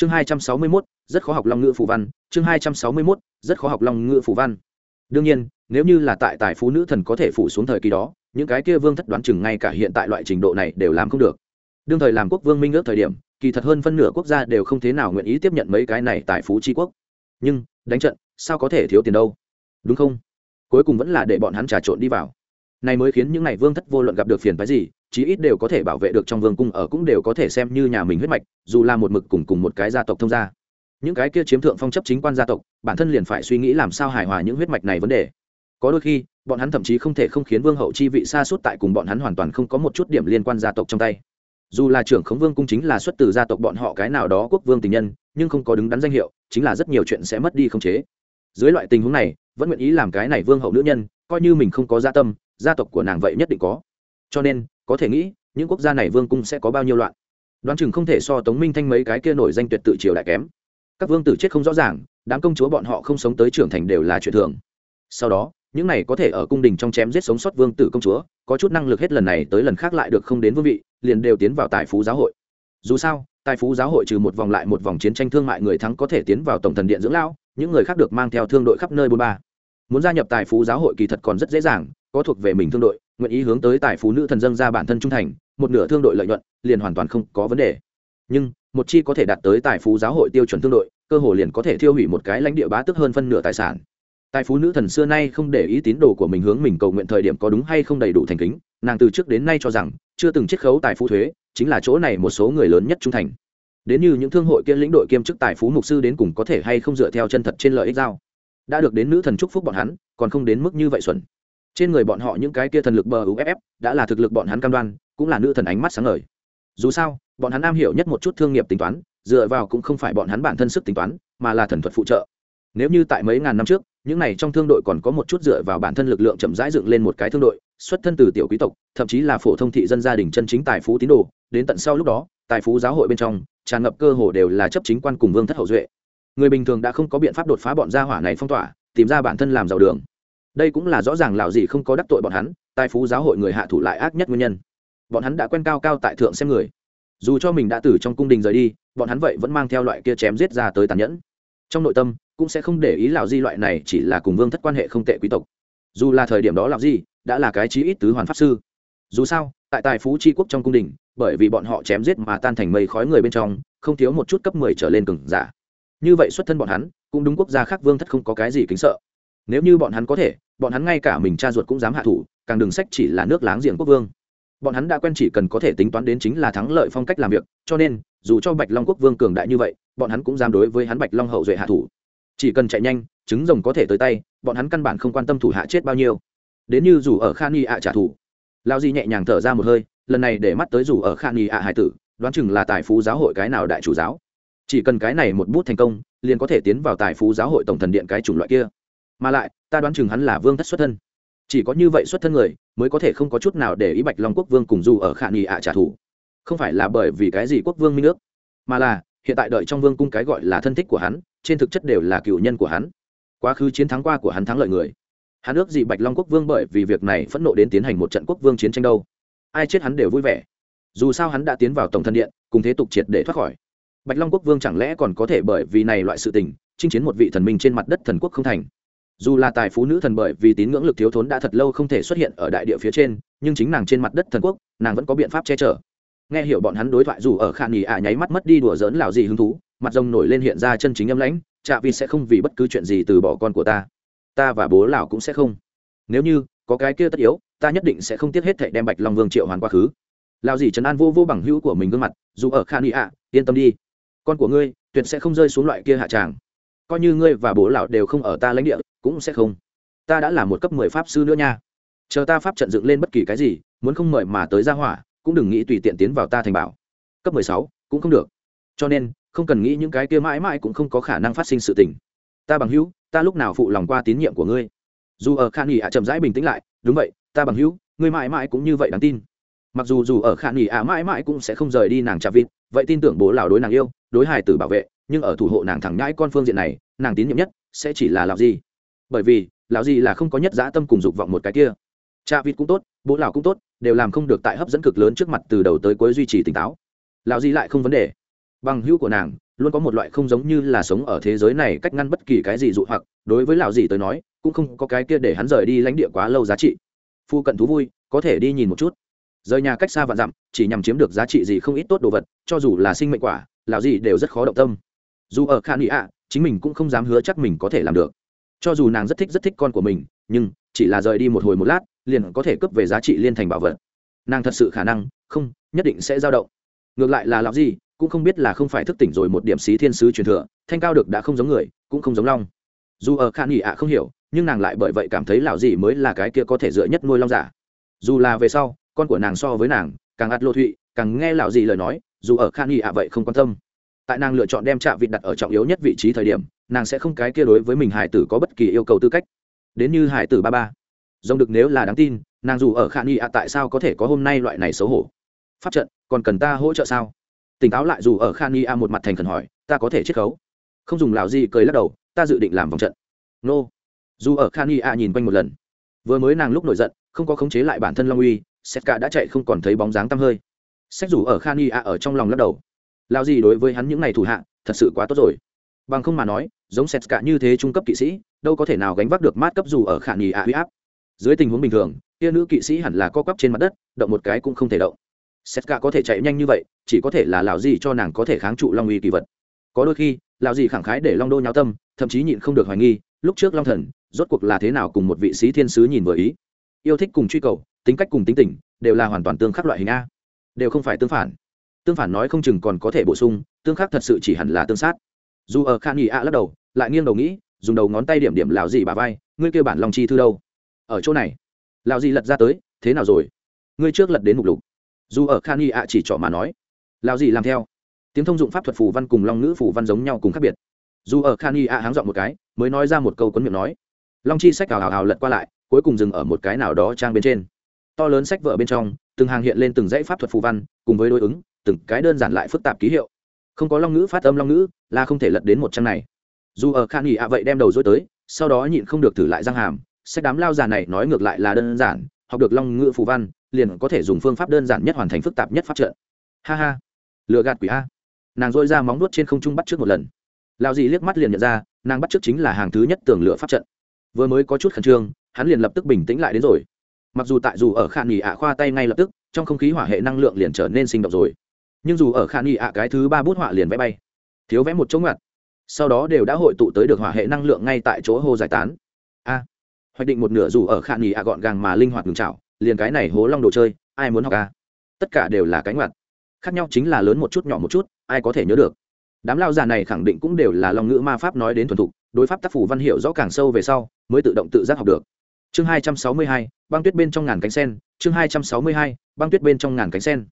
chương hai trăm sáu mươi mốt, rất khó học long ngữ phù văn. Chương hai trăm sáu mươi mốt, rất khó học long ngữ phù văn. Đương nhiên, nếu như là tại tài phú nữ thần có thể phủ xuống thời kỳ đó, những cái kia vương thất đoán chừng ngay cả hiện tại loại trình độ này đều làm không được. Đương thời làm quốc vương minh ước thời điểm, kỳ thật hơn phân nửa quốc gia đều không thế nào nguyện ý tiếp nhận mấy cái này tại phú tri quốc. Nhưng, đánh trận, sao có thể thiếu tiền đâu? Đúng không? Cuối cùng vẫn là để bọn hắn trà trộn đi vào. Này mới khiến những này vương thất vô luận gặp được phiền phái gì chí ít đều có thể bảo vệ được trong vương cung ở cũng đều có thể xem như nhà mình huyết mạch, dù là một mực cùng cùng một cái gia tộc thông gia. Những cái kia chiếm thượng phong chấp chính quan gia tộc, bản thân liền phải suy nghĩ làm sao hài hòa những huyết mạch này vấn đề. Có đôi khi, bọn hắn thậm chí không thể không khiến vương hậu chi vị xa suốt tại cùng bọn hắn hoàn toàn không có một chút điểm liên quan gia tộc trong tay. Dù là trưởng khống vương cung chính là xuất từ gia tộc bọn họ cái nào đó quốc vương tình nhân, nhưng không có đứng đắn danh hiệu, chính là rất nhiều chuyện sẽ mất đi không chế. Dưới loại tình huống này, vẫn nguyện ý làm cái này vương hậu nữ nhân, coi như mình không có gia tâm, gia tộc của nàng vậy nhất định có. Cho nên có thể nghĩ, những quốc gia này vương cung sẽ có bao nhiêu loạn. Đoán chừng không thể so tống minh thanh mấy cái kia nổi danh tuyệt tự triều đại kém. Các vương tử chết không rõ ràng, đám công chúa bọn họ không sống tới trưởng thành đều là chuyện thường. Sau đó, những này có thể ở cung đình trong chém giết sống sót vương tử công chúa, có chút năng lực hết lần này tới lần khác lại được không đến vương vị, liền đều tiến vào tài phú giáo hội. Dù sao, tài phú giáo hội trừ một vòng lại một vòng chiến tranh thương mại người thắng có thể tiến vào tổng thần điện dưỡng lão, những người khác được mang theo thương đội khắp nơi bôn ba muốn gia nhập tài phú giáo hội kỳ thật còn rất dễ dàng, có thuộc về mình thương đội, nguyện ý hướng tới tài phú nữ thần dân ra bản thân trung thành, một nửa thương đội lợi nhuận, liền hoàn toàn không có vấn đề. Nhưng, một chi có thể đạt tới tài phú giáo hội tiêu chuẩn thương đội, cơ hội liền có thể thiêu hủy một cái lãnh địa bá tức hơn phân nửa tài sản. Tài phú nữ thần xưa nay không để ý tín đồ của mình hướng mình cầu nguyện thời điểm có đúng hay không đầy đủ thành kính, nàng từ trước đến nay cho rằng, chưa từng chiết khấu tài phú thuế, chính là chỗ này một số người lớn nhất trung thành. Đến như những thương hội kia lĩnh đội kiêm chức tài phú mục sư đến cùng có thể hay không dựa theo chân thật trên lợi ích giao đã được đến nữ thần chúc phúc bọn hắn, còn không đến mức như vậy xuẩn. Trên người bọn họ những cái kia thần lực bờ uff đã là thực lực bọn hắn cam đoan, cũng là nữ thần ánh mắt sáng ngời. Dù sao, bọn hắn am hiểu nhất một chút thương nghiệp tính toán, dựa vào cũng không phải bọn hắn bản thân sức tính toán, mà là thần thuật phụ trợ. Nếu như tại mấy ngàn năm trước, những này trong thương đội còn có một chút dựa vào bản thân lực lượng chậm rãi dựng lên một cái thương đội, xuất thân từ tiểu quý tộc, thậm chí là phổ thông thị dân gia đình chân chính tài phú tín đồ, đến tận sau lúc đó, tài phú giáo hội bên trong, tràn ngập cơ hồ đều là chấp chính quan cùng vương thất hậu duệ người bình thường đã không có biện pháp đột phá bọn gia hỏa này phong tỏa, tìm ra bản thân làm giàu đường. Đây cũng là rõ ràng lão gì không có đắc tội bọn hắn tài phú giáo hội người hạ thủ lại ác nhất nguyên nhân. Bọn hắn đã quen cao cao tại thượng xem người. Dù cho mình đã từ trong cung đình rời đi, bọn hắn vậy vẫn mang theo loại kia chém giết ra tới tàn nhẫn. Trong nội tâm, cũng sẽ không để ý lão di loại này chỉ là cùng vương thất quan hệ không tệ quý tộc. Dù là thời điểm đó lão di đã là cái chí ít tứ hoàn pháp sư. Dù sao, tại tài phú tri quốc trong cung đình, bởi vì bọn họ chém giết mà tan thành mây khói người bên trong, không thiếu một chút cấp mười trở lên cừng giả như vậy xuất thân bọn hắn, cũng đúng quốc gia khác vương thất không có cái gì kính sợ. Nếu như bọn hắn có thể, bọn hắn ngay cả mình cha ruột cũng dám hạ thủ, càng đừng sách chỉ là nước láng giềng quốc vương. Bọn hắn đã quen chỉ cần có thể tính toán đến chính là thắng lợi phong cách làm việc, cho nên, dù cho bạch long quốc vương cường đại như vậy, bọn hắn cũng dám đối với hắn bạch long hậu duệ hạ thủ. Chỉ cần chạy nhanh, trứng rồng có thể tới tay, bọn hắn căn bản không quan tâm thủ hạ chết bao nhiêu. Đến như dù ở khan y ạ trả thù. Lao di nhẹ nhàng thở ra một hơi, lần này để mắt tới dù ở khan y ạ hải tử, đoán chừng là tài phú giáo hội cái nào đại chủ giáo chỉ cần cái này một bút thành công liền có thể tiến vào tài phú giáo hội tổng thần điện cái chủng loại kia. Mà lại ta đoán chừng hắn là vương thất xuất thân. Chỉ có như vậy xuất thân người mới có thể không có chút nào để ý bạch long quốc vương cùng du ở khả nghị ạ trả thù. Không phải là bởi vì cái gì quốc vương minh nước, mà là hiện tại đợi trong vương cung cái gọi là thân thích của hắn trên thực chất đều là cựu nhân của hắn. Quá khứ chiến thắng qua của hắn thắng lợi người. Hắn ước gì bạch long quốc vương bởi vì việc này phẫn nộ đến tiến hành một trận quốc vương chiến tranh đâu. Ai chết hắn đều vui vẻ. Dù sao hắn đã tiến vào tổng thân điện cùng thế tục triệt để thoát khỏi bạch long quốc vương chẳng lẽ còn có thể bởi vì này loại sự tình, chinh chiến một vị thần minh trên mặt đất thần quốc không thành? Dù là tài phú nữ thần bởi vì tín ngưỡng lực thiếu thốn đã thật lâu không thể xuất hiện ở đại địa phía trên, nhưng chính nàng trên mặt đất thần quốc, nàng vẫn có biện pháp che chở. Nghe hiểu bọn hắn đối thoại dù ở khả nghỉ ả nháy mắt mất đi đùa giỡn lào gì hứng thú, mặt rồng nổi lên hiện ra chân chính âm lãnh chạ vì sẽ không vì bất cứ chuyện gì từ bỏ con của ta. Ta và bố lão cũng sẽ không. Nếu như có cái kia tất yếu, ta nhất định sẽ không tiếc hết thệ đem bạch long vương triệu hoàn quá khứ. Lào gì trấn an vô vô bằng hữu của mình gương mặt, dù ở khả nghỉ ả yên tâm đi con của ngươi, tuyệt sẽ không rơi xuống loại kia hạ tràng. Coi như ngươi và bố lão đều không ở ta lãnh địa, cũng sẽ không. Ta đã là một cấp mười pháp sư nữa nha. Chờ ta pháp trận dựng lên bất kỳ cái gì, muốn không mời mà tới ra hỏa, cũng đừng nghĩ tùy tiện tiến vào ta thành bảo. Cấp mười sáu, cũng không được. Cho nên, không cần nghĩ những cái kia mãi mãi cũng không có khả năng phát sinh sự tình. Ta bằng hữu, ta lúc nào phụ lòng qua tín nhiệm của ngươi. Dù ở khan nghỉ ạ chậm rãi bình tĩnh lại, đúng vậy, ta bằng hữu, ngươi mãi mãi cũng như vậy đáng tin mặc dù dù ở khả nghỉ ạ mãi mãi cũng sẽ không rời đi nàng chạp vịt, vậy tin tưởng bố lão đối nàng yêu, đối hài tử bảo vệ, nhưng ở thủ hộ nàng thẳng nhãi con phương diện này, nàng tín nhiệm nhất sẽ chỉ là lão gì bởi vì, lão gì là không có nhất dã tâm cùng dục vọng một cái kia. Trà vịt cũng tốt, bố lão cũng tốt, đều làm không được tại hấp dẫn cực lớn trước mặt từ đầu tới cuối duy trì tỉnh táo. Lão gì lại không vấn đề. Bằng hữu của nàng, luôn có một loại không giống như là sống ở thế giới này cách ngăn bất kỳ cái gì dụ hoặc, đối với lão gì tới nói, cũng không có cái kia để hắn rời đi lãnh địa quá lâu giá trị. Phu cận thú vui, có thể đi nhìn một chút rời nhà cách xa vạn dặm, chỉ nhằm chiếm được giá trị gì không ít tốt đồ vật, cho dù là sinh mệnh quả, lão gì đều rất khó động tâm. Dù ở khan ý ạ, chính mình cũng không dám hứa chắc mình có thể làm được. Cho dù nàng rất thích rất thích con của mình, nhưng chỉ là rời đi một hồi một lát, liền có thể cướp về giá trị liên thành bảo vật. Nàng thật sự khả năng, không, nhất định sẽ dao động. Ngược lại là lão gì, cũng không biết là không phải thức tỉnh rồi một điểm xí thiên sứ truyền thừa, thanh cao được đã không giống người, cũng không giống long. Dù ở khan ý ạ không hiểu, nhưng nàng lại bởi vậy cảm thấy lão gì mới là cái kia có thể dựa nhất nuôi long giả. Dù là về sau con của nàng so với nàng, càng ắt lô thụy, càng nghe lão gì lời nói, dù ở khan nghị ạ vậy không quan tâm. Tại nàng lựa chọn đem trạ vịt đặt ở trọng yếu nhất vị trí thời điểm, nàng sẽ không cái kia đối với mình hải tử có bất kỳ yêu cầu tư cách. Đến như hải tử ba ba. Dòng được nếu là đáng tin, nàng dù ở khan nghị ạ tại sao có thể có hôm nay loại này xấu hổ? Pháp trận, còn cần ta hỗ trợ sao? Tỉnh táo lại dù ở khan y ạ một mặt thành khẩn hỏi, ta có thể chiết khấu. Không dùng lão gì cười lắc đầu, ta dự định làm vòng trận. Nô. Dù ở khan y ạ nhìn quanh một lần. Vừa mới nàng lúc nổi giận, không có khống chế lại bản thân long uy setka đã chạy không còn thấy bóng dáng tăm hơi. Sách rủ ở khan y a ở trong lòng lắc đầu. Lao gì đối với hắn những ngày thủ hạ, thật sự quá tốt rồi. Bằng không mà nói, giống setka như thế trung cấp kỵ sĩ, đâu có thể nào gánh vác được mát cấp dù ở khan y a huy áp. Dưới tình huống bình thường, kia nữ kỵ sĩ hẳn là co quắp trên mặt đất, động một cái cũng không thể động. Setka có thể chạy nhanh như vậy, chỉ có thể là lão gì cho nàng có thể kháng trụ long uy kỳ vật. Có đôi khi, lão gì khẳng khái để long đô nháo tâm, thậm chí nhịn không được hoài nghi, lúc trước long thần, rốt cuộc là thế nào cùng một vị sĩ thiên sứ nhìn vừa ý. Yêu thích cùng truy cầu tính cách cùng tính tình đều là hoàn toàn tương khắc loại hình a. Đều không phải tương phản. Tương phản nói không chừng còn có thể bổ sung, tương khắc thật sự chỉ hẳn là tương sát. Dù ở khan nghỉ a lắc đầu, lại nghiêng đầu nghĩ, dùng đầu ngón tay điểm điểm lão gì bà vai, ngươi kêu bản lòng chi thư đâu? Ở chỗ này. Lão gì lật ra tới, thế nào rồi? Ngươi trước lật đến mục lục. Dù ở khan nghỉ ạ chỉ trỏ mà nói lào gì làm theo. Tiếng thông dụng pháp thuật phù văn cùng long ngữ phù văn giống nhau cùng khác biệt. Dù ở khan nghỉ ạ háng dọn một cái, mới nói ra một câu quấn miệng nói. Long chi sách hào hào hào lật qua lại, cuối cùng dừng ở một cái nào đó trang bên trên to lớn sách vở bên trong, từng hàng hiện lên từng dãy pháp thuật phù văn, cùng với đối ứng, từng cái đơn giản lại phức tạp ký hiệu. Không có long ngữ, phát âm long ngữ, là không thể lật đến một trang này. Dù ở khan nghỉ ạ vậy đem đầu dối tới, sau đó nhịn không được thử lại răng hàm, sách đám lao già này nói ngược lại là đơn giản, học được long ngữ phù văn, liền có thể dùng phương pháp đơn giản nhất hoàn thành phức tạp nhất pháp trận. Ha ha. Lựa gạt quỷ a. Nàng dội ra móng nuốt trên không trung bắt trước một lần. Lao dì liếc mắt liền nhận ra, nàng bắt trước chính là hàng thứ nhất tường lửa pháp trận. Vừa mới có chút khẩn trương, hắn liền lập tức bình tĩnh lại đến rồi mặc dù tại dù ở khả nghỉ ạ khoa tay ngay lập tức, trong không khí hỏa hệ năng lượng liền trở nên sinh động rồi. Nhưng dù ở khả nghỉ ạ cái thứ ba bút họa liền vẽ bay. Thiếu vẽ một chỗ ngặt sau đó đều đã hội tụ tới được hỏa hệ năng lượng ngay tại chỗ hồ giải tán. A. Hoạch định một nửa dù ở khả nghỉ ạ gọn gàng mà linh hoạt ngừng chảo liền cái này hố long đồ chơi, ai muốn học ca tất cả đều là cánh ngoặt. Khác nhau chính là lớn một chút nhỏ một chút, ai có thể nhớ được. Đám lao già này khẳng định cũng đều là lòng ngữ ma pháp nói đến thuần thục, đối pháp tác phủ văn hiệu rõ càng sâu về sau, mới tự động tự giác học được chương hai trăm sáu mươi hai, băng tuyết bên trong ngàn cánh sen. Chương hai trăm sáu mươi hai, băng tuyết bên trong ngàn cánh sen.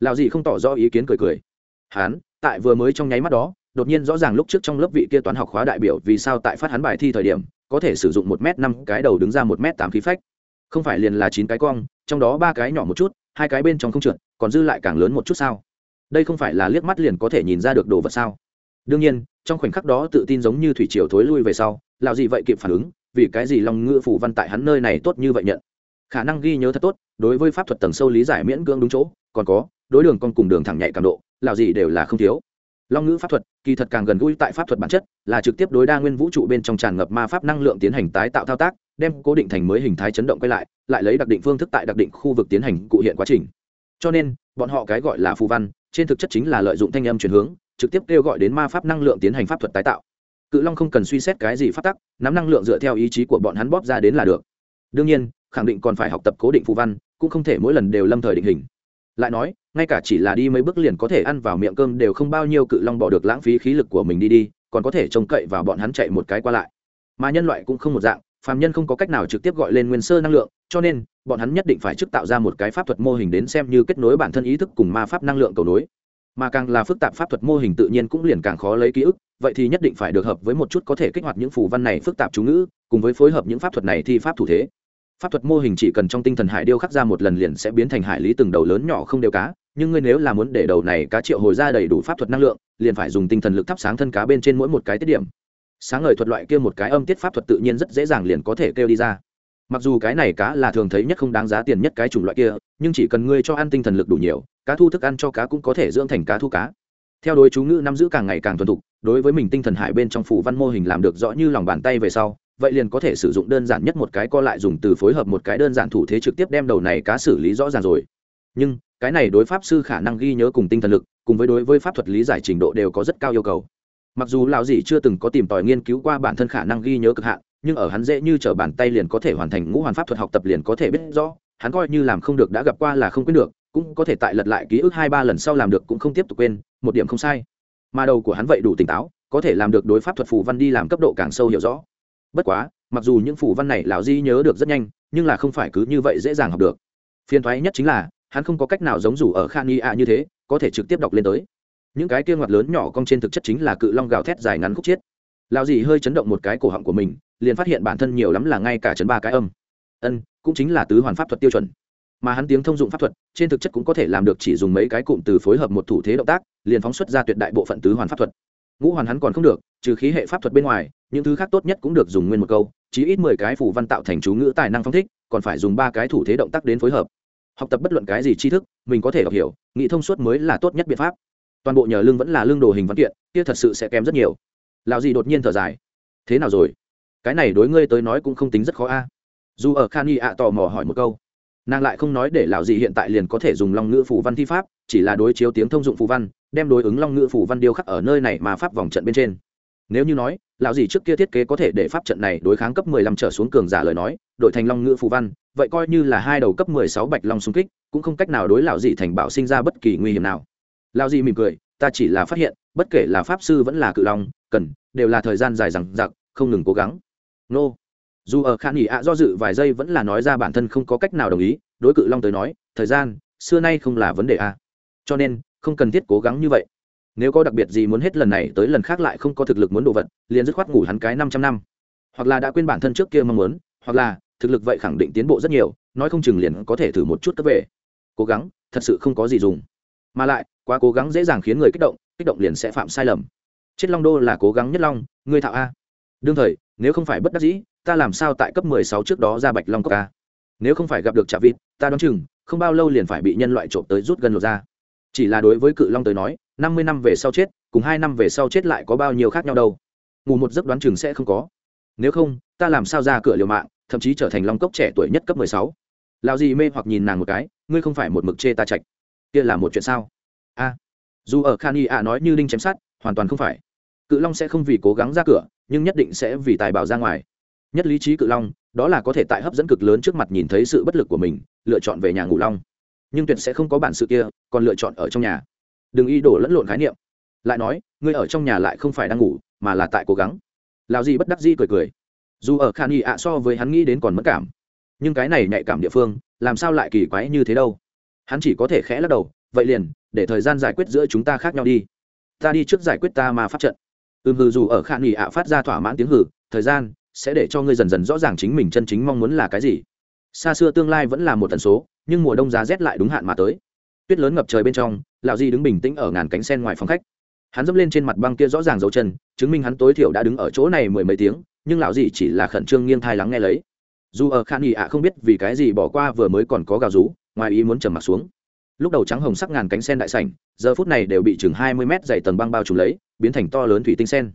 Lão dị không tỏ rõ ý kiến cười cười. Hán, tại vừa mới trong nháy mắt đó, đột nhiên rõ ràng lúc trước trong lớp vị kia toán học khóa đại biểu vì sao tại phát hắn bài thi thời điểm, có thể sử dụng một m năm, cái đầu đứng ra một m tám khí phách. Không phải liền là chín cái cong, trong đó ba cái nhỏ một chút, hai cái bên trong không trượt, còn dư lại càng lớn một chút sao? Đây không phải là liếc mắt liền có thể nhìn ra được đồ vật sao? Đương nhiên, trong khoảnh khắc đó tự tin giống như thủy triều thối lui về sau, lão dị vậy kịp phản ứng vì cái gì Long ngữ phủ văn tại hắn nơi này tốt như vậy nhận? Khả năng ghi nhớ thật tốt, đối với pháp thuật tầng sâu lý giải miễn cưỡng đúng chỗ, còn có, đối đường con cùng đường thẳng nhạy cảm độ lào gì đều là không thiếu. Long ngữ pháp thuật, kỳ thật càng gần gũi tại pháp thuật bản chất, là trực tiếp đối đa nguyên vũ trụ bên trong tràn ngập ma pháp năng lượng tiến hành tái tạo thao tác, đem cố định thành mới hình thái chấn động quay lại lại lấy đặc định phương thức tại đặc định khu vực tiến hành cụ hiện quá trình. Cho nên, bọn họ cái gọi là phù văn, trên thực chất chính là lợi dụng thanh âm chuyển hướng, trực tiếp kêu gọi đến ma pháp năng lượng tiến hành pháp thuật tái tạo cự long không cần suy xét cái gì phát tắc, nắm năng lượng dựa theo ý chí của bọn hắn bóp ra đến là được. Đương nhiên, khẳng định còn phải học tập cố định phù văn, cũng không thể mỗi lần đều lâm thời định hình. Lại nói, ngay cả chỉ là đi mấy bước liền có thể ăn vào miệng cơm đều không bao nhiêu cự long bỏ được lãng phí khí lực của mình đi đi, còn có thể trông cậy vào bọn hắn chạy một cái qua lại. Mà nhân loại cũng không một dạng, phàm nhân không có cách nào trực tiếp gọi lên nguyên sơ năng lượng, cho nên, bọn hắn nhất định phải trước tạo ra một cái pháp thuật mô hình đến xem như kết nối bản thân ý thức cùng ma pháp năng lượng cầu nối mà càng là phức tạp pháp thuật mô hình tự nhiên cũng liền càng khó lấy ký ức, vậy thì nhất định phải được hợp với một chút có thể kích hoạt những phù văn này phức tạp chú ngữ, cùng với phối hợp những pháp thuật này thi pháp thủ thế. Pháp thuật mô hình chỉ cần trong tinh thần hải điêu khắc ra một lần liền sẽ biến thành hải lý từng đầu lớn nhỏ không đều cá, nhưng ngươi nếu là muốn để đầu này cá triệu hồi ra đầy đủ pháp thuật năng lượng, liền phải dùng tinh thần lực thắp sáng thân cá bên trên mỗi một cái tiết điểm. Sáng ngời thuật loại kia một cái âm tiết pháp thuật tự nhiên rất dễ dàng liền có thể kêu đi ra mặc dù cái này cá là thường thấy nhất không đáng giá tiền nhất cái chủng loại kia, nhưng chỉ cần ngươi cho ăn tinh thần lực đủ nhiều, cá thu thức ăn cho cá cũng có thể dưỡng thành cá thu cá. Theo đối chú ngữ nắm giữ càng ngày càng thuần thục, đối với mình tinh thần hải bên trong phủ văn mô hình làm được rõ như lòng bàn tay về sau, vậy liền có thể sử dụng đơn giản nhất một cái co lại dùng từ phối hợp một cái đơn giản thủ thế trực tiếp đem đầu này cá xử lý rõ ràng rồi. Nhưng, cái này đối pháp sư khả năng ghi nhớ cùng tinh thần lực, cùng với đối với pháp thuật lý giải trình độ đều có rất cao yêu cầu. Mặc dù lão dì chưa từng có tìm tòi nghiên cứu qua bản thân khả năng ghi nhớ cực hạn nhưng ở hắn dễ như trở bàn tay liền có thể hoàn thành ngũ hoàn pháp thuật học tập liền có thể biết rõ, hắn coi như làm không được đã gặp qua là không quên được, cũng có thể tại lật lại ký ức hai ba lần sau làm được cũng không tiếp tục quên, một điểm không sai. Mà đầu của hắn vậy đủ tỉnh táo, có thể làm được đối pháp thuật phù văn đi làm cấp độ càng sâu hiểu rõ. Bất quá, mặc dù những phù văn này lão di nhớ được rất nhanh, nhưng là không phải cứ như vậy dễ dàng học được. Phiền thoái nhất chính là, hắn không có cách nào giống rủ ở khan y a như thế, có thể trực tiếp đọc lên tới. Những cái kia ngoặt lớn nhỏ cong trên thực chất chính là cự long gào thét dài ngắn khúc chiết lão dì hơi chấn động một cái cổ họng của mình, liền phát hiện bản thân nhiều lắm là ngay cả chấn ba cái âm. Ân, cũng chính là tứ hoàn pháp thuật tiêu chuẩn. Mà hắn tiếng thông dụng pháp thuật, trên thực chất cũng có thể làm được chỉ dùng mấy cái cụm từ phối hợp một thủ thế động tác, liền phóng xuất ra tuyệt đại bộ phận tứ hoàn pháp thuật. Ngũ hoàn hắn còn không được, trừ khí hệ pháp thuật bên ngoài, những thứ khác tốt nhất cũng được dùng nguyên một câu, chí ít mười cái phủ văn tạo thành chú ngữ tài năng phong thích, còn phải dùng ba cái thủ thế động tác đến phối hợp. Học tập bất luận cái gì tri thức, mình có thể đọc hiểu, nghĩ thông suốt mới là tốt nhất biện pháp. Toàn bộ nhờ lương vẫn là lương đồ hình văn kiện, kia thật sự sẽ kém rất nhiều lào gì đột nhiên thở dài. Thế nào rồi? Cái này đối ngươi tới nói cũng không tính rất khó a. Dù ở khan y ạ tò mò hỏi một câu, nàng lại không nói để lào gì hiện tại liền có thể dùng long ngữ phủ văn thi pháp, chỉ là đối chiếu tiếng thông dụng phù văn, đem đối ứng long ngữ phủ văn điêu khắc ở nơi này mà pháp vòng trận bên trên. Nếu như nói, lão gì trước kia thiết kế có thể để pháp trận này đối kháng cấp mười lăm trở xuống cường giả lời nói đội thành long ngữ phù văn, vậy coi như là hai đầu cấp mười sáu bạch long xung kích, cũng không cách nào đối lão gì thành bảo sinh ra bất kỳ nguy hiểm nào. Lão gì mỉm cười ta chỉ là phát hiện, bất kể là pháp sư vẫn là cự long, cần, đều là thời gian dài rằng giặc không ngừng cố gắng. Nô. Dù ở khả nghỉ ạ do dự vài giây vẫn là nói ra bản thân không có cách nào đồng ý, đối cự long tới nói, thời gian, xưa nay không là vấn đề a cho nên, không cần thiết cố gắng như vậy. Nếu có đặc biệt gì muốn hết lần này tới lần khác lại không có thực lực muốn đồ vật, liền dứt khoát ngủ hắn cái năm trăm năm. Hoặc là đã quên bản thân trước kia mong muốn, hoặc là, thực lực vậy khẳng định tiến bộ rất nhiều, nói không chừng liền có thể thử một chút cấp về. Cố gắng, thật sự không có gì dùng. Mà lại quá cố gắng dễ dàng khiến người kích động kích động liền sẽ phạm sai lầm. Chết long đô là cố gắng nhất long, ngươi thạo a. Đương thời, nếu không phải bất đắc dĩ, ta làm sao tại cấp mười sáu trước đó ra bạch long cốc a? Nếu không phải gặp được trà vịt, ta đoán chừng, không bao lâu liền phải bị nhân loại trộm tới rút gần lột ra chỉ là đối với cự long tới nói, năm mươi năm về sau chết, cùng hai năm về sau chết lại có bao nhiêu khác nhau đâu. Ngủ một giấc đoán chừng sẽ không có. Nếu không, ta làm sao ra cửa liều mạng, thậm chí trở thành long cốc trẻ tuổi nhất cấp mười sáu? Lão gì mê hoặc nhìn nàng một cái, ngươi không phải một mực chê ta chạch kia là một chuyện sao? A dù ở khan y ạ nói như đinh chém sát hoàn toàn không phải. Cự long sẽ không vì cố gắng ra cửa, nhưng nhất định sẽ vì tài bảo ra ngoài. Nhất lý trí cự long, đó là có thể tại hấp dẫn cực lớn trước mặt nhìn thấy sự bất lực của mình, lựa chọn về nhà ngủ long. Nhưng tuyệt sẽ không có bản sự kia, còn lựa chọn ở trong nhà. Đừng y đổ lẫn lộn khái niệm. Lại nói, ngươi ở trong nhà lại không phải đang ngủ, mà là tại cố gắng. Lào gì bất đắc di cười cười. Dù ở khan y ạ so với hắn nghĩ đến còn mất cảm. Nhưng cái này nhạy cảm địa phương, làm sao lại kỳ quái như thế đâu? Hắn chỉ có thể khẽ lắc đầu, vậy liền để thời gian giải quyết giữa chúng ta khác nhau đi. Ta đi trước giải quyết ta mà phát trận. Ừm hừ dù ở khả nghỉ ạ phát ra thỏa mãn tiếng hừ, thời gian sẽ để cho ngươi dần dần rõ ràng chính mình chân chính mong muốn là cái gì. Xa xưa tương lai vẫn là một tần số nhưng mùa đông giá rét lại đúng hạn mà tới. Tuyết lớn ngập trời bên trong lão di đứng bình tĩnh ở ngàn cánh sen ngoài phòng khách. Hắn dẫm lên trên mặt băng kia rõ ràng dấu chân chứng minh hắn tối thiểu đã đứng ở chỗ này mười mấy tiếng nhưng lão di chỉ là khẩn trương nghiêng thai lắng nghe lấy. Dù ở khan nghị ạ không biết vì cái gì bỏ qua vừa mới còn có gào rú ngoài ý muốn trầm mặt xuống lúc đầu trắng hồng sắc ngàn cánh sen đại sảnh, giờ phút này đều bị chừng hai mươi mét dày tầng băng bao trùm lấy, biến thành to lớn thủy tinh sen.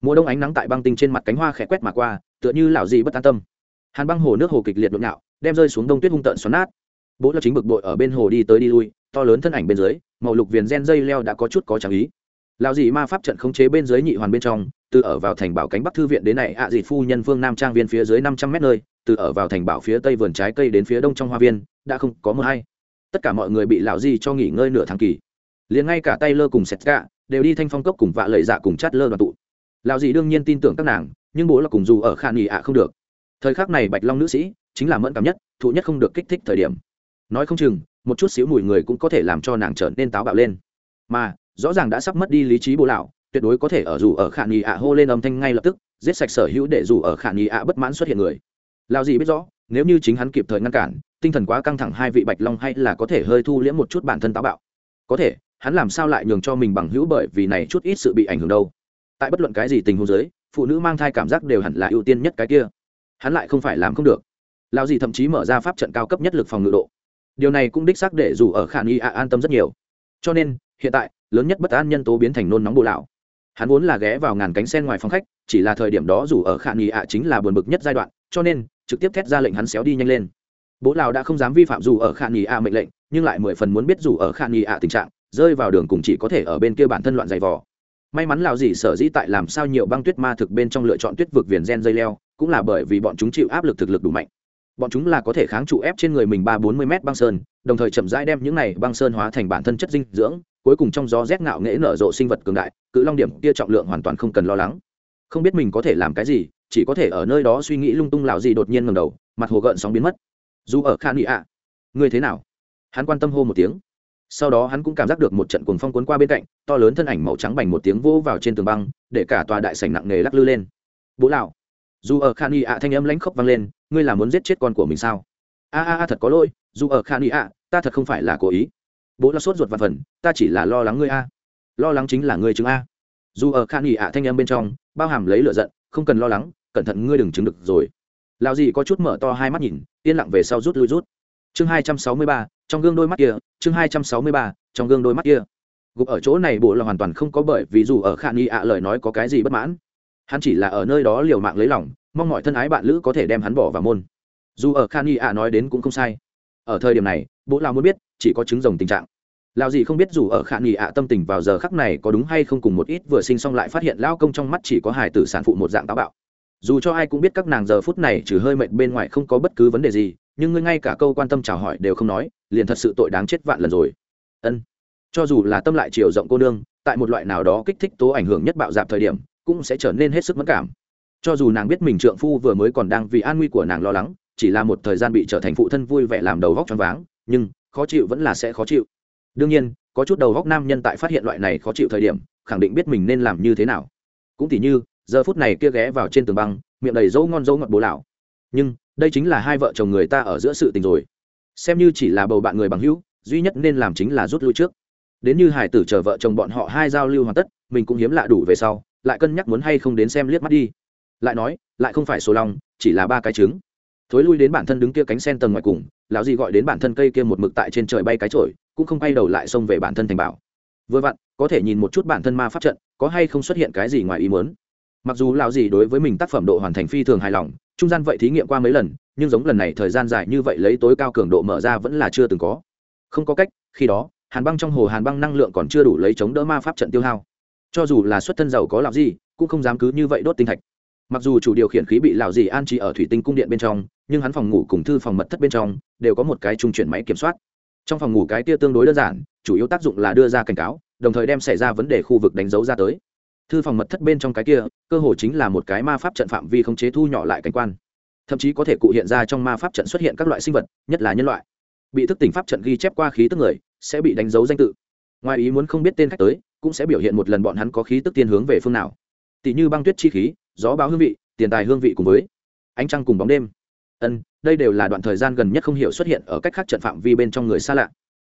Mùa đông ánh nắng tại băng tinh trên mặt cánh hoa khẽ quét mà qua, tựa như lão gì bất an tâm. Hàn băng hồ nước hồ kịch liệt nhộn nhạo, đem rơi xuống đông tuyết hung tợn xoắn nát. Bố là chính bực bội ở bên hồ đi tới đi lui, to lớn thân ảnh bên dưới, màu lục viền gen dây leo đã có chút có tráng ý. Lão gì ma pháp trận khống chế bên dưới nhị hoàn bên trong, từ ở vào thành bảo cánh bắc thư viện đến này, ạ à dị phu nhân phương nam trang viên phía dưới năm trăm mét nơi, từ ở vào thành bảo phía tây vườn trái cây đến phía đông trong hoa viên, đã không có mưa hay tất cả mọi người bị lão gì cho nghỉ ngơi nửa tháng kỳ. Liền ngay cả tay lơ cùng sét gạ đều đi thanh phong cốc cùng vạ lợi dạ cùng chát lơ đoàn tụ. Lão gì đương nhiên tin tưởng các nàng, nhưng bố là cùng dù ở khả nghỉ ạ không được. Thời khắc này bạch long nữ sĩ chính là mẫn cảm nhất, thụ nhất không được kích thích thời điểm. Nói không chừng, một chút xíu mùi người cũng có thể làm cho nàng trở nên táo bạo lên. Mà, rõ ràng đã sắp mất đi lý trí bố lão, tuyệt đối có thể ở dù ở khả nghỉ ạ hô lên âm thanh ngay lập tức, giết sạch sở hữu để dù ở khả nghỉ ạ bất mãn xuất hiện người. Lão gì biết rõ nếu như chính hắn kịp thời ngăn cản, tinh thần quá căng thẳng hai vị bạch long hay là có thể hơi thu liễm một chút bản thân táo bạo. Có thể, hắn làm sao lại nhường cho mình bằng hữu bởi vì này chút ít sự bị ảnh hưởng đâu? Tại bất luận cái gì tình huống giới phụ nữ mang thai cảm giác đều hẳn là ưu tiên nhất cái kia. Hắn lại không phải làm không được. Lao gì thậm chí mở ra pháp trận cao cấp nhất lực phòng ngự độ. Điều này cũng đích xác để dù ở khả nghi ạ an tâm rất nhiều. Cho nên, hiện tại, lớn nhất bất an nhân tố biến thành nôn nóng bộ lão. Hắn vốn là ghé vào ngàn cánh sen ngoài phòng khách, chỉ là thời điểm đó dù ở khả nghi ạ chính là buồn bực nhất giai đoạn, cho nên trực tiếp thét ra lệnh hắn xéo đi nhanh lên. Bố lào đã không dám vi phạm dù ở khả nghi ạ mệnh lệnh, nhưng lại mười phần muốn biết dù ở khả nghi ạ tình trạng, rơi vào đường cùng chỉ có thể ở bên kia bản thân loạn giày vò. May mắn lào gì sở dĩ tại làm sao nhiều băng tuyết ma thực bên trong lựa chọn tuyết vực viền gen dây leo, cũng là bởi vì bọn chúng chịu áp lực thực lực đủ mạnh. Bọn chúng là có thể kháng trụ ép trên người mình ba bốn mươi m băng sơn, đồng thời chậm rãi đem những này băng sơn hóa thành bản thân chất dinh dưỡng, cuối cùng trong gió rét ngạo nghễ nở rộ sinh vật cường đại, cự long điểm kia trọng lượng hoàn toàn không cần lo lắng. Không biết mình có thể làm cái gì chỉ có thể ở nơi đó suy nghĩ lung tung lạo gì đột nhiên ngầm đầu, mặt hồ gợn sóng biến mất. Dù ở khan nghị ạ, ngươi thế nào? Hắn quan tâm hô một tiếng. Sau đó hắn cũng cảm giác được một trận cuồng phong cuốn qua bên cạnh, to lớn thân ảnh màu trắng bành một tiếng vô vào trên tường băng, để cả tòa đại sảnh nặng nề lắc lư lên. Bố lão, dù ở khan nghị ạ thanh âm lãnh khốc vang lên, ngươi là muốn giết chết con của mình sao? A a a, thật có lỗi, dù ở khan nghị ạ, ta thật không phải là cố ý. Bố lão sốt ruột và phần, ta chỉ là lo lắng ngươi a. Lo lắng chính là ngươi chứng a. Dù ở khan nghị ạ thanh âm bên trong, bao hàm lấy lửa giận không cần lo lắng, cẩn thận ngươi đừng chứng được rồi. Lao gì có chút mở to hai mắt nhìn, yên lặng về sau rút lui rút. Chương hai trăm sáu mươi ba, trong gương đôi mắt kia, chương hai trăm sáu mươi ba, trong gương đôi mắt kia. Gục ở chỗ này bộ là hoàn toàn không có bởi vì dù ở khả nghi ạ lời nói có cái gì bất mãn. Hắn chỉ là ở nơi đó liều mạng lấy lòng, mong mọi thân ái bạn lữ có thể đem hắn bỏ vào môn. Dù ở khả nghi ạ nói đến cũng không sai. Ở thời điểm này, bộ là muốn biết, chỉ có chứng rồng tình trạng lao gì không biết dù ở khả nghị ạ, tâm tình vào giờ khắc này có đúng hay không cùng một ít vừa sinh xong lại phát hiện lao công trong mắt chỉ có hài tử sản phụ một dạng táo bạo. Dù cho ai cũng biết các nàng giờ phút này trừ hơi mệt bên ngoài không có bất cứ vấn đề gì, nhưng ngươi ngay cả câu quan tâm chào hỏi đều không nói, liền thật sự tội đáng chết vạn lần rồi. Ân. Cho dù là tâm lại chiều rộng cô nương, tại một loại nào đó kích thích tố ảnh hưởng nhất bạo dạp thời điểm, cũng sẽ trở nên hết sức mất cảm. Cho dù nàng biết mình trượng phu vừa mới còn đang vì an nguy của nàng lo lắng, chỉ là một thời gian bị trở thành phụ thân vui vẻ làm đầu vóc choáng váng, nhưng khó chịu vẫn là sẽ khó chịu đương nhiên, có chút đầu góc nam nhân tại phát hiện loại này khó chịu thời điểm, khẳng định biết mình nên làm như thế nào. Cũng tỉ như, giờ phút này kia ghé vào trên tường băng, miệng đầy dấu ngon dấu ngọt bố lão. Nhưng, đây chính là hai vợ chồng người ta ở giữa sự tình rồi. Xem như chỉ là bầu bạn người bằng hữu, duy nhất nên làm chính là rút lui trước. Đến như hải tử chờ vợ chồng bọn họ hai giao lưu hoàn tất, mình cũng hiếm lạ đủ về sau, lại cân nhắc muốn hay không đến xem liếc mắt đi. Lại nói, lại không phải số long, chỉ là ba cái trứng. Thối lui đến bản thân đứng kia cánh sen tầng ngoài cùng lão gì gọi đến bản thân cây kia một mực tại trên trời bay cái trổi, cũng không bay đầu lại xông về bản thân thành bảo. Vừa vặn có thể nhìn một chút bản thân ma pháp trận có hay không xuất hiện cái gì ngoài ý muốn. Mặc dù lão gì đối với mình tác phẩm độ hoàn thành phi thường hài lòng trung gian vậy thí nghiệm qua mấy lần nhưng giống lần này thời gian dài như vậy lấy tối cao cường độ mở ra vẫn là chưa từng có. Không có cách khi đó hàn băng trong hồ hàn băng năng lượng còn chưa đủ lấy chống đỡ ma pháp trận tiêu hao. Cho dù là xuất thân giàu có lão gì cũng không dám cứ như vậy đốt tinh thạch mặc dù chủ điều khiển khí bị lão dì an trí ở thủy tinh cung điện bên trong, nhưng hắn phòng ngủ cùng thư phòng mật thất bên trong đều có một cái trung chuyển máy kiểm soát. Trong phòng ngủ cái kia tương đối đơn giản, chủ yếu tác dụng là đưa ra cảnh cáo, đồng thời đem xảy ra vấn đề khu vực đánh dấu ra tới. Thư phòng mật thất bên trong cái kia, cơ hồ chính là một cái ma pháp trận phạm vi không chế thu nhỏ lại cảnh quan. Thậm chí có thể cụ hiện ra trong ma pháp trận xuất hiện các loại sinh vật, nhất là nhân loại. Bị thức tỉnh pháp trận ghi chép qua khí tức người, sẽ bị đánh dấu danh tự. Ngoài ý muốn không biết tên khách tới, cũng sẽ biểu hiện một lần bọn hắn có khí tức tiên hướng về phương nào. Tỷ như băng tuyết chi khí gió báo hương vị, tiền tài hương vị cùng với ánh trăng cùng bóng đêm. Ân, đây đều là đoạn thời gian gần nhất không hiểu xuất hiện ở cách khác trận phạm vi bên trong người xa lạ.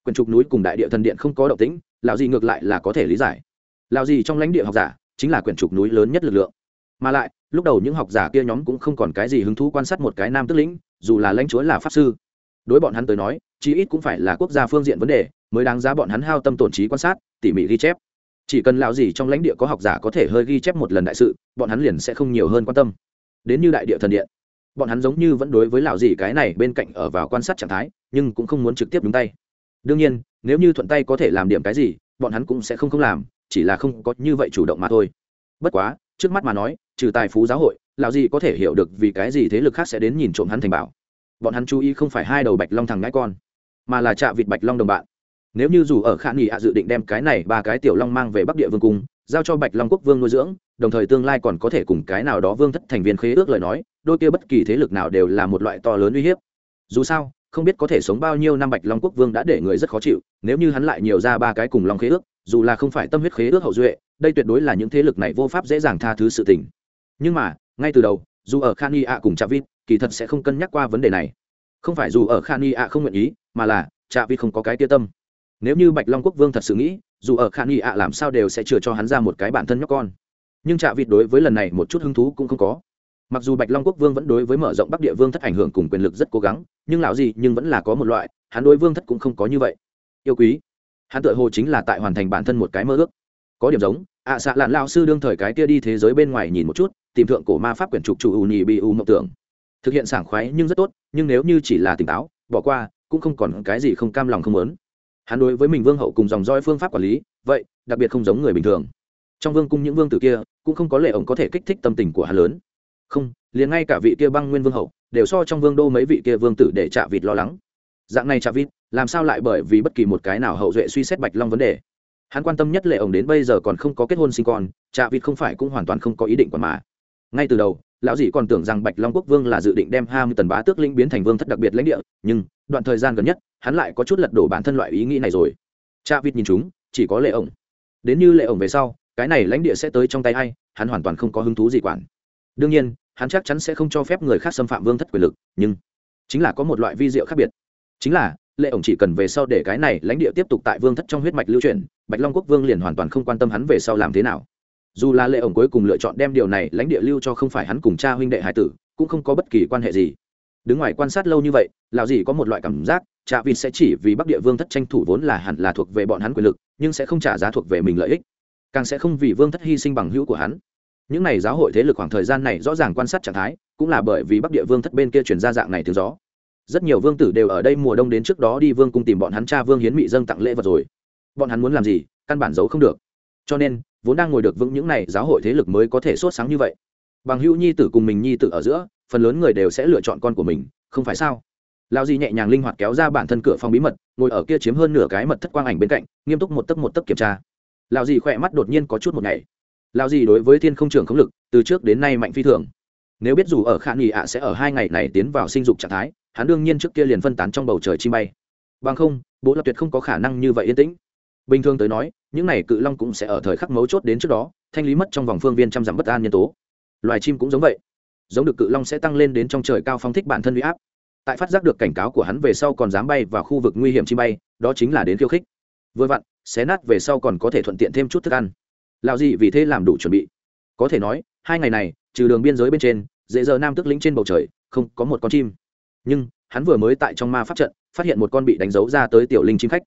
Quyền trục núi cùng đại địa thần điện không có động tĩnh lào gì ngược lại là có thể lý giải. Lào gì trong lãnh địa học giả chính là quyển trục núi lớn nhất lực lượng. Mà lại, lúc đầu những học giả kia nhóm cũng không còn cái gì hứng thú quan sát một cái nam tức lĩnh, dù là lãnh chúa là pháp sư. Đối bọn hắn tới nói, chí ít cũng phải là quốc gia phương diện vấn đề, mới đáng giá bọn hắn hao tâm tổn trí quan sát, tỉ mỉ ghi chép. Chỉ cần lão gì trong lãnh địa có học giả có thể hơi ghi chép một lần đại sự bọn hắn liền sẽ không nhiều hơn quan tâm. Đến như đại địa thần điện, bọn hắn giống như vẫn đối với lão dị cái này bên cạnh ở vào quan sát trạng thái, nhưng cũng không muốn trực tiếp đúng tay. Đương nhiên, nếu như thuận tay có thể làm điểm cái gì, bọn hắn cũng sẽ không không làm, chỉ là không có như vậy chủ động mà thôi. Bất quá, trước mắt mà nói, trừ tài phú giáo hội, lão dị có thể hiểu được vì cái gì thế lực khác sẽ đến nhìn trộm hắn thành bảo. Bọn hắn chú ý không phải hai đầu bạch long thằng ngãi con, mà là chạ vịt bạch long đồng bạn. Nếu như dù ở khả nghỉ ạ dự định đem cái này ba cái tiểu long mang về bắc địa vương cung giao cho bạch long quốc vương nuôi dưỡng đồng thời tương lai còn có thể cùng cái nào đó vương thất thành viên khế ước lời nói đôi kia bất kỳ thế lực nào đều là một loại to lớn uy hiếp. Dù sao không biết có thể sống bao nhiêu năm bạch long quốc vương đã để người rất khó chịu nếu như hắn lại nhiều ra ba cái cùng long khế ước dù là không phải tâm huyết khế ước hậu duệ đây tuyệt đối là những thế lực này vô pháp dễ dàng tha thứ sự tình. Nhưng mà ngay từ đầu dù ở khan y ạ cùng Vít, kỳ thật sẽ không cân nhắc qua vấn đề này. Không phải dù ở khan y ạ không nguyện ý mà là Vít không có cái tia tâm. Nếu như bạch long quốc vương thật sự nghĩ dù ở khả nghi ạ làm sao đều sẽ chừa cho hắn ra một cái bản thân nhóc con. Nhưng Vít đối với lần này một chút hứng thú cũng không có. Mặc dù bạch long quốc vương vẫn đối với mở rộng bắc địa vương thất ảnh hưởng cùng quyền lực rất cố gắng nhưng lão gì nhưng vẫn là có một loại hắn đối vương thất cũng không có như vậy. Yêu quý hắn tự hồ chính là tại hoàn thành bản thân một cái mơ ước. Có điểm giống ạ à, xạ lạn lao sư đương thời cái kia đi thế giới bên ngoài nhìn một chút tìm thượng cổ ma pháp quyển trục chủ ù nhì bị ù mộng tưởng. Thực hiện sảng khoái nhưng rất tốt nhưng nếu như chỉ là tỉnh táo bỏ qua cũng không còn cái gì không cam lòng không muốn hắn đối với mình vương hậu cùng dòng roi phương pháp quản lý, vậy, đặc biệt không giống người bình thường. Trong vương cung những vương tử kia, cũng không có lệ ổng có thể kích thích tâm tình của hắn lớn. Không, liền ngay cả vị kia băng nguyên vương hậu, đều so trong vương đô mấy vị kia vương tử để chạ vịt lo lắng. Dạng này chạ vịt, làm sao lại bởi vì bất kỳ một cái nào hậu duệ suy xét bạch long vấn đề? Hắn quan tâm nhất lệ ổng đến bây giờ còn không có kết hôn sinh con chạ vịt không phải cũng hoàn toàn không có ý định quản mà. Ngay từ đầu, lão dĩ còn tưởng rằng bạch long quốc vương là dự định đem hai mươi tần bá tước linh biến thành vương thất đặc biệt lãnh địa, nhưng, đoạn thời gian gần nhất hắn lại có chút lật đổ bản thân loại ý nghĩ này rồi. Cha vịt nhìn chúng, chỉ có lệ ổng. Đến như lệ ổng về sau, cái này lãnh địa sẽ tới trong tay hay hắn hoàn toàn không có hứng thú gì quản. Đương nhiên, hắn chắc chắn sẽ không cho phép người khác xâm phạm vương thất quyền lực, nhưng chính là có một loại vi diệu khác biệt. Chính là, lệ ổng chỉ cần về sau để cái này lãnh địa tiếp tục tại vương thất trong huyết mạch lưu truyền bạch long quốc vương liền hoàn toàn không quan tâm hắn về sau làm thế nào. Dù là lệ ổng cuối cùng lựa chọn đem điều này lãnh địa lưu cho không phải hắn cùng cha huynh đệ hải tử, cũng không có bất kỳ quan hệ gì. Đứng ngoài quan sát lâu như vậy lào gì có một loại cảm giác trạ vịt sẽ chỉ vì bắc địa vương thất tranh thủ vốn là hẳn là thuộc về bọn hắn quyền lực, nhưng sẽ không trả giá thuộc về mình lợi ích. Càng sẽ không vì vương thất hy sinh bằng hữu của hắn. Những này giáo hội thế lực khoảng thời gian này rõ ràng quan sát trạng thái, cũng là bởi vì bắc địa vương thất bên kia chuyển ra dạng này tiếng gió. Rất nhiều vương tử đều ở đây mùa đông đến trước đó đi vương cung tìm bọn hắn cha vương hiến mị dâng tặng lễ vật rồi. Bọn hắn muốn làm gì, căn bản giấu không được. Cho nên, vốn đang ngồi được vững những này giáo hội thế lực mới có thể sốt sáng như vậy. Bằng hữu nhi tử cùng mình nhi tử ở giữa, phần lớn người đều sẽ lựa chọn con của mình, không phải sao? Lao di nhẹ nhàng linh hoạt kéo ra bản thân cửa phòng bí mật, ngồi ở kia chiếm hơn nửa cái mật thất quang ảnh bên cạnh, nghiêm túc một tấc một tấc kiểm tra. Lao di khỏe mắt đột nhiên có chút một ngày lao di đối với thiên không trường không lực, từ trước đến nay mạnh phi thường. Nếu biết dù ở khả nghị ạ sẽ ở hai ngày này tiến vào sinh dục trạng thái, hắn đương nhiên trước kia liền phân tán trong bầu trời chim bay. Bằng không, bố lập tuyệt không có khả năng như vậy yên tĩnh. Bình thường tới nói, những này cự long cũng sẽ ở thời khắc mấu chốt đến trước đó, thanh lý mất trong vòng phương viên trăm dặm bất an nhân tố. Loài chim cũng giống vậy. Giống được cự long sẽ tăng lên đến trong trời cao phong thích bản thân huy áp tại phát giác được cảnh cáo của hắn về sau còn dám bay vào khu vực nguy hiểm chi bay, đó chính là đến khiêu khích. Vừa vặn, xé nát về sau còn có thể thuận tiện thêm chút thức ăn. Lạo gì vì thế làm đủ chuẩn bị. Có thể nói, hai ngày này, trừ đường biên giới bên trên, dễ giờ nam tức lĩnh trên bầu trời, không có một con chim. Nhưng, hắn vừa mới tại trong ma pháp trận, phát hiện một con bị đánh dấu ra tới tiểu linh chim khách.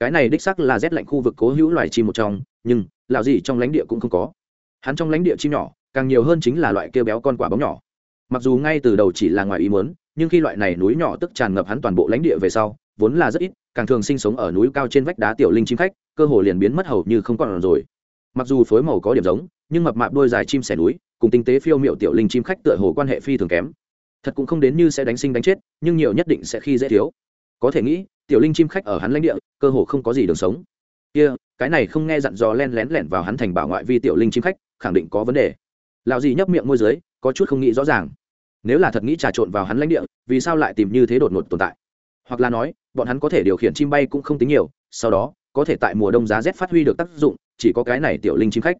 Cái này đích sắc là rét lạnh khu vực cố hữu loài chim một trong, nhưng lạo gì trong lãnh địa cũng không có. Hắn trong lãnh địa chim nhỏ, càng nhiều hơn chính là loại kêu béo con quả bóng nhỏ mặc dù ngay từ đầu chỉ là ngoài ý muốn nhưng khi loại này núi nhỏ tức tràn ngập hắn toàn bộ lãnh địa về sau vốn là rất ít càng thường sinh sống ở núi cao trên vách đá tiểu linh chim khách cơ hồ liền biến mất hầu như không còn rồi. Mặc dù phối màu có điểm giống nhưng mập mạp đôi dài chim sẻ núi cùng tinh tế phiêu miệu tiểu linh chim khách tựa hồ quan hệ phi thường kém. Thật cũng không đến như sẽ đánh sinh đánh chết nhưng nhiều nhất định sẽ khi dễ thiếu. Có thể nghĩ tiểu linh chim khách ở hắn lãnh địa cơ hồ không có gì đường sống. Kia、yeah, cái này không nghe dặn dò len lén lẻn vào hắn thành bảo ngoại vi tiểu linh chim khách khẳng định có vấn đề. Lạo gì nhấp miệng môi giới có chút không nghĩ rõ ràng. Nếu là thật nghĩ trà trộn vào hắn lãnh địa, vì sao lại tìm như thế đột ngột tồn tại? Hoặc là nói, bọn hắn có thể điều khiển chim bay cũng không tính nhiều, sau đó, có thể tại mùa đông giá rét phát huy được tác dụng, chỉ có cái này tiểu linh chim khách.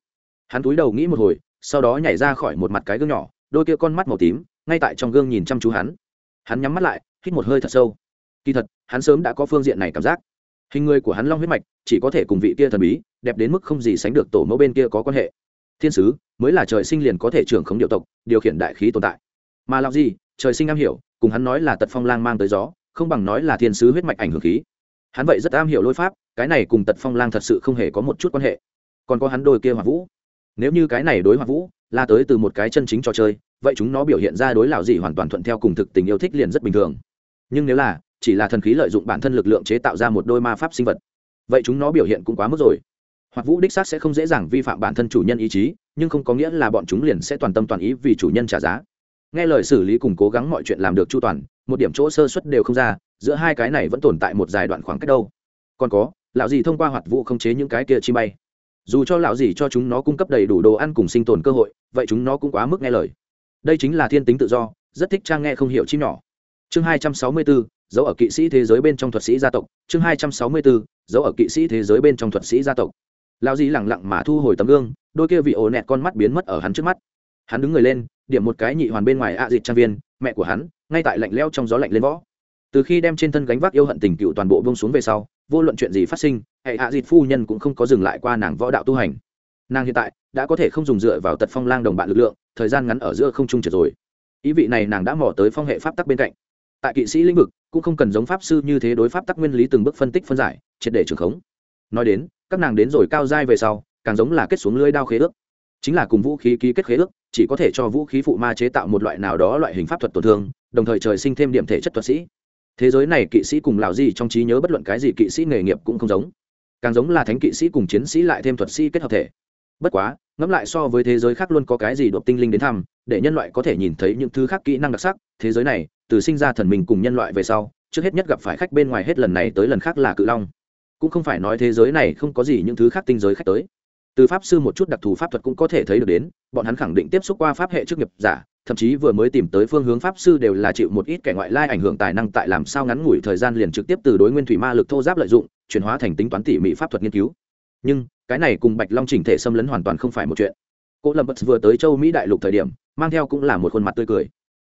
Hắn túi đầu nghĩ một hồi, sau đó nhảy ra khỏi một mặt cái gương nhỏ, đôi kia con mắt màu tím, ngay tại trong gương nhìn chăm chú hắn. Hắn nhắm mắt lại, hít một hơi thật sâu. Kỳ thật, hắn sớm đã có phương diện này cảm giác. Hình người của hắn long huyết mạch, chỉ có thể cùng vị kia thần bí, đẹp đến mức không gì sánh được tổ mẫu bên kia có quan hệ thiên sứ mới là trời sinh liền có thể trưởng khống điệu tộc, điều khiển đại khí tồn tại. Mà làm gì trời sinh am hiểu, cùng hắn nói là tật phong lang mang tới gió, không bằng nói là thiên sứ huyết mạch ảnh hưởng khí. Hắn vậy rất am hiểu lôi pháp, cái này cùng tật phong lang thật sự không hề có một chút quan hệ. Còn có hắn đôi kia hoặc vũ. Nếu như cái này đối hoặc vũ là tới từ một cái chân chính trò chơi, vậy chúng nó biểu hiện ra đối lão gì hoàn toàn thuận theo cùng thực tình yêu thích liền rất bình thường. Nhưng nếu là, chỉ là thần khí lợi dụng bản thân lực lượng chế tạo ra một đôi ma pháp sinh vật, vậy chúng nó biểu hiện cũng quá mức rồi hoặc vũ đích xác sẽ không dễ dàng vi phạm bản thân chủ nhân ý chí, nhưng không có nghĩa là bọn chúng liền sẽ toàn tâm toàn ý vì chủ nhân trả giá. Nghe lời xử lý cùng cố gắng mọi chuyện làm được chu toàn, một điểm chỗ sơ xuất đều không ra, giữa hai cái này vẫn tồn tại một dài đoạn khoảng cách đâu. Còn có, lão gì thông qua hoạt vụ không chế những cái kia chi bay. Dù cho lão gì cho chúng nó cung cấp đầy đủ đồ ăn cùng sinh tồn cơ hội, vậy chúng nó cũng quá mức nghe lời. Đây chính là thiên tính tự do, rất thích trang nghe không hiểu chim nhỏ. Chương hai trăm sáu mươi bốn dấu ở kỵ sĩ thế giới bên trong thuật sĩ gia tộc. Chương hai trăm sáu mươi bốn dấu ở kỵ sĩ thế giới bên trong thuật sĩ gia tộc lao dì lẳng lặng mà thu hồi tấm gương, đôi kia vị ổ nẹt con mắt biến mất ở hắn trước mắt. Hắn đứng người lên, điểm một cái nhị hoàn bên ngoài ạ à dịt trang viên, mẹ của hắn, ngay tại lạnh leo trong gió lạnh lên võ. Từ khi đem trên thân gánh vác yêu hận tình cựu toàn bộ bông xuống về sau, vô luận chuyện gì phát sinh, hệ ạ dịt phu nhân cũng không có dừng lại qua nàng võ đạo tu hành. Nàng hiện tại đã có thể không dùng dựa vào tật phong lang đồng bạn lực lượng, thời gian ngắn ở giữa không trung trượt rồi. Ý vị này nàng đã mò tới phong hệ pháp tắc bên cạnh. Tại kỵ sĩ lĩnh vực, cũng không cần giống pháp sư như thế đối pháp tắc nguyên lý từng bước phân tích phân giải, triệt để trường khống. Nói đến các nàng đến rồi cao giai về sau, càng giống là kết xuống lưới đao khế ước. Chính là cùng vũ khí ký kết khế ước, chỉ có thể cho vũ khí phụ ma chế tạo một loại nào đó loại hình pháp thuật tổn thương, đồng thời trời sinh thêm điểm thể chất thuật sĩ. Thế giới này kỵ sĩ cùng lào gì trong trí nhớ bất luận cái gì kỵ sĩ nghề nghiệp cũng không giống. Càng giống là thánh kỵ sĩ cùng chiến sĩ lại thêm thuật sĩ kết hợp thể. Bất quá, ngẫm lại so với thế giới khác luôn có cái gì đột tinh linh đến thăm, để nhân loại có thể nhìn thấy những thứ khác kỹ năng đặc sắc, thế giới này, từ sinh ra thần mình cùng nhân loại về sau, trước hết nhất gặp phải khách bên ngoài hết lần này tới lần khác là cự long cũng không phải nói thế giới này không có gì những thứ khác tinh giới khách tới. Từ pháp sư một chút đặc thù pháp thuật cũng có thể thấy được đến, bọn hắn khẳng định tiếp xúc qua pháp hệ chức nghiệp giả, thậm chí vừa mới tìm tới phương hướng pháp sư đều là chịu một ít kẻ ngoại lai ảnh hưởng tài năng tại làm sao ngắn ngủi thời gian liền trực tiếp từ đối nguyên thủy ma lực thô giáp lợi dụng, chuyển hóa thành tính toán tỉ mỉ pháp thuật nghiên cứu. Nhưng, cái này cùng bạch long chỉnh thể xâm lấn hoàn toàn không phải một chuyện. Cô lâm bất vừa tới châu mỹ đại lục thời điểm, mang theo cũng là một khuôn mặt tươi cười.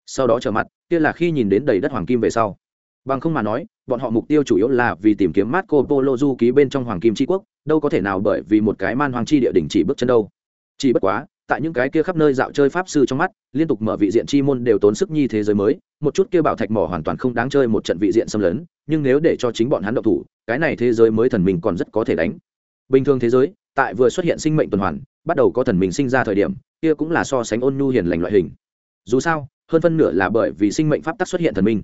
Sau đó trở mặt, kia là khi nhìn đến đầy đất hoàng kim về sau bằng không mà nói, bọn họ mục tiêu chủ yếu là vì tìm kiếm marco polo du ký bên trong hoàng kim tri quốc, đâu có thể nào bởi vì một cái man hoàng chi địa đỉnh chỉ bước chân đâu. Chỉ bất quá, tại những cái kia khắp nơi dạo chơi pháp sư trong mắt, liên tục mở vị diện chi môn đều tốn sức nhi thế giới mới, một chút kia bảo thạch mỏ hoàn toàn không đáng chơi một trận vị diện xâm lấn, nhưng nếu để cho chính bọn hắn độc thủ, cái này thế giới mới thần mình còn rất có thể đánh. Bình thường thế giới, tại vừa xuất hiện sinh mệnh tuần hoàn, bắt đầu có thần mình sinh ra thời điểm, kia cũng là so sánh ôn nhu hiền lành loại hình. Dù sao, hơn phân nửa là bởi vì sinh mệnh pháp tắc xuất hiện thần minh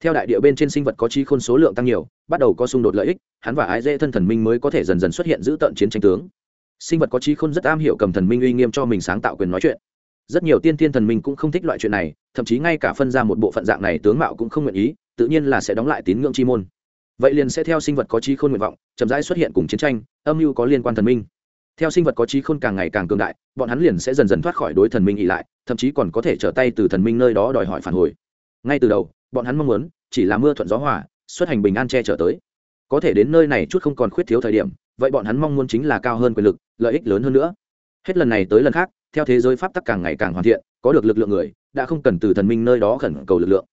theo đại địa bên trên sinh vật có trí khôn số lượng tăng nhiều, bắt đầu có xung đột lợi ích, hắn và ái dễ thân thần minh mới có thể dần dần xuất hiện giữ tận chiến tranh tướng. Sinh vật có trí khôn rất am hiểu cầm thần minh uy nghiêm cho mình sáng tạo quyền nói chuyện. Rất nhiều tiên tiên thần minh cũng không thích loại chuyện này, thậm chí ngay cả phân ra một bộ phận dạng này tướng mạo cũng không nguyện ý, tự nhiên là sẽ đóng lại tín ngưỡng chi môn. Vậy liền sẽ theo sinh vật có trí khôn nguyện vọng, chậm rãi xuất hiện cùng chiến tranh, âm mưu có liên quan thần minh. Theo sinh vật có trí khôn càng ngày càng cường đại, bọn hắn liền sẽ dần dần thoát khỏi đối thần minh ỉ lại, thậm chí còn có thể trở tay từ thần minh nơi đó đòi hỏi phản hồi ngay từ đầu, bọn hắn mong muốn, chỉ là mưa thuận gió hòa, xuất hành bình an che trở tới. Có thể đến nơi này chút không còn khuyết thiếu thời điểm, vậy bọn hắn mong muốn chính là cao hơn quyền lực, lợi ích lớn hơn nữa. Hết lần này tới lần khác, theo thế giới pháp tắc càng ngày càng hoàn thiện, có được lực lượng người, đã không cần từ thần minh nơi đó khẩn cầu lực lượng.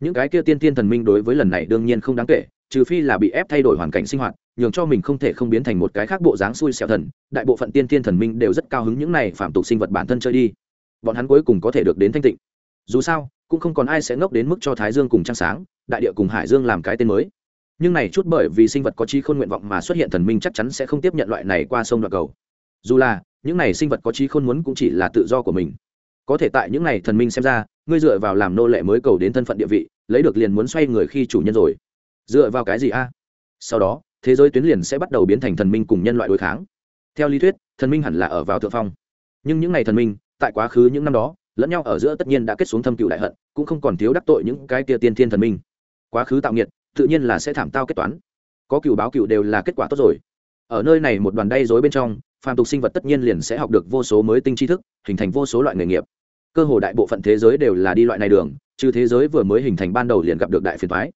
Những cái kia tiên tiên thần minh đối với lần này đương nhiên không đáng kể, trừ phi là bị ép thay đổi hoàn cảnh sinh hoạt, nhường cho mình không thể không biến thành một cái khác bộ dáng xui xẻo thần, đại bộ phận tiên tiên thần minh đều rất cao hứng những này phạm tục sinh vật bản thân chơi đi. Bọn hắn cuối cùng có thể được đến thanh tịnh. Dù sao cũng không còn ai sẽ ngốc đến mức cho thái dương cùng trăng sáng, đại địa cùng hải dương làm cái tên mới. Nhưng này chút bởi vì sinh vật có trí khôn nguyện vọng mà xuất hiện thần minh chắc chắn sẽ không tiếp nhận loại này qua sông đoạn cầu. Dù là, những này sinh vật có trí khôn muốn cũng chỉ là tự do của mình. Có thể tại những này thần minh xem ra, ngươi dựa vào làm nô lệ mới cầu đến thân phận địa vị, lấy được liền muốn xoay người khi chủ nhân rồi. Dựa vào cái gì a? Sau đó, thế giới tuyến liền sẽ bắt đầu biến thành thần minh cùng nhân loại đối kháng. Theo lý thuyết, thần minh hẳn là ở vào thượng phong. Nhưng những ngày thần minh, tại quá khứ những năm đó, lẫn nhau ở giữa tất nhiên đã kết xuống thâm cựu đại hận cũng không còn thiếu đắc tội những cái kia tiên thiên thần minh. Quá khứ tạo nghiệt, tự nhiên là sẽ thảm tao kết toán. Có cựu báo cựu đều là kết quả tốt rồi. Ở nơi này một đoàn đay dối bên trong, phàm tục sinh vật tất nhiên liền sẽ học được vô số mới tinh tri thức, hình thành vô số loại nghề nghiệp. Cơ hồ đại bộ phận thế giới đều là đi loại này đường trừ thế giới vừa mới hình thành ban đầu liền gặp được đại phiền thoái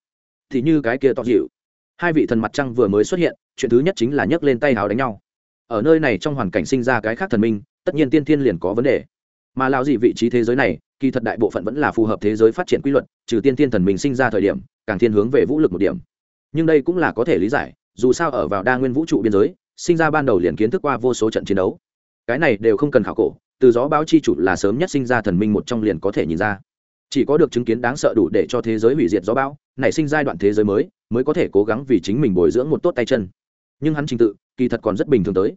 thì như cái kia to dịu. Hai vị thần mặt trăng vừa mới xuất hiện, chuyện thứ nhất chính là nhấc lên tay hào đánh nhau. Ở nơi này trong hoàn cảnh sinh ra cái khác thần minh, tất nhiên tiên thiên liền có vấn đề mà lao gì vị trí thế giới này, kỳ thật đại bộ phận vẫn là phù hợp thế giới phát triển quy luật, trừ tiên thiên thần mình sinh ra thời điểm, càng thiên hướng về vũ lực một điểm. Nhưng đây cũng là có thể lý giải, dù sao ở vào đa nguyên vũ trụ biên giới, sinh ra ban đầu liền kiến thức qua vô số trận chiến đấu. Cái này đều không cần khảo cổ, từ gió báo chi chủ là sớm nhất sinh ra thần minh một trong liền có thể nhìn ra. Chỉ có được chứng kiến đáng sợ đủ để cho thế giới hủy diệt gió bão, nảy sinh giai đoạn thế giới mới mới có thể cố gắng vì chính mình bồi dưỡng một tốt tay chân. Nhưng hắn trình tự, kỳ thật còn rất bình thường tới.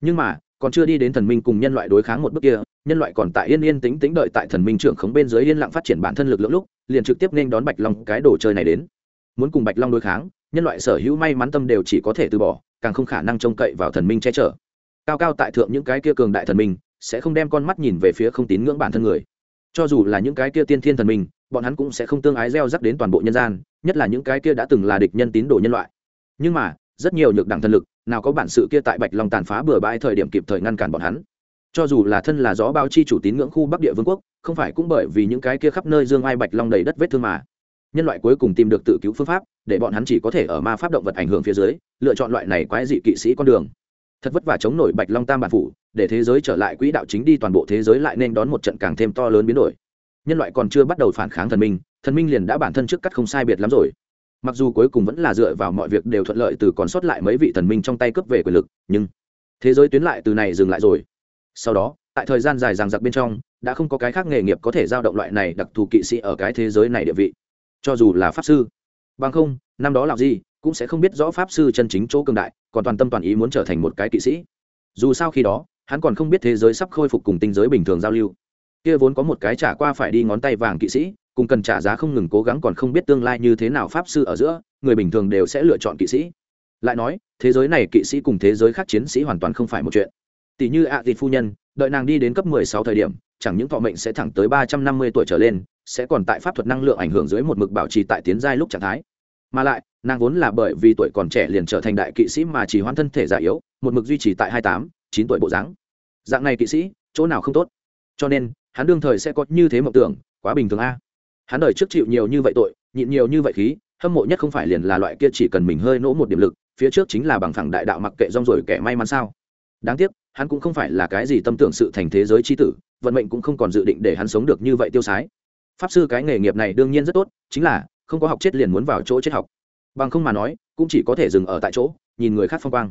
Nhưng mà, còn chưa đi đến thần minh cùng nhân loại đối kháng một bước kia nhân loại còn tại yên yên tính tính đợi tại thần minh trưởng khống bên dưới yên lặng phát triển bản thân lực lượng lúc, liền trực tiếp nên đón bạch long cái đồ chơi này đến. Muốn cùng bạch long đối kháng, nhân loại sở hữu may mắn tâm đều chỉ có thể từ bỏ, càng không khả năng trông cậy vào thần minh che chở. Cao cao tại thượng những cái kia cường đại thần minh, sẽ không đem con mắt nhìn về phía không tín ngưỡng bản thân người. Cho dù là những cái kia tiên thiên thần minh, bọn hắn cũng sẽ không tương ái gieo rắc đến toàn bộ nhân gian, nhất là những cái kia đã từng là địch nhân tín đồ nhân loại. Nhưng mà, rất nhiều nhược đẳng thần lực, nào có bản sự kia tại bạch long tàn phá bừa bãi thời điểm kịp thời ngăn cản bọn hắn cho dù là thân là gió báo chi chủ tín ngưỡng khu bắc địa vương quốc, không phải cũng bởi vì những cái kia khắp nơi dương ai bạch long đầy đất vết thương mà. Nhân loại cuối cùng tìm được tự cứu phương pháp, để bọn hắn chỉ có thể ở ma pháp động vật ảnh hưởng phía dưới, lựa chọn loại này quái dị kỵ sĩ con đường. Thật vất vả chống nổi bạch long tam bản phủ, để thế giới trở lại quỹ đạo chính đi toàn bộ thế giới lại nên đón một trận càng thêm to lớn biến đổi. Nhân loại còn chưa bắt đầu phản kháng thần minh thần minh liền đã bản thân trước cắt không sai biệt lắm rồi. Mặc dù cuối cùng vẫn là dựa vào mọi việc đều thuận lợi từ còn sót lại mấy vị thần minh trong tay cướp về quyền lực, nhưng thế giới tuyến lại từ này dừng lại rồi sau đó, tại thời gian dài ràng giặc bên trong, đã không có cái khác nghề nghiệp có thể giao động loại này đặc thù kỵ sĩ ở cái thế giới này địa vị. Cho dù là pháp sư, bằng không, năm đó làm gì cũng sẽ không biết rõ pháp sư chân chính chỗ cường đại, còn toàn tâm toàn ý muốn trở thành một cái kỵ sĩ. Dù sao khi đó, hắn còn không biết thế giới sắp khôi phục cùng tinh giới bình thường giao lưu. Kia vốn có một cái trả qua phải đi ngón tay vàng kỵ sĩ, cùng cần trả giá không ngừng cố gắng còn không biết tương lai như thế nào pháp sư ở giữa, người bình thường đều sẽ lựa chọn kỵ sĩ. Lại nói, thế giới này kỵ sĩ cùng thế giới khác chiến sĩ hoàn toàn không phải một chuyện tỷ như ạ à phu nhân, đợi nàng đi đến cấp mười sáu thời điểm, chẳng những thọ mệnh sẽ thẳng tới ba trăm năm mươi tuổi trở lên, sẽ còn tại pháp thuật năng lượng ảnh hưởng dưới một mực bảo trì tại tiến giai lúc trạng thái. Mà lại, nàng vốn là bởi vì tuổi còn trẻ liền trở thành đại kỵ sĩ mà chỉ hoãn thân thể già yếu, một mực duy trì tại hai tám, chín tuổi bộ dáng. Dạng này kỵ sĩ, chỗ nào không tốt? Cho nên, hắn đương thời sẽ có như thế mộng tưởng, quá bình thường a. Hắn đời trước chịu nhiều như vậy tội, nhịn nhiều như vậy khí, hâm mộ nhất không phải liền là loại kia chỉ cần mình hơi nỗ một điểm lực, phía trước chính là bằng phẳng đại đạo mặc kệ rong rồi kẻ may mắn sao đáng tiếc, hắn cũng không phải là cái gì tâm tưởng sự thành thế giới tri tử, vận mệnh cũng không còn dự định để hắn sống được như vậy tiêu sái. Pháp sư cái nghề nghiệp này đương nhiên rất tốt, chính là, không có học chết liền muốn vào chỗ chết học. Bằng không mà nói, cũng chỉ có thể dừng ở tại chỗ, nhìn người khác phong quang.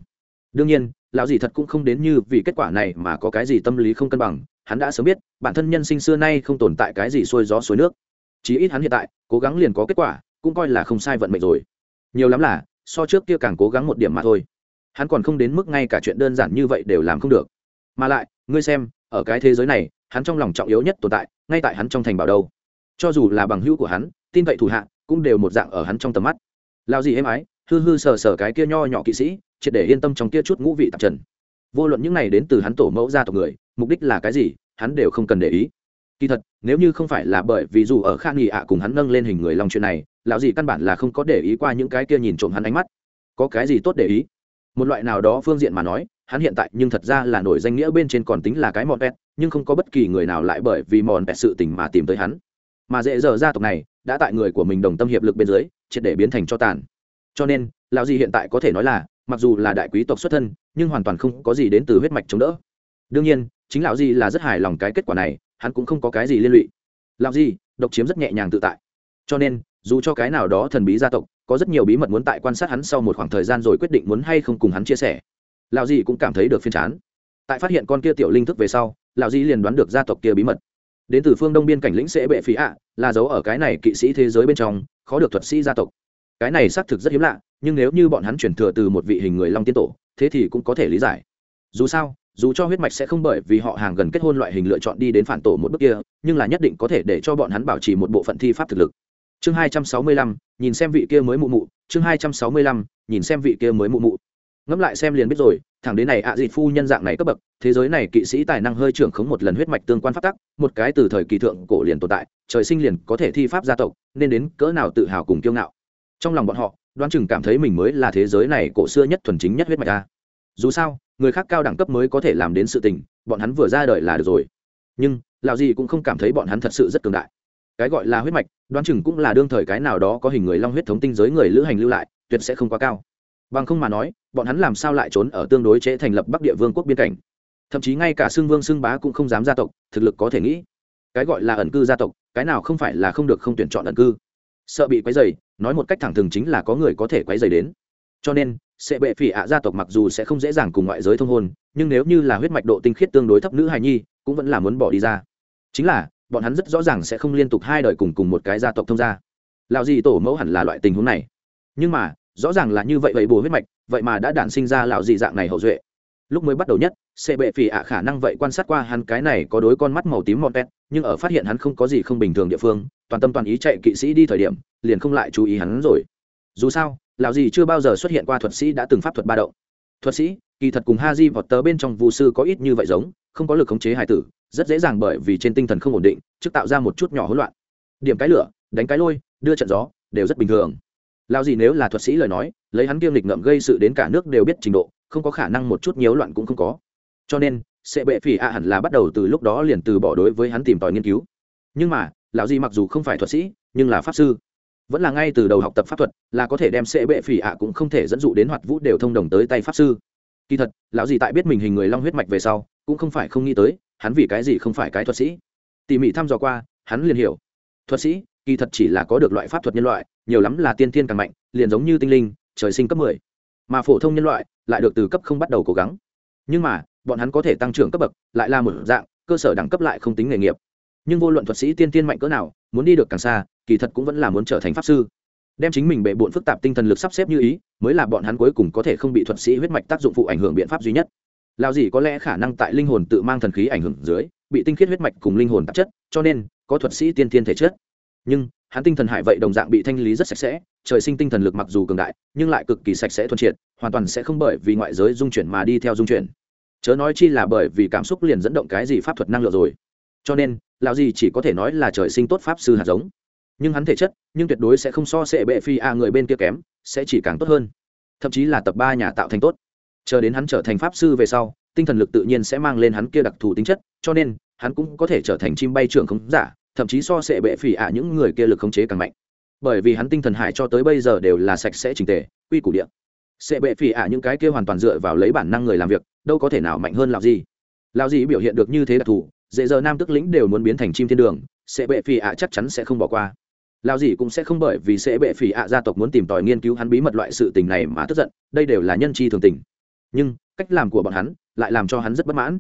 Đương nhiên, lão gì thật cũng không đến như vì kết quả này mà có cái gì tâm lý không cân bằng, hắn đã sớm biết, bản thân nhân sinh xưa nay không tồn tại cái gì xuôi gió suối nước. Chí ít hắn hiện tại, cố gắng liền có kết quả, cũng coi là không sai vận mệnh rồi. Nhiều lắm là, so trước kia càng cố gắng một điểm mà thôi hắn còn không đến mức ngay cả chuyện đơn giản như vậy đều làm không được. Mà lại, ngươi xem, ở cái thế giới này, hắn trong lòng trọng yếu nhất tồn tại, ngay tại hắn trong thành bảo đâu. Cho dù là bằng hữu của hắn, tin cậy thủ hạ, cũng đều một dạng ở hắn trong tầm mắt. Lao gì êm ái, hư hư sờ sờ cái kia nho nhỏ kỵ sĩ, triệt để yên tâm trong kia chút ngũ vị tạp trần. Vô luận những này đến từ hắn tổ mẫu gia tộc người, mục đích là cái gì, hắn đều không cần để ý. Kỳ thật, nếu như không phải là bởi vì dù ở khan nghị ạ cùng hắn nâng lên hình người lòng chuyện này, lão gì căn bản là không có để ý qua những cái kia nhìn trộm hắn ánh mắt. Có cái gì tốt để ý? Một loại nào đó phương diện mà nói, hắn hiện tại nhưng thật ra là nổi danh nghĩa bên trên còn tính là cái mòn pet nhưng không có bất kỳ người nào lại bởi vì mòn pet sự tình mà tìm tới hắn. Mà dễ dở gia tộc này, đã tại người của mình đồng tâm hiệp lực bên dưới, triệt để biến thành cho tàn. Cho nên, lão gì hiện tại có thể nói là, mặc dù là đại quý tộc xuất thân, nhưng hoàn toàn không có gì đến từ huyết mạch chống đỡ. Đương nhiên, chính lão gì là rất hài lòng cái kết quả này, hắn cũng không có cái gì liên lụy. Lão gì độc chiếm rất nhẹ nhàng tự tại. Cho nên, dù cho cái nào đó thần bí gia tộc có rất nhiều bí mật muốn tại quan sát hắn sau một khoảng thời gian rồi quyết định muốn hay không cùng hắn chia sẻ. Lão Di cũng cảm thấy được phiền chán. Tại phát hiện con kia tiểu linh thức về sau, lão Di liền đoán được gia tộc kia bí mật. Đến từ phương đông biên cảnh lĩnh sẽ bệ phí ạ, là dấu ở cái này kỵ sĩ thế giới bên trong, khó được thuật sĩ gia tộc. Cái này xác thực rất hiếm lạ, nhưng nếu như bọn hắn chuyển thừa từ một vị hình người long tiên tổ, thế thì cũng có thể lý giải. Dù sao, dù cho huyết mạch sẽ không bởi vì họ hàng gần kết hôn loại hình lựa chọn đi đến phản tổ một bước kia, nhưng là nhất định có thể để cho bọn hắn bảo trì một bộ phận thi pháp thực lực chương hai trăm sáu mươi lăm, nhìn xem vị kia mới mụ mụ. Chương hai trăm sáu mươi lăm, nhìn xem vị kia mới mụ mụ. Ngẫm lại xem liền biết rồi, thẳng đến này ạ à dịt phu nhân dạng này cấp bậc, thế giới này kỵ sĩ tài năng hơi trưởng khống một lần huyết mạch tương quan pháp tắc, một cái từ thời kỳ thượng cổ liền tồn tại, trời sinh liền có thể thi pháp gia tộc, nên đến cỡ nào tự hào cùng kiêu ngạo. Trong lòng bọn họ, đoán chừng cảm thấy mình mới là thế giới này cổ xưa nhất thuần chính nhất huyết mạch ta. Dù sao, người khác cao đẳng cấp mới có thể làm đến sự tình, bọn hắn vừa ra đời là được rồi. Nhưng lào gì cũng không cảm thấy bọn hắn thật sự rất cường đại cái gọi là huyết mạch, đoán chừng cũng là đương thời cái nào đó có hình người long huyết thống tinh giới người lữ hành lưu lại, tuyệt sẽ không quá cao. Bằng không mà nói, bọn hắn làm sao lại trốn ở tương đối chế thành lập bắc địa vương quốc biên cảnh? Thậm chí ngay cả xưng vương xưng bá cũng không dám gia tộc, thực lực có thể nghĩ. Cái gọi là ẩn cư gia tộc, cái nào không phải là không được không tuyển chọn ẩn cư. Sợ bị quấy dày nói một cách thẳng thừng chính là có người có thể quấy dày đến. Cho nên, sẽ bệ phỉ ạ gia tộc mặc dù sẽ không dễ dàng cùng ngoại giới thông hôn, nhưng nếu như là huyết mạch độ tinh khiết tương đối thấp nữ hài nhi, cũng vẫn là muốn bỏ đi ra. Chính là bọn hắn rất rõ ràng sẽ không liên tục hai đời cùng cùng một cái gia tộc thông gia. Lạo gì tổ mẫu hẳn là loại tình huống này. Nhưng mà, rõ ràng là như vậy vậy bồ huyết mạch, vậy mà đã đản sinh ra lạo dị dạng này hậu duệ. Lúc mới bắt đầu nhất sệ bệ phì ạ khả năng vậy quan sát qua hắn cái này có đôi con mắt màu tím mọt pet nhưng ở phát hiện hắn không có gì không bình thường địa phương, toàn tâm toàn ý chạy kỵ sĩ đi thời điểm, liền không lại chú ý hắn rồi. Dù sao, lão gì chưa bao giờ xuất hiện qua thuật sĩ đã từng pháp thuật ba động. Thuật sĩ kỳ thật cùng ha di vọt tớ bên trong vụ sư có ít như vậy giống, không có lực khống chế hài tử, rất dễ dàng bởi vì trên tinh thần không ổn định, trước tạo ra một chút nhỏ hỗn loạn. Điểm cái lửa, đánh cái lôi, đưa trận gió, đều rất bình thường. Lao gì nếu là thuật sĩ lời nói, lấy hắn kiêm lịch ngậm gây sự đến cả nước đều biết trình độ, không có khả năng một chút nhiễu loạn cũng không có. Cho nên, sẽ bệ phỉ ạ hẳn là bắt đầu từ lúc đó liền từ bỏ đối với hắn tìm tòi nghiên cứu. Nhưng mà, lão gì mặc dù không phải thuật sĩ, nhưng là pháp sư. Vẫn là ngay từ đầu học tập pháp thuật, là có thể đem sẽ bệ phỉ ạ cũng không thể dẫn dụ đến hoạt vũ đều thông đồng tới tay pháp sư kỳ thật, lão gì tại biết mình hình người long huyết mạch về sau, cũng không phải không nghĩ tới, hắn vì cái gì không phải cái thuật sĩ. Tỉ mỉ thăm dò qua, hắn liền hiểu. Thuật sĩ, kỳ thật chỉ là có được loại pháp thuật nhân loại, nhiều lắm là tiên thiên càng mạnh, liền giống như tinh linh, trời sinh cấp mười. Mà phổ thông nhân loại, lại được từ cấp không bắt đầu cố gắng. Nhưng mà, bọn hắn có thể tăng trưởng cấp bậc, lại là một dạng, cơ sở đẳng cấp lại không tính nghề nghiệp. Nhưng vô luận thuật sĩ tiên tiên mạnh cỡ nào, muốn đi được càng xa, kỳ thật cũng vẫn là muốn trở thành pháp sư. Đem chính mình bệ bộn phức tạp tinh thần lực sắp xếp như ý mới là bọn hắn cuối cùng có thể không bị thuật sĩ huyết mạch tác dụng phụ ảnh hưởng biện pháp duy nhất. Lao gì có lẽ khả năng tại linh hồn tự mang thần khí ảnh hưởng dưới, bị tinh khiết huyết mạch cùng linh hồn tạp chất, cho nên, có thuật sĩ tiên thiên thể chất. Nhưng, hắn tinh thần hải vậy đồng dạng bị thanh lý rất sạch sẽ, trời sinh tinh thần lực mặc dù cường đại, nhưng lại cực kỳ sạch sẽ thuần triệt, hoàn toàn sẽ không bởi vì ngoại giới dung chuyển mà đi theo dung chuyển. Chớ nói chi là bởi vì cảm xúc liền dẫn động cái gì pháp thuật năng lượng rồi. Cho nên, lão gì chỉ có thể nói là trời sinh tốt pháp sư hạt giống nhưng hắn thể chất, nhưng tuyệt đối sẽ không so sệ bệ phi a người bên kia kém, sẽ chỉ càng tốt hơn. Thậm chí là tập ba nhà tạo thành tốt. Chờ đến hắn trở thành pháp sư về sau, tinh thần lực tự nhiên sẽ mang lên hắn kia đặc thù tính chất, cho nên, hắn cũng có thể trở thành chim bay trưởng khống giả, thậm chí so sệ bệ phỉ ạ những người kia lực khống chế càng mạnh. Bởi vì hắn tinh thần hải cho tới bây giờ đều là sạch sẽ trình tề, quy củ điện sệ bệ phỉ ạ những cái kia hoàn toàn dựa vào lấy bản năng người làm việc, đâu có thể nào mạnh hơn lào gì lào gì biểu hiện được như thế đặc thù, dễ giờ nam tức lĩnh đều muốn biến thành chim thiên đường, sệ bệ phỉ ạ chắc chắn sẽ không bỏ qua lao gì cũng sẽ không bởi vì sẽ bệ phỉ ạ gia tộc muốn tìm tòi nghiên cứu hắn bí mật loại sự tình này mà tức giận, đây đều là nhân chi thường tình. Nhưng, cách làm của bọn hắn lại làm cho hắn rất bất mãn.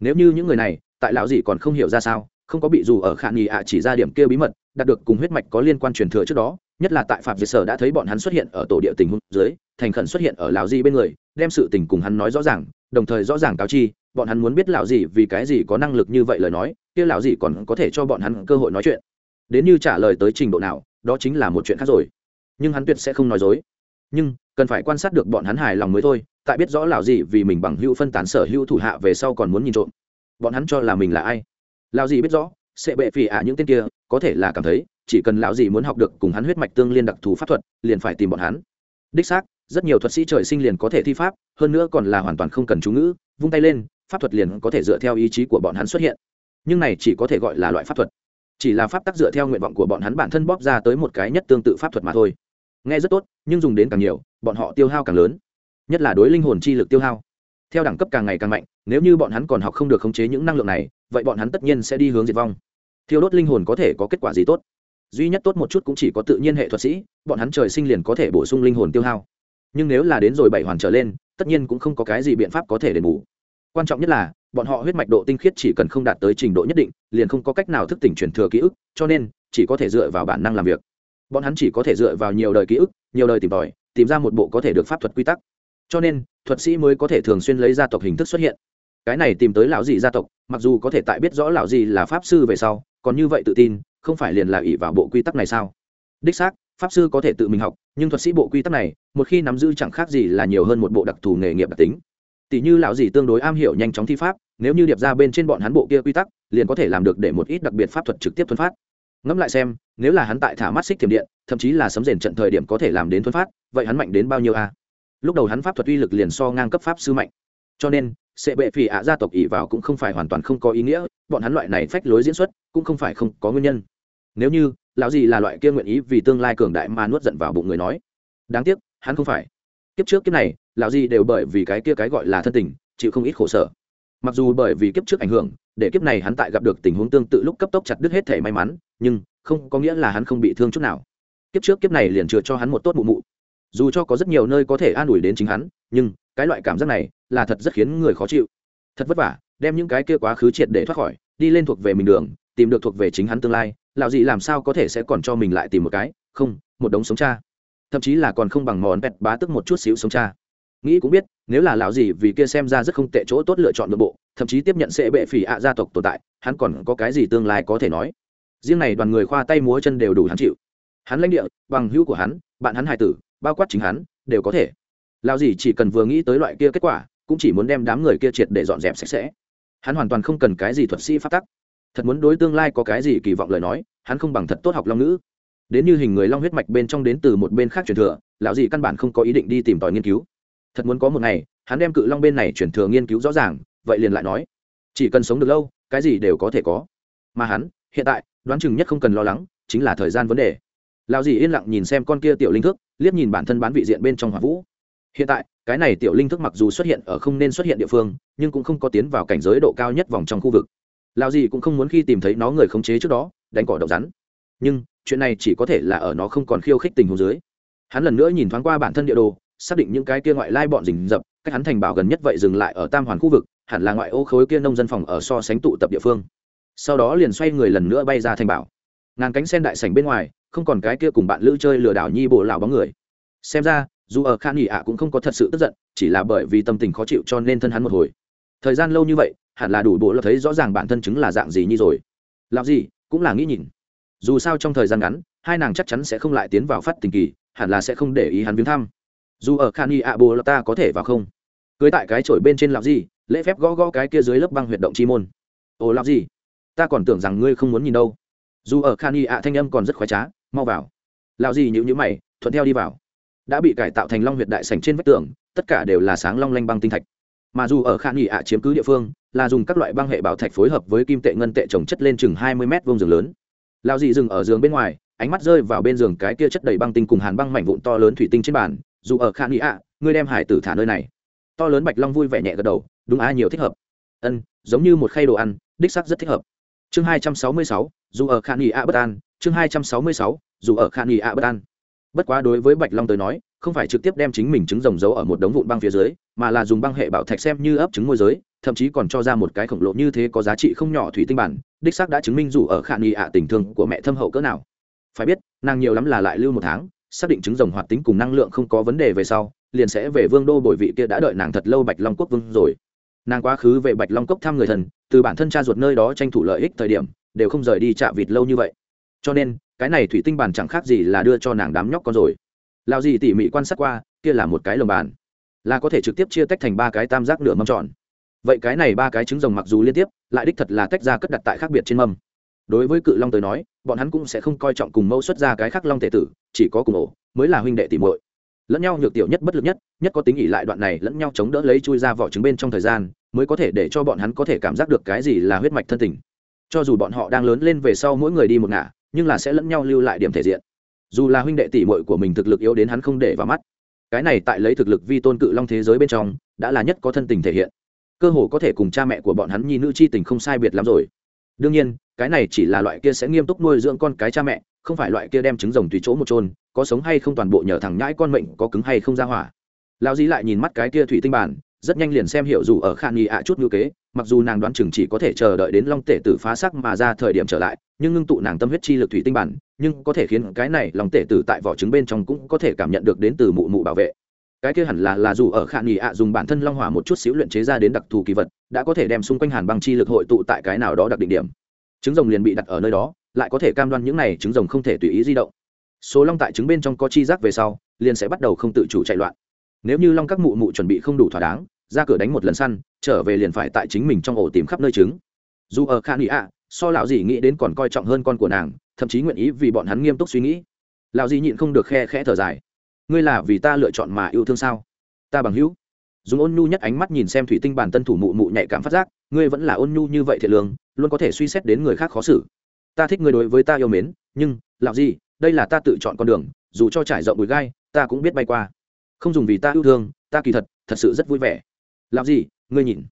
Nếu như những người này, tại lão gì còn không hiểu ra sao, không có bị dù ở khả nghi ạ chỉ ra điểm kia bí mật, đạt được cùng huyết mạch có liên quan truyền thừa trước đó, nhất là tại phạm diệt sở đã thấy bọn hắn xuất hiện ở tổ địa tình huống dưới, thành khẩn xuất hiện ở lão gì bên người, đem sự tình cùng hắn nói rõ ràng, đồng thời rõ ràng cáo chi, bọn hắn muốn biết lão gì vì cái gì có năng lực như vậy lời nói, kia lão gì còn có thể cho bọn hắn cơ hội nói chuyện đến như trả lời tới trình độ nào, đó chính là một chuyện khác rồi. Nhưng hắn tuyệt sẽ không nói dối. Nhưng, cần phải quan sát được bọn hắn hài lòng mới thôi, tại biết rõ lão gì vì mình bằng hữu phân tán sở hữu thủ hạ về sau còn muốn nhìn trộm. Bọn hắn cho là mình là ai? Lão gì biết rõ, sẽ bệ phỉ à những tên kia, có thể là cảm thấy, chỉ cần lão gì muốn học được cùng hắn huyết mạch tương liên đặc thù pháp thuật, liền phải tìm bọn hắn. Đích xác, rất nhiều thuật sĩ trời sinh liền có thể thi pháp, hơn nữa còn là hoàn toàn không cần chú ngữ, vung tay lên, pháp thuật liền có thể dựa theo ý chí của bọn hắn xuất hiện. Nhưng này chỉ có thể gọi là loại pháp thuật chỉ là pháp tắc dựa theo nguyện vọng của bọn hắn bản thân bóp ra tới một cái nhất tương tự pháp thuật mà thôi. Nghe rất tốt, nhưng dùng đến càng nhiều, bọn họ tiêu hao càng lớn. Nhất là đối linh hồn chi lực tiêu hao. Theo đẳng cấp càng ngày càng mạnh, nếu như bọn hắn còn học không được khống chế những năng lượng này, vậy bọn hắn tất nhiên sẽ đi hướng diệt vong. Thiêu đốt linh hồn có thể có kết quả gì tốt? Duy nhất tốt một chút cũng chỉ có tự nhiên hệ thuật sĩ, bọn hắn trời sinh liền có thể bổ sung linh hồn tiêu hao. Nhưng nếu là đến rồi bảy hoàn trở lên, tất nhiên cũng không có cái gì biện pháp có thể đền bù. Quan trọng nhất là bọn họ huyết mạch độ tinh khiết chỉ cần không đạt tới trình độ nhất định, liền không có cách nào thức tỉnh truyền thừa ký ức, cho nên, chỉ có thể dựa vào bản năng làm việc. Bọn hắn chỉ có thể dựa vào nhiều đời ký ức, nhiều đời tìm tòi, tìm ra một bộ có thể được pháp thuật quy tắc. Cho nên, thuật sĩ mới có thể thường xuyên lấy gia tộc hình thức xuất hiện. Cái này tìm tới lão dị gia tộc, mặc dù có thể tại biết rõ lão dị là pháp sư về sau, còn như vậy tự tin, không phải liền là ỷ vào bộ quy tắc này sao? Đích xác, pháp sư có thể tự mình học, nhưng thuật sĩ bộ quy tắc này, một khi nắm giữ chẳng khác gì là nhiều hơn một bộ đặc thù nghề nghiệp đặc tính tỷ như lão gì tương đối am hiểu nhanh chóng thi pháp, nếu như điệp ra bên trên bọn hắn bộ kia quy tắc, liền có thể làm được để một ít đặc biệt pháp thuật trực tiếp thuần phát. Ngẫm lại xem, nếu là hắn tại thả mắt xích thiểm điện, thậm chí là sấm rền trận thời điểm có thể làm đến thuần phát, vậy hắn mạnh đến bao nhiêu a? Lúc đầu hắn pháp thuật uy lực liền so ngang cấp pháp sư mạnh. Cho nên, sẽ bệ phỉ ạ gia tộc ỉ vào cũng không phải hoàn toàn không có ý nghĩa, bọn hắn loại này phách lối diễn xuất, cũng không phải không có nguyên nhân. Nếu như, lão gì là loại kia nguyện ý vì tương lai cường đại mà nuốt giận vào bụng người nói. Đáng tiếc, hắn không phải. Kiếp trước kiếp này lão gì đều bởi vì cái kia cái gọi là thân tình, chịu không ít khổ sở. Mặc dù bởi vì kiếp trước ảnh hưởng, để kiếp này hắn tại gặp được tình huống tương tự lúc cấp tốc chặt đứt hết thể may mắn, nhưng không có nghĩa là hắn không bị thương chút nào. Kiếp trước kiếp này liền chừa cho hắn một tốt mụ mụ. Dù cho có rất nhiều nơi có thể an ủi đến chính hắn, nhưng cái loại cảm giác này là thật rất khiến người khó chịu. Thật vất vả, đem những cái kia quá khứ triệt để thoát khỏi, đi lên thuộc về mình đường, tìm được thuộc về chính hắn tương lai, lão gì làm sao có thể sẽ còn cho mình lại tìm một cái, không, một đống sống cha. Thậm chí là còn không bằng món pẹt bá tức một chút xíu sống cha nghĩ cũng biết, nếu là lão gì vì kia xem ra rất không tệ chỗ tốt lựa chọn nội bộ, thậm chí tiếp nhận sẽ bệ phỉ ạ gia tộc tồn tại, hắn còn có cái gì tương lai có thể nói? Riêng này đoàn người khoa tay múa chân đều đủ hắn chịu. Hắn lãnh địa, bằng hữu của hắn, bạn hắn hài tử, bao quát chính hắn, đều có thể. Lão gì chỉ cần vừa nghĩ tới loại kia kết quả, cũng chỉ muốn đem đám người kia triệt để dọn dẹp sạch sẽ. Hắn hoàn toàn không cần cái gì thuật sĩ phát tắc. Thật muốn đối tương lai có cái gì kỳ vọng lời nói, hắn không bằng thật tốt học long ngữ. Đến như hình người long huyết mạch bên trong đến từ một bên khác truyền thừa, lão gì căn bản không có ý định đi tìm tòi nghiên cứu thật muốn có một ngày, hắn đem cự long bên này chuyển thừa nghiên cứu rõ ràng, vậy liền lại nói, chỉ cần sống được lâu, cái gì đều có thể có. Mà hắn, hiện tại, đoán chừng nhất không cần lo lắng, chính là thời gian vấn đề. Lão gì yên lặng nhìn xem con kia tiểu linh thức liếc nhìn bản thân bán vị diện bên trong hỏa vũ. Hiện tại, cái này tiểu linh thức mặc dù xuất hiện ở không nên xuất hiện địa phương, nhưng cũng không có tiến vào cảnh giới độ cao nhất vòng trong khu vực. Lão gì cũng không muốn khi tìm thấy nó người khống chế trước đó, đánh cỏ độc rắn. Nhưng, chuyện này chỉ có thể là ở nó không còn khiêu khích tình huống dưới. Hắn lần nữa nhìn thoáng qua bản thân địa đồ xác định những cái kia ngoại lai bọn rình rập, cách hắn thành bảo gần nhất vậy dừng lại ở tam hoàn khu vực, hẳn là ngoại ô khối kia nông dân phòng ở so sánh tụ tập địa phương. Sau đó liền xoay người lần nữa bay ra thành bảo. Ngàn cánh sen đại sảnh bên ngoài, không còn cái kia cùng bạn lữ chơi lừa đảo nhi bộ lão bóng người. Xem ra, dù ở khan nghỉ ạ cũng không có thật sự tức giận, chỉ là bởi vì tâm tình khó chịu cho nên thân hắn một hồi. Thời gian lâu như vậy, hẳn là đủ bộ lập thấy rõ ràng bản thân chứng là dạng gì như rồi. Làm gì, cũng là nghĩ nhìn. Dù sao trong thời gian ngắn, hai nàng chắc chắn sẽ không lại tiến vào phát tình kỳ, hẳn là sẽ không để ý hắn viếng thăm dù ở khan y ạ bồ là ta có thể vào không? Cưới tại cái chổi bên trên làm gì, lễ phép gõ gõ cái kia dưới lớp băng huyệt động chi môn. Ồ làm gì? Ta còn tưởng rằng ngươi không muốn nhìn đâu. Dù ở khan y thanh âm còn rất khoái trá, mau vào. Lao gì nhữ nhữ mày, thuận theo đi vào. Đã bị cải tạo thành long huyệt đại sành trên vách tường, tất cả đều là sáng long lanh băng tinh thạch. Mà dù ở khan y ạ chiếm cứ địa phương, là dùng các loại băng hệ bảo thạch phối hợp với kim tệ ngân tệ trồng chất lên chừng hai mươi mét vuông giường lớn. Lao gì dừng ở giường bên ngoài, ánh mắt rơi vào bên giường cái kia chất đầy băng tinh cùng hàn băng mảnh vụn to lớn thủy tinh trên bàn dù ở khả nghị ạ, ngươi đem hải tử thả nơi này. To lớn bạch long vui vẻ nhẹ gật đầu, đúng a nhiều thích hợp. Ân, giống như một khay đồ ăn, đích sắc rất thích hợp. Chương hai trăm sáu mươi sáu, dù ở khả nghị ạ bất an, chương hai trăm sáu mươi sáu, dù ở khả nghị ạ bất an. Bất quá đối với bạch long tới nói, không phải trực tiếp đem chính mình trứng rồng giấu ở một đống vụn băng phía dưới, mà là dùng băng hệ bảo thạch xem như ấp trứng môi giới, thậm chí còn cho ra một cái khổng lồ như thế có giá trị không nhỏ thủy tinh bản, đích xác đã chứng minh dù ở khả nghi ạ tình thương của mẹ thâm hậu cỡ nào. Phải biết, nàng nhiều lắm là lại lưu một tháng xác định trứng rồng hoạt tính cùng năng lượng không có vấn đề về sau, liền sẽ về vương đô bồi vị kia đã đợi nàng thật lâu bạch long quốc vương rồi. Nàng quá khứ về bạch long cốc thăm người thần, từ bản thân cha ruột nơi đó tranh thủ lợi ích thời điểm, đều không rời đi chạ vịt lâu như vậy. Cho nên, cái này thủy tinh bàn chẳng khác gì là đưa cho nàng đám nhóc con rồi. Lao gì tỉ mỉ quan sát qua, kia là một cái lồng bàn. Là có thể trực tiếp chia tách thành ba cái tam giác nửa mâm tròn. Vậy cái này ba cái trứng rồng mặc dù liên tiếp, lại đích thật là tách ra cất đặt tại khác biệt trên mâm đối với cự long tới nói, bọn hắn cũng sẽ không coi trọng cùng mẫu xuất ra cái khác long tề tử, chỉ có cùng ổ, mới là huynh đệ tìm muội. Lẫn nhau nhược tiểu nhất bất lực nhất nhất có tính ỉ lại đoạn này lẫn nhau chống đỡ lấy chui ra vỏ trứng bên trong thời gian, mới có thể để cho bọn hắn có thể cảm giác được cái gì là huyết mạch thân tình. Cho dù bọn họ đang lớn lên về sau mỗi người đi một ngả, nhưng là sẽ lẫn nhau lưu lại điểm thể diện. Dù là huynh đệ tỷ muội của mình thực lực yếu đến hắn không để vào mắt, cái này tại lấy thực lực vi tôn cự long thế giới bên trong, đã là nhất có thân tình thể hiện. Cơ hồ có thể cùng cha mẹ của bọn hắn nhi nữ chi tình không sai biệt lắm rồi đương nhiên, cái này chỉ là loại kia sẽ nghiêm túc nuôi dưỡng con cái cha mẹ, không phải loại kia đem trứng rồng tùy chỗ một trôn có sống hay không toàn bộ nhờ thằng nhãi con mệnh có cứng hay không ra hỏa. Lao dí lại nhìn mắt cái kia thủy tinh bản rất nhanh liền xem hiểu dù ở khan nghi ạ chút ngữ kế, mặc dù nàng đoán chừng chỉ có thể chờ đợi đến long tể tử phá sắc mà ra thời điểm trở lại, nhưng ngưng tụ nàng tâm huyết chi lực thủy tinh bản nhưng có thể khiến cái này long tể tử tại vỏ trứng bên trong cũng có thể cảm nhận được đến từ mụ mụ bảo vệ cái kia hẳn là là dù ở khả nghỉ ạ, dùng bản thân long hỏa một chút xíu luyện chế ra đến đặc thù kỳ vật, đã có thể đem xung quanh hàn băng chi lực hội tụ tại cái nào đó đặc định điểm. Trứng rồng liền bị đặt ở nơi đó, lại có thể cam đoan những này trứng rồng không thể tùy ý di động. Số long tại trứng bên trong có chi giác về sau, liền sẽ bắt đầu không tự chủ chạy loạn. Nếu như long các mụ mụ chuẩn bị không đủ thỏa đáng, ra cửa đánh một lần săn, trở về liền phải tại chính mình trong ổ tìm khắp nơi trứng. Dù ở khả nghỉ ạ, so lão gì nghĩ đến còn coi trọng hơn con của nàng, thậm chí nguyện ý vì bọn hắn nghiêm túc suy nghĩ. Lão gì nhịn không được khe khẽ thở dài ngươi là vì ta lựa chọn mà yêu thương sao? Ta bằng hữu. Dùng ôn nhu nhất ánh mắt nhìn xem thủy tinh bản tân thủ mụ mụ nhạy cảm phát giác, ngươi vẫn là ôn nhu như vậy thiệt lương, luôn có thể suy xét đến người khác khó xử. Ta thích ngươi đối với ta yêu mến, nhưng làm gì, đây là ta tự chọn con đường, dù cho trải rộng bụi gai, ta cũng biết bay qua. Không dùng vì ta yêu thương, ta kỳ thật thật sự rất vui vẻ. Làm gì, ngươi nhìn,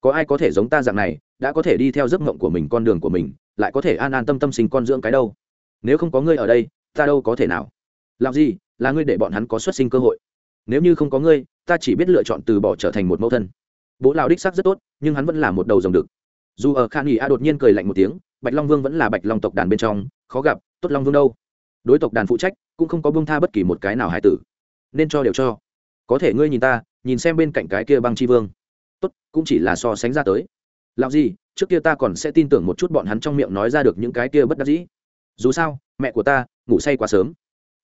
có ai có thể giống ta dạng này, đã có thể đi theo giấc mộng của mình con đường của mình, lại có thể an an tâm tâm sinh con dưỡng cái đâu? Nếu không có ngươi ở đây, ta đâu có thể nào. Làm gì là ngươi để bọn hắn có xuất sinh cơ hội. Nếu như không có ngươi, ta chỉ biết lựa chọn từ bỏ trở thành một mẫu thân. Bố Lao đích xác rất tốt, nhưng hắn vẫn là một đầu dòng đực. Dù ở khan nghỉ a đột nhiên cười lạnh một tiếng, bạch long vương vẫn là bạch long tộc đàn bên trong, khó gặp, tốt long vương đâu. Đối tộc đàn phụ trách, cũng không có bông tha bất kỳ một cái nào hải tử. Nên cho đều cho. Có thể ngươi nhìn ta, nhìn xem bên cạnh cái kia băng chi vương. Tốt, cũng chỉ là so sánh ra tới. Làm gì, trước kia ta còn sẽ tin tưởng một chút bọn hắn trong miệng nói ra được những cái kia bất đắc dĩ. Dù sao, mẹ của ta, ngủ say quá sớm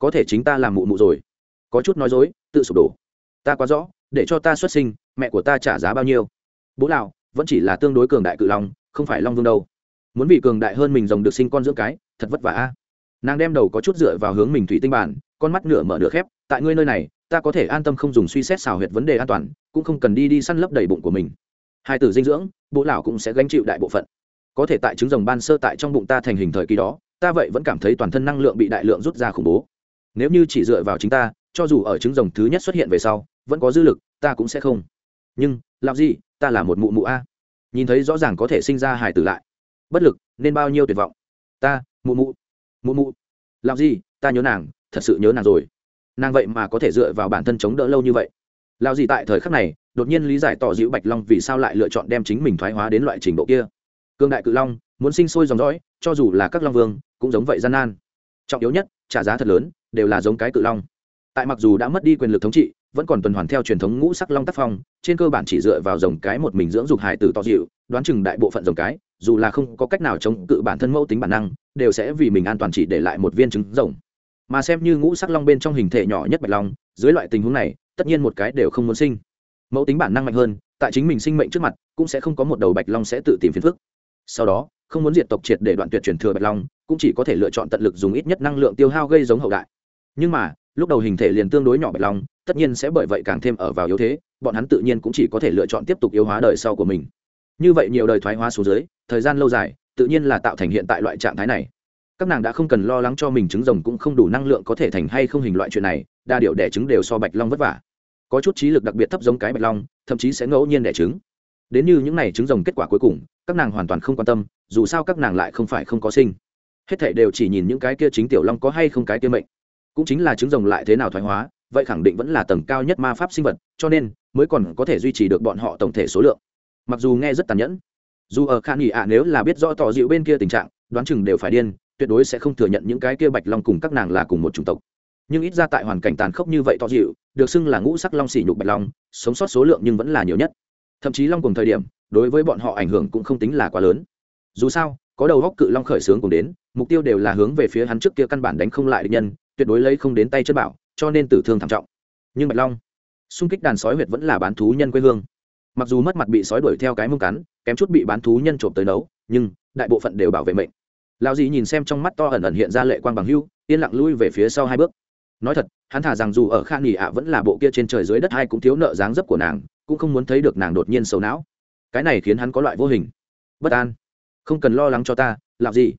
có thể chính ta làm mụ mụ rồi. Có chút nói dối, tự sụp đổ. Ta quá rõ, để cho ta xuất sinh, mẹ của ta trả giá bao nhiêu? Bố lão vẫn chỉ là tương đối cường đại cự long, không phải long vương đâu. Muốn bị cường đại hơn mình rồng được sinh con dưỡng cái, thật vất vả a. Nàng đem đầu có chút dựa vào hướng mình thủy tinh bản con mắt nửa mở nửa khép, tại ngươi nơi này, ta có thể an tâm không dùng suy xét xào huyệt vấn đề an toàn, cũng không cần đi đi săn lấp đầy bụng của mình. Hai tử dinh dưỡng, bố lão cũng sẽ gánh chịu đại bộ phận. Có thể tại trứng rồng ban sơ tại trong bụng ta thành hình thời kỳ đó, ta vậy vẫn cảm thấy toàn thân năng lượng bị đại lượng rút ra khủng bố nếu như chỉ dựa vào chính ta, cho dù ở trứng rồng thứ nhất xuất hiện về sau, vẫn có dư lực, ta cũng sẽ không. Nhưng làm gì ta là một mụ mụ a. Nhìn thấy rõ ràng có thể sinh ra hài tử lại. Bất lực, nên bao nhiêu tuyệt vọng. Ta, mụ mụ mụ mụ. Làm gì ta nhớ nàng, thật sự nhớ nàng rồi. Nàng vậy mà có thể dựa vào bản thân chống đỡ lâu như vậy. Lao gì tại thời khắc này, đột nhiên lý giải tỏ dịu bạch long vì sao lại lựa chọn đem chính mình thoái hóa đến loại trình độ kia. Cương đại cự long, muốn sinh sôi dòng dõi, cho dù là các long vương, cũng giống vậy gian nan. Trọng yếu nhất, trả giá thật lớn đều là giống cái cự long. Tại mặc dù đã mất đi quyền lực thống trị, vẫn còn tuần hoàn theo truyền thống ngũ sắc long tác phong, trên cơ bản chỉ dựa vào dòng cái một mình dưỡng dục hải tử to dịu, đoán chừng đại bộ phận dòng cái, dù là không có cách nào chống cự bản thân mẫu tính bản năng, đều sẽ vì mình an toàn chỉ để lại một viên trứng rồng. Mà xem như ngũ sắc long bên trong hình thể nhỏ nhất bạch long, dưới loại tình huống này, tất nhiên một cái đều không muốn sinh. Mẫu tính bản năng mạnh hơn, tại chính mình sinh mệnh trước mặt, cũng sẽ không có một đầu bạch long sẽ tự tìm phiền phức. Sau đó, không muốn diệt tộc triệt để đoạn tuyệt truyền thừa bạch long, cũng chỉ có thể lựa chọn tận lực dùng ít nhất năng lượng tiêu hao gây giống hậu đại nhưng mà, lúc đầu hình thể liền tương đối nhỏ bạch long, tất nhiên sẽ bởi vậy càng thêm ở vào yếu thế, bọn hắn tự nhiên cũng chỉ có thể lựa chọn tiếp tục yếu hóa đời sau của mình. Như vậy nhiều đời thoái hóa xuống dưới, thời gian lâu dài, tự nhiên là tạo thành hiện tại loại trạng thái này. Các nàng đã không cần lo lắng cho mình trứng rồng cũng không đủ năng lượng có thể thành hay không hình loại chuyện này, đa điệu đẻ trứng đều so bạch long vất vả. Có chút trí lực đặc biệt thấp giống cái bạch long, thậm chí sẽ ngẫu nhiên đẻ trứng. Đến như những n à y trứng rồng kết quả cuối cùng, các nàng hoàn toàn không quan tâm, dù sao các nàng lại không phải không có sinh. Hết thể đều chỉ nhìn những cái kia chính tiểu long có hay không cái kia mệnh cũng chính là trứng rồng lại thế nào thoái hóa, vậy khẳng định vẫn là tầng cao nhất ma pháp sinh vật, cho nên mới còn có thể duy trì được bọn họ tổng thể số lượng. Mặc dù nghe rất tàn nhẫn, dù ở khan nghỉ ạ, nếu là biết rõ tỏ dịu bên kia tình trạng, đoán chừng đều phải điên, tuyệt đối sẽ không thừa nhận những cái kia bạch long cùng các nàng là cùng một chủng tộc. Nhưng ít ra tại hoàn cảnh tàn khốc như vậy tỏ dịu, được xưng là ngũ sắc long xỉ nhục bạch long, sống sót số lượng nhưng vẫn là nhiều nhất. Thậm chí long cùng thời điểm, đối với bọn họ ảnh hưởng cũng không tính là quá lớn. Dù sao, có đầu góc cự long khởi xướng cùng đến, mục tiêu đều là hướng về phía hắn trước kia căn bản đánh không lại địch nhân tuyệt đối lấy không đến tay chất bảo, cho nên tử thương thảm trọng. Nhưng bạch long, xung kích đàn sói huyệt vẫn là bán thú nhân quê hương. Mặc dù mất mặt bị sói đuổi theo cái mông cắn, kém chút bị bán thú nhân trộm tới nấu, nhưng đại bộ phận đều bảo vệ mệnh. Lao dì nhìn xem trong mắt to ẩn ẩn hiện ra lệ quang bằng hưu, yên lặng lui về phía sau hai bước. Nói thật, hắn thả rằng dù ở khan nghỉ ạ vẫn là bộ kia trên trời dưới đất hay cũng thiếu nợ dáng dấp của nàng, cũng không muốn thấy được nàng đột nhiên sầu não. Cái này khiến hắn có loại vô hình. Bất an. Không cần lo lắng cho ta làm gì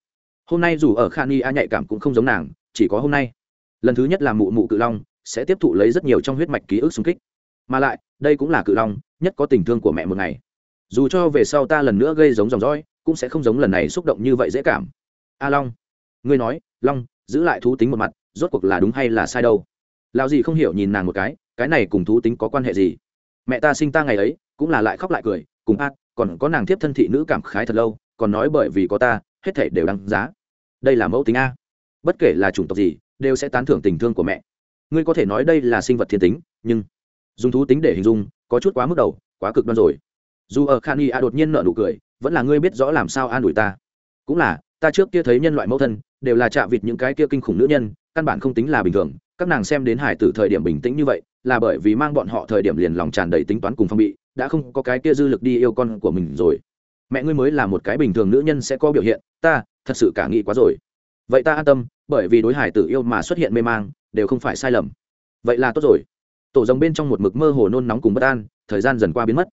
hôm nay dù ở khan nghỉ a nhạy cảm cũng không giống nàng, chỉ có hôm nay lần thứ nhất là mụ mụ cự long, sẽ tiếp thụ lấy rất nhiều trong huyết mạch ký ức xung kích. Mà lại, đây cũng là cự long, nhất có tình thương của mẹ một ngày. Dù cho về sau ta lần nữa gây giống dòng dõi, cũng sẽ không giống lần này xúc động như vậy dễ cảm. A long, ngươi nói, long, giữ lại thú tính một mặt, rốt cuộc là đúng hay là sai đâu? Lao gì không hiểu nhìn nàng một cái cái này cùng thú tính có quan hệ gì? Mẹ ta sinh ta ngày ấy, cũng là lại khóc lại cười, cùng a, còn có nàng thiếp thân thị nữ cảm khái thật lâu, còn nói bởi vì có ta, hết thể đều đăng giá. Đây là mẫu tính a. Bất kể là chủng tộc gì đều sẽ tán thưởng tình thương của mẹ. Ngươi có thể nói đây là sinh vật thiên tính, nhưng dùng thú tính để hình dung, có chút quá mức đầu, quá cực đoan rồi. Dù ở khan y a đột nhiên nợ nụ cười, vẫn là ngươi biết rõ làm sao an ủi ta. Cũng là, ta trước kia thấy nhân loại mẫu thân, đều là chạ vịt những cái kia kinh khủng nữ nhân, căn bản không tính là bình thường. Các nàng xem đến hải tử thời điểm bình tĩnh như vậy, là bởi vì mang bọn họ thời điểm liền lòng tràn đầy tính toán cùng phong bị, đã không có cái kia dư lực đi yêu con của mình rồi. Mẹ ngươi mới là một cái bình thường nữ nhân sẽ có biểu hiện, ta thật sự cả nghĩ quá rồi. Vậy ta an tâm bởi vì đối hải tử yêu mà xuất hiện mê mang, đều không phải sai lầm. Vậy là tốt rồi. Tổ rồng bên trong một mực mơ hồ nôn nóng cùng bất an, thời gian dần qua biến mất.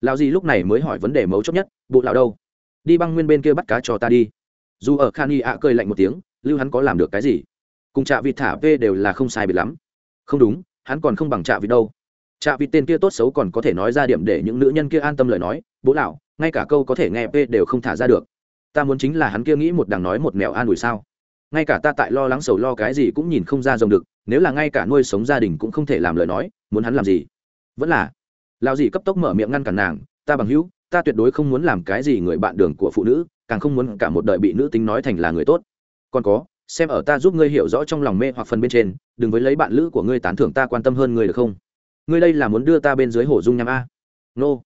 Lão gì lúc này mới hỏi vấn đề mấu chốt nhất, bộ lão đâu? Đi băng nguyên bên kia bắt cá cho ta đi. Dù ở khan y ạ cười lạnh một tiếng, lưu hắn có làm được cái gì? Cùng trạ vịt thả v đều là không sai biệt lắm. Không đúng, hắn còn không bằng trạ vịt đâu. Trạ vịt tên kia tốt xấu còn có thể nói ra điểm để những nữ nhân kia an tâm lời nói bố lão, ngay cả câu có thể nghe p đều không thả ra được. Ta muốn chính là hắn kia nghĩ một đằng nói một mèo an ủi sao? Ngay cả ta tại lo lắng sầu lo cái gì cũng nhìn không ra dòng được, nếu là ngay cả nuôi sống gia đình cũng không thể làm lời nói, muốn hắn làm gì? Vẫn là lao gì cấp tốc mở miệng ngăn cản nàng, ta bằng hữu, ta tuyệt đối không muốn làm cái gì người bạn đường của phụ nữ, càng không muốn cả một đời bị nữ tính nói thành là người tốt. Còn có, xem ở ta giúp ngươi hiểu rõ trong lòng mê hoặc phần bên trên, đừng với lấy bạn lữ của ngươi tán thưởng ta quan tâm hơn người được không? Ngươi đây là muốn đưa ta bên dưới hổ dung nhằm a? Nô、no.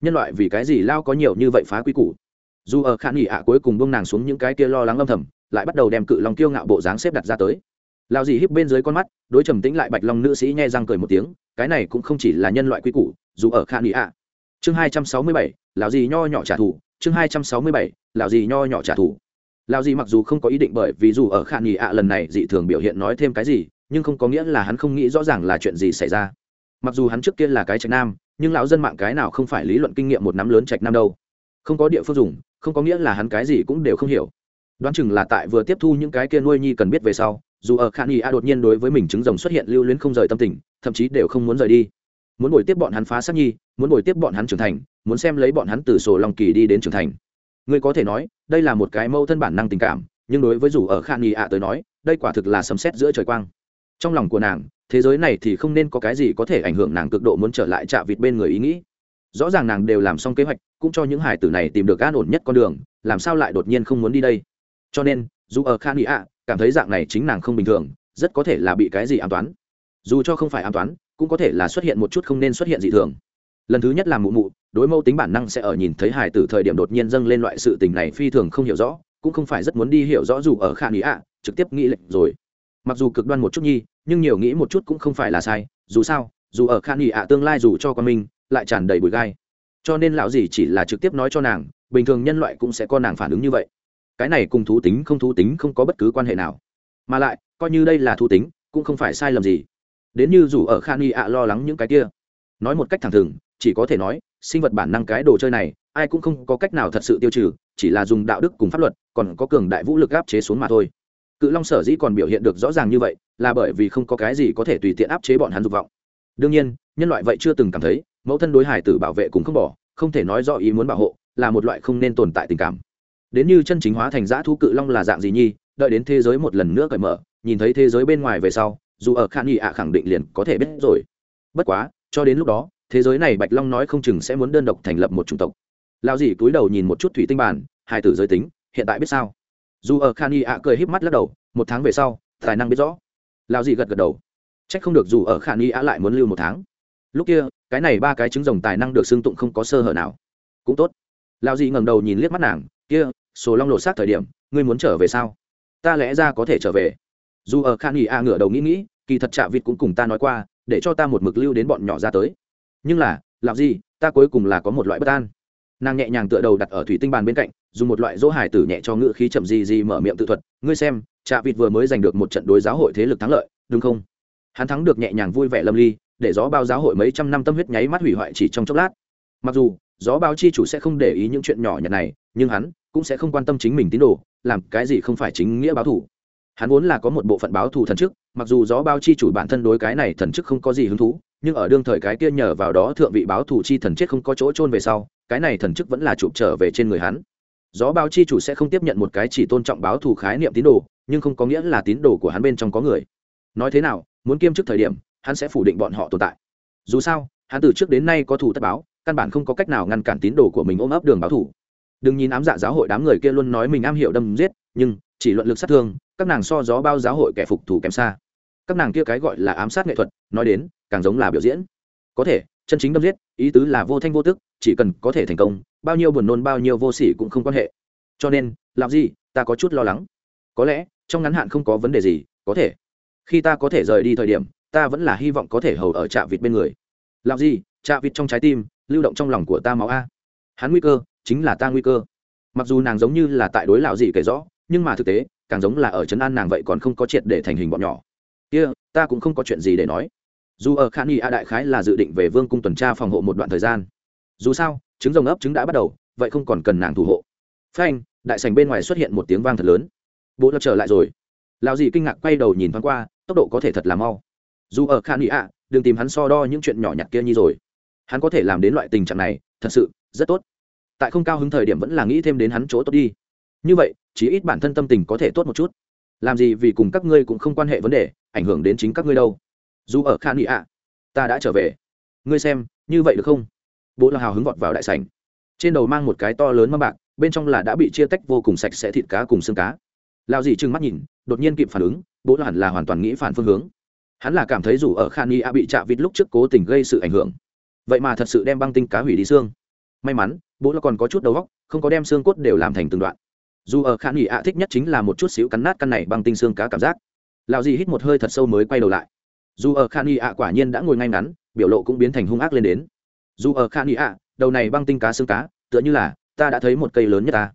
nhân loại vì cái gì lao có nhiều như vậy phá quy củ? Dù ở khả nghỉ ạ cuối cùng bông nàng xuống những cái kia lo lắng âm thầm lại bắt đầu đem cự long kiêu ngạo bộ dáng xếp đặt ra tới. Lao dì híp bên dưới con mắt, đối trầm tĩnh lại bạch long nữ sĩ nhẹ răng cười một tiếng, cái này cũng không chỉ là nhân loại quy củ, dù ở khan nghỉ ạ. Chương hai trăm sáu mươi bảy, lão dì nho nhỏ trả thù, chương hai trăm sáu mươi bảy, lão dì nho nhỏ trả thù. Lão dì mặc dù không có ý định bởi vì dù ở khan nghỉ ạ lần này dị thường biểu hiện nói thêm cái gì, nhưng không có nghĩa là hắn không nghĩ rõ ràng là chuyện gì xảy ra. Mặc dù hắn trước kia là cái trạch nam, nhưng lão dân mạng cái nào không phải lý luận kinh nghiệm một năm lớn trạch nam đâu. Không có địa phương dùng, không có nghĩa là hắn cái gì cũng đều không hiểu đoán chừng là tại vừa tiếp thu những cái kia nuôi nhi cần biết về sau, dù ở khan y a đột nhiên đối với mình trứng rồng xuất hiện lưu luyến không rời tâm tình, thậm chí đều không muốn rời đi. Muốn bồi tiếp bọn hắn phá sát nhi, muốn bồi tiếp bọn hắn trưởng thành, muốn xem lấy bọn hắn từ sổ long kỳ đi đến trưởng thành. Ngươi có thể nói, đây là một cái mâu thân bản năng tình cảm, nhưng đối với dù ở khan y a tới nói, đây quả thực là sấm sét giữa trời quang. Trong lòng của nàng, thế giới này thì không nên có cái gì có thể ảnh hưởng nàng cực độ muốn trở lại chạ vịt bên người ý nghĩ. Rõ ràng nàng đều làm xong kế hoạch, cũng cho những hải tử này tìm được an ổn nhất con đường, làm sao lại đột nhiên không muốn đi đây? Cho nên, dù ở khan ý ạ, cảm thấy dạng này chính nàng không bình thường, rất có thể là bị cái gì an toán. Dù cho không phải an toán, cũng có thể là xuất hiện một chút không nên xuất hiện dị thường. Lần thứ nhất làm mụ mụ, đối mẫu tính bản năng sẽ ở nhìn thấy hải tử thời điểm đột nhiên dâng lên loại sự tình này phi thường không hiểu rõ, cũng không phải rất muốn đi hiểu rõ dù ở khả nghĩ ạ, trực tiếp nghĩ lệnh rồi. Mặc dù cực đoan một chút nhi, nhưng nhiều nghĩ một chút cũng không phải là sai, dù sao, dù ở khả nghĩ ạ tương lai dù cho con mình, lại tràn đầy bụi gai. Cho nên lão gì chỉ là trực tiếp nói cho nàng, bình thường nhân loại cũng sẽ có nàng phản ứng như vậy cái này cùng thú tính không thú tính không có bất cứ quan hệ nào. Mà lại, coi như đây là thú tính, cũng không phải sai lầm gì. Đến như dù ở khan y ạ lo lắng những cái kia. Nói một cách thẳng thừng, chỉ có thể nói, sinh vật bản năng cái đồ chơi này, ai cũng không có cách nào thật sự tiêu trừ, chỉ là dùng đạo đức cùng pháp luật, còn có cường đại vũ lực áp chế xuống mà thôi. Cự long sở dĩ còn biểu hiện được rõ ràng như vậy, là bởi vì không có cái gì có thể tùy tiện áp chế bọn hắn dục vọng. Đương nhiên, nhân loại vậy chưa từng cảm thấy, mẫu thân đối hải tử bảo vệ cũng không bỏ, không thể nói rõ ý muốn bảo hộ, là một loại không nên tồn tại tình cảm đến như chân chính hóa thành dã thú cự long là dạng gì nhi, đợi đến thế giới một lần nữa cởi mở, nhìn thấy thế giới bên ngoài về sau, dù ở khan nghị ạ khẳng định liền có thể biết rồi. Bất quá, cho đến lúc đó, thế giới này bạch long nói không chừng sẽ muốn đơn độc thành lập một chủng tộc. Lao dì cúi đầu nhìn một chút thủy tinh bản hai tử giới tính, hiện tại biết sao? Dù ở khan nghị ạ cười híp mắt lắc đầu, một tháng về sau, tài năng biết rõ. Lao dì gật gật đầu. C h ắ c không được dù ở khan nghị ạ lại muốn lưu một tháng. Lúc kia, cái này ba cái trứng rồng tài năng được xưng tụng không có sơ hở nào. Cũng tốt. Lao dì ngẩng đầu nhìn liếc mắt nàng, kia sổ long lột xác thời điểm, ngươi muốn trở về sao? Ta lẽ ra có thể trở về. Dù ở khan nghỉ a ngửa đầu nghĩ nghĩ, kỳ thật chạ vịt cũng cùng ta nói qua, để cho ta một mực lưu đến bọn nhỏ ra tới. Nhưng là, làm gì, ta cuối cùng là có một loại bất an. Nàng nhẹ nhàng tựa đầu đặt ở thủy tinh bàn bên cạnh, dùng một loại dỗ hải tử nhẹ cho ngữ khí chậm gì gì mở miệng tự thuật, ngươi xem chạ vịt vừa mới giành được một trận đối giáo hội thế lực thắng lợi, đúng không? Hắn thắng được nhẹ nhàng vui vẻ lâm ly, để gió bao giáo hội mấy trăm năm tâm huyết nháy mắt hủy hoại chỉ trong chốc lát. Mặc dù, gió bao chi chủ sẽ không để ý những chuyện nhỏ nhặt này, nhưng hắn cũng sẽ không quan tâm chính mình tín đồ, làm cái gì không phải chính nghĩa báo thù. Hắn vốn là có một bộ phận báo thù thần chức, mặc dù gió bao chi chủ bản thân đối cái này thần chức không có gì hứng thú, nhưng ở đương thời cái kia nhờ vào đó thượng vị báo thù chi thần chết không có chỗ trôn về sau, cái này thần chức vẫn là chụp trở về trên người hắn. Gió bao chi chủ sẽ không tiếp nhận một cái chỉ tôn trọng báo thù khái niệm tín đồ, nhưng không có nghĩa là tín đồ của hắn bên trong có người. Nói thế nào, muốn kiêm chức thời điểm, hắn sẽ phủ định bọn họ tồn tại. Dù sao, hắn từ trước đến nay có thù tất báo, căn bản không có cách nào ngăn cản tín đồ của mình ôm ấp đường báo thù đừng nhìn ám dạ giáo hội đám người kia luôn nói mình am hiểu đâm giết, nhưng chỉ luận lực sát thương, các nàng so gió bao giáo hội kẻ phục thủ kém xa. Các nàng kia cái gọi là ám sát nghệ thuật, nói đến, càng giống là biểu diễn. Có thể, chân chính đâm giết, ý tứ là vô thanh vô tức, chỉ cần có thể thành công, bao nhiêu buồn nôn bao nhiêu vô sỉ cũng không quan hệ. Cho nên làm gì ta có chút lo lắng. Có lẽ, trong ngắn hạn không có vấn đề gì, có thể. Khi ta có thể rời đi thời điểm, ta vẫn là hy vọng có thể hầu ở trạm vịt bên người. Làm gì trạm vịt trong trái tim, lưu động trong lòng của ta máu a. Hắn nguy cơ chính là ta nguy cơ. Mặc dù nàng giống như là tại đối lão Dị kể rõ nhưng mà thực tế càng giống là ở trấn an nàng vậy còn không có triệt để thành hình bọn nhỏ. Kia、yeah, ta cũng không có chuyện gì để nói. Dù ở khả y a đại khái là dự định về vương cung tuần tra phòng hộ một đoạn thời gian. Dù sao trứng rồng ấp trứng đã bắt đầu vậy không còn cần nàng thủ hộ. Phanh đại sành bên ngoài xuất hiện một tiếng vang thật lớn. Bố lập trở lại rồi. Lão Dị kinh ngạc quay đầu nhìn thoáng qua tốc độ có thể thật là mau. Dù ở khả y a đừng tìm hắn so đo những chuyện nhỏ nhặt kia như rồi. Hắn có thể làm đến loại tình trạng này thật sự rất tốt tại không cao hứng thời điểm vẫn là nghĩ thêm đến hắn chỗ tốt đi. Như vậy, chí ít bản thân tâm tình có thể tốt một chút. Làm gì vì cùng các ngươi cũng không quan hệ vấn đề, ảnh hưởng đến chính các ngươi đâu. Dù ở khan nghị ạ, ta đã trở về. Ngươi xem, như vậy được không? Bố là hào hứng vọt vào đại sảnh. Trên đầu mang một cái to lớn mâm bạc, bên trong là đã bị chia tách vô cùng sạch sẽ thịt cá cùng xương cá. Lao dì trừng mắt nhìn, đột nhiên kịp phản ứng, bố là hẳn là hoàn toàn nghĩ phản phương hướng. Hắn là cảm thấy dù ở khan nghị ạ bị chạ vịt lúc trước cố tình gây sự ảnh hưởng, vậy mà thật sự đem băng tinh cá hủy đi xương may mắn, bố là còn có chút đầu góc không có đem xương cốt đều làm thành từng đoạn. Dù ở khả nghỉ ạ thích nhất chính là một chút xíu cắn nát căn này bằng tinh xương cá cảm giác. Lạo gì hít một hơi thật sâu mới quay đầu lại. Dù ở khả nghỉ ạ quả nhiên đã ngồi ngay ngắn, biểu lộ cũng biến thành hung ác lên đến. Dù ở khả nghỉ ạ, đầu này băng tinh cá xương cá, tựa như là, ta đã thấy một cây lớn nhất ta.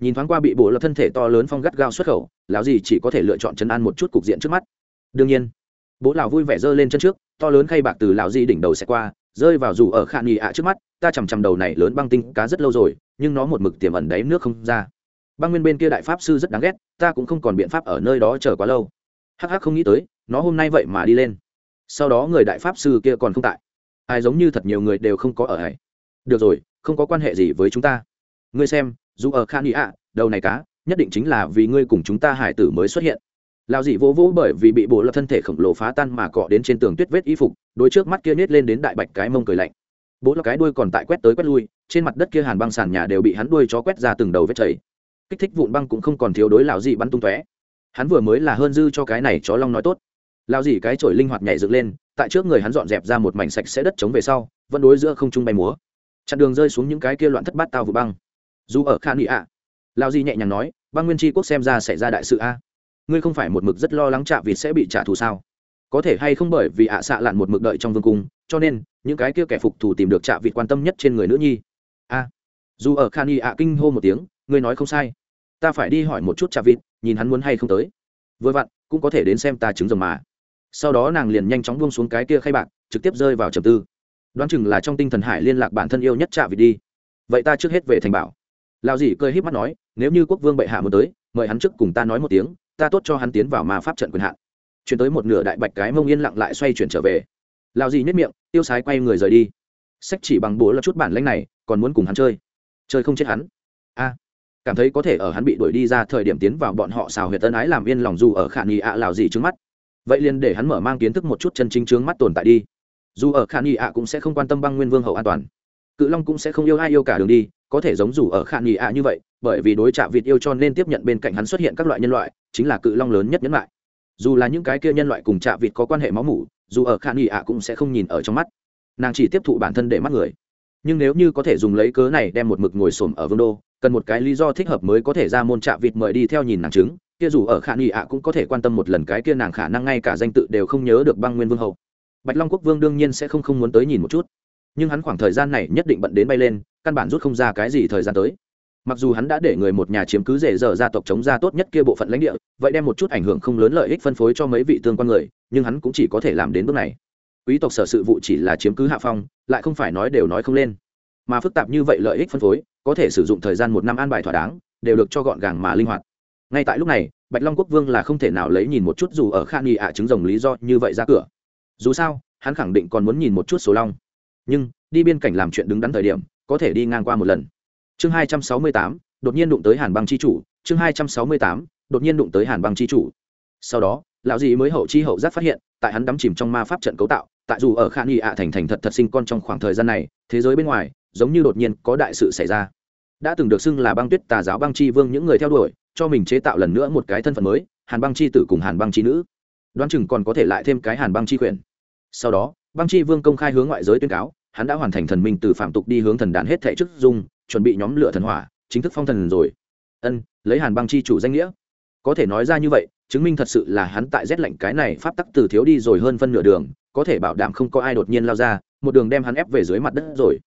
Nhìn thoáng qua bị bổ lập thân thể to lớn phong gắt gao xuất khẩu, lão gì chỉ có thể lựa chọn chân ăn một chút cục diện trước mắt. Đương nhiên, bố lão vui vẻ giơ lên chân trước, to lớn khay bạc từ lão gì đỉnh đầu sẽ qua rơi vào dù ở khả nghỉ ạ trước mắt, ta chằm chằm đầu này lớn băng tinh cá rất lâu rồi, nhưng nó một mực tiềm ẩn đáy nước không ra. Băng nguyên bên kia đại pháp sư rất đáng ghét, ta cũng không còn biện pháp ở nơi đó chờ quá lâu. Hắc hắc không nghĩ tới, nó hôm nay vậy mà đi lên. Sau đó người đại pháp sư kia còn không tại. Ai giống như thật nhiều người đều không có ở ấy. Được rồi, không có quan hệ gì với chúng ta. Ngươi xem, dù ở khan ý ạ, đầu này cá, nhất định chính là vì ngươi cùng chúng ta hải tử mới xuất hiện lao dị vỗ vỗ bởi vì bị bộ lập thân thể khổng lồ phá tan mà cọ đến trên tường tuyết vết y phục, đôi trước mắt kia nhét lên đến đại bạch cái mông cười lạnh. Bố là cái đuôi còn tại quét tới quét lui, trên mặt đất kia hàn băng sàn nhà đều bị hắn đuôi chó quét ra từng đầu vết chảy. Kích thích vụn băng cũng không còn thiếu đối lão dị bắn tung tóe. Hắn vừa mới là hơn dư cho cái này chó long nói tốt. Lao dị cái chổi linh hoạt nhảy dựng lên, tại trước người hắn dọn dẹp ra một mảnh sạch sẽ đất chống về sau, vẫn đối giữa không trung bay múa. Chặn đường rơi xuống những cái kia loạn thất bát tao vụ băng. Dù ở khan nghị ạ lao dị nhẹ nhàng nói, băng nguyên tri quốc xem ra xảy ra đại sự a ngươi không phải một mực rất lo lắng chạ vịt sẽ bị trả thù sao? Có thể hay không bởi vì ạ xạ lặn một mực đợi trong vương cung, cho nên, những cái kia kẻ phục thù tìm được chạ vịt quan tâm nhất trên người nữ nhi. A. Dù ở khan y ạ kinh hô một tiếng, ngươi nói không sai. Ta phải đi hỏi một chút chạ vịt, nhìn hắn muốn hay không tới. Vừa vặn, cũng có thể đến xem ta chứng rồng mà. Sau đó nàng liền nhanh chóng buông xuống cái kia khay bạc, trực tiếp rơi vào trầm tư. Đoán chừng là trong tinh thần hải liên lạc bản thân yêu nhất chạ vịt đi. Vậy ta trước hết về thành bảo. Lao dì cơi híp mắt nói, nếu như quốc vương bệ hạ muốn tới, mời hắn trước cùng ta nói một tiếng ta tốt cho hắn tiến vào ma pháp trận quyền hạn. Chuyển tới một nửa đại bạch cái mông yên lặng lại xoay chuyển trở về. Lao dì nhất miệng, tiêu sái quay người rời đi. Sách chỉ bằng bố là chút bản lanh này, còn muốn cùng hắn chơi. Chơi không chết hắn. A, cảm thấy có thể ở hắn bị đuổi đi ra thời điểm tiến vào bọn họ xào huyệt tân ái làm yên lòng dù ở khả nghi ạ à lào gì trước mắt. Vậy liền để hắn mở mang kiến thức một chút chân chính trướng mắt tồn tại đi. Dù ở khả nghi ạ cũng sẽ không quan tâm băng nguyên vương hậu an toàn. Cự long cũng sẽ không yêu ai yêu cả đường đi, có thể giống dù ở khả nghi ạ như vậy, bởi vì đối trạ vịt yêu cho nên tiếp nhận bên cạnh hắn xuất hiện các loại nhân loại chính là cự long lớn nhất nhấn lại dù là những cái kia nhân loại cùng chạm vịt có quan hệ máu mủ, dù ở khả nghi ạ cũng sẽ không nhìn ở trong mắt. Nàng chỉ tiếp thụ bản thân để mắt người. Nhưng nếu như có thể dùng lấy cớ này đem một mực ngồi xổm ở vương đô, cần một cái lý do thích hợp mới có thể ra môn chạ vịt mời đi theo nhìn nàng chứng, kia dù ở khả nghị ạ cũng có thể quan tâm một lần cái kia nàng khả năng ngay cả danh tự đều không nhớ được băng nguyên vương hậu bạch long quốc vương đương nhiên sẽ không không muốn tới nhìn một chút. Nhưng hắn khoảng thời gian này nhất định bận đến bay lên, căn bản rút không ra cái gì thời gian tới mặc dù hắn đã để người một nhà chiếm cứ rể dở gia tộc chống ra tốt nhất kia bộ phận lãnh địa, vậy đem một chút ảnh hưởng không lớn lợi ích phân phối cho mấy vị tương quan người, nhưng hắn cũng chỉ có thể làm đến bước này. Quý tộc sở sự vụ chỉ là chiếm cứ hạ phong, lại không phải nói đều nói không lên. Mà phức tạp như vậy lợi ích phân phối, có thể sử dụng thời gian một năm an bài thỏa đáng, đều được cho gọn gàng mà linh hoạt. Ngay tại lúc này, bạch long quốc vương là không thể nào lấy nhìn một chút dù ở khan nghị ạ chứng rồng lý do như vậy ra cửa. Dù sao, hắn khẳng định còn muốn nhìn một chút số long. Nhưng, đi biên cảnh làm chuyện đứng đắn thời điểm, có thể đi ngang qua một lần chương hai trăm sáu mươi tám, đột nhiên đụng tới hàn băng c h i chủ. Chương hai trăm sáu mươi tám, đột nhiên đụng tới hàn băng c h i chủ. Sau đó, lão dì mới hậu chi hậu giác phát hiện, tại hắn đắm chìm trong ma pháp trận cấu tạo, tại dù ở khan nghị ạ thành thành thật thật sinh con trong khoảng thời gian này, thế giới bên ngoài, giống như đột nhiên có đại sự xảy ra. Đã từng được xưng là băng tuyết tà giáo băng chi vương những người theo đuổi, cho mình chế tạo lần nữa một cái thân phận mới, hàn băng chi tử cùng hàn băng chi nữ. Đoán chừng còn có thể lại thêm cái hàn băng chi quyền. Sau đó, băng chi vương công khai hướng ngoại giới tuyên cáo hắn đã hoàn thành thần minh từ phạm tục đi hướng thần đàn hết thệ chức dung, chuẩn bị nhóm lửa thần hỏa, chính thức phong thần rồi. Ân, lấy hàn băng chi chủ danh nghĩa. Có thể nói ra như vậy, chứng minh thật sự là hắn tại rét lạnh cái này pháp tắc từ thiếu đi rồi hơn phân nửa đường, có thể bảo đảm không có ai đột nhiên lao ra, một đường đem hắn ép về dưới mặt đất rồi.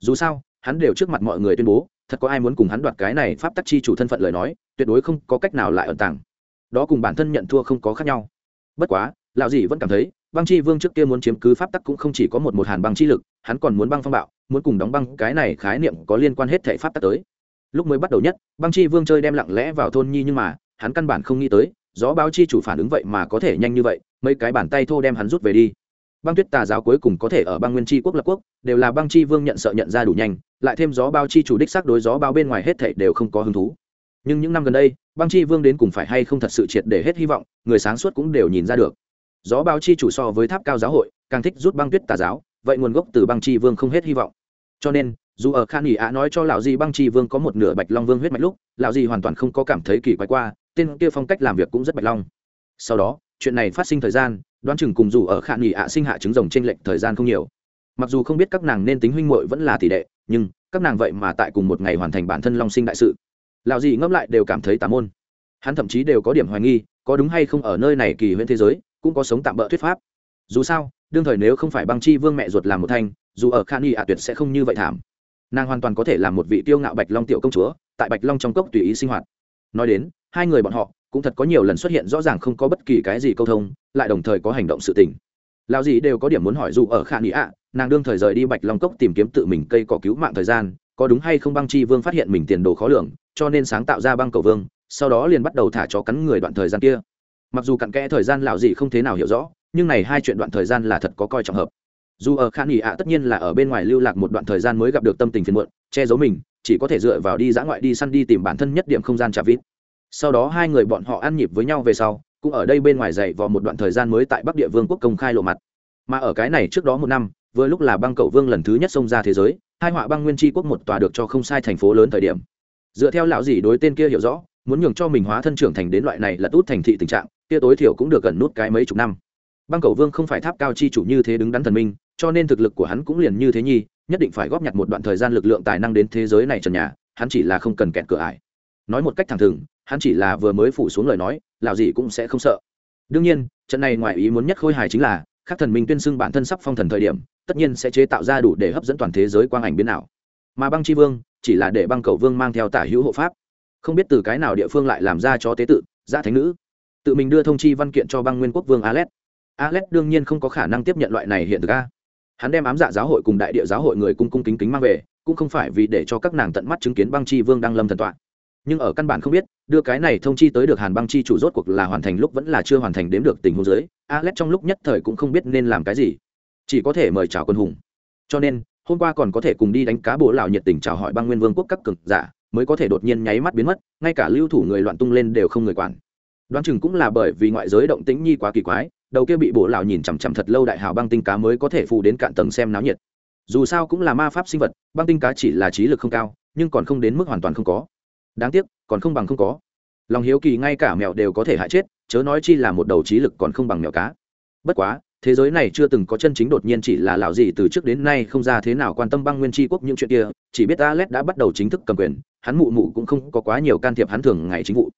Dù sao, hắn đều trước mặt mọi người tuyên bố, thật có ai muốn cùng hắn đoạt cái này pháp tắc chi chủ thân phận lời nói, tuyệt đối không có cách nào lại ẩn tàng. Đó cùng bản thân nhận thua không có khác nhau. Bất quá, lão dì vẫn cảm thấy băng chi vương trước kia muốn chiếm cứ pháp tắc cũng không chỉ có một một hàn băng chi lực, hắn còn muốn băng phong bạo, muốn cùng đóng băng, cái này khái niệm có liên quan hết thể pháp tắc tới. Lúc mới bắt đầu nhất, băng chi vương chơi đem lặng lẽ vào thôn nhi nhưng mà, hắn căn bản không nghĩ tới, gió báo chi chủ phản ứng vậy mà có thể nhanh như vậy, mấy cái bàn tay thô đem hắn rút về đi. Băng tuyết tà giáo cuối cùng có thể ở băng nguyên Chi quốc lập quốc, đều là băng chi vương nhận sợ nhận ra đủ nhanh, lại thêm gió bao chi chủ đích xác đối gió bao bên ngoài hết thảy đều không có hứng thú. Nhưng những năm gần đây, băng chi vương đến cùng phải hay không thật sự triệt để hết hy vọng, người sáng suốt cũng đều nhìn ra được gió báo chi chủ so với tháp cao giáo hội, càng thích rút băng tuyết tà giáo, vậy nguồn gốc từ băng chi vương không hết hy vọng. Cho nên, dù ở khan nghỉ ạ nói cho lão di băng chi vương có một nửa bạch long vương huyết mạch lúc, lão di hoàn toàn không có cảm thấy kỳ quái qua, tên kia phong cách làm việc cũng rất bạch long. Sau đó, chuyện này phát sinh thời gian, đoán chừng cùng dù ở khan nghỉ ạ sinh hạ trứng rồng trên lệnh thời gian không nhiều. Mặc dù không biết các nàng nên tính huynh muội vẫn là tỷ đệ, nhưng các nàng vậy mà tại cùng một ngày hoàn thành bản thân long sinh đại sự. Lão Di ngẫm lại đều cảm thấy tà môn. Hắn thậm chí đều có điểm hoài nghi, có đúng hay không ở nơi này kỳ huyễn thế giới cũng có sống tạm bỡ thuyết pháp. Dù sao, đương thời nếu không phải băng chi vương mẹ ruột làm một thanh, dù ở khan y ạ tuyệt sẽ không như vậy thảm. Nàng hoàn toàn có thể là một vị tiêu ngạo bạch long tiểu công chúa, tại bạch long trong cốc tùy ý sinh hoạt. Nói đến, hai người bọn họ cũng thật có nhiều lần xuất hiện rõ ràng không có bất kỳ cái gì câu thông, lại đồng thời có hành động sự tình. Lao gì đều có điểm muốn hỏi dù ở khả nghĩ ạ, nàng đương thời rời đi bạch long cốc tìm kiếm tự mình cây cỏ cứu mạng thời gian, có đúng hay không băng chi vương phát hiện mình tiền đồ khó lường, cho nên sáng tạo ra băng cầu vương, sau đó liền bắt đầu thả chó cắn người đoạn thời gian kia mặc dù cặn kẽ thời gian lão dị không thế nào hiểu rõ, nhưng này hai chuyện đoạn thời gian là thật có coi trọng hợp. Dù ở khan nghỉ ạ, tất nhiên là ở bên ngoài lưu lạc một đoạn thời gian mới gặp được tâm tình phiền muộn, che giấu mình, chỉ có thể dựa vào đi dã ngoại đi săn đi tìm bản thân nhất điểm không gian trả vít sau đó hai người bọn họ ăn nhịp với nhau về sau, cũng ở đây bên ngoài dậy vào một đoạn thời gian mới tại bắc địa vương quốc công khai lộ mặt. Mà ở cái này trước đó một năm, vừa lúc là băng cậu vương lần thứ nhất xông ra thế giới, hai họa băng nguyên tri quốc một tòa được cho không sai thành phố lớn thời điểm. Dựa theo lão dì đối tên kia hiểu rõ, muốn nhường cho mình hóa thân trưởng thành đến loại này là tốt thành thị tình trạng kia tối thiểu cũng được gần nút cái mấy chục năm. Băng cầu vương không phải tháp cao chi chủ như thế đứng đắn thần minh, cho nên thực lực của hắn cũng liền như thế nhi nhất định phải góp nhặt một đoạn thời gian lực lượng tài năng đến thế giới này trần nhà, hắn chỉ là không cần kẹt cửa ải. Nói một cách thẳng thừng, hắn chỉ là vừa mới phủ xuống lời nói lào gì cũng sẽ không sợ. Đương nhiên, trận này ngoài ý muốn nhất khôi hài chính là các thần minh tuyên xưng bản thân sắp phong thần thời điểm, tất nhiên sẽ chế tạo ra đủ để hấp dẫn toàn thế giới quang ảnh biến ảo. Mà băng chi vương, chỉ là để băng cầu vương mang theo tả hữu hộ pháp. Không biết từ cái nào địa phương lại làm ra cho tế tự gia thánh nữ tự mình đưa thông chi văn kiện cho băng nguyên quốc vương alet alet đương nhiên không có khả năng tiếp nhận loại này hiện thực a. Hắn đem ám dạ giáo hội cùng đại địa giáo hội người cung cung kính kính mang về, cũng không phải vì để cho các nàng tận mắt chứng kiến băng chi vương đang lâm thần tọa. Nhưng ở căn bản không biết, đưa cái này thông chi tới được hàn băng chi chủ rốt cuộc là hoàn thành lúc vẫn là chưa hoàn thành đếm được tình huống giới alex trong lúc nhất thời cũng không biết nên làm cái gì. Chỉ có thể mời chào quân hùng. Cho nên, hôm qua còn có thể cùng đi đánh cá bộ lào nhiệt tình chào hỏi băng nguyên vương quốc các cực giả, mới có thể đột nhiên nháy mắt biến mất, ngay cả lưu thủ người loạn tung lên đều không người quản đoán chừng cũng là bởi vì ngoại giới động tĩnh nhi quá kỳ quái, đầu kia bị bộ lão nhìn chằm chằm thật lâu đại hào băng tinh cá mới có thể phù đến cạn tầng xem náo nhiệt. Dù sao cũng là ma pháp sinh vật, băng tinh cá chỉ là trí lực không cao, nhưng còn không đến mức hoàn toàn không có. Đáng tiếc, còn không bằng không có. Lòng hiếu kỳ ngay cả mèo đều có thể hại chết, chớ nói chi là một đầu trí lực còn không bằng mèo cá. Bất quá, thế giới này chưa từng có chân chính đột nhiên chỉ là lão gì từ trước đến nay không ra thế nào quan tâm băng nguyên tri quốc những chuyện kia, chỉ biết alex đã bắt đầu chính thức cầm quyền, hắn mụ mụ cũng không có quá nhiều can thiệp hắn thường ngày chính vụ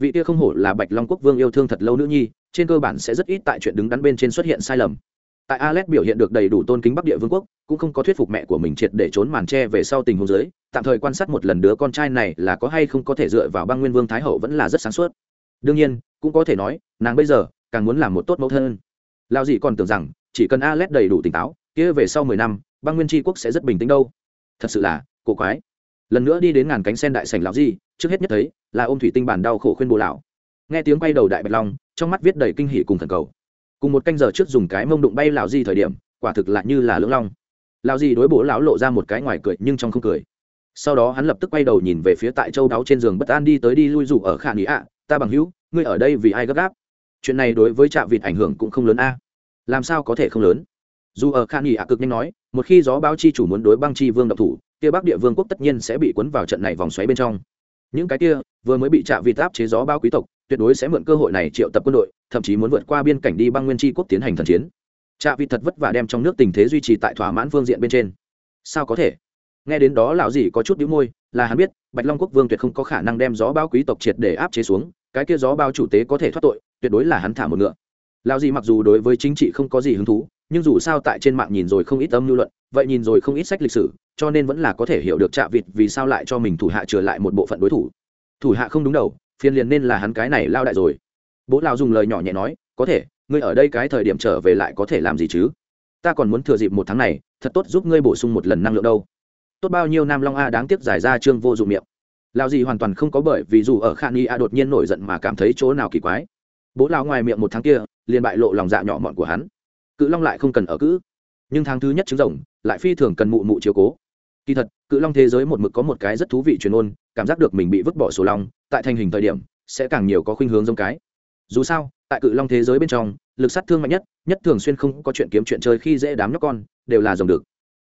vị kia không hổ là bạch long quốc vương yêu thương thật lâu nữ nhi, trên cơ bản sẽ rất ít tại chuyện đứng đắn bên trên xuất hiện sai lầm. Tại alex biểu hiện được đầy đủ tôn kính bắc địa vương quốc, cũng không có thuyết phục mẹ của mình triệt để trốn màn tre về sau tình huống dưới, tạm thời quan sát một lần đứa con trai này là có hay không có thể dựa vào băng nguyên vương thái hậu vẫn là rất sáng suốt. Đương nhiên, cũng có thể nói, nàng bây giờ càng muốn làm một tốt mẫu thân. Lao gì còn tưởng rằng, chỉ cần alex đầy đủ tỉnh táo, kia về sau mười năm, băng nguyên tri quốc sẽ rất bình tĩnh đâu. Thật sự là cổ quái lần nữa đi đến ngàn cánh sen đại sảnh lão di, trước hết nhất thấy là ôm thủy tinh bản đau khổ khuyên bồ lão. Nghe tiếng quay đầu đại bạch long, trong mắt viết đầy kinh hỉ cùng thần cầu. Cùng một canh giờ trước dùng cái mông đụng bay lão di thời điểm, quả thực lại như là lưỡng long. Lão di đối bố lão lộ ra một cái ngoài cười nhưng trong không cười. Sau đó hắn lập tức quay đầu nhìn về phía tại châu đáo trên giường bất an đi tới đi lui rủ ở khả nghĩ ạ, ta bằng hữu, ngươi ở đây vì ai gấp gáp? Chuyện này đối với trạm vịt ảnh hưởng cũng không lớn a. Làm sao có thể không lớn? Dù ở khả nghĩ ạ cực nhanh nói, một khi gió báo chi chủ muốn đối băng chi vương độc thủ kia bắc địa vương quốc tất nhiên sẽ bị cuốn vào trận này vòng xoáy bên trong. Những cái kia vừa mới bị trạm vịt áp chế gió bao quý tộc, tuyệt đối sẽ mượn cơ hội này triệu tập quân đội, thậm chí muốn vượt qua biên cảnh đi băng nguyên tri quốc tiến hành thần chiến. Trạ vịt thật vất vả đem trong nước tình thế duy trì tại thỏa mãn phương diện bên trên. Sao có thể? Nghe đến đó lão gì có chút đĩu môi, là hắn biết, bạch long quốc vương tuyệt không có khả năng đem gió bao quý tộc triệt để áp chế xuống, cái kia gió bao chủ tế có thể thoát tội, tuyệt đối là hắn thả một ngựa. Lão gì mặc dù đối với chính trị không có gì hứng thú, nhưng dù sao tại trên mạng nhìn rồi không ít âm lưu luận, vậy nhìn rồi không ít sách lịch sử cho nên vẫn là có thể hiểu được trạ vịt vì sao lại cho mình thủ hạ trở lại một bộ phận đối thủ. Thủ hạ không đúng đầu phiền liền nên là hắn cái này lao đại rồi. Bố lao dùng lời nhỏ nhẹ nói, có thể, ngươi ở đây cái thời điểm trở về lại có thể làm gì chứ? Ta còn muốn thừa dịp một tháng này, thật tốt giúp ngươi bổ sung một lần năng lượng đâu. Tốt bao nhiêu nam long a đáng tiếc giải ra trương vô dụng miệng. Lao gì hoàn toàn không có bởi vì dù ở khan y a đột nhiên nổi giận mà cảm thấy chỗ nào kỳ quái. Bố lao ngoài miệng một tháng kia, liền bại lộ lòng dạ nhỏ mọn của hắn. Cự long lại không cần ở cữ. Nhưng tháng thứ nhất trứng rồng, lại phi thường cần mụ mụ chiếu cố kỳ thật, cự long thế giới một mực có một cái rất thú vị truyền ôn cảm giác được mình bị vứt bỏ sổ long tại thành hình thời điểm, sẽ càng nhiều có khuynh hướng giống cái. Dù sao, tại cự long thế giới bên trong, lực sát thương mạnh nhất nhất thường xuyên không có chuyện kiếm chuyện chơi khi dễ đám nhóc con, đều là rồng được.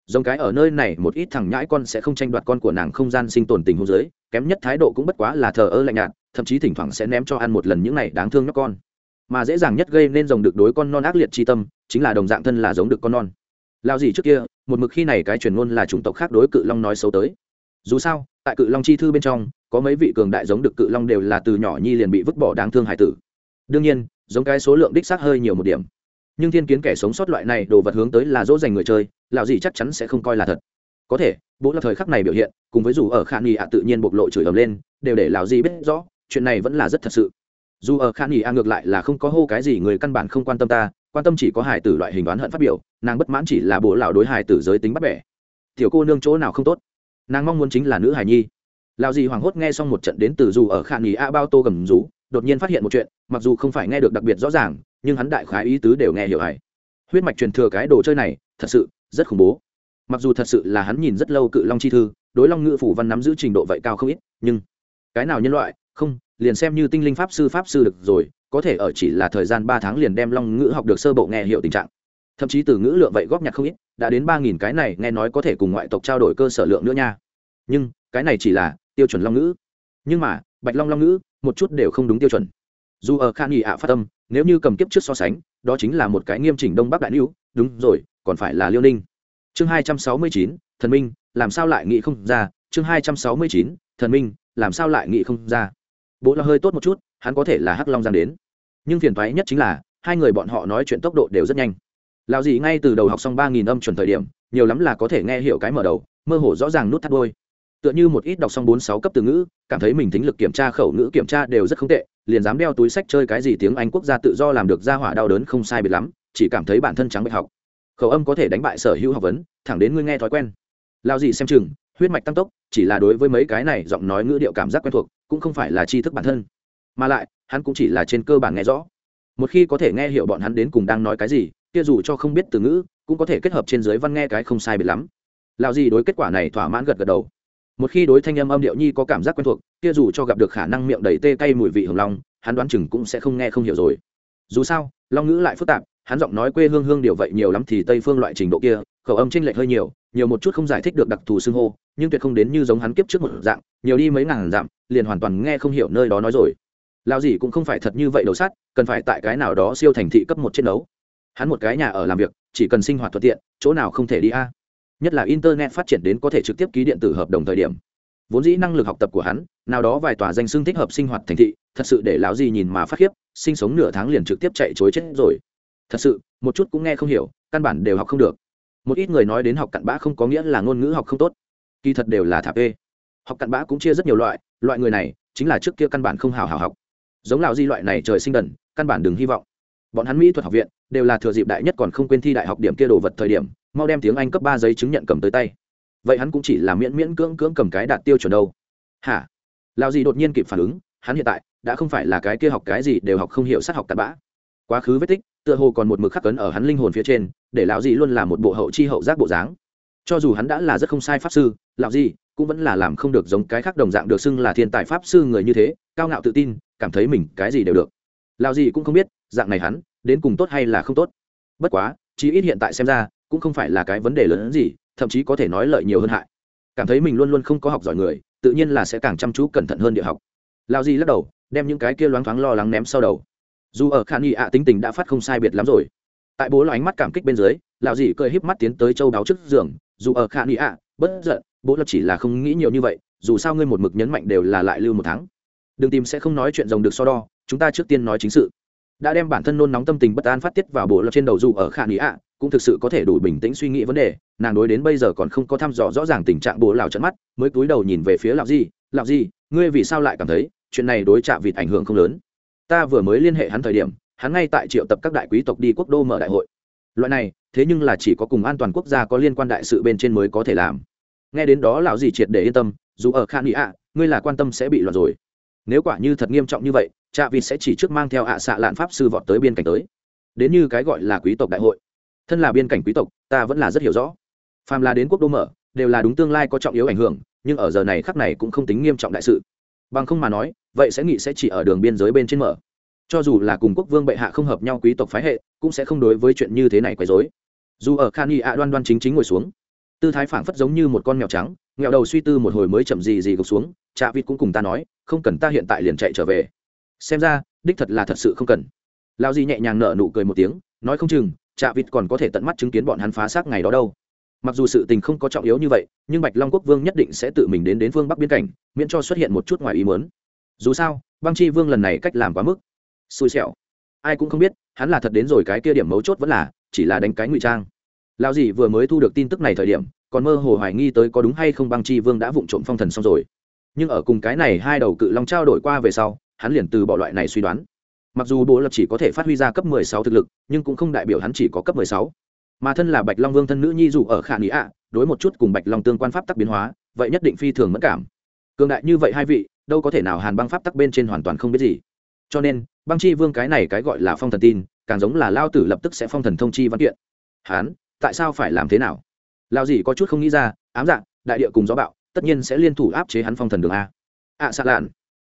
Giống cái ở nơi này một ít thằng nhãi con sẽ không tranh đoạt con của nàng không gian sinh tồn tình hôn giới, kém nhất thái độ cũng bất quá là thờ ơ lạnh nhạt, thậm chí thỉnh thoảng sẽ ném cho ăn một lần những này đáng thương nhóc con. Mà dễ dàng nhất gây nên rồng được đối con non ác liệt chi tâm, chính là đồng dạng thân là giống được con non. Lao gì trước kia một mực khi này cái truyền ngôn là chủng tộc khác đối cự long nói xấu tới. Dù sao, tại cự long chi thư bên trong, có mấy vị cường đại giống được cự long đều là từ nhỏ nhi liền bị vứt bỏ đáng thương hải tử. Đương nhiên, giống cái số lượng đích xác hơi nhiều một điểm. Nhưng thiên kiến kẻ sống sót loại này đồ vật hướng tới là dỗ dành người chơi, lão gì chắc chắn sẽ không coi là thật. Có thể, bố là thời khắc này biểu hiện, cùng với dù ở khả nghi ạ tự nhiên bộc lộ chửi ầm lên, đều để lão gì biết rõ, chuyện này vẫn là rất thật sự. Dù ở khả nghi ạ ngược lại là không có hô cái gì người căn bản không quan tâm ta quan tâm chỉ có hải tử loại hình đoán hận phát biểu, nàng bất mãn chỉ là bộ lão đối hải tử giới tính bắt bẻ. Tiểu cô nương chỗ nào không tốt? Nàng mong muốn chính là nữ hải nhi. Lão gì hoảng hốt nghe xong một trận đến từ dù ở khả nghỉ a bao tô gầm rú, đột nhiên phát hiện một chuyện, mặc dù không phải nghe được đặc biệt rõ ràng, nhưng hắn đại khái ý tứ đều nghe hiểu hải huyết mạch truyền thừa cái đồ chơi này, thật sự, rất khủng bố. Mặc dù thật sự là hắn nhìn rất lâu cự long chi thư, đối long ngự phủ văn nắm giữ trình độ vậy cao không ít, nhưng cái nào nhân loại, không liền xem như tinh linh pháp sư pháp sư được rồi, có thể ở chỉ là thời gian ba tháng liền đem long ngữ học được sơ bộ nghe hiểu tình trạng. Thậm chí từ ngữ lượng vậy góp nhặt không ít, đã đến ba nghìn cái này nghe nói có thể cùng ngoại tộc trao đổi cơ sở lượng nữa nha. Nhưng, cái này chỉ là tiêu chuẩn long ngữ. Nhưng mà, bạch long long ngữ, một chút đều không đúng tiêu chuẩn. Dù ở khan nghị ạ phát tâm, nếu như cầm kiếp trước so sánh, đó chính là một cái nghiêm chỉnh đông bắc đại lưu, đúng rồi, còn phải là liêu ninh. Chương hai trăm sáu mươi chín, thần minh, làm sao lại nghĩ không ra? Chương hai trăm sáu mươi chín, thần minh, làm sao lại nghĩ không ra? Bố là hơi tốt một chút, hắn có thể là hắc long giang đến. Nhưng phiền thoái nhất chính là, hai người bọn họ nói chuyện tốc độ đều rất nhanh. Lào gì ngay từ đầu học xong ba nghìn âm chuẩn thời điểm, nhiều lắm là có thể nghe hiểu cái mở đầu, mơ hồ rõ ràng nút thắt đôi. Tựa như một ít đọc xong bốn sáu cấp từ ngữ, cảm thấy mình tính lực kiểm tra, khẩu ngữ kiểm tra đều rất không tệ, liền dám đeo túi sách chơi cái gì tiếng anh quốc gia tự do làm được ra hỏa đau đớn không sai biệt lắm, chỉ cảm thấy bản thân trắng bạch học. Khẩu âm có thể đánh bại sở hữu học vấn, thẳng đến ngươi nghe thói quen. Lao gì xem chừng, huyết mạch tăng tốc, chỉ là đối với mấy cái này giọng nói ngữ điệu cảm giác quen thuộc cũng không phải là tri thức bản thân, mà lại, hắn cũng chỉ là trên cơ bản nghe rõ. Một khi có thể nghe hiểu bọn hắn đến cùng đang nói cái gì, kia dù cho không biết từ ngữ, cũng có thể kết hợp trên dưới văn nghe cái không sai biệt lắm. Lạo gì đối kết quả này thỏa mãn gật gật đầu. Một khi đối thanh âm âm điệu nhi có cảm giác quen thuộc, kia dù cho gặp được khả năng miệng đầy tê cay mùi vị hồng long, hắn đoán chừng cũng sẽ không nghe không hiểu rồi. Dù sao, long ngữ lại phức tạp, hắn giọng nói quê hương hương điều vậy nhiều lắm thì tây phương loại trình độ kia, khẩu âm chênh lệch hơi nhiều nhiều một chút không giải thích được đặc thù xưng hô nhưng tuyệt không đến như giống hắn kiếp trước một dạng nhiều đi mấy ngàn dặm liền hoàn toàn nghe không hiểu nơi đó nói rồi. Lao gì cũng không phải thật như vậy đầu sát, cần phải tại cái nào đó siêu thành thị cấp một chiến đấu. Hắn một cái nhà ở làm việc chỉ cần sinh hoạt thuận tiện chỗ nào không thể đi a. Nhất là internet phát triển đến có thể trực tiếp ký điện tử hợp đồng thời điểm. Vốn dĩ năng lực học tập của hắn nào đó vài tòa danh xưng thích hợp sinh hoạt thành thị thật sự để lão gì nhìn mà phát khiếp sinh sống nửa tháng liền trực tiếp chạy chối chết rồi. Thật sự một chút cũng nghe không hiểu căn bản đều học không được một ít người nói đến học cặn bã không có nghĩa là ngôn ngữ học không tốt. Kỳ thật đều là thạp ê. Học cặn bã cũng chia rất nhiều loại loại người này chính là trước kia căn bản không hào hào học. Giống lão di loại này trời sinh đần, căn bản đừng hy vọng. Bọn hắn mỹ thuật học viện đều là thừa dịp đại nhất còn không quên thi đại học điểm kia đồ vật thời điểm, mau đem tiếng anh cấp ba giấy chứng nhận cầm tới tay. Vậy hắn cũng chỉ là miễn miễn cưỡng cưỡng cầm cái đạt tiêu chuẩn đâu. Hả? Lào di đột nhiên kịp phản ứng, hắn hiện tại đã không phải là cái kia học cái gì đều học không hiểu sát học cặn bã quá khứ vết tích, tựa hồ còn một mực khắc cấn ở hắn linh hồn phía trên, để lão dì luôn là một bộ hậu chi hậu giác bộ dáng. Cho dù hắn đã là rất không sai pháp sư, lão dì cũng vẫn là làm không được giống cái khác đồng dạng được xưng là thiên tài pháp sư người như thế, cao ngạo tự tin, cảm thấy mình cái gì đều được. Lão dì cũng không biết, dạng này hắn, đến cùng tốt hay là không tốt. Bất quá, chí ít hiện tại xem ra, cũng không phải là cái vấn đề lớn hơn gì, thậm chí có thể nói lợi nhiều hơn hại. Cảm thấy mình luôn luôn không có học giỏi người, tự nhiên là sẽ càng chăm chú cẩn thận hơn địa học. Lão dì lắc đầu, đem những cái kia loáng thoáng lo lắng ném sau đầu dù ở khả nghị ạ tính tình đã phát không sai biệt lắm rồi. Tại bố lo ánh mắt cảm kích bên dưới, lão dì cười híp mắt tiến tới châu đáo trước giường, dù ở khả nghị ạ, bất giận, bố lo chỉ là không nghĩ nhiều như vậy, dù sao ngươi một mực nhấn mạnh đều là lại lưu một tháng. Đừng tìm sẽ không nói chuyện rồng được so đo, chúng ta trước tiên nói chính sự. Đã đem bản thân nôn nóng tâm tình bất an phát tiết vào bộ lo trên đầu dù ở khả nghị ạ, cũng thực sự có thể đủ bình tĩnh suy nghĩ vấn đề, nàng đối đến bây giờ còn không có thăm dò rõ ràng tình trạng bố lão trận mắt, mới cúi đầu nhìn về phía lão dì lão dì, ngươi vì sao lại cảm thấy chuyện này đối chạm vịt ảnh hưởng không lớn? Ta vừa mới liên hệ hắn thời điểm, hắn ngay tại triệu tập các đại quý tộc đi quốc đô mở đại hội. Loại này, thế nhưng là chỉ có cùng an toàn quốc gia có liên quan đại sự bên trên mới có thể làm. Nghe đến đó lão gì triệt để yên tâm, dù ở khan nghị ạ, ngươi là quan tâm sẽ bị loạn rồi. Nếu quả như thật nghiêm trọng như vậy, trạ vịt sẽ chỉ trước mang theo ạ xạ lạn pháp sư vọt tới biên cảnh tới. Đến như cái gọi là quý tộc đại hội. Thân là biên cảnh quý tộc, ta vẫn là rất hiểu rõ. Phàm là đến quốc đô mở, đều là đúng tương lai có trọng yếu ảnh hưởng, nhưng ở giờ này khắc này cũng không tính nghiêm trọng đại sự. Bằng không mà nói vậy sẽ nghĩ sẽ chỉ ở đường biên giới bên trên mở. Cho dù là cùng quốc vương bệ hạ không hợp nhau quý tộc phái hệ, cũng sẽ không đối với chuyện như thế này quấy dối dù ở khan y ạ đoan đoan chính chính ngồi xuống, tư thái phảng phất giống như một con mèo trắng nghèo đầu suy tư một hồi mới chậm gì gì gục xuống chạ vịt cũng cùng ta nói, không cần ta hiện tại liền chạy trở về. Xem ra, đích thật là thật sự không cần. Lao di nhẹ nhàng nở nụ cười một tiếng, nói không chừng chạ vịt còn có thể tận mắt chứng kiến bọn hắn phá xác ngày đó đâu. Mặc dù sự tình không có trọng yếu như vậy, nhưng bạch long quốc vương nhất định sẽ tự mình đến đến phương bắc biên cảnh, miễn cho xuất hiện một chút ngoài ý mớn dù sao, băng chi vương lần này cách làm quá mức. Xui xẻo. Ai cũng không biết, hắn là thật đến rồi cái kia điểm mấu chốt vẫn là, chỉ là đánh cái ngụy trang. Lao dì vừa mới thu được tin tức này thời điểm, còn mơ hồ hoài nghi tới có đúng hay không băng chi vương đã vụng trộm phong thần xong rồi. Nhưng ở cùng cái này hai đầu cự long trao đổi qua về sau, hắn liền từ bỏ loại này suy đoán. Mặc dù bố lập chỉ có thể phát huy ra cấp 16 thực lực, nhưng cũng không đại biểu hắn chỉ có cấp 16. mà thân là bạch long vương thân nữ nhi dù ở khả nghĩ ạ, đối một chút cùng bạch long tương quan pháp tắc biến hóa, vậy nhất định phi thường mất cảm. Cường đại như vậy hai vị đâu có thể nào hàn băng pháp tắc bên trên hoàn toàn không biết gì. Cho nên băng chi vương cái này cái gọi là phong thần tin càng giống là lao tử lập tức sẽ phong thần thông chi văn kiện. Hán tại sao phải làm thế nào? Lao gì có chút không nghĩ ra ám dạng đại địa cùng gió bạo tất nhiên sẽ liên thủ áp chế hắn phong thần đường a. Ạ à, xạ lạn.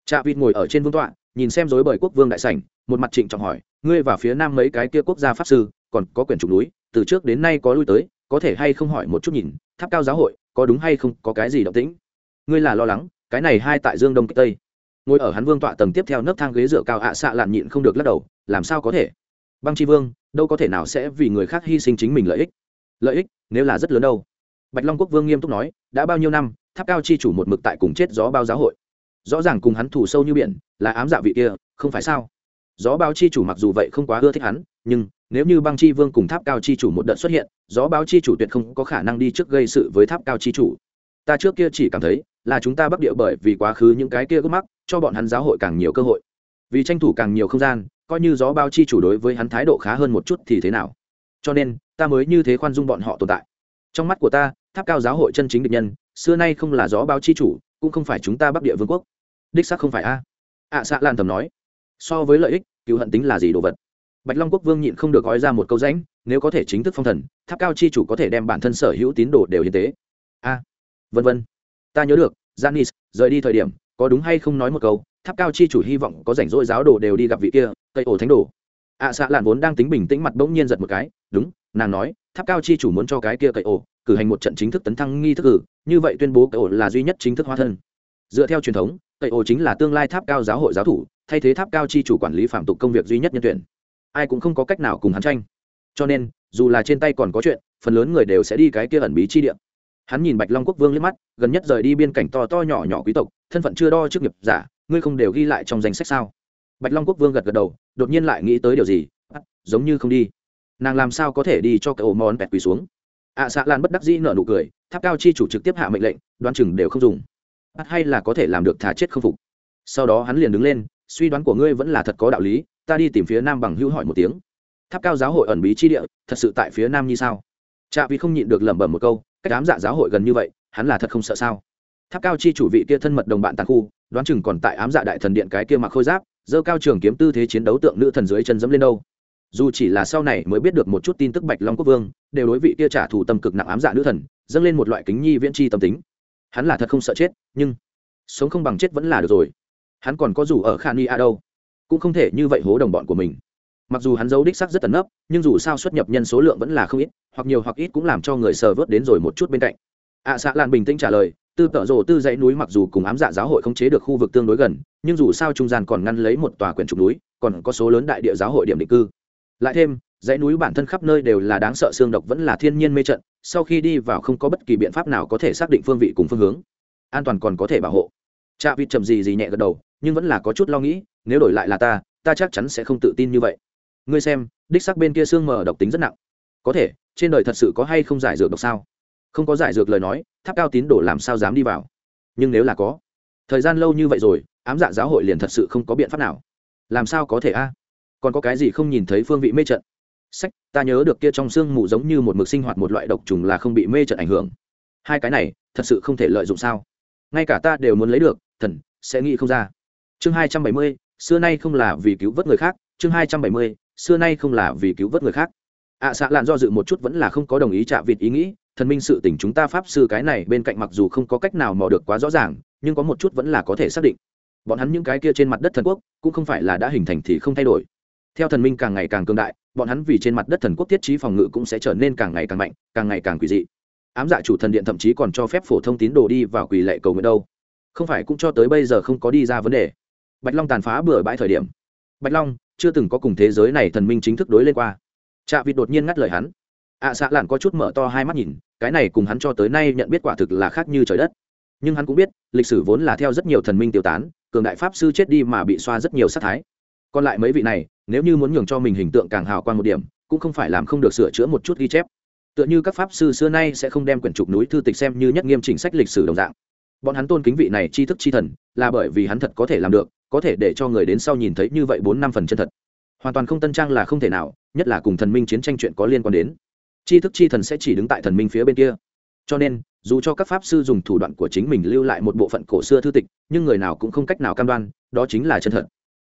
Trạ vịt ngồi ở trên vương tọa nhìn xem dối bởi quốc vương đại sảnh một mặt trịnh trọng hỏi ngươi và phía nam mấy cái kia quốc gia pháp sư còn có quyền trục núi từ trước đến nay có lui tới có thể hay không hỏi một chút nhìn tháp cao giáo hội có đúng hay không có cái gì động tĩnh? Ngươi là lo lắng cái này hai tại dương đông kích tây. Ngồi ở hắn vương tọa tầng tiếp theo nấc thang ghế dựa cao ạ xạ lạn nhịn không được lắc đầu, làm sao có thể? Băng chi vương, đâu có thể nào sẽ vì người khác hy sinh chính mình lợi ích? Lợi ích, nếu là rất lớn đâu. Bạch long quốc vương nghiêm túc nói, đã bao nhiêu năm, tháp cao chi chủ một mực tại cùng chết gió bao giáo hội. Rõ ràng cùng hắn thủ sâu như biển, là ám dạ vị kia, không phải sao? Gió bao chi chủ mặc dù vậy không quá ưa thích hắn, nhưng nếu như băng chi vương cùng tháp cao chi chủ một đợt xuất hiện, gió báo chi chủ tuyệt không có khả năng đi trước gây sự với tháp cao chi chủ. Ta trước kia chỉ cảm thấy là chúng ta bắc địa bởi vì quá khứ những cái kia gốc mắc, cho bọn hắn giáo hội càng nhiều cơ hội. Vì tranh thủ càng nhiều không gian, coi như gió bao chi chủ đối với hắn thái độ khá hơn một chút thì thế nào? Cho nên, ta mới như thế khoan dung bọn họ tồn tại. Trong mắt của ta, tháp cao giáo hội chân chính địch nhân, xưa nay không là gió bao chi chủ, cũng không phải chúng ta bắc địa vương quốc. Đích xác không phải a. Ạ xạ lan thầm nói. So với lợi ích cựu hận tính là gì đồ vật? Bạch long quốc vương nhịn không được gói ra một câu rãnh nếu có thể chính thức phong thần, tháp cao chi chủ có thể đem bản thân sở hữu tín đồ đều hiến tế. A. Vân vân ta nhớ được janis rời đi thời điểm có đúng hay không nói một câu tháp cao chi chủ hy vọng có rảnh rỗi giáo đồ đều đi gặp vị kia cây ổ thánh đồ. Ạ à, xạ lạn vốn đang tính bình tĩnh mặt bỗng nhiên giật một cái đúng nàng nói tháp cao chi chủ muốn cho cái kia cậy ổ cử hành một trận chính thức tấn thăng nghi thức cử như vậy tuyên bố cậy ổ là duy nhất chính thức hóa thân. Dựa theo truyền thống cậy ổ chính là tương lai tháp cao giáo hội giáo thủ thay thế tháp cao chi chủ quản lý phạm tục công việc duy nhất nhân tuyển. Ai cũng không có cách nào cùng hắn tranh. Cho nên dù là trên tay còn có chuyện phần lớn người đều sẽ đi cái kia ẩn bí chi địa hắn nhìn bạch long quốc vương liếc mắt gần nhất rời đi biên cảnh to to nhỏ nhỏ quý tộc thân phận chưa đo trước nghiệp giả ngươi không đều ghi lại trong danh sách sao? Bạch long quốc vương gật gật đầu đột nhiên lại nghĩ tới điều gì? À, giống như không đi. Nàng làm sao có thể đi cho cái ổ món bẹt quỳ xuống? Ạ à, xạ lan bất đắc dĩ nở nụ cười tháp cao chi chủ trực tiếp hạ mệnh lệnh đoán chừng đều không dùng. À, hay là có thể làm được thả chết không phục. Sau đó hắn liền đứng lên suy đoán của ngươi vẫn là thật có đạo lý ta đi tìm phía nam bằng hữu hỏi một tiếng. Tháp cao giáo hội ẩn bí chi địa thật sự tại phía nam như sao? Chạ vì không nhịn được lẩm bẩm một câu cách ám dạ giáo hội gần như vậy, hắn là thật không sợ sao? Tháp cao chi chủ vị kia thân mật đồng bạn tàn khu, đoán chừng còn tại ám dạ đại thần điện cái kia mặc khôi giáp dơ cao trường kiếm tư thế chiến đấu tượng nữ thần dưới chân dẫm lên đâu. Dù chỉ là sau này mới biết được một chút tin tức bạch long quốc vương, đều đối vị kia trả thù tâm cực nặng ám dạ nữ thần, dâng lên một loại kính nhi viễn chi tâm tính. Hắn là thật không sợ chết, nhưng sống không bằng chết vẫn là được rồi. Hắn còn có dù ở khan y a đâu? Cũng không thể như vậy hố đồng bọn của mình mặc dù hắn giấu đích sắc rất tấn nấp, nhưng dù sao xuất nhập nhân số lượng vẫn là không ít hoặc nhiều hoặc ít cũng làm cho người sờ vớt đến rồi một chút bên cạnh. Ạ à, xạ lan bình tĩnh trả lời tư tợ rồ tư dãy núi mặc dù cùng ám dạ giáo hội không chế được khu vực tương đối gần nhưng dù sao trung gian còn ngăn lấy một tòa quyển trục núi còn có số lớn đại địa giáo hội điểm định cư. Lại thêm dãy núi bản thân khắp nơi đều là đáng sợ xương độc vẫn là thiên nhiên mê trận sau khi đi vào không có bất kỳ biện pháp nào có thể xác định phương vị cùng phương hướng. An toàn còn có thể bảo hộ. Cha vịt trầm gì gì nhẹ gật đầu nhưng vẫn là có chút lo nghĩ nếu đổi lại là ta ta chắc chắn sẽ không tự tin như vậy ngươi xem, đích sắc bên kia xương mờ độc tính rất nặng. Có thể, trên đời thật sự có hay không giải dược độc sao? Không có giải dược lời nói, tháp cao tín đồ làm sao dám đi vào? Nhưng nếu là có, thời gian lâu như vậy rồi, ám dạ giáo hội liền thật sự không có biện pháp nào. Làm sao có thể a? Còn có cái gì không nhìn thấy phương vị mê trận? Sách, ta nhớ được kia trong xương mù giống như một mực sinh hoạt một loại độc trùng là không bị mê trận ảnh hưởng. Hai cái này, thật sự không thể lợi dụng sao? Ngay cả ta đều muốn lấy được, thần, sẽ nghĩ không ra. Chương hai trăm bảy mươi, xưa nay không là vì cứu vớt người khác, chương hai trăm bảy mươi xưa nay không là vì cứu vớt người khác. Ạ à, xạ lạn do dự một chút vẫn là không có đồng ý chạm vịt ý nghĩ thần minh sự tình chúng ta pháp sư cái này bên cạnh mặc dù không có cách nào mò được quá rõ ràng nhưng có một chút vẫn là có thể xác định. Bọn hắn những cái kia trên mặt đất thần quốc cũng không phải là đã hình thành thì không thay đổi. Theo thần minh càng ngày càng cương đại bọn hắn vì trên mặt đất thần quốc tiết trí phòng ngự cũng sẽ trở nên càng ngày càng mạnh càng ngày càng quỷ dị. Ám dạ chủ thần điện thậm chí còn cho phép phổ thông tín đồ đi vào quỷ lệ cầu nguyện đâu. Không phải cũng cho tới bây giờ không có đi ra vấn đề. Bạch long tàn phá bừa bãi thời điểm. Bạch long chưa từng có cùng thế giới này thần minh chính thức đối lên qua. Trạ vịt đột nhiên ngắt lời hắn. Ạ à, xạ lạn có chút mở to hai mắt nhìn cái này cùng hắn cho tới nay nhận biết quả thực là khác như trời đất. Nhưng hắn cũng biết lịch sử vốn là theo rất nhiều thần minh tiêu tán cường đại pháp sư chết đi mà bị xoa rất nhiều sát thái. Còn lại mấy vị này nếu như muốn nhường cho mình hình tượng càng hào quang một điểm cũng không phải làm không được sửa chữa một chút ghi chép. Tựa như các pháp sư xưa nay sẽ không đem quyển trục núi thư tịch xem như nhất nghiêm chỉnh sách lịch sử đồng dạng. Bọn hắn tôn kính vị này tri thức tri thần là bởi vì hắn thật có thể làm được có thể để cho người đến sau nhìn thấy như vậy bốn năm phần chân thật. Hoàn toàn không tân trang là không thể nào, nhất là cùng thần minh chiến tranh chuyện có liên quan đến. Tri thức chi thần sẽ chỉ đứng tại thần minh phía bên kia. Cho nên, dù cho các pháp sư dùng thủ đoạn của chính mình lưu lại một bộ phận cổ xưa thư tịch, nhưng người nào cũng không cách nào cam đoan, đó chính là chân thật.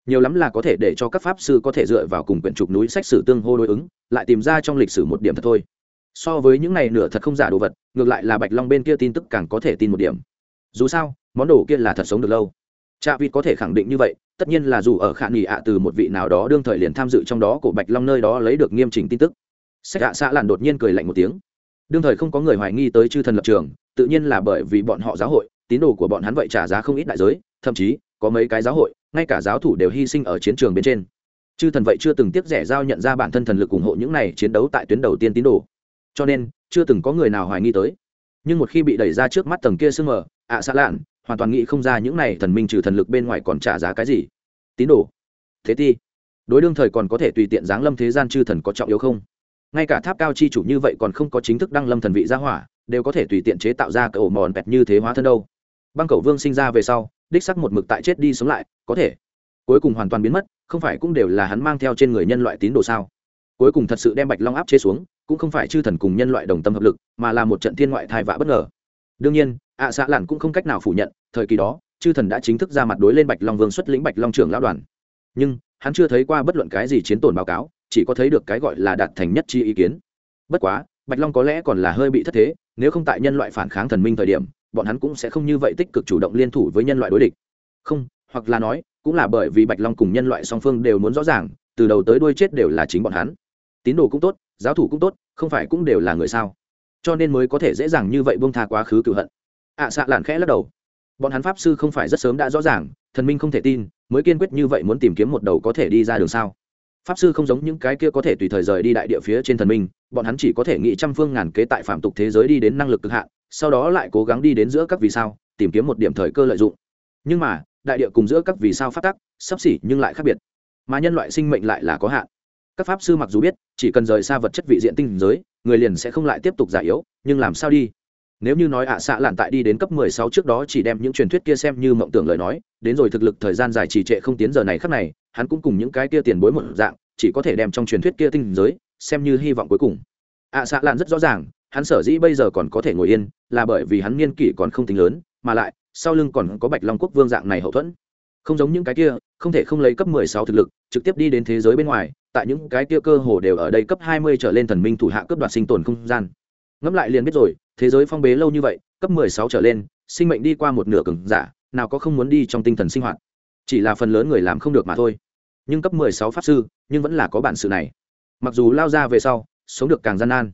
Nhiều lắm là có thể để cho các pháp sư có thể dựa vào cùng quyển trục núi sách sử tương hô đối ứng, lại tìm ra trong lịch sử một điểm thật thôi. So với những này nửa thật không giả đồ vật, ngược lại là bạch long bên kia tin tức càng có thể tin một điểm. Dù sao, món đồ kia là thật sống được lâu. Trạ vịt có thể khẳng định như vậy, tất nhiên là dù ở khả Nghị ạ từ một vị nào đó đương thời liền tham dự trong đó của bạch long nơi đó lấy được nghiêm chỉnh tin tức. Sách ạ xạ Lạn đột nhiên cười lạnh một tiếng. Đương thời không có người hoài nghi tới chư thần lập trường, tự nhiên là bởi vì bọn họ giáo hội, tín đồ của bọn hắn vậy trả giá không ít đại giới, thậm chí, có mấy cái giáo hội, ngay cả giáo thủ đều hy sinh ở chiến trường bên trên. Chư thần vậy chưa từng tiếc rẻ giao nhận ra bản thân thần lực ủng hộ những này chiến đấu tại tuyến đầu tiên tín đồ. Cho nên, chưa từng có người nào hoài nghi tới. Nhưng một khi bị đẩy ra trước mắt tầng kia sương mờ, ạ à lạn hoàn toàn nghĩ không ra những này thần minh trừ thần lực bên ngoài còn trả giá cái gì. Tín đồ, thế ti, đối đương thời còn có thể tùy tiện giáng lâm thế gian chư thần có trọng yếu không? Ngay cả tháp cao chi chủ như vậy còn không có chính thức đăng lâm thần vị gia hỏa, đều có thể tùy tiện chế tạo ra cậu mòn bẹt như thế hóa thân đâu. Băng cầu vương sinh ra về sau, đích sắc một mực tại chết đi sống lại, có thể. Cuối cùng hoàn toàn biến mất, không phải cũng đều là hắn mang theo trên người nhân loại tín đồ sao? Cuối cùng thật sự đem bạch long áp chế xuống, cũng không phải chư thần cùng nhân loại đồng tâm hợp lực, mà là một trận thiên ngoại thai vạ bất ngờ. Đương nhiên, ạ à xã lặn cũng không cách nào phủ nhận thời kỳ đó chư thần đã chính thức ra mặt đối lên bạch long vương xuất lĩnh bạch long trưởng lão đoàn. Nhưng hắn chưa thấy qua bất luận cái gì chiến tổn báo cáo chỉ có thấy được cái gọi là đạt thành nhất chi ý kiến. Bất quá bạch long có lẽ còn là hơi bị thất thế nếu không tại nhân loại phản kháng thần minh thời điểm bọn hắn cũng sẽ không như vậy tích cực chủ động liên thủ với nhân loại đối địch. Không hoặc là nói cũng là bởi vì bạch long cùng nhân loại song phương đều muốn rõ ràng từ đầu tới đuôi chết đều là chính bọn hắn. Tín đồ cũng tốt giáo thủ cũng tốt không phải cũng đều là người sao? Cho nên mới có thể dễ dàng như vậy buông tha quá khứ cựu hận. Ạ à, xạ lạn khẽ lắc đầu bọn hắn pháp sư không phải rất sớm đã rõ ràng, thần minh không thể tin, mới kiên quyết như vậy muốn tìm kiếm một đầu có thể đi ra đường sao? Pháp sư không giống những cái kia có thể tùy thời rời đi đại địa phía trên thần minh, bọn hắn chỉ có thể nghĩ trăm phương ngàn kế tại phạm tục thế giới đi đến năng lực cực hạn, sau đó lại cố gắng đi đến giữa các vì sao, tìm kiếm một điểm thời cơ lợi dụng. Nhưng mà, đại địa cùng giữa các vì sao phát tắc, sắp xỉ nhưng lại khác biệt. Mà nhân loại sinh mệnh lại là có hạn. Các pháp sư mặc dù biết, chỉ cần rời xa vật chất vị diện tinh giới, người liền sẽ không lại tiếp tục già yếu, nhưng làm sao đi? Nếu như nói ạ à xạ lạn tại đi đến cấp mười sáu trước đó chỉ đem những truyền thuyết kia xem như mộng tưởng lời nói, đến rồi thực lực thời gian dài trì trệ không tiến giờ này khắc này, hắn cũng cùng những cái kia tiền bối một dạng, chỉ có thể đem trong truyền thuyết kia tinh giới, xem như hy vọng cuối cùng. Ạ à xạ lạn rất rõ ràng, hắn sở dĩ bây giờ còn có thể ngồi yên, là bởi vì hắn niên kỷ còn không tính lớn, mà lại, sau lưng còn có bạch long quốc vương dạng này hậu thuẫn. Không giống những cái kia, không thể không lấy cấp mười sáu thực lực, trực tiếp đi đến thế giới bên ngoài, tại những cái kia cơ hồ đều ở đây cấp hai mươi trở lên thần minh thủ hạ cướp đoạt sinh tồn không gian ngẫm lại liền biết rồi, thế giới phong bế lâu như vậy, cấp mười sáu trở lên, sinh mệnh đi qua một nửa cường giả, nào có không muốn đi trong tinh thần sinh hoạt. Chỉ là phần lớn người làm không được mà thôi. Nhưng cấp mười sáu pháp sư, nhưng vẫn là có bản sự này. Mặc dù lao ra về sau, sống được càng gian nan.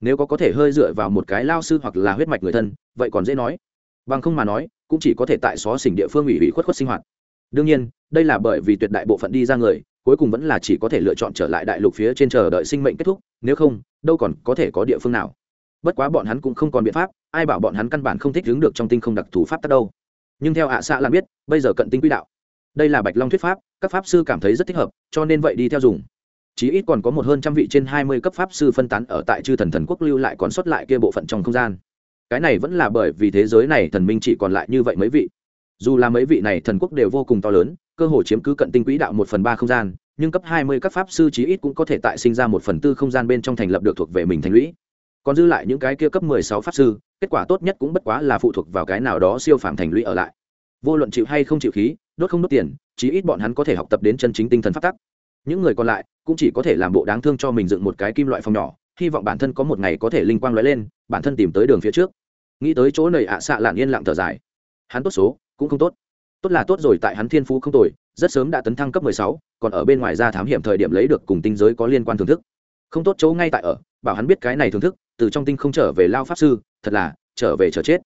Nếu có có thể hơi dựa vào một cái lao sư hoặc là huyết mạch người thân, vậy còn dễ nói. Bằng không mà nói, cũng chỉ có thể tại xó xỉnh địa phương ủy ủy khuất khuất sinh hoạt. Đương nhiên, đây là bởi vì tuyệt đại bộ phận đi ra người, cuối cùng vẫn là chỉ có thể lựa chọn trở lại đại lục phía trên chờ đợi sinh mệnh kết thúc, nếu không, đâu còn có thể có địa phương nào bất quá bọn hắn cũng không còn biện pháp, ai bảo bọn hắn căn bản không thích đứng được trong tinh không đặc thù pháp tắc đâu. Nhưng theo ạ xạ làm biết, bây giờ cận tinh quỹ đạo. Đây là bạch long thuyết pháp, các pháp sư cảm thấy rất thích hợp, cho nên vậy đi theo dùng. Chí ít còn có một hơn trăm vị trên hai mươi cấp pháp sư phân tán ở tại chư thần thần quốc lưu lại còn xuất lại kia bộ phận trong không gian. Cái này vẫn là bởi vì thế giới này thần minh chỉ còn lại như vậy mấy vị. Dù là mấy vị này thần quốc đều vô cùng to lớn, cơ hồ chiếm cứ cận tinh quỹ đạo một phần ba không gian, nhưng cấp hai mươi các pháp sư chí ít cũng có thể tại sinh ra một phần tư không gian bên trong thành lập được thuộc về mình thành lũy còn dư lại những cái kia cấp mười sáu pháp sư, kết quả tốt nhất cũng bất quá là phụ thuộc vào cái nào đó siêu phàm thành lũy ở lại. Vô luận chịu hay không chịu khí, đốt không đốt tiền, chí ít bọn hắn có thể học tập đến chân chính tinh thần phát tắc. Những người còn lại cũng chỉ có thể làm bộ đáng thương cho mình dựng một cái kim loại phòng nhỏ, hy vọng bản thân có một ngày có thể linh quang lóe lên, bản thân tìm tới đường phía trước. Nghĩ tới chỗ này ạ xạ lạn yên lặng thở dài. Hắn tốt số, cũng không tốt. Tốt là tốt rồi, tại hắn thiên phú không tồi, rất sớm đã tấn thăng cấp mười sáu, còn ở bên ngoài ra thám hiểm thời điểm lấy được cùng tinh giới có liên quan thưởng thức. Không tốt chỗ ngay tại ở, bảo hắn biết cái này thưởng thức từ trong tinh không trở về lao pháp sư, thật là, trở về chờ chết.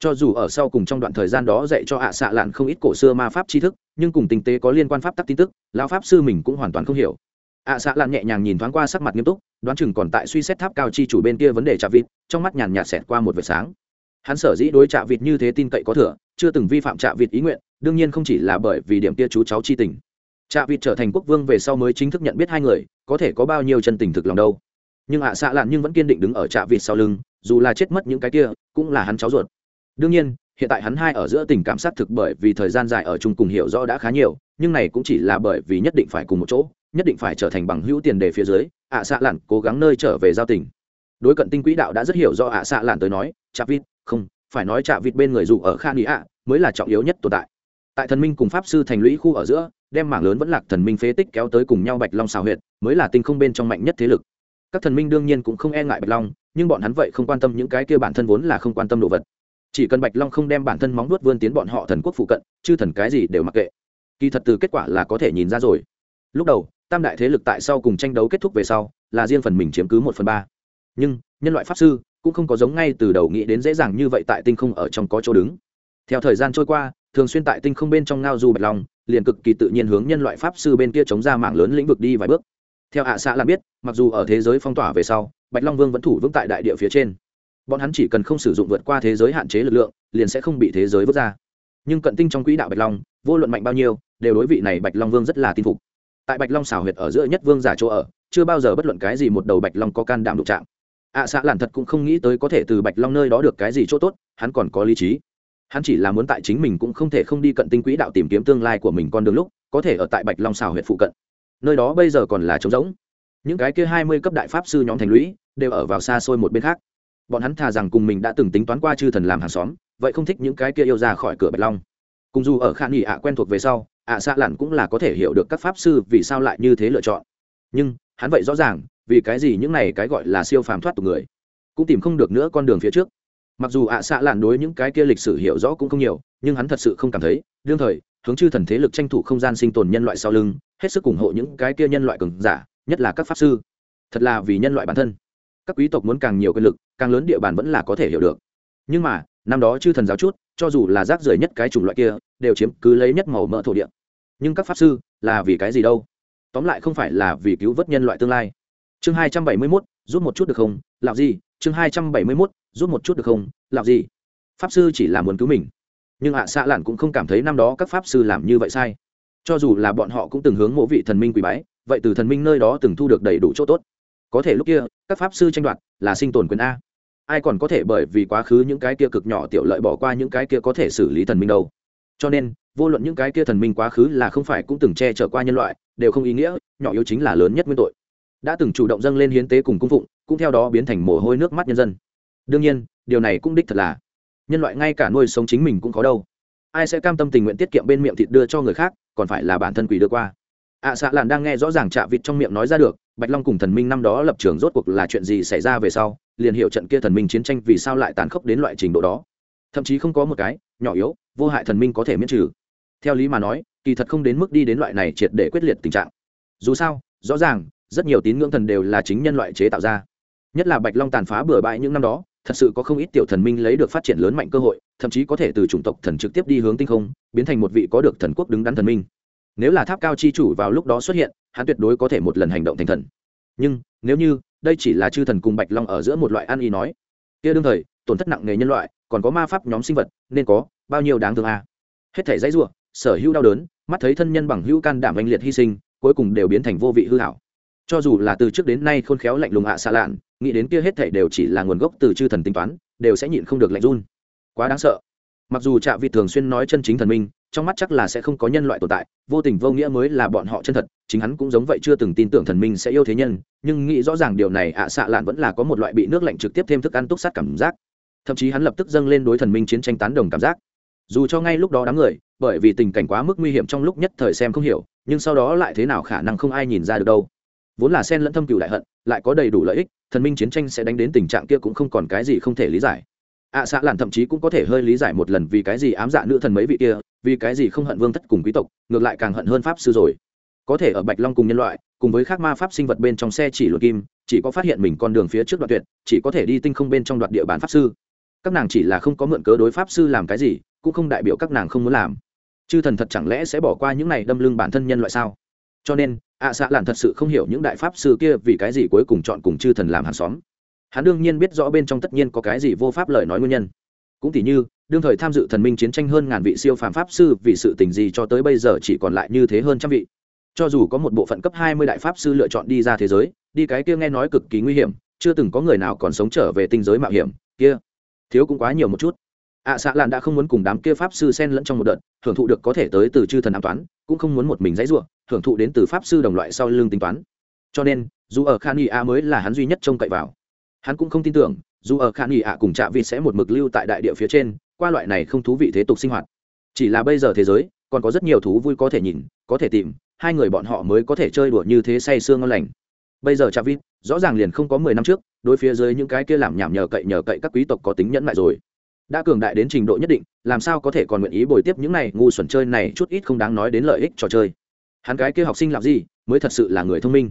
Cho dù ở sau cùng trong đoạn thời gian đó dạy cho ạ xạ lạn không ít cổ xưa ma pháp tri thức, nhưng cùng tinh tế có liên quan pháp tắc tin tức, lao pháp sư mình cũng hoàn toàn không hiểu. Ạ xạ lạn nhẹ nhàng nhìn thoáng qua sắc mặt nghiêm túc, đoán chừng còn tại suy xét tháp cao chi chủ bên kia vấn đề chạ vịt, trong mắt nhàn nhạt xẹt qua một vệt sáng. Hắn sở dĩ đối chạ vịt như thế tin cậy có thừa, chưa từng vi phạm chạ vịt ý nguyện, đương nhiên không chỉ là bởi vì điểm kia chú cháu chi tình. Chạ vịt trở thành quốc vương về sau mới chính thức nhận biết hai người, có thể có bao nhiêu chân tình thực lòng đâu nhưng ạ xạ lạn nhưng vẫn kiên định đứng ở trạ vịt sau lưng, dù là chết mất những cái kia, cũng là hắn cháu ruột. Đương nhiên, hiện tại hắn hai ở giữa tình cảm sát thực bởi vì thời gian dài ở chung cùng hiểu rõ đã khá nhiều, nhưng này cũng chỉ là bởi vì nhất định phải cùng một chỗ, nhất định phải trở thành bằng hữu tiền đề phía dưới, ạ xạ lạn cố gắng nơi trở về giao tình. Đối cận tinh quỹ đạo đã rất hiểu do ạ xạ lạn tới nói chạ vịt, không, phải nói chạ vịt bên người dù ở khan ý ạ, mới là trọng yếu nhất tồn tại. Tại thần minh cùng pháp sư thành lũy khu ở giữa, đem mảng lớn vẫn lạc thần minh phế tích kéo tới cùng nhau bạch long xào huyệt, mới là tinh không bên trong mạnh nhất thế lực các thần minh đương nhiên cũng không e ngại bạch long, nhưng bọn hắn vậy không quan tâm những cái kia bản thân vốn là không quan tâm đồ vật. Chỉ cần bạch long không đem bản thân móng nuốt vươn tiến bọn họ thần quốc phụ cận chứ thần cái gì đều mặc kệ. Kỳ thật từ kết quả là có thể nhìn ra rồi. Lúc đầu, tam đại thế lực tại sau cùng tranh đấu kết thúc về sau, là riêng phần mình chiếm cứ một phần ba. Nhưng, nhân loại pháp sư cũng không có giống ngay từ đầu nghĩ đến dễ dàng như vậy tại tinh không ở trong có chỗ đứng. Theo thời gian trôi qua, thường xuyên tại tinh không bên trong ngao du bạch long, liền cực kỳ tự nhiên hướng nhân loại pháp sư bên kia chống ra mạng lớn lĩnh vực đi vài bước theo hạ xã làm biết mặc dù ở thế giới phong tỏa về sau bạch long vương vẫn thủ vững tại đại địa phía trên. Bọn hắn chỉ cần không sử dụng vượt qua thế giới hạn chế lực lượng liền sẽ không bị thế giới vứt ra. Nhưng cận tinh trong quỹ đạo bạch long vô luận mạnh bao nhiêu đều đối vị này bạch long vương rất là tin phục. Tại bạch long xảo huyệt ở giữa nhất vương giả chỗ ở chưa bao giờ bất luận cái gì một đầu bạch long có can đảm đụng chạm. Ạ à, xã làn thật cũng không nghĩ tới có thể từ bạch long nơi đó được cái gì chỗ tốt hắn còn có lý trí. Hắn chỉ là muốn tại chính mình cũng không thể không đi cận tinh quỹ đạo tìm kiếm tương lai của mình con đường lúc có thể ở tại bạch long xào huyện phụ cận nơi đó bây giờ còn là trống rỗng. Những cái kia hai mươi cấp đại pháp sư nhóm thành lũy đều ở vào xa xôi một bên khác. Bọn hắn thà rằng cùng mình đã từng tính toán qua chư thần làm hàng xóm, vậy không thích những cái kia yêu ra khỏi cửa bạch long. Cùng dù ở khả nghị ạ quen thuộc về sau, ạ xạ lặn cũng là có thể hiểu được các pháp sư vì sao lại như thế lựa chọn. Nhưng, hắn vậy rõ ràng, vì cái gì những này cái gọi là siêu phàm thoát tục người, cũng tìm không được nữa con đường phía trước. Mặc dù ạ xạ lạn đối những cái kia lịch sử hiểu rõ cũng không nhiều, nhưng hắn thật sự không cảm thấy, đương thời hướng chư thần thế lực tranh thủ không gian sinh tồn nhân loại sau lưng, hết sức ủng hộ những cái kia nhân loại cường giả, nhất là các pháp sư. Thật là vì nhân loại bản thân. Các quý tộc muốn càng nhiều quyền lực, càng lớn địa bàn vẫn là có thể hiểu được. Nhưng mà, năm đó chư thần giáo chút, cho dù là rác rưởi nhất cái chủng loại kia, đều chiếm cứ lấy nhất màu mỡ thổ địa. Nhưng các pháp sư, là vì cái gì đâu? Tóm lại không phải là vì cứu vớt nhân loại tương lai. Chương hai trăm bảy mươi mốt, giúp một chút được không? Làm gì? Chương hai trăm bảy mươi mốt, giúp một chút được không? Làm gì? Pháp sư chỉ là muốn cứu mình nhưng hạ xạ lạn cũng không cảm thấy năm đó các pháp sư làm như vậy sai. Cho dù là bọn họ cũng từng hướng mộ vị thần minh quỳ bái, vậy từ thần minh nơi đó từng thu được đầy đủ chỗ tốt. Có thể lúc kia, các pháp sư tranh đoạt là sinh tồn quyền a. Ai còn có thể bởi vì quá khứ những cái kia cực nhỏ tiểu lợi bỏ qua những cái kia có thể xử lý thần minh đâu. Cho nên, vô luận những cái kia thần minh quá khứ là không phải cũng từng che chở qua nhân loại, đều không ý nghĩa, nhỏ yếu chính là lớn nhất nguyên tội. Đã từng chủ động dâng lên hiến tế cùng cung phụng, cũng theo đó biến thành mồ hôi nước mắt nhân dân. Đương nhiên, điều này cũng đích thật là nhân loại ngay cả nuôi sống chính mình cũng có đâu. Ai sẽ cam tâm tình nguyện tiết kiệm bên miệng thịt đưa cho người khác còn phải là bản thân quỷ đưa qua. Ạ à, xạ làn đang nghe rõ ràng chạ vịt trong miệng nói ra được bạch long cùng thần minh năm đó lập trường rốt cuộc là chuyện gì xảy ra về sau liền hiểu trận kia thần minh chiến tranh vì sao lại tàn khốc đến loại trình độ đó. Thậm chí không có một cái nhỏ yếu vô hại thần minh có thể miễn trừ. Theo lý mà nói kỳ thật không đến mức đi đến loại này triệt để quyết liệt tình trạng. Dù sao rõ ràng rất nhiều tín ngưỡng thần đều là chính nhân loại chế tạo ra. Nhất là bạch long tàn phá bừa bãi những năm đó thật sự có không ít tiểu thần minh lấy được phát triển lớn mạnh cơ hội, thậm chí có thể từ chủng tộc thần trực tiếp đi hướng tinh không, biến thành một vị có được thần quốc đứng đắn thần minh. Nếu là tháp cao chi chủ vào lúc đó xuất hiện, hắn tuyệt đối có thể một lần hành động thành thần. Nhưng, nếu như, đây chỉ là chư thần cùng bạch long ở giữa một loại ăn y nói, kia đương thời, tổn thất nặng nề nhân loại, còn có ma pháp nhóm sinh vật, nên có bao nhiêu đáng thương a? À? hết thể dãy ruộng sở hữu đau đớn, mắt thấy thân nhân bằng hữu can đảm anh liệt hy sinh, cuối cùng đều biến thành vô vị hư hảo cho dù là từ trước đến nay khôn khéo lạnh lùng ạ xa lạn, nghĩ đến kia hết thảy đều chỉ là nguồn gốc từ chư thần tính toán, đều sẽ nhịn không được lạnh run. Quá đáng sợ. Mặc dù trạ vị thường xuyên nói chân chính thần minh, trong mắt chắc là sẽ không có nhân loại tồn tại, vô tình vô nghĩa mới là bọn họ chân thật, chính hắn cũng giống vậy chưa từng tin tưởng thần minh sẽ yêu thế nhân, nhưng nghĩ rõ ràng điều này ạ xạ lạn vẫn là có một loại bị nước lạnh trực tiếp thêm thức ăn túc sát cảm giác. Thậm chí hắn lập tức dâng lên đối thần minh chiến tranh tán đồng cảm giác. Dù cho ngay lúc đó đám người, bởi vì tình cảnh quá mức nguy hiểm trong lúc nhất thời xem không hiểu, nhưng sau đó lại thế nào khả năng không ai nhìn ra được đâu vốn là sen lẫn thâm cựu đại hận lại có đầy đủ lợi ích thần minh chiến tranh sẽ đánh đến tình trạng kia cũng không còn cái gì không thể lý giải. Ạ à, xạ làn thậm chí cũng có thể hơi lý giải một lần vì cái gì ám dạ nữ thần mấy vị kia vì cái gì không hận vương thất cùng quý tộc ngược lại càng hận hơn pháp sư rồi. Có thể ở bạch long cùng nhân loại cùng với các ma pháp sinh vật bên trong xe chỉ luật kim chỉ có phát hiện mình con đường phía trước đoạn tuyệt chỉ có thể đi tinh không bên trong đoạn địa bàn pháp sư. Các nàng chỉ là không có mượn cớ đối pháp sư làm cái gì cũng không đại biểu các nàng không muốn làm. Chư thần thật chẳng lẽ sẽ bỏ qua những này đâm lưng bản thân nhân loại sao? Cho nên ạ à, xạ lạn thật sự không hiểu những đại pháp sư kia vì cái gì cuối cùng chọn cùng chư thần làm hàng xóm. Hắn đương nhiên biết rõ bên trong tất nhiên có cái gì vô pháp lời nói nguyên nhân. Cũng tỉ như đương thời tham dự thần minh chiến tranh hơn ngàn vị siêu phàm pháp sư vì sự tình gì cho tới bây giờ chỉ còn lại như thế hơn trăm vị. Cho dù có một bộ phận cấp hai mươi đại pháp sư lựa chọn đi ra thế giới đi cái kia nghe nói cực kỳ nguy hiểm chưa từng có người nào còn sống trở về tinh giới mạo hiểm kia thiếu cũng quá nhiều một chút. Ạ à, xạ lan đã không muốn cùng đám kia pháp sư xen lẫn trong một đợt hưởng thụ được có thể tới từ chư thần an toán cũng không muốn một mình dãy ruộng hưởng thụ đến từ pháp sư đồng loại sau lưng tính toán. Cho nên, dù ở khan y a mới là hắn duy nhất trông cậy vào. Hắn cũng không tin tưởng, dù ở khan y a cùng trạ vị sẽ một mực lưu tại đại địa phía trên, qua loại này không thú vị thế tục sinh hoạt. Chỉ là bây giờ thế giới, còn có rất nhiều thú vui có thể nhìn, có thể tìm, hai người bọn họ mới có thể chơi đùa như thế say sương ngon lành. Bây giờ trạ vị rõ ràng liền không có mười năm trước, đối phía dưới những cái kia làm nhảm nhờ cậy nhờ cậy các quý tộc có tính nhẫn lại rồi. Đã cường đại đến trình độ nhất định, làm sao có thể còn nguyện ý bồi tiếp những này ngu xuẩn chơi này chút ít không đáng nói đến lợi ích trò chơi hắn cái kia học sinh làm gì, mới thật sự là người thông minh.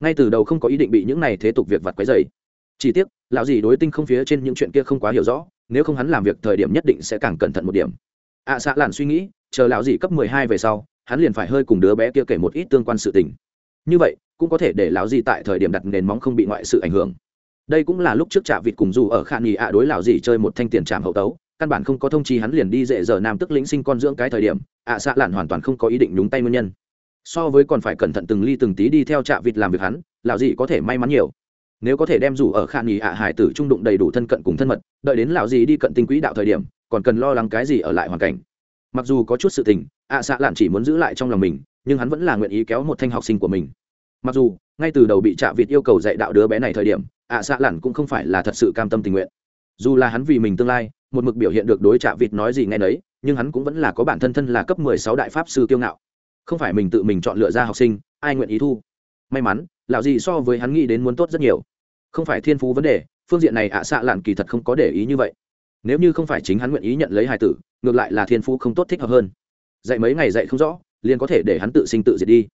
Ngay từ đầu không có ý định bị những này thế tục việc vặt quấy dày chỉ tiếc, lão gì đối tinh không phía trên những chuyện kia không quá hiểu rõ, nếu không hắn làm việc thời điểm nhất định sẽ càng cẩn thận một điểm. Ạ xạ lạn suy nghĩ, chờ lão gì cấp mười hai về sau, hắn liền phải hơi cùng đứa bé kia kể một ít tương quan sự tình. Như vậy, cũng có thể để lão gì tại thời điểm đặt nền móng không bị ngoại sự ảnh hưởng. Đây cũng là lúc trước trạ vịt cùng dù ở khả nghỉ ạ đối lão gì chơi một thanh tiền trạm hậu tấu, căn bản không có thông chi hắn liền đi dễ giờ nam tức lĩnh sinh con dưỡng cái thời điểm, ạ xạ lạn hoàn toàn không có ý định đúng tay nguyên nhân so với còn phải cẩn thận từng ly từng tí đi theo trạ vịt làm việc hắn, lão dị có thể may mắn nhiều. Nếu có thể đem rủ ở khả nghỉ ạ hải tử trung đụng đầy đủ thân cận cùng thân mật, đợi đến lão dị đi cận tinh quỹ đạo thời điểm, còn cần lo lắng cái gì ở lại hoàn cảnh. Mặc dù có chút sự tình, ạ xạ lạn chỉ muốn giữ lại trong lòng mình, nhưng hắn vẫn là nguyện ý kéo một thanh học sinh của mình. Mặc dù, ngay từ đầu bị trạ vịt yêu cầu dạy đạo đứa bé này thời điểm, ạ xạ lạn cũng không phải là thật sự cam tâm tình nguyện. Dù là hắn vì mình tương lai, một mực biểu hiện được đối trạ vịt nói gì ngay nấy, nhưng hắn cũng vẫn là có bản thân thân là cấp mười sáu đại pháp sư kiêu ngạo không phải mình tự mình chọn lựa ra học sinh, ai nguyện ý thu? May mắn, lão gì so với hắn nghĩ đến muốn tốt rất nhiều. Không phải thiên phú vấn đề, phương diện này ạ xạ lạn kỳ thật không có để ý như vậy. Nếu như không phải chính hắn nguyện ý nhận lấy hài tử, ngược lại là thiên phú không tốt thích hợp hơn. Dạy mấy ngày dạy không rõ, liền có thể để hắn tự sinh tự diệt đi.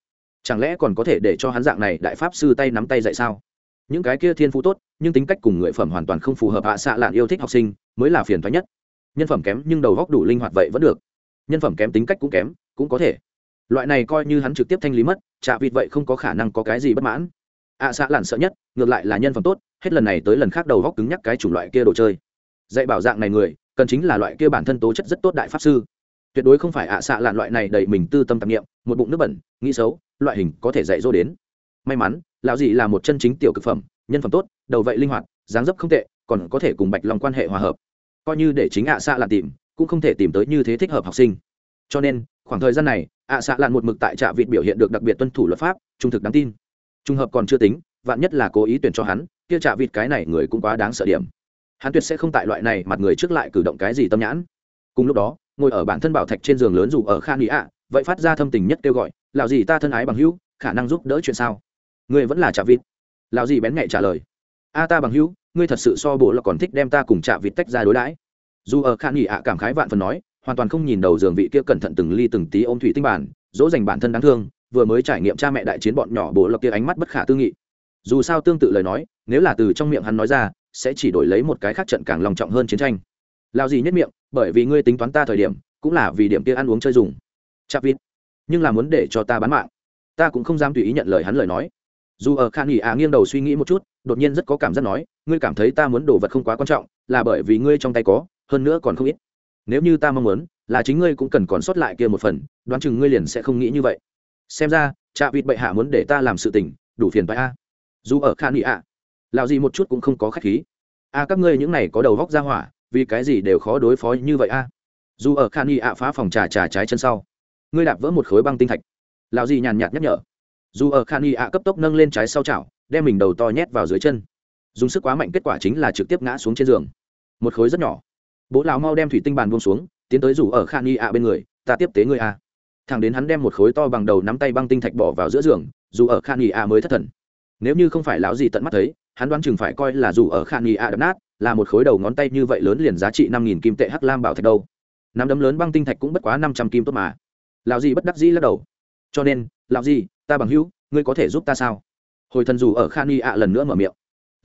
Chẳng lẽ còn có thể để cho hắn dạng này đại pháp sư tay nắm tay dạy sao? Những cái kia thiên phú tốt, nhưng tính cách cùng người phẩm hoàn toàn không phù hợp hạ xạ lạn yêu thích học sinh, mới là phiền thoái nhất. Nhân phẩm kém nhưng đầu góc đủ linh hoạt vậy vẫn được. Nhân phẩm kém tính cách cũng kém, cũng có thể loại này coi như hắn trực tiếp thanh lý mất chạ vịt vậy không có khả năng có cái gì bất mãn. Ạ xạ lạn sợ nhất, ngược lại là nhân phẩm tốt, hết lần này tới lần khác đầu góc cứng nhắc cái chủng loại kia đồ chơi. Dạy bảo dạng này người, cần chính là loại kia bản thân tố chất rất tốt đại pháp sư. Tuyệt đối không phải ạ xạ lạn loại này đầy mình tư tâm tạp nghiệm một bụng nước bẩn, nghĩ xấu, loại hình có thể dạy dỗ đến. May mắn, lão dị là một chân chính tiểu cực phẩm, nhân phẩm tốt, đầu vậy linh hoạt, dáng dấp không tệ, còn có thể cùng bạch long quan hệ hòa hợp. Coi như để chính ạ xạ lạn tìm, cũng không thể tìm tới như thế thích hợp học sinh. Cho nên khoảng thời gian này, ạ xạ lạn một mực tại trạ vịt biểu hiện được đặc biệt tuân thủ luật pháp, trung thực đáng tin. Trung hợp còn chưa tính, vạn nhất là cố ý tuyển cho hắn, kia trạ vịt cái này người cũng quá đáng sợ điểm. Hắn tuyệt sẽ không tại loại này mặt người trước lại cử động cái gì tâm nhãn. Cùng lúc đó, ngồi ở bản thân bảo thạch trên giường lớn dù ở khan ý ạ, vậy phát ra thâm tình nhất kêu gọi lào gì ta thân ái bằng hữu, khả năng giúp đỡ chuyện sao? Người vẫn là trạ vịt. Lào gì bén nhẹ trả lời, a ta bằng hữu, ngươi thật sự so bộ là còn thích đem ta cùng trạ vịt tách ra đối đãi. Dù ở khan ý ạ cảm khái vạn phần nói hoàn toàn không nhìn đầu giường vị kia cẩn thận từng ly từng tí ôm thủy tinh bản, dỗ dành bản thân đáng thương, vừa mới trải nghiệm cha mẹ đại chiến bọn nhỏ bộ lộc kia ánh mắt bất khả tư nghị. Dù sao tương tự lời nói, nếu là từ trong miệng hắn nói ra, sẽ chỉ đổi lấy một cái khác trận càng lòng trọng hơn chiến tranh. Lao gì nhất miệng, bởi vì ngươi tính toán ta thời điểm, cũng là vì điểm kia ăn uống chơi dùng. Chạp vịt. Nhưng là muốn để cho ta bán mạng. Ta cũng không dám tùy ý nhận lời hắn lời nói. Dù ở khan nghỉ à nghiêng đầu suy nghĩ một chút, đột nhiên rất có cảm giác nói, ngươi cảm thấy ta muốn đồ vật không quá quan trọng, là bởi vì ngươi trong tay có, hơn nữa còn không ít nếu như ta mong muốn, là chính ngươi cũng cần còn sót lại kia một phần, đoán chừng ngươi liền sẽ không nghĩ như vậy. Xem ra chạ vịt bệ hạ muốn để ta làm sự tình, đủ phiền phải a. Dù ở khan nghỉ à lào gì một chút cũng không có khách khí. A, các ngươi những này có đầu vóc ra hỏa, vì cái gì đều khó đối phó như vậy a? Dù ở khan nghị ạ phá phòng trà trà trái chân sau, ngươi đạp vỡ một khối băng tinh thạch. Lào gì nhàn nhạt nhắc nhở. Dù ở khan nghị ạ cấp tốc nâng lên trái sau chảo, đem mình đầu to nhét vào dưới chân. Dùng sức quá mạnh kết quả chính là trực tiếp ngã xuống trên giường. Một khối rất nhỏ bố lão mau đem thủy tinh bàn buông xuống, tiến tới rủ ở khan y ạ bên người, ta tiếp tế người a. Thằng đến hắn đem một khối to bằng đầu nắm tay băng tinh thạch bỏ vào giữa giường, dù ở khan y ạ mới thất thần. Nếu như không phải lão gì tận mắt thấy, hắn đoán chừng phải coi là dù ở khan y ạ đập nát, là một khối đầu ngón tay như vậy lớn liền giá trị năm nghìn kim tệ hắc lam bảo thạch đâu. Nắm đấm lớn băng tinh thạch cũng bất quá năm trăm kim tốt mà. Lão gì bất đắc dĩ lắc đầu. Cho nên, lão gì, ta bằng hữu, ngươi có thể giúp ta sao? Hồi thần dù ở khan y ạ lần nữa mở miệng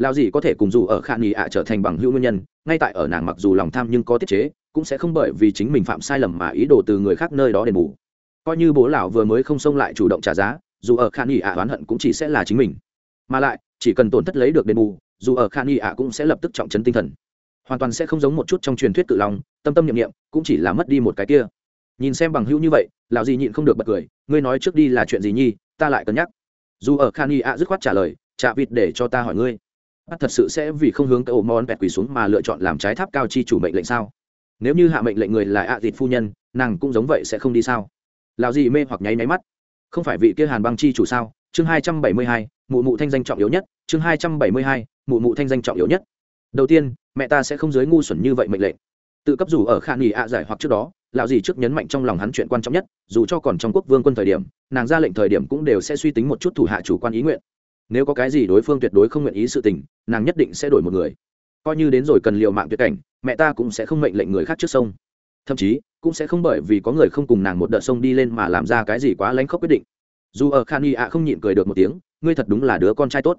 lão gì có thể cùng dù ở khả y ạ trở thành bằng hữu nguyên nhân, ngay tại ở nàng mặc dù lòng tham nhưng có tiết chế, cũng sẽ không bởi vì chính mình phạm sai lầm mà ý đồ từ người khác nơi đó đền bù. Coi như bố lão vừa mới không xông lại chủ động trả giá, dù ở khả y ạ oán hận cũng chỉ sẽ là chính mình. Mà lại, chỉ cần tổn thất lấy được đền bù, dù ở khả y ạ cũng sẽ lập tức trọng chấn tinh thần. Hoàn toàn sẽ không giống một chút trong truyền thuyết tự lòng tâm tâm nhiệm nghiệm cũng chỉ là mất đi một cái kia. Nhìn xem bằng hữu như vậy, lão gì nhịn không được bật cười, ngươi nói trước đi là chuyện gì nhi, ta lại cân nhắc. Dù ở khả y ạ dứt khoát trả lời chạ vịt để cho ta hỏi ngươi bắt thật sự sẽ vì không hướng tới ổ mòn vẹt quỳ xuống mà lựa chọn làm trái tháp cao chi chủ mệnh lệnh sao? Nếu như hạ mệnh lệnh người là ạ à phu nhân, nàng cũng giống vậy sẽ không đi sao? Lão gì mê hoặc nháy nháy mắt. Không phải vị kia hàn băng chi chủ sao? Chương hai trăm bảy mươi hai, mụ mụ thanh danh trọng yếu nhất. Chương hai trăm bảy mươi hai, mụ mụ thanh danh trọng yếu nhất. Đầu tiên, mẹ ta sẽ không giới ngu xuẩn như vậy mệnh lệnh. Tự cấp dù ở khả nghỉ ạ giải hoặc trước đó, lão gì trước nhấn mạnh trong lòng hắn chuyện quan trọng nhất, dù cho còn trong quốc vương quân thời điểm, nàng ra lệnh thời điểm cũng đều sẽ suy tính một chút thủ hạ chủ quan ý nguyện nếu có cái gì đối phương tuyệt đối không nguyện ý sự tình, nàng nhất định sẽ đổi một người. Coi như đến rồi cần liều mạng tuyệt cảnh, mẹ ta cũng sẽ không mệnh lệnh người khác trước sông. Thậm chí, cũng sẽ không bởi vì có người không cùng nàng một đợt sông đi lên mà làm ra cái gì quá lánh khóc quyết định. Dù ở khan y ạ không nhịn cười được một tiếng, ngươi thật đúng là đứa con trai tốt.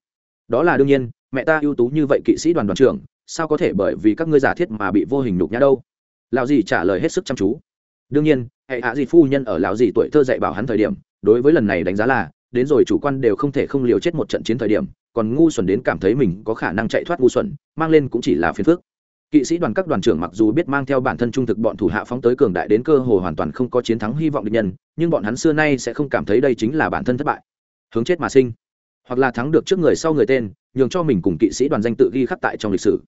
Đó là đương nhiên, mẹ ta ưu tú như vậy kỵ sĩ đoàn đoàn trưởng, sao có thể bởi vì các ngươi giả thiết mà bị vô hình nhục nhã đâu? Lão gì trả lời hết sức chăm chú. Đương nhiên, hệ hạ gì phu nhân ở lão gì tuổi thơ dạy bảo hắn thời điểm, đối với lần này đánh giá là đến rồi chủ quan đều không thể không liều chết một trận chiến thời điểm, còn ngu xuẩn đến cảm thấy mình có khả năng chạy thoát ngu xuẩn, mang lên cũng chỉ là phiền phức. Kỵ sĩ đoàn các đoàn trưởng mặc dù biết mang theo bản thân trung thực bọn thủ hạ phóng tới cường đại đến cơ hồ hoàn toàn không có chiến thắng hy vọng địch nhân, nhưng bọn hắn xưa nay sẽ không cảm thấy đây chính là bản thân thất bại. Hướng chết mà sinh. Hoặc là thắng được trước người sau người tên, nhường cho mình cùng kỵ sĩ đoàn danh tự ghi khắc tại trong lịch sử.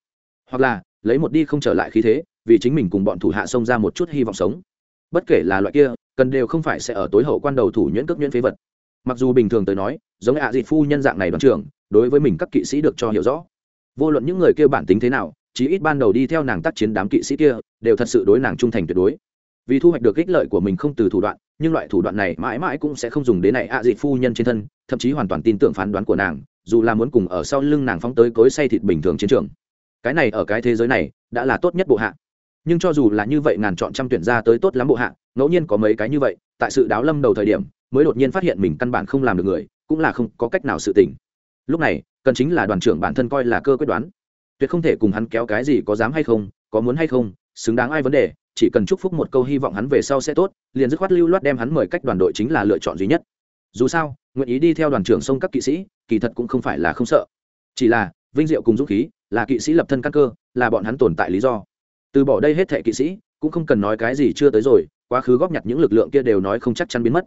Hoặc là, lấy một đi không trở lại khí thế, vì chính mình cùng bọn thủ hạ xông ra một chút hy vọng sống. Bất kể là loại kia, cần đều không phải sẽ ở tối hậu quan đầu thủ nhuyễn cước nhuyễn phế vật mặc dù bình thường tới nói, giống ạ à dịt phu nhân dạng này đoàn trưởng, đối với mình các kỵ sĩ được cho hiểu rõ. Vô luận những người kia bản tính thế nào, chí ít ban đầu đi theo nàng tác chiến đám kỵ sĩ kia, đều thật sự đối nàng trung thành tuyệt đối. Vì thu hoạch được ích lợi của mình không từ thủ đoạn, nhưng loại thủ đoạn này mãi mãi cũng sẽ không dùng đến này ạ à dịt phu nhân trên thân, thậm chí hoàn toàn tin tưởng phán đoán của nàng, dù là muốn cùng ở sau lưng nàng phóng tới cối say thịt bình thường chiến trường. Cái này ở cái thế giới này, đã là tốt nhất bộ hạ. Nhưng cho dù là như vậy ngàn chọn trăm tuyển ra tới tốt lắm bộ hạ, ngẫu nhiên có mấy cái như vậy, tại sự đáo lâm đầu thời điểm mới đột nhiên phát hiện mình căn bản không làm được người, cũng là không có cách nào sự tỉnh lúc này, cần chính là đoàn trưởng bản thân coi là cơ quyết đoán. Tuyệt không thể cùng hắn kéo cái gì có dám hay không, có muốn hay không, xứng đáng ai vấn đề, chỉ cần chúc phúc một câu hy vọng hắn về sau sẽ tốt, liền dứt khoát lưu loát đem hắn mời cách đoàn đội chính là lựa chọn duy nhất. Dù sao, nguyện ý đi theo đoàn trưởng sông các kỵ sĩ, kỳ thật cũng không phải là không sợ. Chỉ là, vinh diệu cùng dũng khí, là kỵ sĩ lập thân căn cơ, là bọn hắn tồn tại lý do. Từ bỏ đây hết thệ kỵ sĩ, cũng không cần nói cái gì chưa tới rồi, quá khứ góp nhặt những lực lượng kia đều nói không chắc chắn biến mất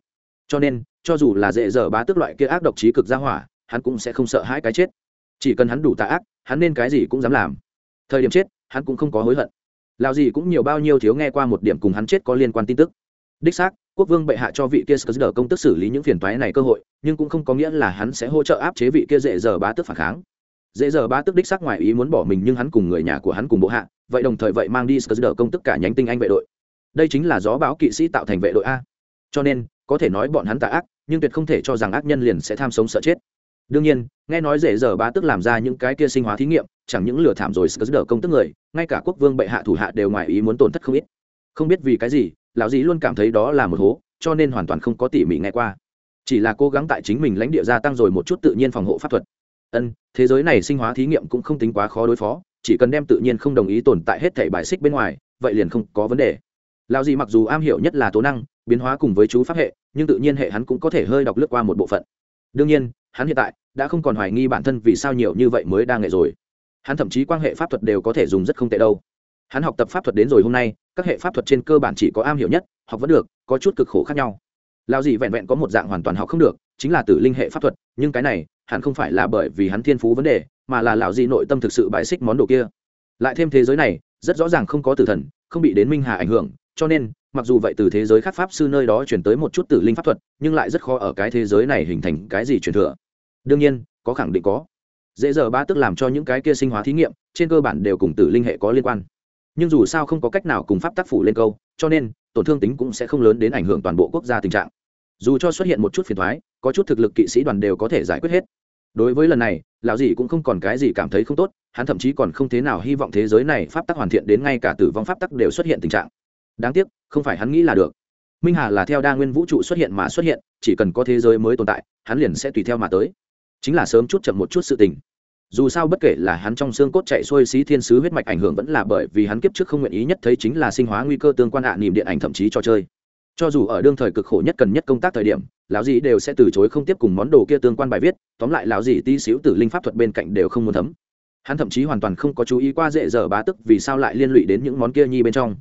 cho nên, cho dù là dễ dở bá tước loại kia ác độc trí cực ra hỏa, hắn cũng sẽ không sợ hãi cái chết. Chỉ cần hắn đủ tạ ác, hắn nên cái gì cũng dám làm. Thời điểm chết, hắn cũng không có hối hận. Lào gì cũng nhiều bao nhiêu thiếu nghe qua một điểm cùng hắn chết có liên quan tin tức. Đích xác, quốc vương bệ hạ cho vị kia sờ công tức xử lý những phiền toái này cơ hội, nhưng cũng không có nghĩa là hắn sẽ hỗ trợ áp chế vị kia dễ dở bá tước phản kháng. Dễ dở bá tước đích xác ngoài ý muốn bỏ mình nhưng hắn cùng người nhà của hắn cùng bộ hạ, vậy đồng thời vậy mang đi sờ công tức cả nhánh tinh anh vệ đội. Đây chính là gió báo kỵ sĩ tạo thành vệ đội a. Cho nên có thể nói bọn hắn tà ác, nhưng tuyệt không thể cho rằng ác nhân liền sẽ tham sống sợ chết. Đương nhiên, nghe nói dễ dở bá tức làm ra những cái kia sinh hóa thí nghiệm, chẳng những lừa thảm rồi sờ công tức người, ngay cả quốc vương bệ hạ thủ hạ đều ngoài ý muốn tổn thất không ít. Không biết vì cái gì, lão dĩ luôn cảm thấy đó là một hố, cho nên hoàn toàn không có tỉ mỉ nghe qua. Chỉ là cố gắng tại chính mình lãnh địa gia tăng rồi một chút tự nhiên phòng hộ pháp thuật. Ân, thế giới này sinh hóa thí nghiệm cũng không tính quá khó đối phó, chỉ cần đem tự nhiên không đồng ý tồn tại hết thể bài xích bên ngoài, vậy liền không có vấn đề. Lão dĩ mặc dù am hiểu nhất là tố năng biến hóa cùng với chú pháp hệ, nhưng tự nhiên hệ hắn cũng có thể hơi đọc lướt qua một bộ phận. Đương nhiên, hắn hiện tại đã không còn hoài nghi bản thân vì sao nhiều như vậy mới đang nghệ rồi. Hắn thậm chí quan hệ pháp thuật đều có thể dùng rất không tệ đâu. Hắn học tập pháp thuật đến rồi hôm nay, các hệ pháp thuật trên cơ bản chỉ có am hiểu nhất, học vẫn được, có chút cực khổ khác nhau. Lao gì vẹn vẹn có một dạng hoàn toàn học không được, chính là tử linh hệ pháp thuật, nhưng cái này, hẳn không phải là bởi vì hắn thiên phú vấn đề, mà là lão gì nội tâm thực sự bại xích món đồ kia. Lại thêm thế giới này, rất rõ ràng không có tử thần, không bị đến minh hà ảnh hưởng, cho nên mặc dù vậy từ thế giới khác pháp sư nơi đó chuyển tới một chút tử linh pháp thuật, nhưng lại rất khó ở cái thế giới này hình thành cái gì truyền thừa. Đương nhiên, có khẳng định có. Dễ giờ ba tức làm cho những cái kia sinh hóa thí nghiệm, trên cơ bản đều cùng tử linh hệ có liên quan. Nhưng dù sao không có cách nào cùng pháp tác phủ lên câu, cho nên, tổn thương tính cũng sẽ không lớn đến ảnh hưởng toàn bộ quốc gia tình trạng. Dù cho xuất hiện một chút phiền thoái có chút thực lực kỵ sĩ đoàn đều có thể giải quyết hết. Đối với lần này, lão dì cũng không còn cái gì cảm thấy không tốt, hắn thậm chí còn không thế nào hy vọng thế giới này pháp tắc hoàn thiện đến ngay cả tử vong pháp tắc đều xuất hiện tình trạng. Đáng tiếc không phải hắn nghĩ là được. Minh hà là theo đa nguyên vũ trụ xuất hiện mà xuất hiện chỉ cần có thế giới mới tồn tại hắn liền sẽ tùy theo mà tới. Chính là sớm chút chậm một chút sự tình. Dù sao bất kể là hắn trong xương cốt chạy xuôi xí thiên sứ huyết mạch ảnh hưởng vẫn là bởi vì hắn kiếp trước không nguyện ý nhất thấy chính là sinh hóa nguy cơ tương quan hạ à, niềm điện ảnh thậm chí cho chơi. Cho dù ở đương thời cực khổ nhất cần nhất công tác thời điểm lão dì đều sẽ từ chối không tiếp cùng món đồ kia tương quan bài viết tóm lại lão dì tí xíu tử linh pháp thuật bên cạnh đều không muốn thấm. Hắn thậm chí hoàn toàn không có chú ý qua dễ dở bá tức vì sao lại liên lụy đến những món kia nhi bên trong.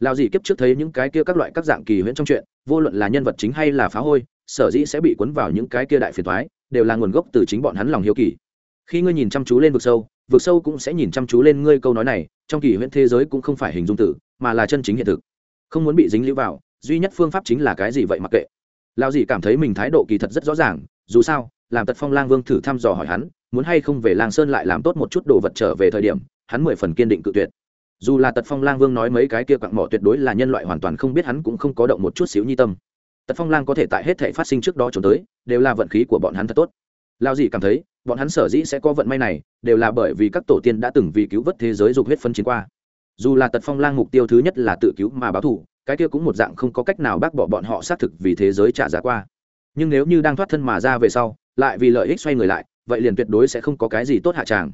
Lao dì kiếp trước thấy những cái kia các loại các dạng kỳ huyễn trong chuyện, vô luận là nhân vật chính hay là phá hôi, sở dĩ sẽ bị cuốn vào những cái kia đại phiền thoái đều là nguồn gốc từ chính bọn hắn lòng hiếu kỳ. Khi ngươi nhìn chăm chú lên vực sâu vực sâu cũng sẽ nhìn chăm chú lên ngươi câu nói này, trong kỳ huyễn thế giới cũng không phải hình dung tử, mà là chân chính hiện thực. Không muốn bị dính lũ vào, duy nhất phương pháp chính là cái gì vậy mặc kệ. Lao dì cảm thấy mình thái độ kỳ thật rất rõ ràng, dù sao, làm tật phong lang vương thử thăm dò hỏi hắn, muốn hay không về lang sơn lại làm tốt một chút đồ vật trở về thời điểm, hắn mười phần kiên định cự tuyệt dù là tật phong lang vương nói mấy cái kia quặng mỏ tuyệt đối là nhân loại hoàn toàn không biết hắn cũng không có động một chút xíu nhi tâm. Tật phong lang có thể tại hết thể phát sinh trước đó trốn tới, đều là vận khí của bọn hắn thật tốt. Lao dì cảm thấy, bọn hắn sở dĩ sẽ có vận may này, đều là bởi vì các tổ tiên đã từng vì cứu vớt thế giới dục huyết phân chiến qua. Dù là tật phong lang mục tiêu thứ nhất là tự cứu mà báo thù, cái kia cũng một dạng không có cách nào bác bỏ bọn họ xác thực vì thế giới trả giá qua. Nhưng nếu như đang thoát thân mà ra về sau, lại vì lợi ích xoay người lại, vậy liền tuyệt đối sẽ không có cái gì tốt hạ tràng.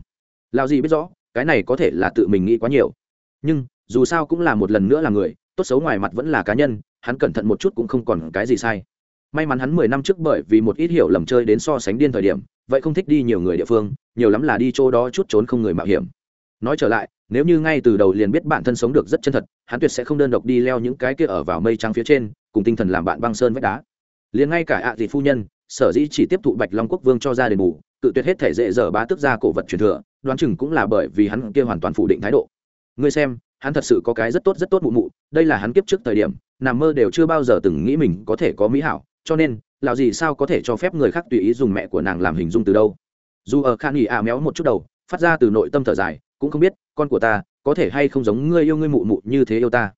Lao gì biết rõ, cái này có thể là tự mình nghĩ quá nhiều nhưng dù sao cũng là một lần nữa là người, tốt xấu ngoài mặt vẫn là cá nhân, hắn cẩn thận một chút cũng không còn cái gì sai. May mắn hắn mười năm trước bởi vì một ít hiểu lầm chơi đến so sánh điên thời điểm, vậy không thích đi nhiều người địa phương, nhiều lắm là đi chỗ đó chút trốn không người mạo hiểm. Nói trở lại, nếu như ngay từ đầu liền biết bản thân sống được rất chân thật, hắn tuyệt sẽ không đơn độc đi leo những cái kia ở vào mây trắng phía trên, cùng tinh thần làm bạn băng sơn vách đá. Liền ngay cả ạ à phu nhân, sở dĩ chỉ tiếp thụ bạch long quốc vương cho ra đền bù tự tuyệt hết thể dễ dở bá tức ra cổ vật truyền thừa, đoán chừng cũng là bởi vì hắn kia hoàn toàn phủ định thái độ ngươi xem, hắn thật sự có cái rất tốt rất tốt mụ mụ, đây là hắn kiếp trước thời điểm, nằm mơ đều chưa bao giờ từng nghĩ mình có thể có mỹ hảo, cho nên lào gì sao có thể cho phép người khác tùy ý dùng mẹ của nàng làm hình dung từ đâu? Dù ở khan nghỉ à méo một chút đầu, phát ra từ nội tâm thở dài, cũng không biết, con của ta, có thể hay không giống ngươi yêu ngươi mụ mụ như thế yêu ta?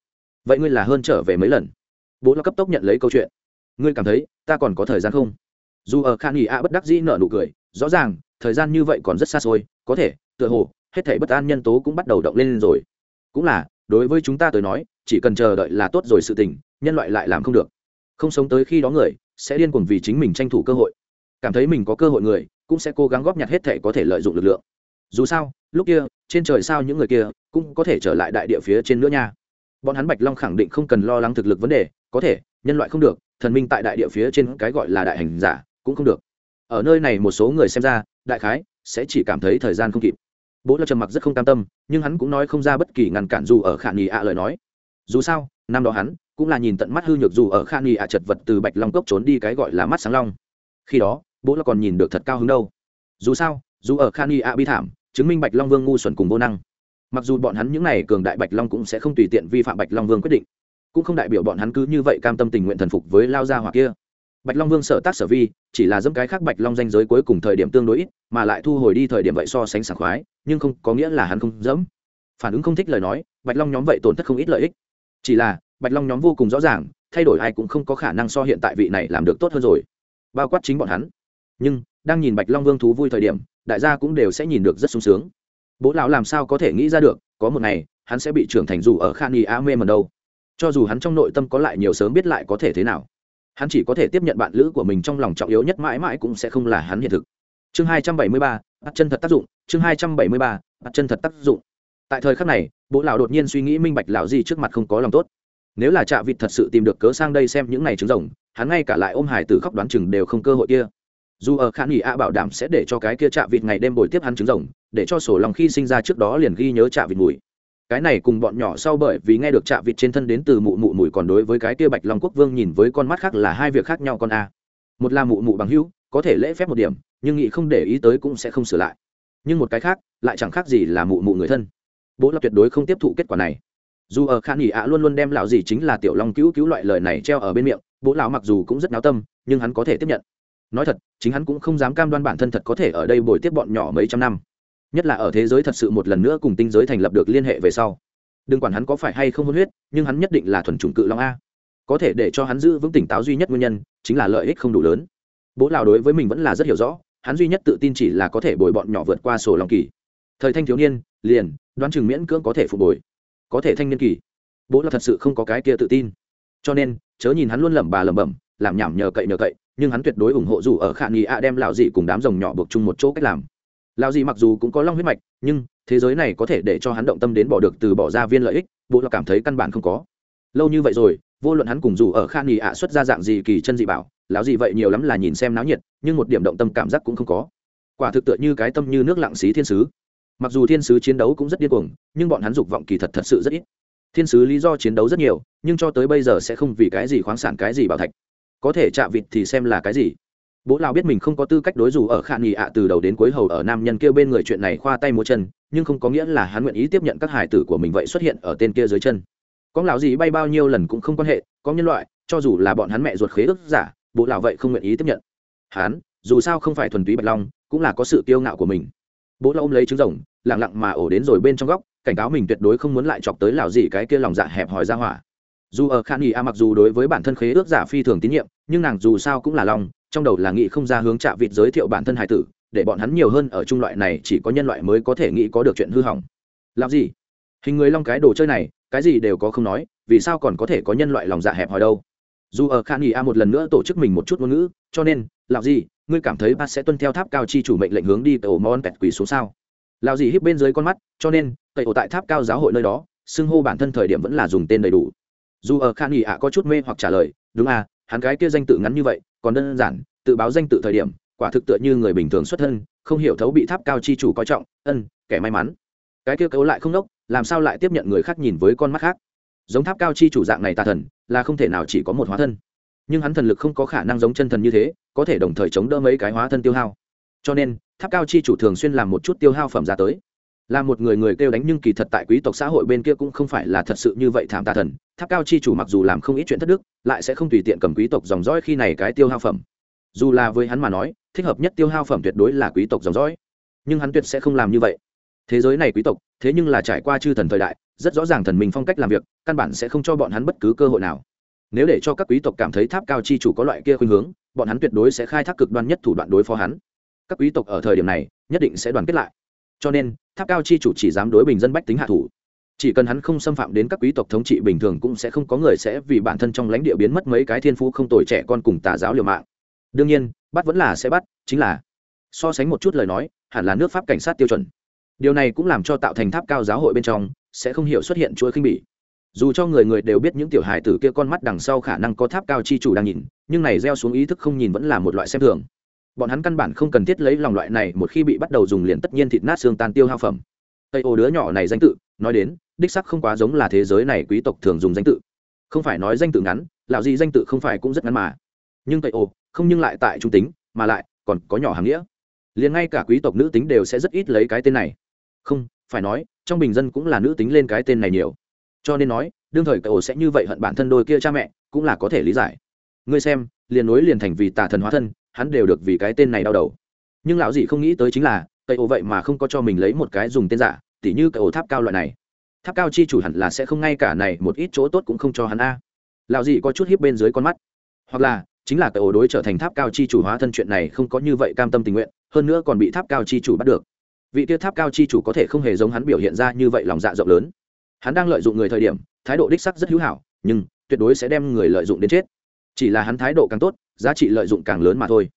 Vậy ngươi là hơn trở về mấy lần? Bố lo cấp tốc nhận lấy câu chuyện. Ngươi cảm thấy, ta còn có thời gian không? Dù ở khan nghỉ a à bất đắc dĩ nở nụ cười, rõ ràng, thời gian như vậy còn rất xa xôi, có thể, tựa hồ hết thảy bất an nhân tố cũng bắt đầu động lên rồi. Cũng là, đối với chúng ta tới nói, chỉ cần chờ đợi là tốt rồi sự tình, nhân loại lại làm không được. Không sống tới khi đó người, sẽ điên cuồng vì chính mình tranh thủ cơ hội. Cảm thấy mình có cơ hội người, cũng sẽ cố gắng góp nhặt hết thể có thể lợi dụng lực lượng. Dù sao, lúc kia, trên trời sao những người kia, cũng có thể trở lại đại địa phía trên nữa nha. Bọn hắn bạch long khẳng định không cần lo lắng thực lực vấn đề, có thể, nhân loại không được, thần minh tại đại địa phía trên cái gọi là đại hành giả, cũng không được. Ở nơi này một số người xem ra, đại khái, sẽ chỉ cảm thấy thời gian không kịp bố là trầm mặc rất không cam tâm, nhưng hắn cũng nói không ra bất kỳ ngăn cản dù ở khả nghi ạ lời nói. Dù sao, năm đó hắn cũng là nhìn tận mắt hư nhược dù ở khả nghi ạ chật vật từ bạch long cốc trốn đi cái gọi là mắt sáng long. Khi đó, bố là còn nhìn được thật cao hứng đâu. Dù sao, dù ở khả nghi ạ bi thảm, chứng minh bạch long vương ngu xuẩn cùng vô năng. Mặc dù bọn hắn những n à y cường đại bạch long cũng sẽ không tùy tiện vi phạm bạch long vương quyết định, cũng không đại biểu bọn hắn cứ như vậy cam tâm tình nguyện thần phục với lao gia hoặc kia. Bạch long vương sở tác sở vi, chỉ là dẫm cái khác bạch long danh giới cuối cùng thời điểm tương đối ít, mà lại thu hồi đi thời điểm vậy so sánh sảng khoái nhưng không có nghĩa là hắn không dẫm. Phản ứng không thích lời nói, bạch long nhóm vậy tổn thất không ít lợi ích. Chỉ là, bạch long nhóm vô cùng rõ ràng, thay đổi ai cũng không có khả năng so hiện tại vị này làm được tốt hơn rồi. Bao quát chính bọn hắn. Nhưng, đang nhìn bạch long vương thú vui thời điểm, đại gia cũng đều sẽ nhìn được rất sung sướng. Bố lão làm sao có thể nghĩ ra được, có một ngày, hắn sẽ bị trưởng thành dù ở khan y a mê mần đâu. Cho dù hắn trong nội tâm có lại nhiều sớm biết lại có thể thế nào, hắn chỉ có thể tiếp nhận bạn lữ của mình trong lòng trọng yếu nhất mãi mãi cũng sẽ không là hắn hiện thực. Chương hai trăm bảy mươi ba bắt chân thật tác dụng, chương hai trăm bảy mươi ba, bắt chân thật tác dụng. Tại thời khắc này, bố lão đột nhiên suy nghĩ minh bạch lão gì trước mặt không có lòng tốt. Nếu là trạ vịt thật sự tìm được cớ sang đây xem những này trứng rồng, hắn ngay cả lại ôm hải tử khóc đoán chừng đều không cơ hội kia. Dù ở khả nghỉ a bảo đảm sẽ để cho cái kia trạ vịt ngày đêm bồi tiếp hắn trứng rồng, để cho sổ lòng khi sinh ra trước đó liền ghi nhớ trạ vịt mùi. Cái này cùng bọn nhỏ sau bởi vì nghe được trạ vịt trên thân đến từ mụ mụ mùi còn đối với cái kia bạch long quốc vương nhìn với con mắt khác là hai việc khác nhau con a. Một là mụ mụ bằng hữu, có thể lễ phép một điểm nhưng nghị không để ý tới cũng sẽ không sửa lại. Nhưng một cái khác, lại chẳng khác gì là mụ mụ người thân. Bố lập tuyệt đối không tiếp thụ kết quả này. Dù ở khan nghỉ ạ luôn luôn đem lão gì chính là tiểu long cứu cứu loại lời này treo ở bên miệng, bố lão mặc dù cũng rất náo tâm, nhưng hắn có thể tiếp nhận. Nói thật, chính hắn cũng không dám cam đoan bản thân thật có thể ở đây bồi tiếp bọn nhỏ mấy trăm năm. Nhất là ở thế giới thật sự một lần nữa cùng tinh giới thành lập được liên hệ về sau. Đừng quản hắn có phải hay không hôn huyết, nhưng hắn nhất định là thuần chủng cự long a. Có thể để cho hắn giữ vững tỉnh táo duy nhất nguyên nhân, chính là lợi ích không đủ lớn. Bố lão đối với mình vẫn là rất hiểu rõ hắn duy nhất tự tin chỉ là có thể bồi bọn nhỏ vượt qua sổ lòng kỳ. Thời thanh thiếu niên, liền, đoán chừng miễn cưỡng có thể phục bồi. Có thể thanh niên kỳ. Bố là thật sự không có cái kia tự tin. Cho nên, chớ nhìn hắn luôn lẩm bà lẩm bẩm, làm nhảm nhờ cậy nhờ cậy, nhưng hắn tuyệt đối ủng hộ dù ở khả nghi ạ đem lão dị cùng đám rồng nhỏ buộc chung một chỗ cách làm. Lão dị mặc dù cũng có long huyết mạch, nhưng thế giới này có thể để cho hắn động tâm đến bỏ được từ bỏ ra viên lợi ích bộ là cảm thấy căn bản không có. Lâu như vậy rồi vô luận hắn cùng dù ở khan nghỉ ạ xuất ra dạng gì kỳ chân dị bảo, lão gì vậy nhiều lắm là nhìn xem náo nhiệt, nhưng một điểm động tâm cảm giác cũng không có. Quả thực tựa như cái tâm như nước lặng xí thiên sứ. Mặc dù thiên sứ chiến đấu cũng rất điên cuồng, nhưng bọn hắn dục vọng kỳ thật thật sự rất ít. Thiên sứ lý do chiến đấu rất nhiều, nhưng cho tới bây giờ sẽ không vì cái gì khoáng sản cái gì bảo thạch. Có thể chạm vịt thì xem là cái gì. Bố lao biết mình không có tư cách đối dù ở khả nghị ạ từ đầu đến cuối hầu ở nam nhân kia bên người chuyện này khoa tay mua chân, nhưng không có nghĩa là hắn nguyện ý tiếp nhận các hải tử của mình vậy xuất hiện ở tên kia dưới chân con lão gì bay bao nhiêu lần cũng không quan hệ, có nhân loại, cho dù là bọn hắn mẹ ruột khế ước giả, bộ lão vậy không nguyện ý tiếp nhận. Hắn dù sao không phải thuần túy bạch long, cũng là có sự kiêu ngạo của mình. Bố lão ôm lấy trứng rồng, lặng lặng mà ổ đến rồi bên trong góc, cảnh cáo mình tuyệt đối không muốn lại chọc tới lão gì cái kia lòng dạ hẹp hòi ra hỏa. Dù ở khan nghỉ a mặc dù đối với bản thân khế ước giả phi thường tín nhiệm, nhưng nàng dù sao cũng là lòng trong đầu là nghĩ không ra hướng chạ vịt giới thiệu bản thân hải tử, để bọn hắn nhiều hơn ở trung loại này chỉ có nhân loại mới có thể nghĩ có được chuyện hư hỏng. Làm gì? Hình người long cái đồ chơi này, cái gì đều có không nói, vì sao còn có thể có nhân loại lòng dạ hẹp hòi đâu? Dù ở khan nghỉ a một lần nữa tổ chức mình một chút ngôn ngữ, cho nên lạo gì ngươi cảm thấy bác sẽ tuân theo tháp cao chi chủ mệnh lệnh hướng đi tàu mon pẹt quỷ xuống sao? Lạo gì híp bên dưới con mắt, cho nên tẩy ổ tại tháp cao giáo hội nơi đó, xưng hô bản thân thời điểm vẫn là dùng tên đầy đủ. Dù ở khan nghỉ a có chút mê hoặc trả lời, đúng à hắn cái kia danh tự ngắn như vậy, còn đơn giản, tự báo danh tự thời điểm, quả thực tựa như người bình thường xuất thân, không hiểu thấu bị tháp cao chi chủ coi trọng, ân, kẻ may mắn. Cái kia cấu lại không đốc làm sao lại tiếp nhận người khác nhìn với con mắt khác? Giống tháp cao chi chủ dạng này tà thần, là không thể nào chỉ có một hóa thân. Nhưng hắn thần lực không có khả năng giống chân thần như thế, có thể đồng thời chống đỡ mấy cái hóa thân tiêu hao. Cho nên, tháp cao chi chủ thường xuyên làm một chút tiêu hao phẩm ra tới. Là một người người kêu đánh nhưng kỳ thật tại quý tộc xã hội bên kia cũng không phải là thật sự như vậy thảm tà thần. Tháp cao chi chủ mặc dù làm không ít chuyện thất đức, lại sẽ không tùy tiện cầm quý tộc dòng dõi khi này cái tiêu hao phẩm. Dù là với hắn mà nói, thích hợp nhất tiêu hao phẩm tuyệt đối là quý tộc dòng dõi. Nhưng hắn tuyệt sẽ không làm như vậy thế giới này quý tộc, thế nhưng là trải qua chư thần thời đại, rất rõ ràng thần mình phong cách làm việc, căn bản sẽ không cho bọn hắn bất cứ cơ hội nào. Nếu để cho các quý tộc cảm thấy tháp cao chi chủ có loại kia khuynh hướng, bọn hắn tuyệt đối sẽ khai thác cực đoan nhất thủ đoạn đối phó hắn. Các quý tộc ở thời điểm này, nhất định sẽ đoàn kết lại. Cho nên, tháp cao chi chủ chỉ dám đối bình dân bách tính hạ thủ. Chỉ cần hắn không xâm phạm đến các quý tộc thống trị bình thường cũng sẽ không có người sẽ vì bản thân trong lãnh địa biến mất mấy cái thiên phú không tồi trẻ con cùng tà giáo liều mạng. Đương nhiên, bắt vẫn là sẽ bắt, chính là so sánh một chút lời nói, hẳn là nước pháp cảnh sát tiêu chuẩn điều này cũng làm cho tạo thành tháp cao giáo hội bên trong, sẽ không hiểu xuất hiện chuỗi khinh bỉ. Dù cho người người đều biết những tiểu hài tử kia con mắt đằng sau khả năng có tháp cao chi chủ đang nhìn, nhưng này gieo xuống ý thức không nhìn vẫn là một loại xem thường. Bọn hắn căn bản không cần thiết lấy lòng loại này một khi bị bắt đầu dùng liền tất nhiên thịt nát xương tan tiêu hao phẩm. Tây ô đứa nhỏ này danh tự, nói đến, đích sắc không quá giống là thế giới này quý tộc thường dùng danh tự. Không phải nói danh tự ngắn, lão gì danh tự không phải cũng rất ngắn mà. Nhưng tây ô không nhưng lại tại trung tính, mà lại còn có nhỏ hàng nghĩa. Liền ngay cả quý tộc nữ tính đều sẽ rất ít lấy cái tên này không, phải nói, trong bình dân cũng là nữ tính lên cái tên này nhiều. Cho nên nói, đương thời cậu sẽ như vậy hận bản thân đôi kia cha mẹ, cũng là có thể lý giải. Ngươi xem, liền nối liền thành vì tà thần hóa thân, hắn đều được vì cái tên này đau đầu. Nhưng lão dị không nghĩ tới chính là, cậu vậy mà không có cho mình lấy một cái dùng tên giả, tỉ như cậu tháp cao loại này. Tháp cao chi chủ hẳn là sẽ không ngay cả này, một ít chỗ tốt cũng không cho hắn a. Lão dị có chút hiếp bên dưới con mắt. Hoặc là, chính là cậu đối trở thành tháp cao chi chủ hóa thân chuyện này không có như vậy cam tâm tình nguyện, hơn nữa còn bị tháp cao chi chủ bắt được vị kia tháp cao chi chủ có thể không hề giống hắn biểu hiện ra như vậy lòng dạ rộng lớn. Hắn đang lợi dụng người thời điểm, thái độ đích sắc rất hữu hảo, nhưng tuyệt đối sẽ đem người lợi dụng đến chết. Chỉ là hắn thái độ càng tốt, giá trị lợi dụng càng lớn mà thôi.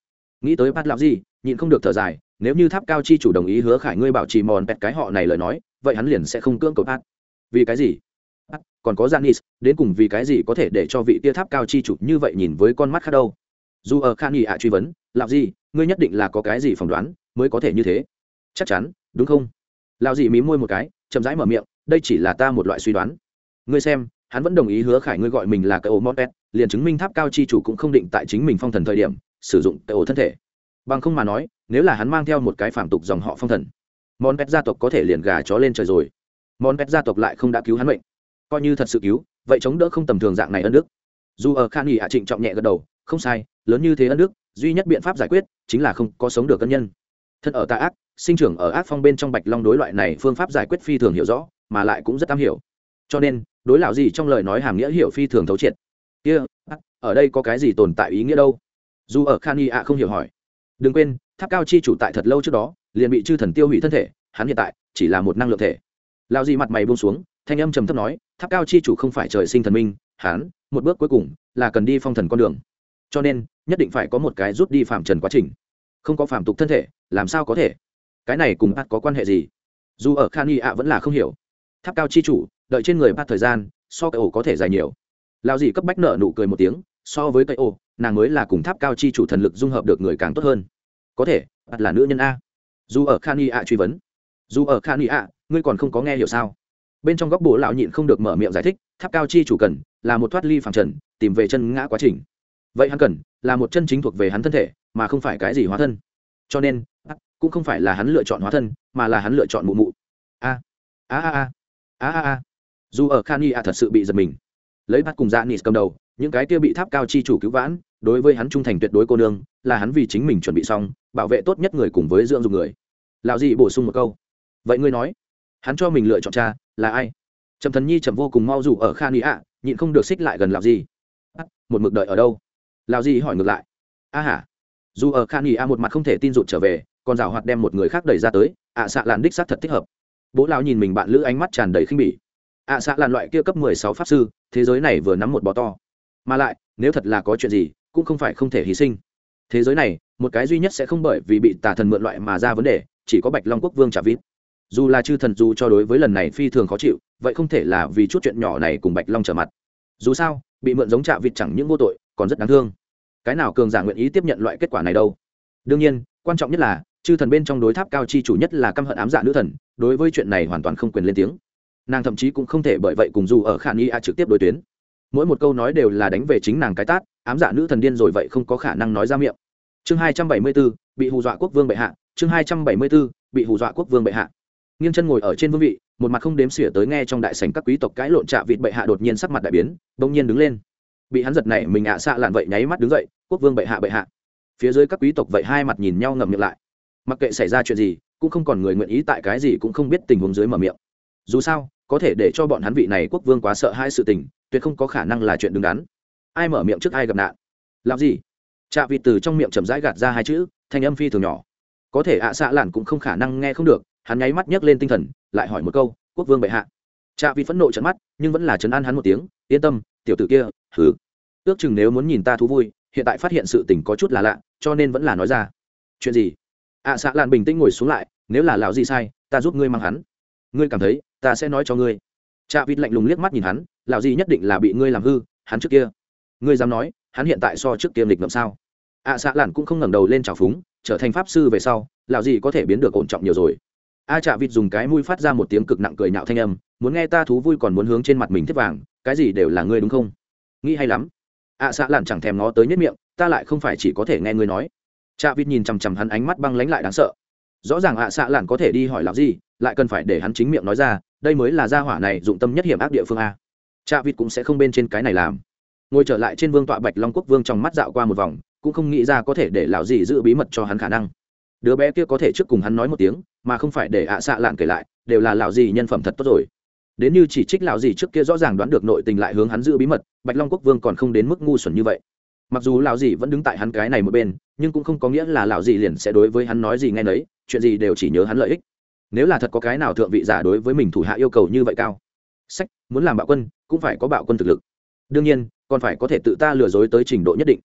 Nghĩ tới bắt lão gì nhịn không được thở dài, nếu như tháp cao chi chủ đồng ý hứa khải ngươi bảo trì mòn pẹt cái họ này lời nói, vậy hắn liền sẽ không cưỡng cầu hát vì cái gì? Còn có janis đến cùng vì cái gì có thể để cho vị tia tháp cao chi chủ như vậy nhìn với con mắt khác đâu? Dù ở khan nghị ạ truy vấn làm gì ngươi nhất định là có cái gì phỏng đoán mới có thể như thế? Chắc chắn, đúng không? Lão dì mí môi một cái, chậm rãi mở miệng, đây chỉ là ta một loại suy đoán. Ngươi xem, hắn vẫn đồng ý hứa khải ngươi gọi mình là cái ổ mót pet liền chứng minh tháp cao chi chủ cũng không định tại chính mình phong thần thời điểm, sử dụng cái ổ thân thể. Bằng không mà nói, nếu là hắn mang theo một cái phản tục dòng họ phong thần món pet gia tộc có thể liền gà chó lên trời rồi. Món pet gia tộc lại không đã cứu hắn mệnh. Coi như thật sự cứu, vậy chống đỡ không tầm thường dạng này ân đức. Dù ở khan nghỉ hạ trịnh trọng nhẹ gật đầu, không sai, lớn như thế ân đức, duy nhất biện pháp giải quyết chính là không có sống được ân nhân. Thân ở tà ác sinh trưởng ở ác phong bên trong bạch long đối loại này phương pháp giải quyết phi thường hiểu rõ mà lại cũng rất am hiểu. Cho nên đối lão gì trong lời nói hàm nghĩa hiểu phi thường thấu triệt. Kia、yeah, ở đây có cái gì tồn tại ý nghĩa đâu? Dù ở khan y ạ không hiểu hỏi. Đừng quên tháp cao chi chủ tại thật lâu trước đó liền bị chư thần tiêu hủy thân thể hắn hiện tại chỉ là một năng lượng thể. Lão gì mặt mày buông xuống thanh âm trầm thấp nói tháp cao chi chủ không phải trời sinh thần minh hắn một bước cuối cùng là cần đi phong thần con đường. Cho nên nhất định phải có một cái rút đi phạm trần quá trình. Không có phạm tục thân thể làm sao có thể? Cái này cùng bác có quan hệ gì? Dù ở khan y ạ vẫn là không hiểu. Tháp cao chi chủ, đợi trên người bắt thời gian, so cái ổ có thể dài nhiều. Lao dì cấp bách nợ nụ cười một tiếng, so với cây ô nàng mới là cùng tháp cao chi chủ thần lực dung hợp được người càng tốt hơn. Có thể bắt là nữ nhân a. Dù ở khan y ạ truy vấn. Dù ở khan y ạ, ngươi còn không có nghe hiểu sao? Bên trong góc bộ lão nhịn không được mở miệng giải thích, tháp cao chi chủ cần là một thoát ly phẳng trần, tìm về chân ngã quá trình. Vậy hắn cần là một chân chính thuộc về hắn thân thể, mà không phải cái gì hóa thân. Cho nên cũng không phải là hắn lựa chọn hóa thân, mà là hắn lựa chọn mụ mụ. A a a a a a a. Dù ở khan y a thật sự bị giật mình. Lấy bắt cùng dạ nis cầm đầu, những cái kia bị tháp cao chi chủ cứu vãn, đối với hắn trung thành tuyệt đối cô nương, là hắn vì chính mình chuẩn bị xong, bảo vệ tốt nhất người cùng với dưỡng dùng người. Lão dị bổ sung một câu. Vậy ngươi nói, hắn cho mình lựa chọn cha, là ai? Trầm thần nhi trầm vô cùng mau dù ở khan y a nhịn không được xích lại gần lão dị. Một mực đợi ở đâu? Lão dị hỏi ngược lại. A hả? Dù ở khan y a một mặt không thể tin rụt trở về còn rào hoạt đem một người khác đẩy ra tới, ạ xạ làn đích xác thật thích hợp. Bố lão nhìn mình bạn lữ ánh mắt tràn đầy khinh bỉ. Ạ xạ làn loại kia cấp mười sáu pháp sư, thế giới này vừa nắm một bò to. Mà lại, nếu thật là có chuyện gì, cũng không phải không thể hy sinh. Thế giới này, một cái duy nhất sẽ không bởi vì bị tà thần mượn loại mà ra vấn đề, chỉ có bạch long quốc vương trả vít. Dù là chư thần dù cho đối với lần này phi thường khó chịu, vậy không thể là vì chút chuyện nhỏ này cùng bạch long trở mặt. Dù sao, bị mượn giống trạ vịt chẳng những vô tội, còn rất đáng thương. Cái nào cường giả nguyện ý tiếp nhận loại kết quả này đâu? Đương nhiên, quan trọng nhất là chư thần bên trong đối tháp cao chi chủ nhất là căm hận ám dạ nữ thần đối với chuyện này hoàn toàn không quyền lên tiếng. Nàng thậm chí cũng không thể bởi vậy cùng dù ở khả nghi a trực tiếp đối tuyến. Mỗi một câu nói đều là đánh về chính nàng cái tát ám dạ nữ thần điên rồi vậy không có khả năng nói ra miệng. Chương hai trăm bảy mươi 274, bị hù dọa quốc vương bệ hạ. Chương hai trăm bảy mươi 274, bị hù dọa quốc vương bệ hạ. Nghiêng chân ngồi ở trên vương vị một mặt không đếm xỉa tới nghe trong đại sảnh các quý tộc cãi lộn trạ vịt bệ hạ đột nhiên sắc mặt đại biến bỗng nhiên đứng lên. Bị hắn giật này mình ạ xạ lạn vậy nháy mắt đứng dậy quốc vương bệ hạ bệ hạ. Phía dưới các quý tộc vậy hai mặt nhìn nhau ngậm miệng lại mặc kệ xảy ra chuyện gì, cũng không còn người nguyện ý tại cái gì cũng không biết tình huống dưới mở miệng. Dù sao, có thể để cho bọn hắn vị này quốc vương quá sợ hai sự tình, tuyệt không có khả năng là chuyện đứng đắn. Ai mở miệng trước ai gặp nạn? Làm gì? Chạ vịt từ trong miệng chậm rãi gạt ra hai chữ, thanh âm phi thường nhỏ. Có thể ạ xạ lản cũng không khả năng nghe không được, hắn nháy mắt nhấc lên tinh thần, lại hỏi một câu, quốc vương bệ hạ? Chạ vịt phẫn nộ trận mắt, nhưng vẫn là chấn an hắn một tiếng, yên tâm, tiểu tử kia, hừ. Ước chừng nếu muốn nhìn ta thú vui, hiện tại phát hiện sự tình có chút là lạ, cho nên vẫn là nói ra. Chuyện gì? Ạ xạ lạn bình tĩnh ngồi xuống lại, nếu là lão gì sai, ta giúp ngươi mang hắn. Ngươi cảm thấy, ta sẽ nói cho ngươi. Cha vịt lạnh lùng liếc mắt nhìn hắn, lão gì nhất định là bị ngươi làm hư, hắn trước kia. Ngươi dám nói, hắn hiện tại so trước kia lịch ngậm sao? Ạ xạ lạn cũng không ngẩng đầu lên trào phúng, trở thành pháp sư về sau, lão gì có thể biến được ổn trọng nhiều rồi. A chạ vịt dùng cái mũi phát ra một tiếng cực nặng cười nhạo thanh âm, muốn nghe ta thú vui còn muốn hướng trên mặt mình thiết vàng, cái gì đều là ngươi đúng không? Nghĩ hay lắm. Ạ xạ lạn chẳng thèm nó tới nhất miệng, ta lại không phải chỉ có thể nghe ngươi nói. Trạ vịt nhìn chằm chằm hắn ánh mắt băng lãnh lại đáng sợ. Rõ ràng ạ xạ lạn có thể đi hỏi lão gì, lại cần phải để hắn chính miệng nói ra, đây mới là gia hỏa này dụng tâm nhất hiểm ác địa phương a. Trạ vịt cũng sẽ không bên trên cái này làm. Ngồi trở lại trên vương tọa bạch long quốc vương trong mắt dạo qua một vòng, cũng không nghĩ ra có thể để lão gì giữ bí mật cho hắn khả năng. Đứa bé kia có thể trước cùng hắn nói một tiếng, mà không phải để ạ xạ lạn kể lại, đều là lão gì nhân phẩm thật tốt rồi. Đến như chỉ trích lão gì trước kia rõ ràng đoán được nội tình lại hướng hắn giữ bí mật, bạch long quốc vương còn không đến mức ngu xuẩn như vậy mặc dù lão gì vẫn đứng tại hắn cái này một bên, nhưng cũng không có nghĩa là lão gì liền sẽ đối với hắn nói gì ngay nấy, chuyện gì đều chỉ nhớ hắn lợi ích. Nếu là thật có cái nào thượng vị giả đối với mình thủ hạ yêu cầu như vậy cao, sách, muốn làm bạo quân, cũng phải có bạo quân thực lực. Đương nhiên, còn phải có thể tự ta lừa dối tới trình độ nhất định.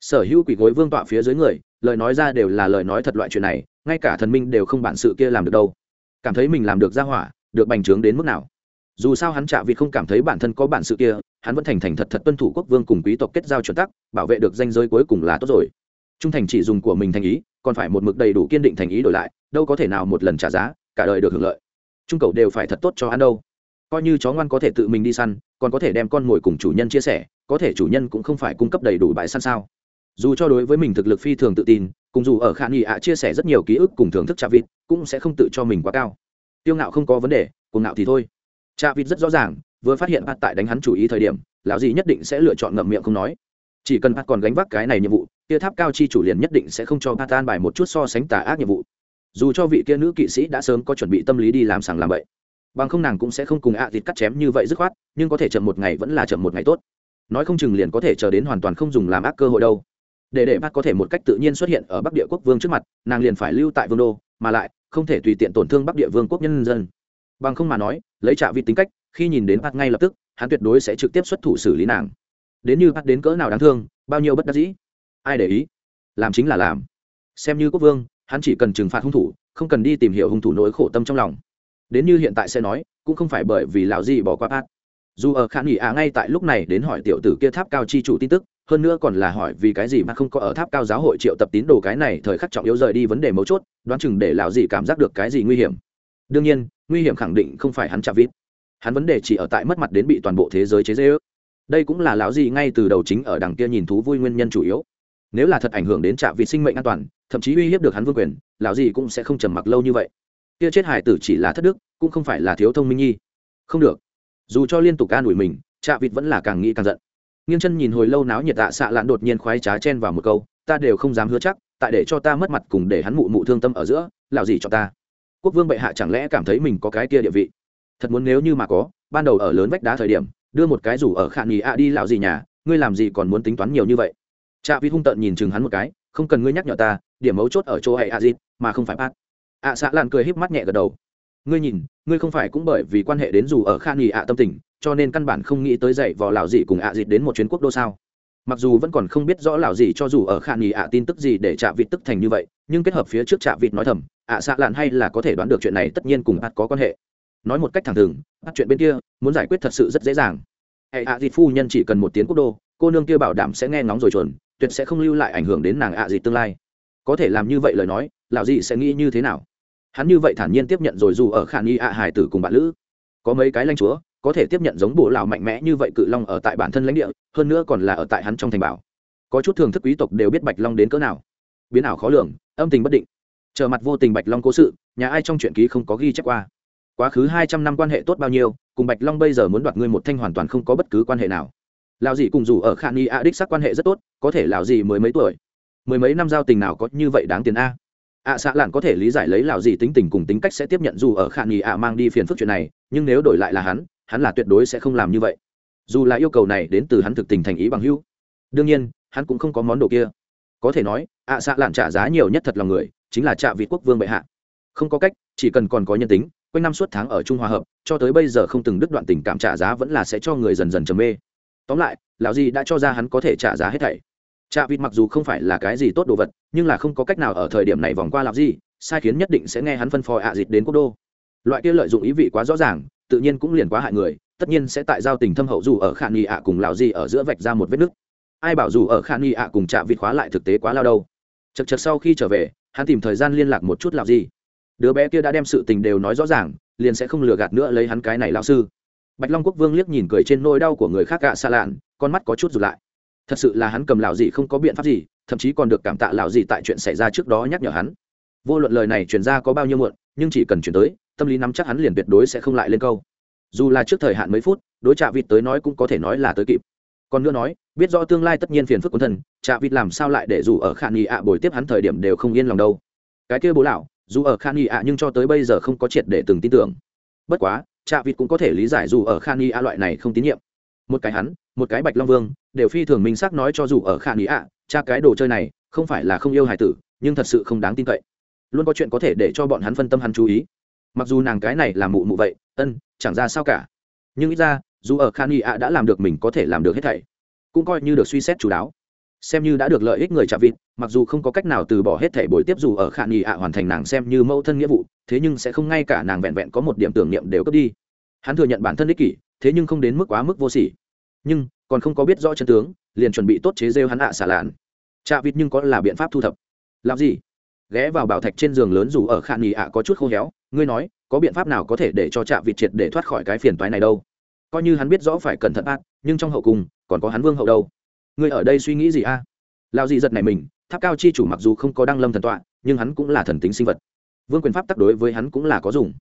Sở hữu quỷ gối vương tọa phía dưới người, lời nói ra đều là lời nói thật loại chuyện này, ngay cả thần minh đều không bản sự kia làm được đâu. Cảm thấy mình làm được ra hỏa, được bành trướng đến mức nào dù sao hắn chạ vì không cảm thấy bản thân có bản sự kia, hắn vẫn thành thành thật thật tuân thủ quốc vương cùng quý tộc kết giao chuẩn tắc, bảo vệ được danh giới cuối cùng là tốt rồi. Trung thành chỉ dùng của mình thành ý, còn phải một mực đầy đủ kiên định thành ý đổi lại, đâu có thể nào một lần trả giá, cả đời được hưởng lợi. Trung cầu đều phải thật tốt cho ăn đâu. Coi như chó ngoan có thể tự mình đi săn, còn có thể đem con mồi cùng chủ nhân chia sẻ, có thể chủ nhân cũng không phải cung cấp đầy đủ bãi săn sao. Dù cho đối với mình thực lực phi thường tự tin, cùng dù ở khả nghị ạ chia sẻ rất nhiều ký ức cùng thưởng thức trà vịt, cũng sẽ không tự cho mình quá cao. Tiêu ngạo không có vấn đề, cùng ngạo thì thôi trà vịt rất rõ ràng, vừa phát hiện bắt tại đánh hắn chủ ý thời điểm, lão gì nhất định sẽ lựa chọn ngậm miệng không nói. Chỉ cần bắt còn gánh vác cái này nhiệm vụ, kia tháp cao chi chủ liền nhất định sẽ không cho bắt an bài một chút so sánh tà ác nhiệm vụ. Dù cho vị kia nữ kỵ sĩ đã sớm có chuẩn bị tâm lý đi làm sàng làm vậy bằng không nàng cũng sẽ không cùng ạ à thịt cắt chém như vậy dứt khoát, nhưng có thể chậm một ngày vẫn là chậm một ngày tốt. Nói không chừng liền có thể chờ đến hoàn toàn không dùng làm ác cơ hội đâu. Để để bắt có thể một cách tự nhiên xuất hiện ở bắc địa quốc vương trước mặt, nàng liền phải lưu tại vương đô, mà lại không thể tùy tiện tổn thương bắc địa vương quốc nhân dân. Bằng không mà nói lấy trạ vị tính cách, khi nhìn đến bác ngay lập tức, hắn tuyệt đối sẽ trực tiếp xuất thủ xử lý nàng. Đến như bác đến cỡ nào đáng thương, bao nhiêu bất đắc dĩ. Ai để ý? Làm chính là làm. Xem như quốc vương, hắn chỉ cần trừng phạt hung thủ, không cần đi tìm hiểu hung thủ nỗi khổ tâm trong lòng. Đến như hiện tại sẽ nói, cũng không phải bởi vì lão gì bỏ qua bác. Dù ở khả nghỉ à ngay tại lúc này đến hỏi tiểu tử kia tháp cao chi chủ tin tức, hơn nữa còn là hỏi vì cái gì mà không có ở tháp cao giáo hội triệu tập tín đồ cái này thời khắc trọng yếu rời đi vấn đề mấu chốt, đoán chừng để lão gì cảm giác được cái gì nguy hiểm. Đương nhiên nguy hiểm khẳng định không phải hắn chạm vít hắn vấn đề chỉ ở tại mất mặt đến bị toàn bộ thế giới chế dễ ước đây cũng là lão gì ngay từ đầu chính ở đằng kia nhìn thú vui nguyên nhân chủ yếu. Nếu là thật ảnh hưởng đến trạm vịt sinh mệnh an toàn, thậm chí uy hiếp được hắn vương quyền, lão gì cũng sẽ không trầm mặc lâu như vậy. Kia chết hải tử chỉ là thất đức, cũng không phải là thiếu thông minh nhi. Không được. Dù cho liên tục an ủi mình trạm vịt vẫn là càng nghĩ càng giận. Nghiêng chân nhìn hồi lâu náo nhiệt tạ xạ lạn đột nhiên khoái trá chen vào một câu, ta đều không dám hứa chắc, tại để cho ta mất mặt cùng để hắn mụ mụ thương tâm ở giữa, lão gì cho ta? Quốc vương bệ hạ chẳng lẽ cảm thấy mình có cái kia địa vị? Thật muốn nếu như mà có, ban đầu ở lớn vách đá thời điểm, đưa một cái rủ ở khả nghỉ ạ đi lạo gì nhà, ngươi làm gì còn muốn tính toán nhiều như vậy? Cha vi hung tợn nhìn chừng hắn một cái, không cần ngươi nhắc nhở ta, điểm mấu chốt ở chỗ hệ a dịt mà không phải bác ạ xạ lạn cười híp mắt nhẹ gật đầu. Ngươi nhìn, ngươi không phải cũng bởi vì quan hệ đến dù ở khan nghỉ ạ tâm tình, cho nên căn bản không nghĩ tới dậy vò lão dị cùng ạ dịt đến một chuyến quốc đô sao? Mặc dù vẫn còn không biết rõ lào gì cho dù ở khả nghỉ ạ tin tức gì để chạ vịt tức thành như vậy, nhưng kết hợp phía trước chạ vịt nói thầm, ạ xạ lạn hay là có thể đoán được chuyện này tất nhiên cùng ạt có quan hệ. Nói một cách thẳng thừng bắt chuyện bên kia, muốn giải quyết thật sự rất dễ dàng. Hệ ạ dịt phu nhân chỉ cần một tiếng quốc đô, cô nương kia bảo đảm sẽ nghe ngóng rồi chuẩn, tuyệt sẽ không lưu lại ảnh hưởng đến nàng ạ dịt tương lai. Có thể làm như vậy lời nói, lão dị sẽ nghĩ như thế nào? Hắn như vậy thản nhiên tiếp nhận rồi dù ở khả nghi ạ hải tử cùng bạn lữ. Có mấy cái lanh chúa có thể tiếp nhận giống bộ lão mạnh mẽ như vậy cự long ở tại bản thân lãnh địa, hơn nữa còn là ở tại hắn trong thành bảo. Có chút thường thức quý tộc đều biết bạch long đến cỡ nào. Biến ảo khó lường, âm tình bất định. Trở mặt vô tình bạch long cố sự, nhà ai trong truyện ký không có ghi chép qua. Quá khứ hai trăm năm quan hệ tốt bao nhiêu, cùng bạch long bây giờ muốn đoạt ngươi một thanh hoàn toàn không có bất cứ quan hệ nào. Lào gì cùng dù ở khả nghi a đích sắc quan hệ rất tốt, có thể lào gì mới mấy tuổi. Mười mấy năm giao tình nào có như vậy đáng tiền a? Ạ xạ lạn có thể lý giải lấy lào gì tính tình cùng tính cách sẽ tiếp nhận dù ở khả nghi ạ mang đi phiền phức chuyện này, nhưng nếu đổi lại là hắn hắn là tuyệt đối sẽ không làm như vậy. Dù là yêu cầu này đến từ hắn thực tình thành ý bằng hữu. Đương nhiên, hắn cũng không có món đồ kia. Có thể nói, ạ xạ lạn trả giá nhiều nhất thật lòng người, chính là trạ vị quốc vương bệ hạ. Không có cách, chỉ cần còn có nhân tính, quanh năm suốt tháng ở trung hòa hợp, cho tới bây giờ không từng đứt đoạn tình cảm trả giá vẫn là sẽ cho người dần dần trầm mê. Tóm lại, lão di đã cho ra hắn có thể trả giá hết thảy. Trạ vịt mặc dù không phải là cái gì tốt đồ vật, nhưng là không có cách nào ở thời điểm này vòng qua lão di sai khiến nhất định sẽ nghe hắn phân phò ạ à dịt đến quốc đô. Loại kia lợi dụng ý vị quá rõ ràng tự nhiên cũng liền quá hại người, tất nhiên sẽ tại giao tình thâm hậu dù ở khả nghi ạ cùng lão di ở giữa vạch ra một vết nứt. Ai bảo dù ở khả nghi ạ cùng chạm vịt khóa lại thực tế quá lao đâu. Chật chật sau khi trở về, hắn tìm thời gian liên lạc một chút lão di. Đứa bé kia đã đem sự tình đều nói rõ ràng, liền sẽ không lừa gạt nữa lấy hắn cái này lão sư. Bạch long quốc vương liếc nhìn cười trên nôi đau của người khác gạ xa lạn, con mắt có chút rụt lại. Thật sự là hắn cầm lão gì không có biện pháp gì, thậm chí còn được cảm tạ lão gì tại chuyện xảy ra trước đó nhắc nhở hắn. Vô luận lời này truyền ra có bao nhiêu muộn, nhưng chỉ cần chuyển tới tâm lý nắm chắc hắn liền tuyệt đối sẽ không lại lên câu. Dù là trước thời hạn mấy phút đối trạ vịt tới nói cũng có thể nói là tới kịp. Còn nữa nói biết rõ tương lai tất nhiên phiền phức quân thần, trạ vịt làm sao lại để dù ở khả nghi ạ bồi tiếp hắn thời điểm đều không yên lòng đâu. Cái kia bố lão dù ở khả nghi ạ nhưng cho tới bây giờ không có triệt để từng tin tưởng. Bất quá trạ vịt cũng có thể lý giải dù ở khả nghi ạ loại này không tín nhiệm. Một cái hắn một cái bạch long vương đều phi thường minh xác nói cho dù ở khả nghi ạ cha cái đồ chơi này không phải là không yêu hải tử nhưng thật sự không đáng tin cậy. Luôn có chuyện có thể để cho bọn hắn phân tâm hắn chú ý mặc dù nàng cái này là mụ mụ vậy, ân, chẳng ra sao cả. Nhưng ít ra, dù ở khan y ạ đã làm được mình có thể làm được hết thảy, cũng coi như được suy xét chú đáo. Xem như đã được lợi ích người chạ vịt, mặc dù không có cách nào từ bỏ hết thảy buổi tiếp dù ở khả nghi ạ hoàn thành nàng xem như mẫu thân nghĩa vụ, thế nhưng sẽ không ngay cả nàng vẹn vẹn có một điểm tưởng niệm đều cướp đi. Hắn thừa nhận bản thân ích kỷ, thế nhưng không đến mức quá mức vô sỉ. Nhưng, còn không có biết rõ chân tướng, liền chuẩn bị tốt chế rêu hắn ạ xả lạn. Chạ vịt nhưng có là biện pháp thu thập. Làm gì? Ghé vào bảo thạch trên giường lớn dù ở khả nghi ạ có chút khô héo ngươi nói, có biện pháp nào có thể để cho trạm vịt triệt để thoát khỏi cái phiền toái này đâu? Coi như hắn biết rõ phải cẩn thận ác nhưng trong hậu cùng còn có hắn vương hậu đâu? Ngươi ở đây suy nghĩ gì a? À? lao dị giật này mình, tháp cao chi chủ mặc dù không có đăng lâm thần tọa, nhưng hắn cũng là thần tính sinh vật. Vương quyền pháp tác đối với hắn cũng là có dùng.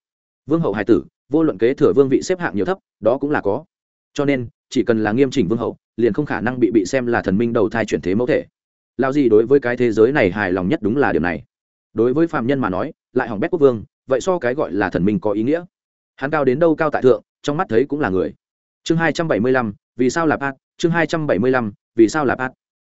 Vương hậu hải tử, vô luận kế thừa vương vị xếp hạng nhiều thấp, đó cũng là có. Cho nên, chỉ cần là nghiêm chỉnh vương hậu, liền không khả năng bị bị xem là thần minh đầu thai chuyển thế mẫu thể. Lao gì đối với cái thế giới này hài lòng nhất đúng là điều này. Đối với phạm nhân mà nói, lại hỏng bét quốc vương vậy so cái gọi là thần minh có ý nghĩa. Hắn cao đến đâu cao tại thượng, trong mắt thấy cũng là người. Chương hai trăm bảy mươi lăm, vì sao là pat? Chương hai trăm bảy mươi lăm, vì sao là pat?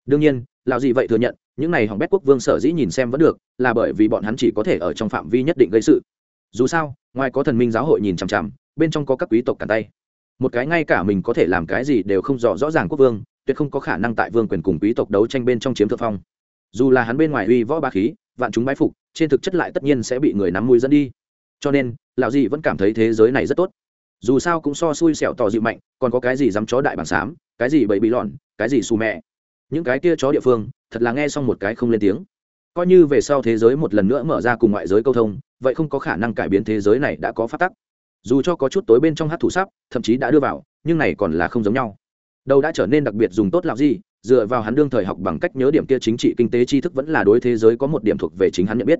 Đương nhiên, lão gì vậy thừa nhận, những này hỏng bét quốc vương sở dĩ nhìn xem vẫn được, là bởi vì bọn hắn chỉ có thể ở trong phạm vi nhất định gây sự. Dù sao, ngoài có thần minh giáo hội nhìn chằm chằm, bên trong có các quý tộc cản tay. Một cái ngay cả mình có thể làm cái gì đều không rõ rõ ràng quốc vương, tuyệt không có khả năng tại vương quyền cùng quý tộc đấu tranh bên trong chiếm thượng phong. Dù là hắn bên ngoài uy võ ba khí vạn chúng bái phục, trên thực chất lại tất nhiên sẽ bị người nắm mùi dẫn đi. Cho nên, lão dị vẫn cảm thấy thế giới này rất tốt. Dù sao cũng so xui xẻo tỏ dịu mạnh, còn có cái gì dám chó đại bảng xám, cái gì bậy bị lọn, cái gì xù mẹ. Những cái kia chó địa phương, thật là nghe xong một cái không lên tiếng. Coi như về sau thế giới một lần nữa mở ra cùng ngoại giới câu thông, vậy không có khả năng cải biến thế giới này đã có phát tắc. Dù cho có chút tối bên trong hát thủ sắp, thậm chí đã đưa vào, nhưng này còn là không giống nhau. Đâu đã trở nên đặc biệt dùng tốt làm gì dựa vào hắn đương thời học bằng cách nhớ điểm kia chính trị kinh tế tri thức vẫn là đối thế giới có một điểm thuộc về chính hắn nhận biết.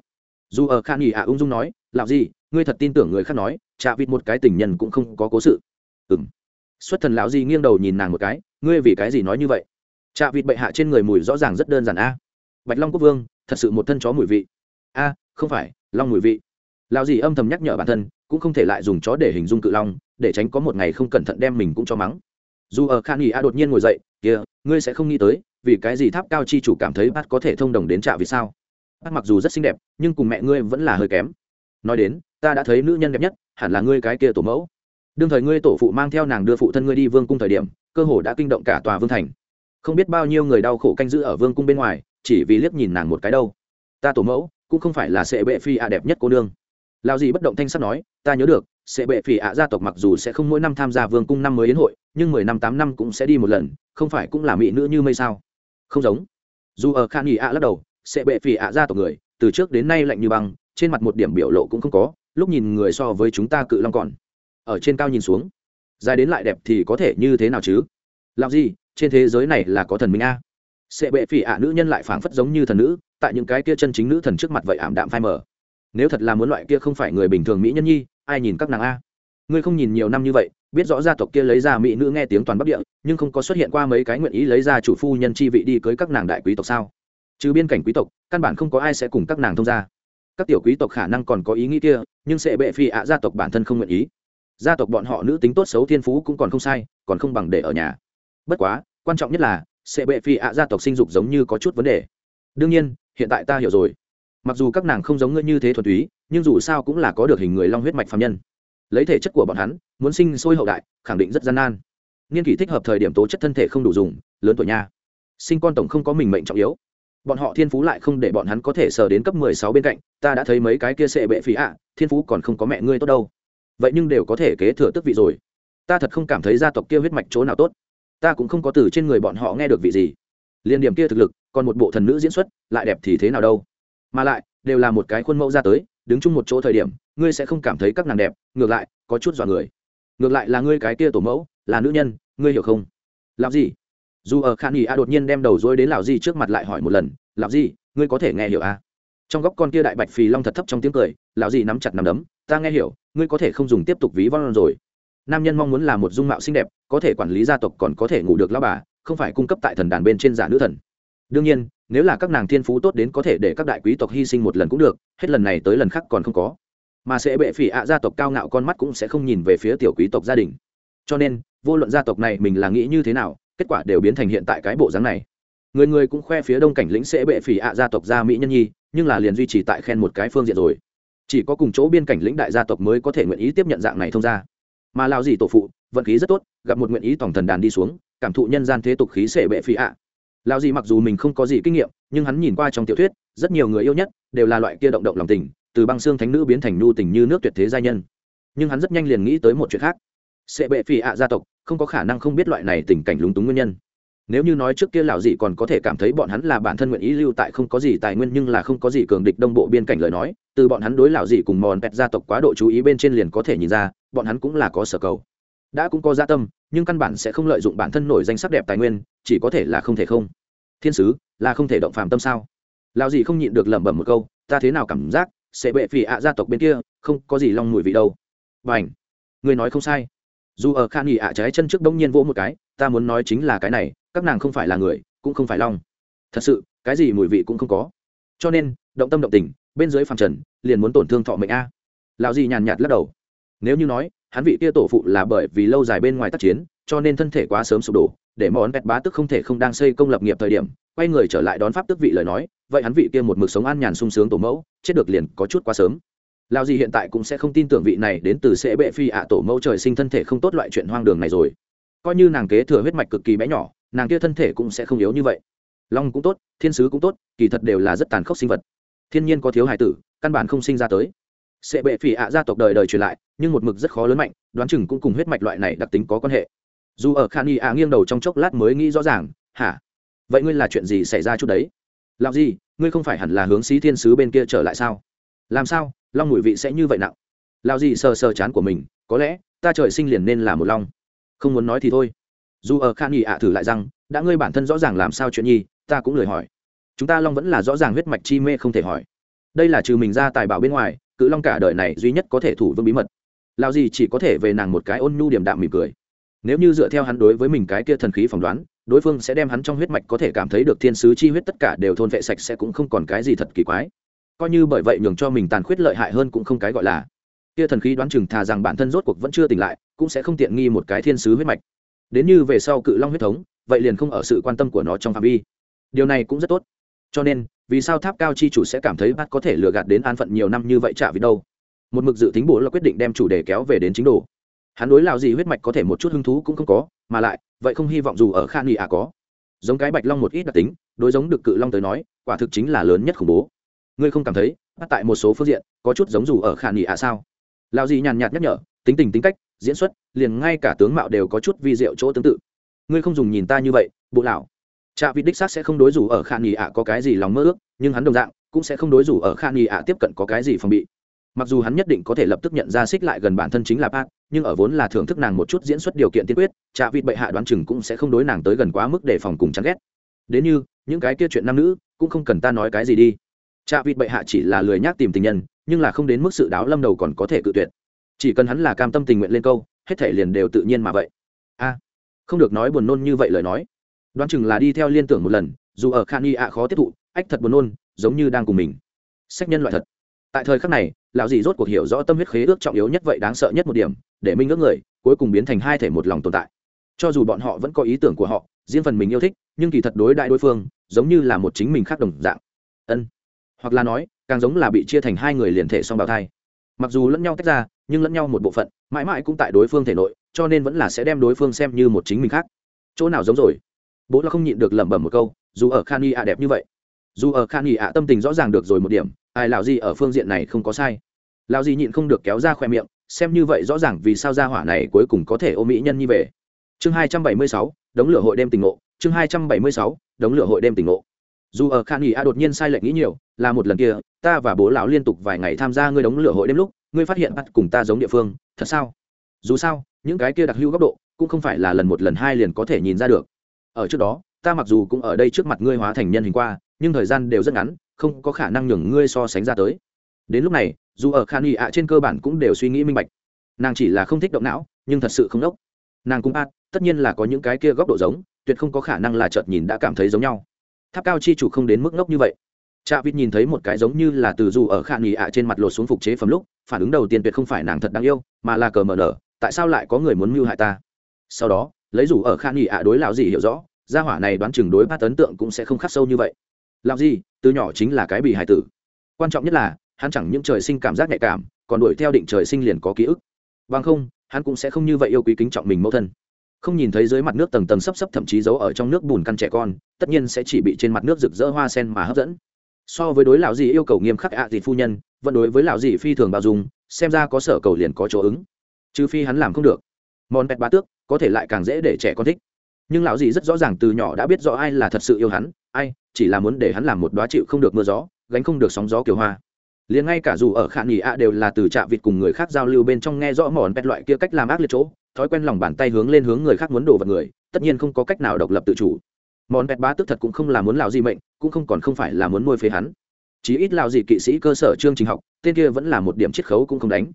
Dù ở khan nghỉ ạ, ung dung nói làm gì, ngươi thật tin tưởng người khác nói chạ vịt một cái tình nhân cũng không có cố sự. Ừ xuất thần lão di nghiêng đầu nhìn nàng một cái, ngươi vì cái gì nói như vậy? Chạ vịt bệ hạ trên người mùi rõ ràng rất đơn giản a. Bạch long quốc vương, thật sự một thân chó mùi vị. A, không phải, long mùi vị. Lão gì âm thầm nhắc nhở bản thân, cũng không thể lại dùng chó để hình dung cự long, để tránh có một ngày không cẩn thận đem mình cũng cho mắng dù ở khan nghỉ a đột nhiên ngồi dậy kia ngươi sẽ không nghĩ tới, vì cái gì tháp cao chi chủ cảm thấy bắt có thể thông đồng đến trạ vì sao? Bắt mặc dù rất xinh đẹp, nhưng cùng mẹ ngươi vẫn là hơi kém. Nói đến, ta đã thấy nữ nhân đẹp nhất, hẳn là ngươi cái kia tổ mẫu. Đương thời ngươi tổ phụ mang theo nàng đưa phụ thân ngươi đi vương cung thời điểm, cơ hồ đã kinh động cả tòa vương thành. Không biết bao nhiêu người đau khổ canh giữ ở vương cung bên ngoài, chỉ vì liếc nhìn nàng một cái đâu. Ta tổ mẫu, cũng không phải là sệ bệ phi ạ đẹp nhất cô nương lao gì bất động thanh sắt nói, ta nhớ được, sẽ bệ phỉ ạ gia tộc mặc dù sẽ không mỗi năm tham gia vương cung năm mới yến hội, nhưng mười năm tám năm cũng sẽ đi một lần, không phải cũng là mỹ nữ như mây sao? Không giống. Dù ở khan nghỉ ạ lắc đầu, sẽ bệ phỉ ạ gia tộc người, từ trước đến nay lạnh như băng, trên mặt một điểm biểu lộ cũng không có, lúc nhìn người so với chúng ta cự long còn. Ở trên cao nhìn xuống, dài đến lại đẹp thì có thể như thế nào chứ? Làm gì trên thế giới này là có thần minh a. Sẽ bệ phỉ ạ nữ nhân lại phảng phất giống như thần nữ, tại những cái kia chân chính nữ thần trước mặt vậy ảm đạm phai mờ nếu thật là muốn loại kia không phải người bình thường mỹ nhân nhi, ai nhìn các nàng a? Ngươi không nhìn nhiều năm như vậy, biết rõ gia tộc kia lấy ra mỹ nữ nghe tiếng toàn bắc địa, nhưng không có xuất hiện qua mấy cái nguyện ý lấy ra chủ phu nhân chi vị đi cưới các nàng đại quý tộc sao? Trừ biên cảnh quý tộc, căn bản không có ai sẽ cùng các nàng thông gia. Các tiểu quý tộc khả năng còn có ý nghĩ kia, nhưng sẽ bệ phi ạ gia tộc bản thân không nguyện ý. Gia tộc bọn họ nữ tính tốt xấu thiên phú cũng còn không sai, còn không bằng để ở nhà. Bất quá, quan trọng nhất là, sẽ bệ phi ạ gia tộc sinh dục giống như có chút vấn đề. Đương nhiên, hiện tại ta hiểu rồi mặc dù các nàng không giống ngươi như thế thuần túy, nhưng dù sao cũng là có được hình người long huyết mạch phạm nhân. Lấy thể chất của bọn hắn, muốn sinh sôi hậu đại, khẳng định rất gian nan. Niên kỷ thích hợp thời điểm tố chất thân thể không đủ dùng, lớn tuổi nha. Sinh con tổng không có mình mệnh trọng yếu. Bọn họ thiên phú lại không để bọn hắn có thể sờ đến cấp mười sáu bên cạnh, ta đã thấy mấy cái kia sệ bệ phí ạ, thiên phú còn không có mẹ ngươi tốt đâu. Vậy nhưng đều có thể kế thừa tức vị rồi. Ta thật không cảm thấy gia tộc kia huyết mạch chỗ nào tốt. Ta cũng không có từ trên người bọn họ nghe được vị gì. Liên điểm kia thực lực, còn một bộ thần nữ diễn xuất, lại đẹp thì thế nào đâu? Mà lại đều là một cái khuôn mẫu ra tới đứng chung một chỗ thời điểm ngươi sẽ không cảm thấy các nàng đẹp ngược lại có chút dọa người. Ngược lại là ngươi cái kia tổ mẫu là nữ nhân ngươi hiểu không? Làm gì dù ở khan nghỉ a đột nhiên đem đầu dối đến lão di trước mặt lại hỏi một lần lão gì, ngươi có thể nghe hiểu a à? trong góc con kia đại bạch phì long thật thấp trong tiếng cười lão gì nắm chặt nắm đấm ta nghe hiểu ngươi có thể không dùng tiếp tục ví von rồi. Nam nhân mong muốn là một dung mạo xinh đẹp có thể quản lý gia tộc còn có thể ngủ được lao bà không phải cung cấp tại thần đàn bên trên giả nữ thần đương nhiên, nếu là các nàng thiên phú tốt đến có thể để các đại quý tộc hy sinh một lần cũng được, hết lần này tới lần khác còn không có. Mà sẽ bệ phỉ ạ gia tộc cao ngạo con mắt cũng sẽ không nhìn về phía tiểu quý tộc gia đình. Cho nên, vô luận gia tộc này mình là nghĩ như thế nào, kết quả đều biến thành hiện tại cái bộ dáng này. Người người cũng khoe phía đông cảnh lĩnh sẽ bệ phỉ ạ gia tộc gia mỹ nhân nhi, nhưng là liền duy trì tại khen một cái phương diện rồi. Chỉ có cùng chỗ biên cảnh lĩnh đại gia tộc mới có thể nguyện ý tiếp nhận dạng này thông ra mà lao gì tổ phụ, vận khí rất tốt, gặp một nguyện ý tổng thần đàn đi xuống, cảm thụ nhân gian thế tục khí sẽ bệ phỉ ạ lao gì mặc dù mình không có gì kinh nghiệm, nhưng hắn nhìn qua trong tiểu thuyết, rất nhiều người yêu nhất đều là loại kia động động lòng tình, từ băng xương thánh nữ biến thành nhu tình như nước tuyệt thế giai nhân. Nhưng hắn rất nhanh liền nghĩ tới một chuyện khác. Sẽ bệ phì ạ gia tộc, không có khả năng không biết loại này tình cảnh lúng túng nguyên nhân. Nếu như nói trước kia lão dị còn có thể cảm thấy bọn hắn là bản thân nguyện ý lưu tại không có gì tài nguyên nhưng là không có gì cường địch đông bộ biên cảnh lời nói, từ bọn hắn đối lão dị cùng mòn pẹt gia tộc quá độ chú ý bên trên liền có thể nhìn ra, bọn hắn cũng là có sở cầu. Đã cũng có gia tâm nhưng căn bản sẽ không lợi dụng bản thân nổi danh sắc đẹp tài nguyên, chỉ có thể là không thể không. Thiên sứ, là không thể động phàm tâm sao? Lão gì không nhịn được lẩm bẩm một câu, ta thế nào cảm giác, sẽ bệ phỉ ạ gia tộc bên kia, không có gì long mùi vị đâu. Và ảnh người nói không sai. Dù ở khan nghỉ ạ trái chân trước đông nhiên vỗ một cái, ta muốn nói chính là cái này, các nàng không phải là người, cũng không phải long. Thật sự, cái gì mùi vị cũng không có. Cho nên, động tâm động tình, bên dưới phàm trần, liền muốn tổn thương thọ mệnh a. Lão gì nhàn nhạt lắc đầu nếu như nói, hắn vị kia tổ phụ là bởi vì lâu dài bên ngoài tác chiến, cho nên thân thể quá sớm sụp đổ, để món vẹt bá tức không thể không đang xây công lập nghiệp thời điểm, quay người trở lại đón pháp tức vị lời nói, vậy hắn vị kia một mực sống an nhàn sung sướng tổ mẫu, chết được liền có chút quá sớm. Lao gì hiện tại cũng sẽ không tin tưởng vị này đến từ sẽ bệ phi ạ tổ mẫu trời sinh thân thể không tốt loại chuyện hoang đường này rồi. Coi như nàng kế thừa huyết mạch cực kỳ bé nhỏ, nàng kia thân thể cũng sẽ không yếu như vậy. Long cũng tốt, thiên sứ cũng tốt, kỳ thật đều là rất tàn khốc sinh vật. Thiên nhiên có thiếu hài tử, căn bản không sinh ra tới sẽ bệ phỉ ạ gia tộc đời đời truyền lại, nhưng một mực rất khó lớn mạnh, đoán chừng cũng cùng huyết mạch loại này đặc tính có quan hệ. Dù ở khan y ạ nghiêng đầu trong chốc lát mới nghĩ rõ ràng, hả? Vậy ngươi là chuyện gì xảy ra chút đấy? Làm gì, ngươi không phải hẳn là hướng sĩ thiên sứ bên kia trở lại sao? Làm sao, long mùi vị sẽ như vậy nặng? Lao gì sờ sờ chán của mình, có lẽ, ta trời sinh liền nên là một long. Không muốn nói thì thôi. Dù ở khan nghị ạ thử lại rằng, đã ngươi bản thân rõ ràng làm sao chuyện nhi? Ta cũng lời hỏi. Chúng ta long vẫn là rõ ràng huyết mạch chi mê không thể hỏi. Đây là trừ mình ra tài bảo bên ngoài cự long cả đời này duy nhất có thể thủ vương bí mật. Lao gì chỉ có thể về nàng một cái ôn nhu điểm đạm mỉm cười. Nếu như dựa theo hắn đối với mình cái kia thần khí phỏng đoán, đối phương sẽ đem hắn trong huyết mạch có thể cảm thấy được thiên sứ chi huyết tất cả đều thôn vệ sạch sẽ cũng không còn cái gì thật kỳ quái. Coi như bởi vậy nhường cho mình tàn khuyết lợi hại hơn cũng không cái gọi là. Kia thần khí đoán chừng thà rằng bản thân rốt cuộc vẫn chưa tỉnh lại, cũng sẽ không tiện nghi một cái thiên sứ huyết mạch. Đến như về sau cự long huyết thống, vậy liền không ở sự quan tâm của nó trong phạm vi. Điều này cũng rất tốt cho nên, vì sao tháp cao chi chủ sẽ cảm thấy bắt có thể lừa gạt đến an phận nhiều năm như vậy chả vì đâu? Một mực dự tính bố là quyết định đem chủ đề kéo về đến chính đồ. Hắn đối lào gì huyết mạch có thể một chút hứng thú cũng không có, mà lại, vậy không hy vọng dù ở khan nghị à có. Giống cái bạch long một ít đặc tính, đối giống được cự long tới nói, quả thực chính là lớn nhất khủng bố. Ngươi không cảm thấy, bắt tại một số phương diện, có chút giống dù ở khả nghị à sao? Lao gì nhàn nhạt nhắc nhở, tính tình tính cách, diễn xuất, liền ngay cả tướng mạo đều có chút vi diệu chỗ tương tự. Ngươi không dùng nhìn ta như vậy, bộ lão trạ vịt đích xác sẽ không đối rủ ở khan nghị ạ có cái gì lòng mơ ước, nhưng hắn đồng dạng cũng sẽ không đối rủ ở khan nghị ạ tiếp cận có cái gì phòng bị. Mặc dù hắn nhất định có thể lập tức nhận ra xích lại gần bản thân chính là pat nhưng ở vốn là thưởng thức nàng một chút diễn xuất điều kiện tiên quyết, trạ vịt bệ hạ đoán chừng cũng sẽ không đối nàng tới gần quá mức để phòng cùng chán ghét. Đến như, những cái kia chuyện nam nữ cũng không cần ta nói cái gì đi. Trạ vịt bệ hạ chỉ là lười nhác tìm tình nhân, nhưng là không đến mức sự đáo lâm đầu còn có thể cự tuyệt. Chỉ cần hắn là cam tâm tình nguyện lên câu, hết thể liền đều tự nhiên mà vậy. A, không được nói buồn nôn như vậy lời nói đoán chừng là đi theo liên tưởng một lần, dù ở khan y ạ khó tiếp thụ, ách thật buồn nôn, giống như đang cùng mình. Sách nhân loại thật. Tại thời khắc này, lão dì rốt cuộc hiểu rõ tâm huyết khế ước trọng yếu nhất vậy đáng sợ nhất một điểm, để minh ước người, cuối cùng biến thành hai thể một lòng tồn tại. Cho dù bọn họ vẫn có ý tưởng của họ, riêng phần mình yêu thích, nhưng kỳ thật đối đại đối phương, giống như là một chính mình khác đồng dạng. Ân. Hoặc là nói, càng giống là bị chia thành hai người liền thể song bào thai. Mặc dù lẫn nhau tách ra, nhưng lẫn nhau một bộ phận, mãi mãi cũng tại đối phương thể nội, cho nên vẫn là sẽ đem đối phương xem như một chính mình khác. Chỗ nào giống rồi? Bố là không nhịn được lẩm bẩm một câu, dù ở khan y ạ đẹp như vậy, dù ở khan y ạ tâm tình rõ ràng được rồi một điểm, ai lào gì ở phương diện này không có sai. Lào gì nhịn không được kéo ra khoe miệng, xem như vậy rõ ràng vì sao gia hỏa này cuối cùng có thể ôm mỹ nhân như về chương hai trăm bảy mươi sáu, đống lửa hội đêm tình ngộ, chương hai trăm bảy mươi sáu, đống lửa hội đêm tình ngộ. Dù ở khan y ạ đột nhiên sai lệch nghĩ nhiều, là một lần kia, ta và bố lão liên tục vài ngày tham gia ngươi đống lửa hội đêm lúc, ngươi phát hiện bắt cùng ta giống địa phương, thật sao? Dù sao, những cái kia đặc hữu góc độ, cũng không phải là lần một lần hai liền có thể nhìn ra được ở trước đó, ta mặc dù cũng ở đây trước mặt ngươi hóa thành nhân hình qua, nhưng thời gian đều rất ngắn, không có khả năng nhường ngươi so sánh ra tới. Đến lúc này, dù ở khan y ạ trên cơ bản cũng đều suy nghĩ minh bạch. Nàng chỉ là không thích động não, nhưng thật sự không đốc. Nàng cũng a tất nhiên là có những cái kia góc độ giống, tuyệt không có khả năng là chợt nhìn đã cảm thấy giống nhau. Tháp cao chi chủ không đến mức ngốc như vậy. Cha vít nhìn thấy một cái giống như là từ dù ở khả nghỉ ạ trên mặt lột xuống phục chế phẩm lúc, phản ứng đầu tiên tuyệt không phải nàng thật đáng yêu, mà là cờ mờ nở, tại sao lại có người muốn mưu hại ta? Sau đó lấy dù ở khan nghỉ ạ đối lão gì hiểu rõ, gia hỏa này đoán chừng đối bát ấn tượng cũng sẽ không khắc sâu như vậy. Lão gì từ nhỏ chính là cái bị hại tử. Quan trọng nhất là, hắn chẳng những trời sinh cảm giác nhạy cảm, còn đuổi theo định trời sinh liền có ký ức. Bằng không, hắn cũng sẽ không như vậy yêu quý kính trọng mình mẫu thân. Không nhìn thấy dưới mặt nước tầng tầng sấp sấp thậm chí giấu ở trong nước bùn căn trẻ con, tất nhiên sẽ chỉ bị trên mặt nước rực rỡ hoa sen mà hấp dẫn. So với đối lão gì yêu cầu nghiêm khắc ạ à phu nhân, vẫn đối với lão gì phi thường bao dung, xem ra có sở cầu liền có chỗ ứng. Trừ phi hắn làm không được món pẹt bá tước, có thể lại càng dễ để trẻ con thích. Nhưng lão dì rất rõ ràng từ nhỏ đã biết rõ ai là thật sự yêu hắn, ai, chỉ là muốn để hắn làm một đoá chịu không được mưa gió, gánh không được sóng gió kiểu hoa. Liền ngay cả dù ở khả nghỉ ạ đều là từ trạm vịt cùng người khác giao lưu bên trong nghe rõ mòn pẹt loại kia cách làm ác liệt chỗ, thói quen lòng bàn tay hướng lên hướng người khác muốn đổ vật người, tất nhiên không có cách nào độc lập tự chủ. Món pẹt bá tức thật cũng không là muốn Lão gì mệnh, cũng không còn không phải là muốn nuôi phế hắn. Chí ít Lão gì kỵ sĩ cơ sở chương trình học, tên kia vẫn là một điểm chiết khấu cũng không đánh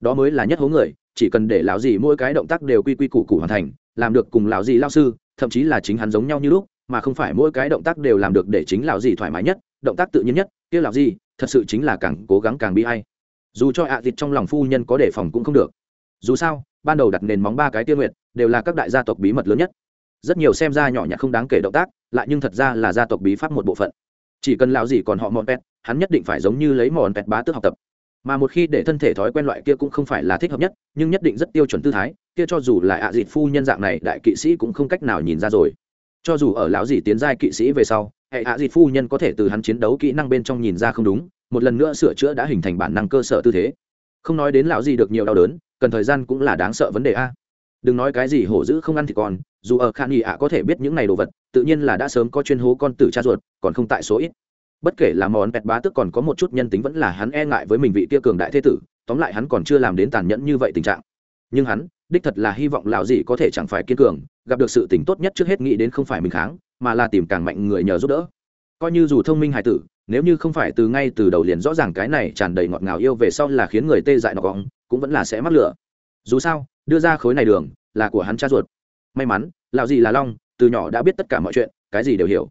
đó mới là nhất hố người, chỉ cần để lão gì mỗi cái động tác đều quy quy củ củ hoàn thành, làm được cùng lão gì lao sư, thậm chí là chính hắn giống nhau như lúc, mà không phải mỗi cái động tác đều làm được để chính lão gì thoải mái nhất, động tác tự nhiên nhất, kia lão gì thật sự chính là càng cố gắng càng bi hay dù cho ạ à thịt trong lòng phu nhân có đề phòng cũng không được. Dù sao, ban đầu đặt nền móng ba cái tiên nguyện đều là các đại gia tộc bí mật lớn nhất. Rất nhiều xem ra nhỏ nhặt không đáng kể động tác, lại nhưng thật ra là gia tộc bí pháp một bộ phận. Chỉ cần lão gì còn họ mòn pet hắn nhất định phải giống như lấy mòn pet bá tước học tập mà một khi để thân thể thói quen loại kia cũng không phải là thích hợp nhất, nhưng nhất định rất tiêu chuẩn tư thái, kia cho dù là ạ à dịt phu nhân dạng này, đại kỵ sĩ cũng không cách nào nhìn ra rồi. Cho dù ở lão gì tiến giai kỵ sĩ về sau, hệ ạ dịt phu nhân có thể từ hắn chiến đấu kỹ năng bên trong nhìn ra không đúng, một lần nữa sửa chữa đã hình thành bản năng cơ sở tư thế. Không nói đến lão gì được nhiều đau đớn, cần thời gian cũng là đáng sợ vấn đề a. Đừng nói cái gì hổ dữ không ăn thì còn, dù ở khan nghị ạ có thể biết những này đồ vật, tự nhiên là đã sớm có chuyên hố con tử cha ruột, còn không tại số ít bất kể là món pẹt bá tức còn có một chút nhân tính vẫn là hắn e ngại với mình vị kia cường đại thế tử, tóm lại hắn còn chưa làm đến tàn nhẫn như vậy tình trạng. Nhưng hắn, đích thật là hy vọng lão gì có thể chẳng phải kiên cường, gặp được sự tình tốt nhất trước hết nghĩ đến không phải mình kháng, mà là tìm càng mạnh người nhờ giúp đỡ. Coi như dù thông minh hài tử, nếu như không phải từ ngay từ đầu liền rõ ràng cái này tràn đầy ngọt ngào yêu về sau là khiến người tê dại nọ gọng, cũng vẫn là sẽ mắc lửa. Dù sao, đưa ra khối này đường, là của hắn cha ruột. May mắn, lão gì là long, từ nhỏ đã biết tất cả mọi chuyện, cái gì đều hiểu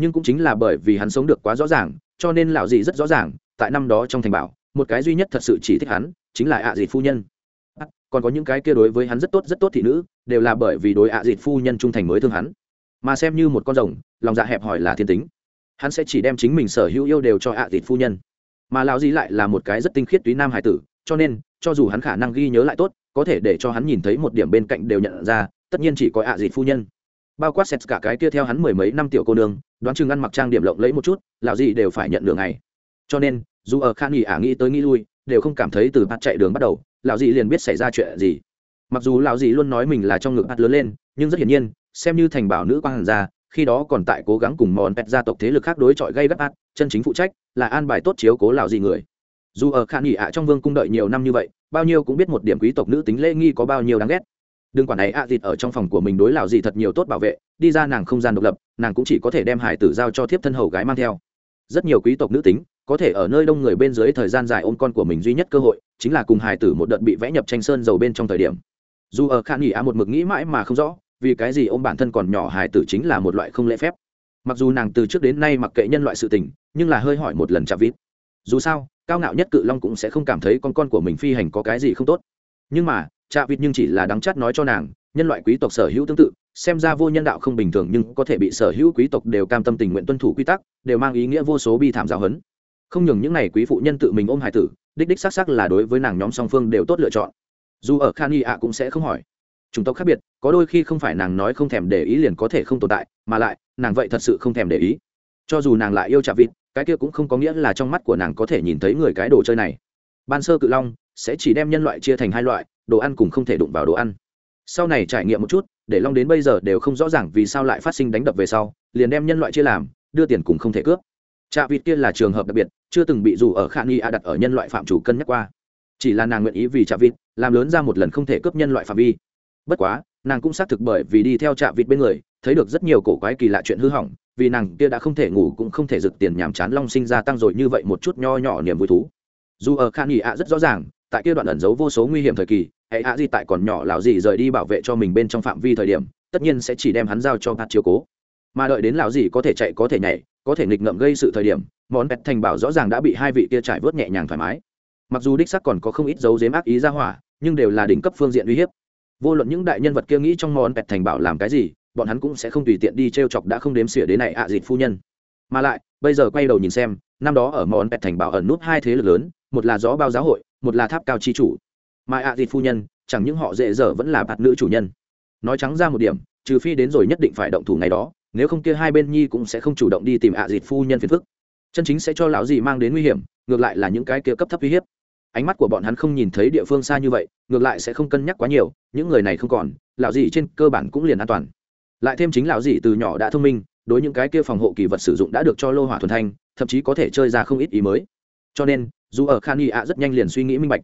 nhưng cũng chính là bởi vì hắn sống được quá rõ ràng cho nên lão dị rất rõ ràng tại năm đó trong thành bảo một cái duy nhất thật sự chỉ thích hắn chính là ạ à phu nhân. À, còn có những cái kia đối với hắn rất tốt rất tốt thị nữ đều là bởi vì đối ạ à phu nhân trung thành mới thương hắn. Mà xem như một con rồng lòng dạ hẹp hòi là thiên tính. Hắn sẽ chỉ đem chính mình sở hữu yêu đều cho ạ dị phu nhân. Mà lão dị lại là một cái rất tinh khiết túy nam hải tử cho nên cho dù hắn khả năng ghi nhớ lại tốt có thể để cho hắn nhìn thấy một điểm bên cạnh đều nhận ra tất nhiên chỉ có ạ dị phu nhân. Bao quát xét cả cái kia theo hắn mười mấy năm tiểu cô nương đoán chừng ăn mặc trang điểm lộng lẫy một chút, lão gì đều phải nhận đường này cho nên, dù ở khan nghỉ ả nghĩ tới nghĩ lui, đều không cảm thấy từ bạt chạy đường bắt đầu, lão dì liền biết xảy ra chuyện gì. Mặc dù lão dì luôn nói mình là trong ngực bạt lớn lên, nhưng rất hiển nhiên, xem như thành bảo nữ quang hàn gia, khi đó còn tại cố gắng cùng mòn pet gia tộc thế lực khác đối chọi gây gắt át chân chính phụ trách là an bài tốt chiếu cố lão dì người. Dù ở khan nghỉ ả trong vương cung đợi nhiều năm như vậy, bao nhiêu cũng biết một điểm quý tộc nữ tính lễ nghi có bao nhiêu đáng ghét đừng quản này ạ à ở trong phòng của mình đối lào gì thật nhiều tốt bảo vệ, đi ra nàng không gian độc lập, nàng cũng chỉ có thể đem hải tử giao cho thiếp thân hầu gái mang theo. Rất nhiều quý tộc nữ tính, có thể ở nơi đông người bên dưới thời gian dài ôm con của mình duy nhất cơ hội, chính là cùng hải tử một đợt bị vẽ nhập tranh sơn dầu bên trong thời điểm. Dù ở khan nghỉ a một mực nghĩ mãi mà không rõ, vì cái gì ông bản thân còn nhỏ hải tử chính là một loại không lễ phép. Mặc dù nàng từ trước đến nay mặc kệ nhân loại sự tình, nhưng là hơi hỏi một lần chạm vít. Dù sao, cao ngạo nhất cự long cũng sẽ không cảm thấy con con của mình phi hành có cái gì không tốt. Nhưng mà chạ vịt nhưng chỉ là đắng chát nói cho nàng, nhân loại quý tộc sở hữu tương tự, xem ra vô nhân đạo không bình thường nhưng có thể bị sở hữu quý tộc đều cam tâm tình nguyện tuân thủ quy tắc, đều mang ý nghĩa vô số bi thảm giáo huấn. Không nhường những n à y quý phụ nhân tự mình ôm hải tử, đích đích xác xác là đối với nàng nhóm song phương đều tốt lựa chọn. Dù ở khan y ạ cũng sẽ không hỏi. Chủng tộc khác biệt, có đôi khi không phải nàng nói không thèm để ý liền có thể không tồn tại, mà lại, nàng vậy thật sự không thèm để ý. Cho dù nàng lại yêu chạ vịt, cái kia cũng không có nghĩa là trong mắt của nàng có thể nhìn thấy người cái đồ chơi này. Ban sơ cự long sẽ chỉ đem nhân loại chia thành hai loại, đồ ăn cùng không thể đụng vào đồ ăn. Sau này trải nghiệm một chút, để long đến bây giờ đều không rõ ràng vì sao lại phát sinh đánh đập về sau, liền đem nhân loại chia làm, đưa tiền cùng không thể cướp. Trạ vịt kia là trường hợp đặc biệt, chưa từng bị dù ở khả nghi a đặt ở nhân loại phạm chủ cân nhắc qua. Chỉ là nàng nguyện ý vì trạ vịt làm lớn ra một lần không thể cướp nhân loại phạm vi. Bất quá, nàng cũng xác thực bởi vì đi theo trạ vịt bên người, thấy được rất nhiều cổ quái kỳ lạ chuyện hư hỏng, vì nàng kia đã không thể ngủ cũng không thể rực tiền nhàm chán long sinh ra tăng rồi như vậy một chút nho nhỏ niềm vui thú. Dù ở khả nghi a rất rõ ràng tại kia đoạn ẩn giấu vô số nguy hiểm thời kỳ, hệ ạ gì tại còn nhỏ lão gì rời đi bảo vệ cho mình bên trong phạm vi thời điểm, tất nhiên sẽ chỉ đem hắn giao cho bạt chiếu cố. Mà đợi đến lão gì có thể chạy, có thể nhảy, có thể nghịch ngợm gây sự thời điểm, món pet thành bảo rõ ràng đã bị hai vị kia trải vớt nhẹ nhàng thoải mái. Mặc dù đích sắc còn có không ít dấu dếm ác ý ra hỏa, nhưng đều là đỉnh cấp phương diện uy hiếp. Vô luận những đại nhân vật kia nghĩ trong món pet thành bảo làm cái gì, bọn hắn cũng sẽ không tùy tiện đi t r e o chọc đã không đếm xỉa đến này ạ à dịt phu nhân. Mà lại, bây giờ quay đầu nhìn xem, năm đó ở món pet thành bảo ẩn nút hai thế lực lớn, một là gió bao giáo hội một là tháp cao chi chủ, mà ạ à dịt phu nhân, chẳng những họ dễ dở vẫn là bạt nữ chủ nhân. Nói trắng ra một điểm, trừ phi đến rồi nhất định phải động thủ ngày đó, nếu không kia hai bên nhi cũng sẽ không chủ động đi tìm ạ à dịt phu nhân phiền phức. Chân chính sẽ cho lão gì mang đến nguy hiểm, ngược lại là những cái kia cấp thấp uy hiếp. Ánh mắt của bọn hắn không nhìn thấy địa phương xa như vậy, ngược lại sẽ không cân nhắc quá nhiều, những người này không còn, lão gì trên cơ bản cũng liền an toàn. Lại thêm chính lão gì từ nhỏ đã thông minh, đối những cái kia phòng hộ kỳ vật sử dụng đã được cho lô hỏa thuần thanh, thậm chí có thể chơi ra không ít ý mới. Cho nên dù ở khan y ạ rất nhanh liền suy nghĩ minh bạch.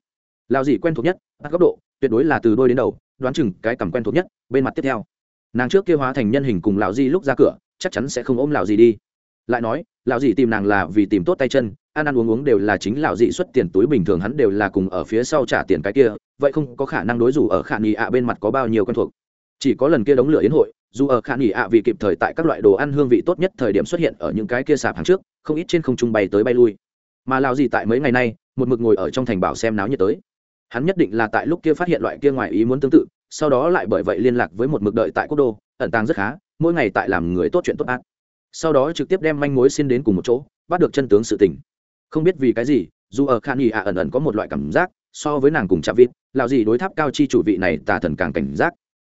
Lão Dì quen thuộc nhất, bắt góc độ, tuyệt đối là từ đôi đến đầu, đoán chừng cái cầm quen thuộc nhất, bên mặt tiếp theo. Nàng trước kia hóa thành nhân hình cùng lão di lúc ra cửa, chắc chắn sẽ không ôm lão Dì đi. Lại nói, lão Dì tìm nàng là vì tìm tốt tay chân, ăn ăn uống uống đều là chính lão Dì xuất tiền túi bình thường hắn đều là cùng ở phía sau trả tiền cái kia, vậy không có khả năng đối dù ở khả nghị ạ bên mặt có bao nhiêu quen thuộc. Chỉ có lần kia đống lửa yến hội, dù ở khả nghị ạ vì kịp thời tại các loại đồ ăn hương vị tốt nhất thời điểm xuất hiện ở những cái kia sạp hàng trước, không ít trên không trung bay tới bay lui mà lão gì tại mấy ngày nay, một mực ngồi ở trong thành bảo xem náo nhiệt tới. Hắn nhất định là tại lúc kia phát hiện loại kia ngoài ý muốn tương tự, sau đó lại bởi vậy liên lạc với một mực đợi tại quốc đô, ẩn tàng rất khá, mỗi ngày tại làm người tốt chuyện tốt ác. Sau đó trực tiếp đem manh mối xin đến cùng một chỗ, bắt được chân tướng sự tình. Không biết vì cái gì, dù ở khan y ạ ẩn ẩn có một loại cảm giác, so với nàng cùng chạm vịt lào gì đối tháp cao chi chủ vị này tà thần càng cảnh giác.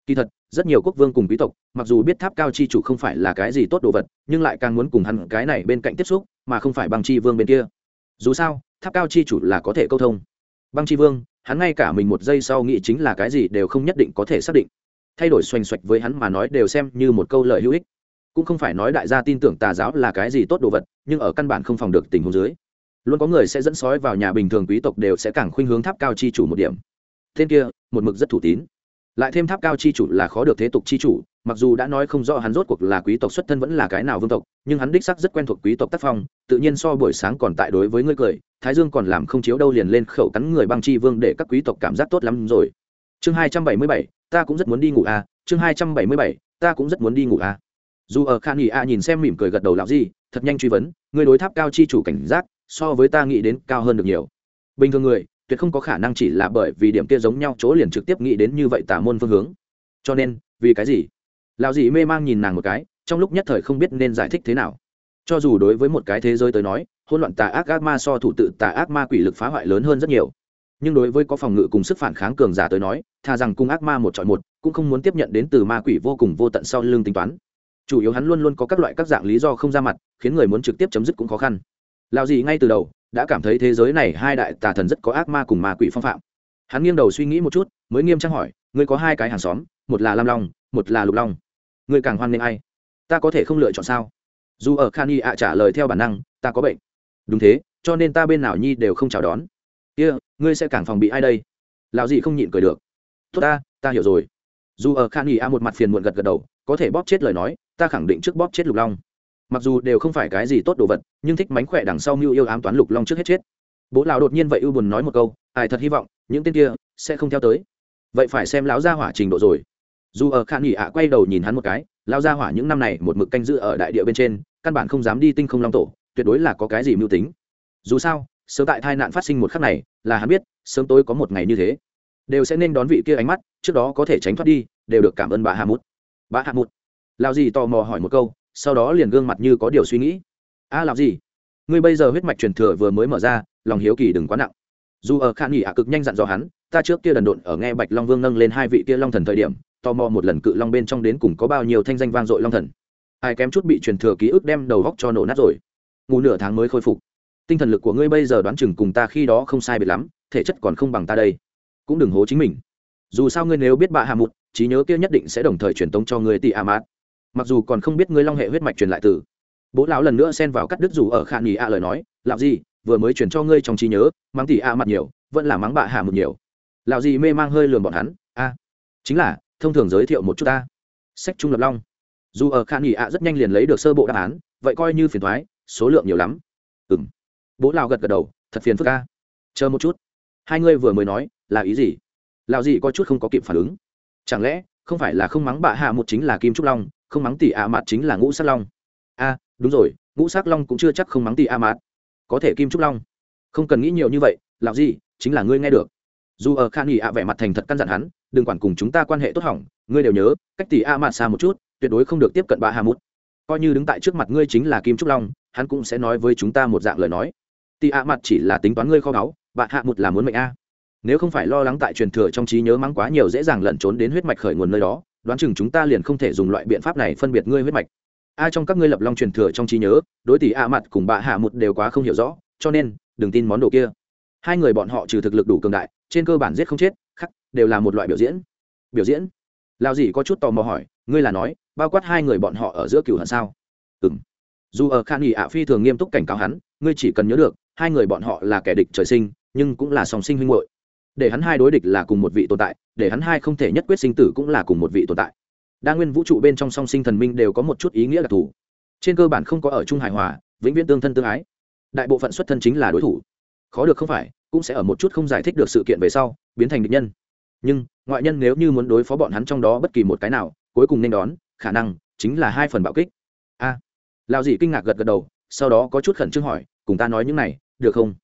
Kỳ thật, rất nhiều quốc vương cùng quý tộc, mặc dù biết tháp cao chi chủ không phải là cái gì tốt đồ vật, nhưng lại càng muốn cùng hắn cái này bên cạnh tiếp xúc, mà không phải bằng chi vương bên kia dù sao, tháp cao chi chủ là có thể câu thông. Băng chi vương, hắn ngay cả mình một giây sau nghĩ chính là cái gì đều không nhất định có thể xác định. Thay đổi xoành xoạch với hắn mà nói đều xem như một câu lời hữu ích. Cũng không phải nói đại gia tin tưởng tà giáo là cái gì tốt đồ vật, nhưng ở căn bản không phòng được tình huống dưới. Luôn có người sẽ dẫn sói vào nhà bình thường quý tộc đều sẽ càng khuynh hướng tháp cao chi chủ một điểm. Tên kia, một mực rất thủ tín. Lại thêm tháp cao chi chủ là khó được thế tục chi chủ mặc dù đã nói không rõ hắn rốt cuộc là quý tộc xuất thân vẫn là cái nào vương tộc, nhưng hắn đích sắc rất quen thuộc quý tộc tác phong, tự nhiên so buổi sáng còn tại đối với ngươi cười, thái dương còn làm không chiếu đâu liền lên khẩu cắn người băng chi vương để các quý tộc cảm giác tốt lắm rồi chương hai trăm bảy mươi bảy, ta cũng rất muốn đi ngủ à. chương hai trăm bảy mươi bảy, ta cũng rất muốn đi ngủ à. dù ở khan nghỉ a nhìn xem mỉm cười gật đầu lão gì thật nhanh truy vấn người đối tháp cao chi chủ cảnh giác, so với ta nghĩ đến cao hơn được nhiều bình thường người, tuyệt không có khả năng chỉ là bởi vì điểm kia giống nhau chỗ liền trực tiếp nghĩ đến như vậy tả môn phương hướng cho nên, vì cái gì lão dì mê mang nhìn nàng một cái, trong lúc nhất thời không biết nên giải thích thế nào. Cho dù đối với một cái thế giới tới nói hôn loạn tà ác ác ma so thủ tự tà ác ma quỷ lực phá hoại lớn hơn rất nhiều. Nhưng đối với có phòng ngự cùng sức phản kháng cường giả tới nói thà rằng cung ác ma một chọn một, cũng không muốn tiếp nhận đến từ ma quỷ vô cùng vô tận sau lưng tính toán. Chủ yếu hắn luôn luôn có các loại các dạng lý do không ra mặt, khiến người muốn trực tiếp chấm dứt cũng khó khăn. Lão gì ngay từ đầu, đã cảm thấy thế giới này hai đại tà thần rất có ác ma cùng ma quỷ phong phạm. Hắn nghiêng đầu suy nghĩ một chút, mới nghiêm trang hỏi, ngươi có hai cái hàng xóm, một là lam long, một là lục long? Ngươi càng hoan nghênh ai? Ta có thể không lựa chọn sao? Dù ở khan y ạ trả lời theo bản năng ta có bệnh. Đúng thế cho nên ta bên nào nhi đều không chào đón. Kia、yeah, ngươi sẽ càng phòng bị ai đây? Lão dị không nhịn cười được. Tốt ta ta hiểu rồi. Dù ở khan y ạ một mặt phiền muộn gật gật đầu có thể bóp chết lời nói ta khẳng định trước bóp chết lục long. Mặc dù đều không phải cái gì tốt đồ vật nhưng thích mánh khỏe đằng sau mưu yêu ám toán lục long trước hết chết. Bố lão đột nhiên vậy ưu buồn nói một câu ai thật hy vọng những tên kia sẽ không theo tới. Vậy phải xem lão gia hỏa trình độ rồi dù ở khả nghỉ ạ quay đầu nhìn hắn một cái lão gia hỏa những năm này một mực canh giữ ở đại địa bên trên căn bản không dám đi tinh không long tổ tuyệt đối là có cái gì mưu tính. Dù sao sớm tại tai nạn phát sinh một khắc này là hắn biết sớm tối có một ngày như thế đều sẽ nên đón vị kia ánh mắt trước đó có thể tránh thoát đi đều được cảm ơn bà hạ mút bà hạ mút lao gì tò mò hỏi một câu sau đó liền gương mặt như có điều suy nghĩ. A à, làm gì ngươi bây giờ huyết mạch truyền thừa vừa mới mở ra lòng hiếu kỳ đừng quá nặng. Dù ở khả nghỉ ạ cực nhanh dặn dò hắn ta trước kia đần độn ở nghe bạch long vương nâng lên hai vị kia long thần thời điểm tò mò một lần cự long bên trong đến cùng có bao nhiêu thanh danh vang dội long thần. Ai kém chút bị truyền thừa ký ức đem đầu góc cho nổ nát rồi. Ngủ nửa tháng mới khôi phục. Tinh thần lực của ngươi bây giờ đoán chừng cùng ta khi đó không sai biệt lắm, thể chất còn không bằng ta đây. Cũng đừng hố chính mình. Dù sao ngươi nếu biết bạ hạ một trí nhớ kia nhất định sẽ đồng thời truyền tống cho ngươi tị a mát mặc dù còn không biết ngươi long hệ huyết mạch truyền lại từ. Bố lão lần nữa xen vào cắt đứt dù ở khả nghỉ a lời nói làm gì, vừa mới truyền cho ngươi trong trí nhớ, mắng tị a mặt nhiều, vẫn là mắng bạ hạ một nhiều. Lão gì mê mang hơi lườm bọn hắn, a, chính là thông thường giới thiệu một chút ta. Sách trung lập long. Dù ở khan nghỉ ạ rất nhanh liền lấy được sơ bộ đáp án, vậy coi như phiền thoái số lượng nhiều lắm. Ừ m bố lào gật gật đầu, thật phiền phức ca chờ một chút. Hai ngươi vừa mới nói, là ý gì? Lào gì có chút không có kịp phản ứng. Chẳng lẽ, không phải là không mắng bạ hạ một chính là kim trúc long, không mắng tỷ ạ mặt chính là ngũ sắc long? A, đúng rồi, ngũ sắc long cũng chưa chắc không mắng tỷ a Mạt. có thể kim trúc long. Không cần nghĩ nhiều như vậy, lào gì, chính là ngươi nghe được dù ở khan nghỉ ạ vẻ mặt thành thật căn dặn hắn, đừng quản cùng chúng ta quan hệ tốt hỏng, ngươi đều nhớ, cách tỷ a mặt xa một chút, tuyệt đối không được tiếp cận bà hà mút coi như đứng tại trước mặt ngươi chính là kim trúc long, hắn cũng sẽ nói với chúng ta một dạng lời nói. Tỷ a mặt chỉ là tính toán ngươi kho báu bà hạ một là muốn mệnh a. Nếu không phải lo lắng tại truyền thừa trong trí nhớ mắng quá nhiều dễ dàng lẩn trốn đến huyết mạch khởi nguồn nơi đó, đoán chừng chúng ta liền không thể dùng loại biện pháp này phân biệt ngươi huyết mạch. A trong các ngươi lập long truyền thừa trong trí nhớ, đối tỷ a mặt cùng bà hạ một đều quá không hiểu rõ, cho nên, đừng tin món đồ kia. Hai người bọn họ trừ thực lực đủ cường đại trên cơ bản giết không chết, khắc, đều là một loại biểu diễn. Biểu diễn? Lao dì có chút tò mò hỏi, ngươi là nói, bao quát hai người bọn họ ở giữa cửu hận sao? Ừ m dù ở khan nghỉ ạ phi thường nghiêm túc cảnh cáo hắn, ngươi chỉ cần nhớ được, hai người bọn họ là kẻ địch trời sinh, nhưng cũng là song sinh huynh hội để hắn hai đối địch là cùng một vị tồn tại, để hắn hai không thể nhất quyết sinh tử cũng là cùng một vị tồn tại. Đa nguyên vũ trụ bên trong song sinh thần minh đều có một chút ý nghĩa đặc thù. Trên cơ bản không có ở chung hài hòa, vĩnh viễn tương thân tương ái. Đại bộ phận xuất thân chính là đối thủ. Khó được không phải cũng sẽ ở một chút không giải thích được sự kiện về sau biến thành địch nhân. Nhưng ngoại nhân nếu như muốn đối phó bọn hắn trong đó bất kỳ một cái nào cuối cùng nên đón khả năng chính là hai phần bạo kích. A. À, lao dì kinh ngạc gật gật đầu sau đó có chút khẩn trương hỏi cùng ta nói những này được không?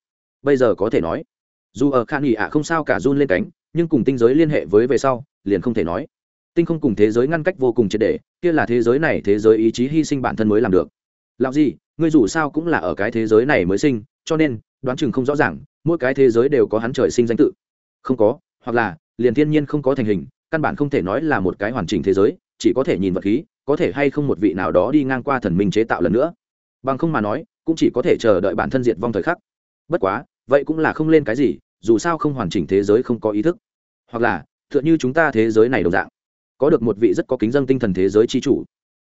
Bây giờ có thể nói. Dù ở khan nghỉ ạ không sao cả run lên cánh nhưng cùng tinh giới liên hệ với về sau liền không thể nói. Tinh không cùng thế giới ngăn cách vô cùng triệt để kia là thế giới này thế giới ý chí hy sinh bản thân mới làm được. Lão gì ngươi dù sao cũng là ở cái thế giới này mới sinh cho nên đoán chừng không rõ ràng, mỗi cái thế giới đều có hắn trời sinh danh tự. Không có, hoặc là, liền thiên nhiên không có thành hình, căn bản không thể nói là một cái hoàn chỉnh thế giới, chỉ có thể nhìn vật khí, có thể hay không một vị nào đó đi ngang qua thần minh chế tạo lần nữa. Bằng không mà nói, cũng chỉ có thể chờ đợi bản thân diệt vong thời khắc. Bất quá, vậy cũng là không lên cái gì, dù sao không hoàn chỉnh thế giới không có ý thức. Hoặc là, tựa như chúng ta thế giới này đồng dạng, có được một vị rất có kính dân tinh thần thế giới chi chủ.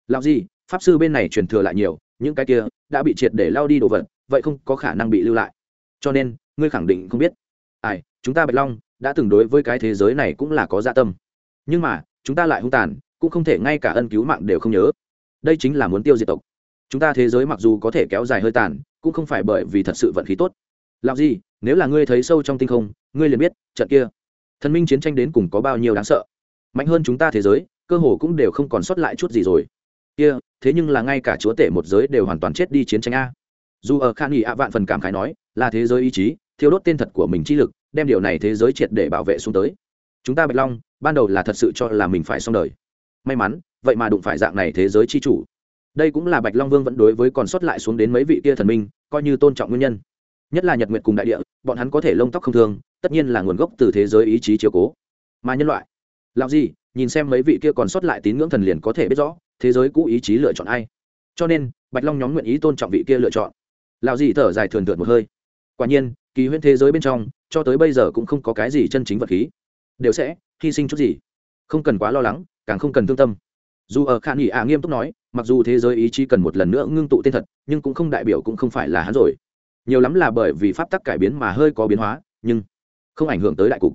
Làm gì pháp sư bên này truyền thừa lại nhiều, những cái kia đã bị triệt để lao đi đồ vật, vậy không có khả năng bị lưu lại cho nên, ngươi khẳng định không biết. Ai, chúng ta bạch long đã từng đối với cái thế giới này cũng là có dạ tâm. Nhưng mà, chúng ta lại hung tàn, cũng không thể ngay cả ân cứu mạng đều không nhớ. Đây chính là muốn tiêu diệt tộc. Chúng ta thế giới mặc dù có thể kéo dài hơi tàn, cũng không phải bởi vì thật sự vận khí tốt. Làm gì nếu là ngươi thấy sâu trong tinh không, ngươi liền biết, trận kia, thần minh chiến tranh đến cùng có bao nhiêu đáng sợ. Mạnh hơn chúng ta thế giới, cơ hồ cũng đều không còn sót lại chút gì rồi. Kia, thế nhưng là ngay cả chúa tể một giới đều hoàn toàn chết đi chiến tranh a dù ở khan nghị ạ vạn phần cảm khái nói, là thế giới ý chí, thiêu đốt tên thật của mình chi lực, đem điều này thế giới triệt để bảo vệ xuống tới. Chúng ta bạch long, ban đầu là thật sự cho là mình phải xong đời. May mắn, vậy mà đụng phải dạng này thế giới chi chủ. Đây cũng là bạch long vương vẫn đối với còn sót lại xuống đến mấy vị kia thần minh, coi như tôn trọng nguyên nhân. Nhất là nhật nguyệt cùng đại địa, bọn hắn có thể lông tóc không thương, tất nhiên là nguồn gốc từ thế giới ý chí chiều cố. Mà nhân loại, làm gì? Nhìn xem mấy vị kia còn sót lại tín ngưỡng thần liền có thể biết rõ, thế giới cũ ý chí lựa chọn ai. Cho nên, bạch long nhóm nguyện ý tôn trọng vị kia lựa chọn lão dị thở dài thường thượt một hơi. Quả nhiên, kỳ huyễn thế giới bên trong, cho tới bây giờ cũng không có cái gì chân chính vật khí. Đều sẽ hy sinh chút gì. Không cần quá lo lắng, càng không cần thương tâm. Dù ở khả nghỉ ạ nghiêm túc nói, mặc dù thế giới ý chí cần một lần nữa ngưng tụ tên thật, nhưng cũng không đại biểu cũng không phải là hắn rồi. Nhiều lắm là bởi vì pháp tắc cải biến mà hơi có biến hóa, nhưng không ảnh hưởng tới đại cục.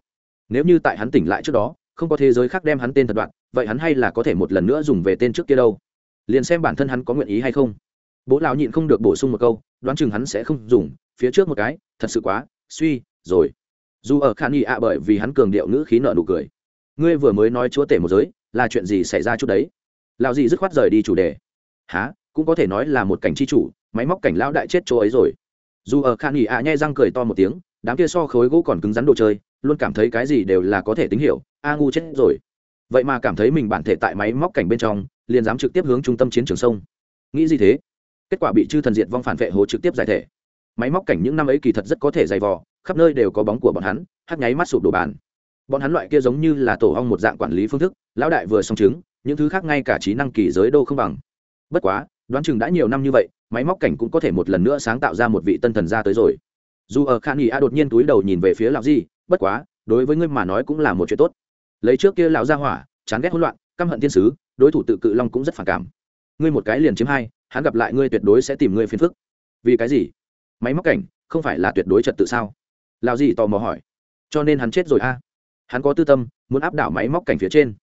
Nếu như tại hắn tỉnh lại trước đó, không có thế giới khác đem hắn tên thật đoạn, vậy hắn hay là có thể một lần nữa dùng về tên trước kia đâu. Liền xem bản thân hắn có nguyện ý hay không bố lão nhịn không được bổ sung một câu, đoán chừng hắn sẽ không dùng, phía trước một cái, thật sự quá, suy, rồi. Dù ở khả nghi ạ bởi vì hắn cường điệu ngữ khí nợ nụ cười. Ngươi vừa mới nói chúa tể một giới, là chuyện gì xảy ra chút đấy? Lão gì dứt khoát rời đi chủ đề. Há cũng có thể nói là một cảnh chi chủ, máy móc cảnh lão đại chết chỗ ấy rồi. Dù ở khả nghi ạ nhai răng cười to một tiếng, đám kia so khối gỗ còn cứng rắn đồ chơi, luôn cảm thấy cái gì đều là có thể tính hiểu, a ngu chết rồi. Vậy mà cảm thấy mình bản thể tại máy móc cảnh bên trong, liền dám trực tiếp hướng trung tâm chiến trường sông. Nghĩ gì thế? Kết quả bị chư thần diệt vong phản vệ hồ trực tiếp giải thể. Máy móc cảnh những năm ấy kỳ thật rất có thể dày vò, khắp nơi đều có bóng của bọn hắn hắt nháy mắt sụp đổ bàn. Bọn hắn loại kia giống như là tổ hong một dạng quản lý phương thức, lão đại vừa song chứng, những thứ khác ngay cả trí năng kỳ giới đô không bằng. Bất quá, đoán chừng đã nhiều năm như vậy, máy móc cảnh cũng có thể một lần nữa sáng tạo ra một vị tân thần ra tới rồi. Dù ở khan nghỉ a đột nhiên túi đầu nhìn về phía lão di, bất quá, đối với ngươi mà nói cũng là một chuyện tốt. Lấy trước kia lão gia hỏa, chán ghét hỗn loạn, căm hận thiên sứ, đối thủ tự cự long cũng rất phản cảm. Ngươi một cái liền chiếm hai hắn gặp lại ngươi tuyệt đối sẽ tìm ngươi phiền phức. Vì cái gì? Máy móc cảnh, không phải là tuyệt đối trật tự sao? Lão gì tò mò hỏi. Cho nên hắn chết rồi a. Hắn có tư tâm, muốn áp đảo máy móc cảnh phía trên.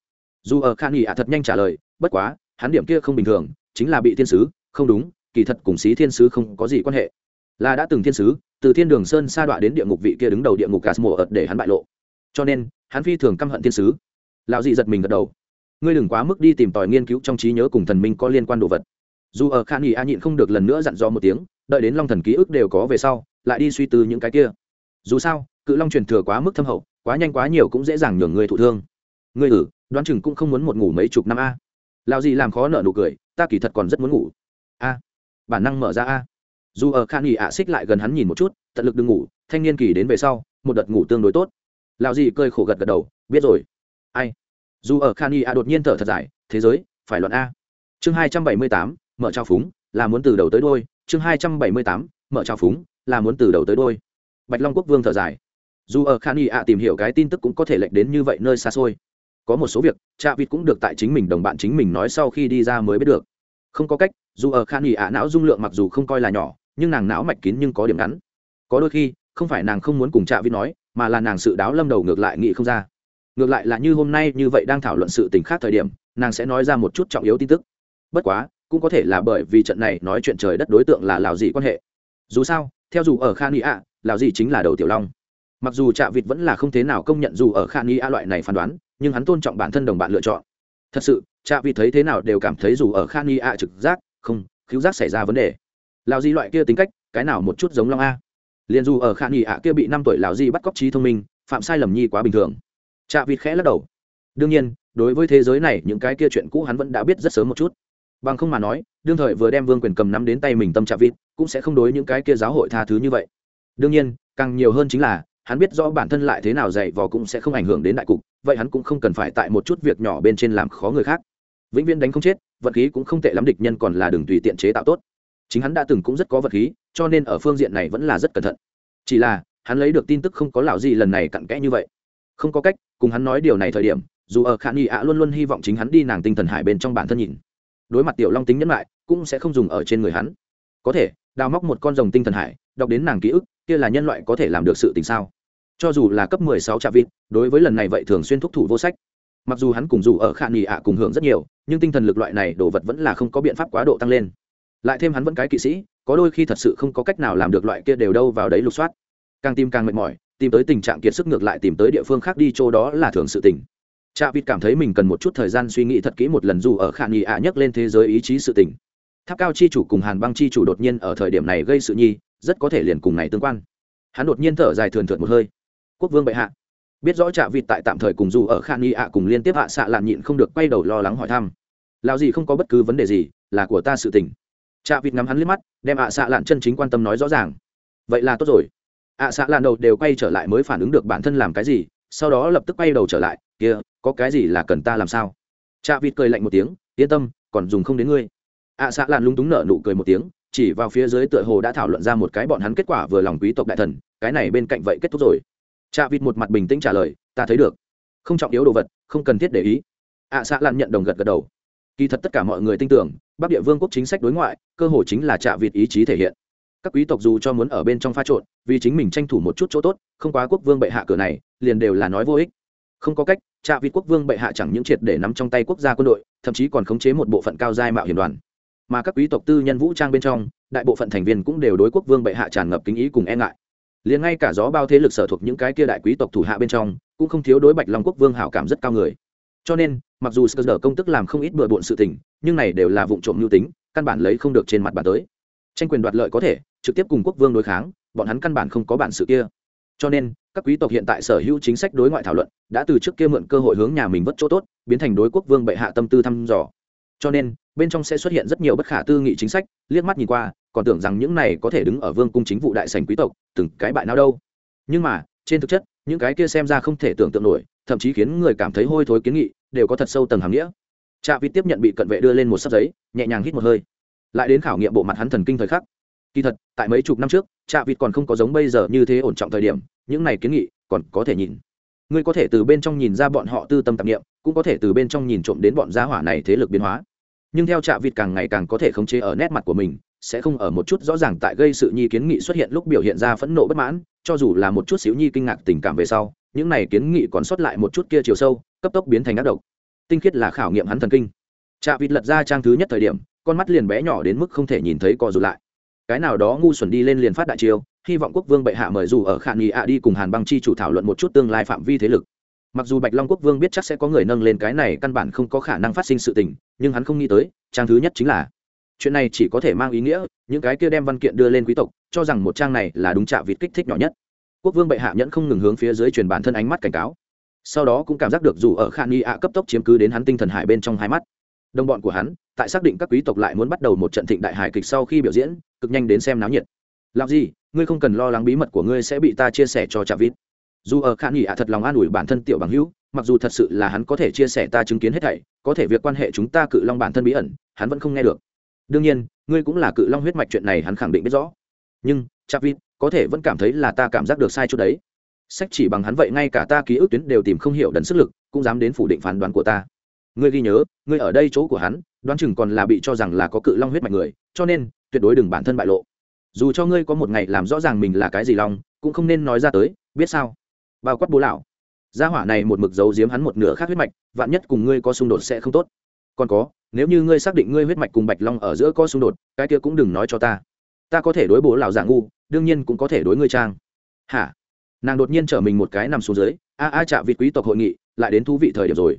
Dù ở khan nghỉ ạ thật nhanh trả lời, bất quá, hắn điểm kia không bình thường, chính là bị thiên sứ, không đúng, kỳ thật cùng xí thiên sứ không có gì quan hệ. Là đã từng thiên sứ, từ thiên đường sơn sa đọa đến địa ngục vị kia đứng đầu địa ngục gà mùa ợt để hắn bại lộ. Cho nên, hắn phi thường căm hận thiên sứ. Lão dị giật mình gật đầu. Ngươi đừng quá mức đi tìm tòi nghiên cứu trong trí nhớ cùng thần minh có liên quan đồ vật dù ở khan nghỉ a nhịn không được lần nữa dặn dò một tiếng, đợi đến long thần ký ức đều có về sau, lại đi suy tư những cái kia. Dù sao, cự long truyền thừa quá mức thâm hậu, quá nhanh quá nhiều cũng dễ dàng nhường người thụ thương. Ngươi ử đoán chừng cũng không muốn một ngủ mấy chục năm a. Lão gì làm khó nợ nụ cười, ta kỳ thật còn rất muốn ngủ. A, bản năng mở ra a. Dù ở khan nghỉ ạ xích lại gần hắn nhìn một chút, tận lực đừng ngủ, thanh niên kỳ đến về sau, một đợt ngủ tương đối tốt. Lão gì cơi khổ gật gật đầu, biết rồi. Ai? Dù ở khan nghỉ ạ đột nhiên thở thật dài, thế giới, phải luận a. Chương hai trăm bảy mươi tám mở trao phúng, là muốn từ đầu tới đôi chương hai trăm bảy mươi tám, mở trao phúng, là muốn từ đầu tới đôi bạch long quốc vương thở dài. Dù ở khan y ạ tìm hiểu cái tin tức cũng có thể lệch đến như vậy nơi xa xôi. Có một số việc cha vịt cũng được tại chính mình đồng bạn chính mình nói sau khi đi ra mới biết được. Không có cách, dù ở khan y ạ não dung lượng mặc dù không coi là nhỏ, nhưng nàng não mạch kín nhưng có điểm ngắn. Có đôi khi, không phải nàng không muốn cùng cha vịt nói, mà là nàng sự đáo lâm đầu ngược lại nghĩ không ra. Ngược lại là như hôm nay như vậy đang thảo luận sự tình khác thời điểm, nàng sẽ nói ra một chút trọng yếu tin tức. Bất quá cũng có thể là bởi vì trận này nói chuyện trời đất đối tượng là lào dị quan hệ. Dù sao, theo dù ở khan ý ạ lào dị chính là đầu tiểu long. Mặc dù trạ vịt vẫn là không thế nào công nhận dù ở khan ý ạ loại này phán đoán, nhưng hắn tôn trọng bản thân đồng bạn lựa chọn. Thật sự, trạ vịt thấy thế nào đều cảm thấy dù ở khan ý ạ trực giác, không cứu giác xảy ra vấn đề. Lào gì loại kia tính cách, cái nào một chút giống long a? Liền dù ở khan nghỉ ạ kia bị năm tuổi lào gì bắt cóc trí thông minh, phạm sai lầm nhi quá bình thường. Trạ vịt khẽ lắc đầu. Đương nhiên, đối với thế giới này, những cái kia chuyện cũ hắn vẫn đã biết rất sớm một chút bằng không mà nói, đương thời vừa đem vương quyền cầm nắm đến tay mình tâm trạng vịt, cũng sẽ không đối những cái kia giáo hội tha thứ như vậy. Đương nhiên, càng nhiều hơn chính là, hắn biết rõ bản thân lại thế nào dạy vò cũng sẽ không ảnh hưởng đến đại cục, vậy hắn cũng không cần phải tại một chút việc nhỏ bên trên làm khó người khác. Vĩnh viễn đánh không chết, vật khí cũng không tệ lắm, địch nhân còn là đường tùy tiện chế tạo tốt. Chính hắn đã từng cũng rất có vật khí, cho nên ở phương diện này vẫn là rất cẩn thận. Chỉ là, hắn lấy được tin tức không có lão gì lần này cặn kẽ như vậy. Không có cách, cùng hắn nói điều này thời điểm, dù ở khả nghi ạ luôn luôn hy vọng chính hắn đi nàng tinh thần hải bên trong bản thân nhìn đối mặt tiểu long tính nhẫn lại cũng sẽ không dùng ở trên người hắn. Có thể, đào móc một con rồng tinh thần hải, đọc đến nàng ký ức, kia là nhân loại có thể làm được sự tình sao? Cho dù là cấp mười sáu trạ vịt, đối với lần này vậy thường xuyên thúc thủ vô sách. Mặc dù hắn cùng dù ở khả nghỉ ạ cùng hưởng rất nhiều, nhưng tinh thần lực loại này đồ vật vẫn là không có biện pháp quá độ tăng lên. Lại thêm hắn vẫn cái kỵ sĩ, có đôi khi thật sự không có cách nào làm được loại kia đều đâu vào đấy lục soát. Càng tìm càng mệt mỏi, tìm tới tình trạng kiệt sức ngược lại tìm tới địa phương khác đi, chỗ đó là thường sự tình. Trạ vịt cảm thấy mình cần một chút thời gian suy nghĩ thật kỹ một lần dù ở khả nghi ạ à nhắc lên thế giới ý chí sự tình. Tháp cao chi chủ cùng hàn băng chi chủ đột nhiên ở thời điểm này gây sự nhi, rất có thể liền cùng này tương quan. Hắn đột nhiên thở dài thường thượt một hơi. Quốc vương bệ hạ. Biết rõ trạ vịt tại tạm thời cùng dù ở khả nghi ạ cùng liên tiếp hạ xạ lạn nhịn không được quay đầu lo lắng hỏi thăm. Lão gì không có bất cứ vấn đề gì, là của ta sự tình. Trạ vịt ngắm hắn liếc mắt, đem ạ xạ lạn chân chính quan tâm nói rõ ràng. Vậy là tốt rồi. Ạ xạ lạn đầu đều quay trở lại mới phản ứng được bản thân làm cái gì, sau đó lập tức quay đầu trở lại kia có cái gì là cần ta làm sao? Cha vịt cười lạnh một tiếng yên tâm còn dùng không đến ngươi. Ạ xã lạn lúng túng nở nụ cười một tiếng chỉ vào phía dưới tựa hồ đã thảo luận ra một cái bọn hắn kết quả vừa lòng quý tộc đại thần cái này bên cạnh vậy kết thúc rồi. Cha vịt một mặt bình tĩnh trả lời ta thấy được. Không trọng yếu đồ vật không cần thiết để ý. Ạ à, xạ lan nhận đồng gật gật đầu. Kỳ thật tất cả mọi người tin tưởng bắc địa vương quốc chính sách đối ngoại cơ hội chính là trạ vịt ý chí thể hiện. Các quý tộc dù cho muốn ở bên trong pha trộn vì chính mình tranh thủ một chút chỗ tốt không quá quốc vương bệ hạ cửa này liền đều là nói vô ích không có cách, trạ vịt quốc vương bệ hạ chẳng những triệt để nắm trong tay quốc gia quân đội, thậm chí còn khống chế một bộ phận cao giai mạo hiểm đoàn. Mà các quý tộc tư nhân vũ trang bên trong, đại bộ phận thành viên cũng đều đối quốc vương bệ hạ tràn ngập kính ý cùng e ngại. Liền ngay cả gió bao thế lực sở thuộc những cái kia đại quý tộc thủ hạ bên trong, cũng không thiếu đối bạch long quốc vương hảo cảm rất cao người. Cho nên, mặc dù sờ công tức làm không ít bừa bộn sự tình, nhưng này đều là vụ trộm mưu tính, căn bản lấy không được trên mặt bàn tới. Tranh quyền đoạt lợi có thể, trực tiếp cùng quốc vương đối kháng, bọn hắn căn bản không có bản sự kia cho nên, các quý tộc hiện tại sở hữu chính sách đối ngoại thảo luận, đã từ trước kia mượn cơ hội hướng nhà mình vất chỗ tốt, biến thành đối quốc vương bệ hạ tâm tư thăm dò. Cho nên, bên trong sẽ xuất hiện rất nhiều bất khả tư nghị chính sách, liếc mắt nhìn qua, còn tưởng rằng những này có thể đứng ở vương cung chính vụ đại sành quý tộc, từng cái bại nào đâu. Nhưng mà, trên thực chất, những cái kia xem ra không thể tưởng tượng nổi, thậm chí khiến người cảm thấy hôi thối kiến nghị, đều có thật sâu tầng hàm nghĩa. Trạ vịt tiếp nhận bị cận vệ đưa lên một sắp giấy, nhẹ nhàng hít một hơi. Lại đến khảo nghiệm bộ mặt hắn thần kinh thời khắc kỳ thật, tại mấy chục năm trước, trạ vịt còn không có giống bây giờ như thế ổn trọng thời điểm, những này kiến nghị còn có thể nhìn. Ngươi có thể từ bên trong nhìn ra bọn họ tư tâm tạp nghiệm cũng có thể từ bên trong nhìn trộm đến bọn gia hỏa này thế lực biến hóa. Nhưng theo trạ vịt càng ngày càng có thể khống chế ở nét mặt của mình, sẽ không ở một chút rõ ràng tại gây sự nhi kiến nghị xuất hiện lúc biểu hiện ra phẫn nộ bất mãn, cho dù là một chút xíu nhi kinh ngạc tình cảm về sau, những này kiến nghị còn sót lại một chút kia chiều sâu, cấp tốc biến thành ác độc. Tinh khiết là khảo nghiệm hắn thần kinh. Trạ vịt lật ra trang thứ nhất thời điểm, con mắt liền bé nhỏ đến mức không thể nhìn thấy co rụt lại cái nào đó ngu xuẩn đi lên liền phát đại chiêu, hy vọng quốc vương bệ hạ mời dù ở khả nghị ạ đi cùng hàn băng chi chủ thảo luận một chút tương lai phạm vi thế lực. Mặc dù bạch long quốc vương biết chắc sẽ có người nâng lên cái này căn bản không có khả năng phát sinh sự tình, nhưng hắn không nghĩ tới, trang thứ nhất chính là chuyện này chỉ có thể mang ý nghĩa, những cái kia đem văn kiện đưa lên quý tộc, cho rằng một trang này là đúng trạ vịt kích thích nhỏ nhất. Quốc vương bệ hạ nhẫn không ngừng hướng phía dưới truyền bản thân ánh mắt cảnh cáo. Sau đó cũng cảm giác được dù ở khan y ạ cấp tốc chiếm cứ đến hắn tinh thần hải bên trong hai mắt. Đồng bọn của hắn tại xác định các quý tộc lại muốn bắt đầu một trận thịnh đại hài kịch sau khi biểu diễn, cực nhanh đến xem náo nhiệt. Làm gì ngươi không cần lo lắng bí mật của ngươi sẽ bị ta chia sẻ cho trạ vít. Dù ở khả nghỉ ạ thật lòng an ủi bản thân tiểu bằng hữu, mặc dù thật sự là hắn có thể chia sẻ ta chứng kiến hết thảy, có thể việc quan hệ chúng ta cự long bản thân bí ẩn, hắn vẫn không nghe được. Đương nhiên, ngươi cũng là cự long huyết mạch chuyện này hắn khẳng định biết rõ. Nhưng chapvit có thể vẫn cảm thấy là ta cảm giác được sai chút đấy. Sách chỉ bằng hắn vậy ngay cả ta ký ức tuyến đều tìm không hiểu đần sức lực, cũng dám đến phủ định phán đoán của ta. Ngươi ghi nhớ, ngươi ở đây chỗ của hắn đoán chừng còn là bị cho rằng là có cự long huyết mạch người, cho nên tuyệt đối đừng bản thân bại lộ. Dù cho ngươi có một ngày làm rõ ràng mình là cái gì long, cũng không nên nói ra tới, biết sao? Bao quát bố lão. Gia hỏa này một mực giấu giếm hắn một nửa khác huyết mạch, vạn nhất cùng ngươi có xung đột sẽ không tốt. Còn có, nếu như ngươi xác định ngươi huyết mạch cùng bạch long ở giữa có xung đột, cái kia cũng đừng nói cho ta. Ta có thể đối bố lão giả ngu, đương nhiên cũng có thể đối ngươi trang. Hả? Nàng đột nhiên trở mình một cái nằm xuống dưới, a a chạ vịt quý tộc hội nghị, lại đến thú vị thời điểm rồi.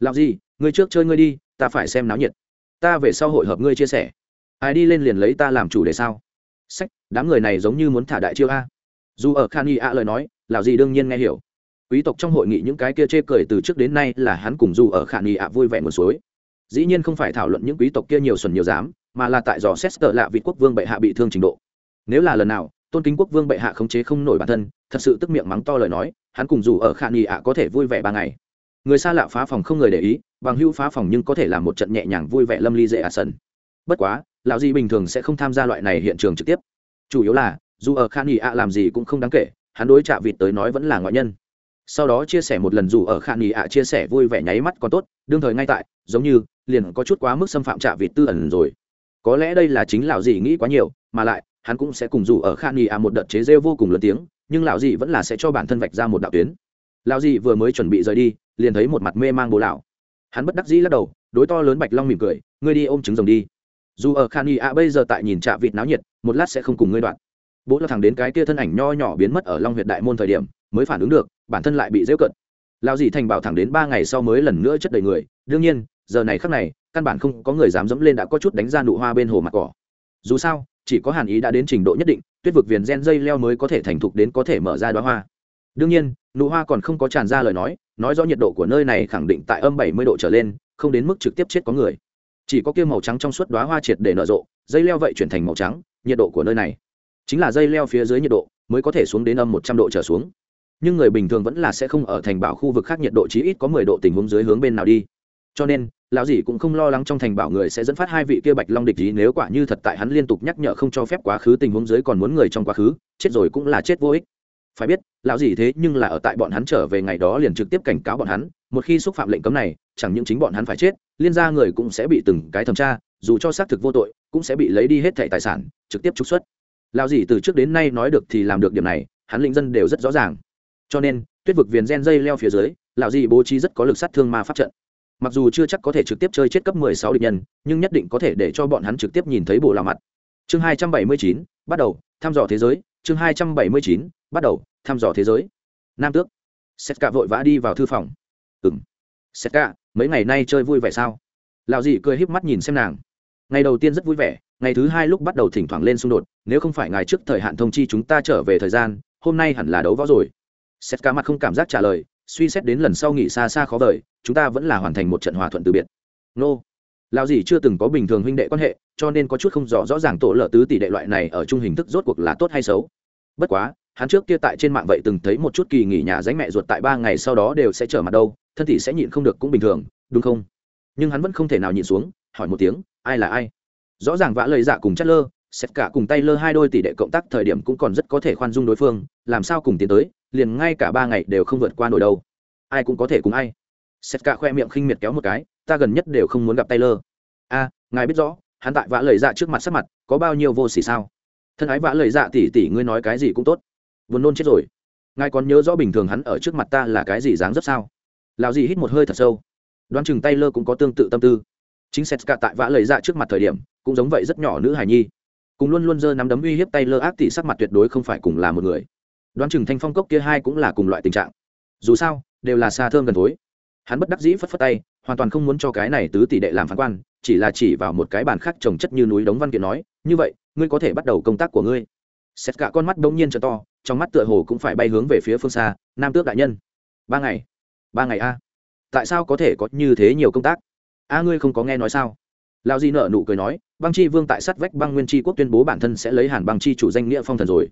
Làm gì ngươi trước chơi ngươi đi ta phải xem náo nhiệt. Ta về sau hội hợp ngươi chia sẻ. Ai đi lên liền lấy ta làm chủ để sao? Sách, đám người này giống như muốn thả đại chiêu a. Dù ở khan y a lời nói lào gì đương nhiên nghe hiểu. Quý tộc trong hội nghị những cái kia chê cười từ trước đến nay là hắn cùng dù ở khan y a vui vẻ một suối. Dĩ nhiên không phải thảo luận những quý tộc kia nhiều xuẩn nhiều dám, mà là tại dò xét tờ lạ vị quốc vương bệ hạ bị thương trình độ. Nếu là lần nào, tôn kính quốc vương bệ hạ khống chế không nổi bản thân, thật sự tức miệng mắng to lời nói, hắn cùng dù ở khan y a có thể vui vẻ ba ngày người xa lạ phá phòng không người để ý, bằng hưu phá phòng nhưng có thể làm một trận nhẹ nhàng vui vẻ lâm ly dễ ạ sân bất quá, lão di bình thường sẽ không tham gia loại này hiện trường trực tiếp. Chủ yếu là, dù ở khan nghi ạ làm gì cũng không đáng kể, hắn đối chạ vịt tới nói vẫn là ngoại nhân. Sau đó chia sẻ một lần dù ở khan nghi ạ chia sẻ vui vẻ nháy mắt còn tốt, đương thời ngay tại, giống như, liền có chút quá mức xâm phạm chạ vịt tư ẩn rồi. Có lẽ đây là chính lão di nghĩ quá nhiều, mà lại, hắn cũng sẽ cùng dù ở khan y ạ một đợt chế rêu vô cùng lớn tiếng, nhưng lão dị vẫn là sẽ cho bản thân vạch ra một đạo tuyến. Lão dị vừa mới chuẩn bị rời đi liền thấy một mặt mê mang bồ lão. Hắn bất đắc dĩ lắc đầu, đối to lớn bạch long mỉm cười, ngươi đi ôm trứng rồng đi. Dù ở khan y a bây giờ tại nhìn trạ vịt náo nhiệt, một lát sẽ không cùng ngươi đoạn. Bố là thẳng đến cái kia thân ảnh nho nhỏ biến mất ở long huyện đại môn thời điểm, mới phản ứng được, bản thân lại bị dễ cận. Lão dì thành bảo thẳng đến ba ngày sau mới lần nữa chất đầy người. Đương nhiên, giờ này khắc này, căn bản không có người dám dẫm lên đã có chút đánh ra nụ hoa bên hồ mặt cỏ. Dù sao, chỉ có hàn ý đã đến trình độ nhất định, tuyết vực viền gen dây leo mới có thể thành thục đến có thể mở ra đoá hoa. Đương nhiên, nụ hoa còn không có tràn ra lời nói nói rõ nhiệt độ của nơi này khẳng định tại âm bảy mươi độ trở lên, không đến mức trực tiếp chết có người. Chỉ có kia màu trắng trong suốt đoá hoa triệt để nở rộ, dây leo vậy chuyển thành màu trắng, nhiệt độ của nơi này. Chính là dây leo phía dưới nhiệt độ mới có thể xuống đến âm một trăm độ trở xuống. Nhưng người bình thường vẫn là sẽ không ở thành bảo khu vực khác nhiệt độ chí ít có mười độ tình huống dưới hướng bên nào đi. Cho nên, lão dì cũng không lo lắng trong thành bảo người sẽ dẫn phát hai vị kia bạch long địch ý, nếu quả như thật tại hắn liên tục nhắc nhở không cho phép quá khứ tình huống dưới còn muốn người trong quá khứ, chết rồi cũng là chết vô ích phải biết, lão gì thế nhưng là ở tại bọn hắn trở về ngày đó liền trực tiếp cảnh cáo bọn hắn, một khi xúc phạm lệnh cấm này, chẳng những chính bọn hắn phải chết, liên gia người cũng sẽ bị từng cái thẩm tra, dù cho xác thực vô tội, cũng sẽ bị lấy đi hết thẻ tài sản, trực tiếp trục xuất. Lão gì từ trước đến nay nói được thì làm được điểm này, hắn lĩnh dân đều rất rõ ràng. Cho nên, tuyết vực viền gen dây leo phía dưới, lão gì bố trí rất có lực sát thương ma pháp trận. Mặc dù chưa chắc có thể trực tiếp chơi chết cấp 16 địch nhân, nhưng nhất định có thể để cho bọn hắn trực tiếp nhìn thấy bộ là mặt chương 279, bắt đầu thăm dò thế giới. Chương 279, bắt đầu thăm dò thế giới. Nam tước. Setka vội vã đi vào thư phòng. Ừng setka mấy ngày nay chơi vui vẻ sao? Lão dị cười híp mắt nhìn xem nàng. Ngày đầu tiên rất vui vẻ ngày thứ hai lúc bắt đầu thỉnh thoảng lên xung đột nếu không phải ngày trước thời hạn thông chi chúng ta trở về thời gian hôm nay hẳn là đấu võ rồi. Setka mặt không cảm giác trả lời suy xét đến lần sau nghỉ xa xa khó vời chúng ta vẫn là hoàn thành một trận hòa thuận từ biệt. Nô. Lao dì chưa từng có bình thường huynh đệ quan hệ, cho nên có chút không rõ rõ ràng tổ lợ tứ tỷ đệ loại này ở chung hình thức rốt cuộc là tốt hay xấu. Bất quá, hắn trước kia tại trên mạng vậy từng thấy một chút kỳ nghỉ nhà dánh mẹ ruột tại ba ngày sau đó đều sẽ trở mặt đâu, thân thì sẽ nhịn không được cũng bình thường, đúng không? Nhưng hắn vẫn không thể nào nhịn xuống, hỏi một tiếng, ai là ai? Rõ ràng vã lời dạ cùng chất lơ, xét cả cùng tay lơ hai đôi tỷ đệ cộng tác thời điểm cũng còn rất có thể khoan dung đối phương, làm sao cùng tiến tới, liền ngay cả ba ngày đều không vượt qua nổi đâu. Ai cũng có thể cùng ai sét cả khoe miệng khinh miệt kéo một cái, ta gần nhất đều không muốn gặp taylor. A, ngài biết rõ, hắn tại vã lời dạ trước mặt sắc mặt, có bao nhiêu vô xỉ sao? Thân ái vã lời dạ tỉ tỉ ngươi nói cái gì cũng tốt. Buồn nôn chết rồi. Ngài còn nhớ rõ bình thường hắn ở trước mặt ta là cái gì dáng dấp sao? Lào gì hít một hơi thật sâu. Đoán chừng taylor cũng có tương tự tâm tư. Chính sét cả tại vã lời dạ trước mặt thời điểm, cũng giống vậy rất nhỏ nữ hài nhi. Cùng luôn luôn giơ nắm đấm uy hiếp taylor ác tỷ sắc mặt tuyệt đối không phải cùng là một người. Đoán chừng thanh phong cốc kia hai cũng là cùng loại tình trạng. Dù sao, đều là xa thơm gần thối hắn bất đắc dĩ phất phất tay, hoàn toàn không muốn cho cái này tứ tỷ đệ làm phán quan, chỉ là chỉ vào một cái bàn khác trồng chất như núi đống văn kiện nói, như vậy, ngươi có thể bắt đầu công tác của ngươi. Xét cả con mắt bỗng nhiên trở to, trong mắt tựa hồ cũng phải bay hướng về phía phương xa, nam tước đại nhân. Ba ngày. Ba ngày a? Tại sao có thể có như thế nhiều công tác? A, ngươi không có nghe nói sao? Lao di nợ nụ cười nói, băng chi vương tại sắt vách băng nguyên chi quốc tuyên bố bản thân sẽ lấy hàn băng chi chủ danh nghĩa phong thần rồi.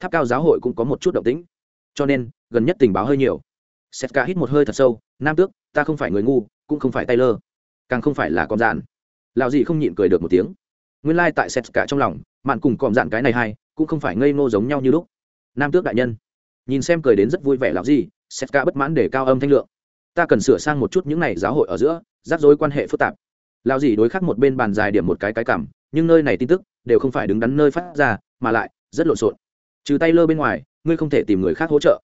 Tháp cao giáo hội cũng có một chút động tĩnh. Cho nên, gần nhất tình báo hơi nhiều sét ca hít một hơi thật sâu, nam tước, ta không phải người ngu, cũng không phải tay lơ càng không phải là con dạn. Lão gì không nhịn cười được một tiếng. Nguyên lai、like、tại sét ca trong lòng, mạn cùng còm dạn cái này hay cũng không phải ngây ngô giống nhau như lúc. Nam tước đại nhân, nhìn xem cười đến rất vui vẻ lão gì sét ca bất mãn để cao âm thanh lượng. Ta cần sửa sang một chút những này giáo hội ở giữa, rắc rối quan hệ phức tạp. Lão gì đối khắc một bên bàn dài điểm một cái cái cảm, nhưng nơi này tin tức đều không phải đứng đắn nơi phát ra, mà lại rất lộn xộn. Trừ tay lơ bên ngoài, ngươi không thể tìm người khác hỗ trợ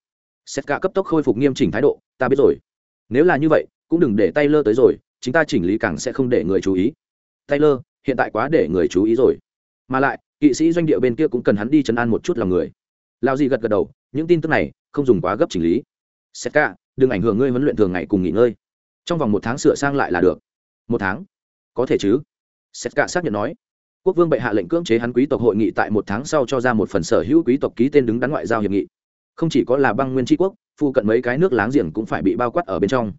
xét cả cấp tốc khôi phục nghiêm chỉnh thái độ, ta biết rồi. Nếu là như vậy, cũng đừng để tay lơ tới rồi chúng ta chỉnh lý càng sẽ không để người chú ý. Tay lơ hiện tại quá để người chú ý rồi. Mà lại, kỵ sĩ doanh địa bên kia cũng cần hắn đi chấn an một chút lòng người. Lao gì gật gật đầu, những tin tức này, không dùng quá gấp chỉnh lý. Xét cả, đừng ảnh hưởng ngươi huấn luyện thường ngày cùng nghỉ ngơi. Trong vòng một tháng sửa sang lại là được. Một tháng? Có thể chứ. Xét cả xác nhận nói. Quốc vương bệ hạ lệnh cưỡng chế hắn quý tộc hội nghị tại một tháng sau cho ra một phần sở hữu quý tộc ký tên đứng đắn ngoại giao hiệp nghị không chỉ có là băng nguyên tri quốc, phụ cận mấy cái nước láng giềng cũng phải bị bao quát ở bên trong.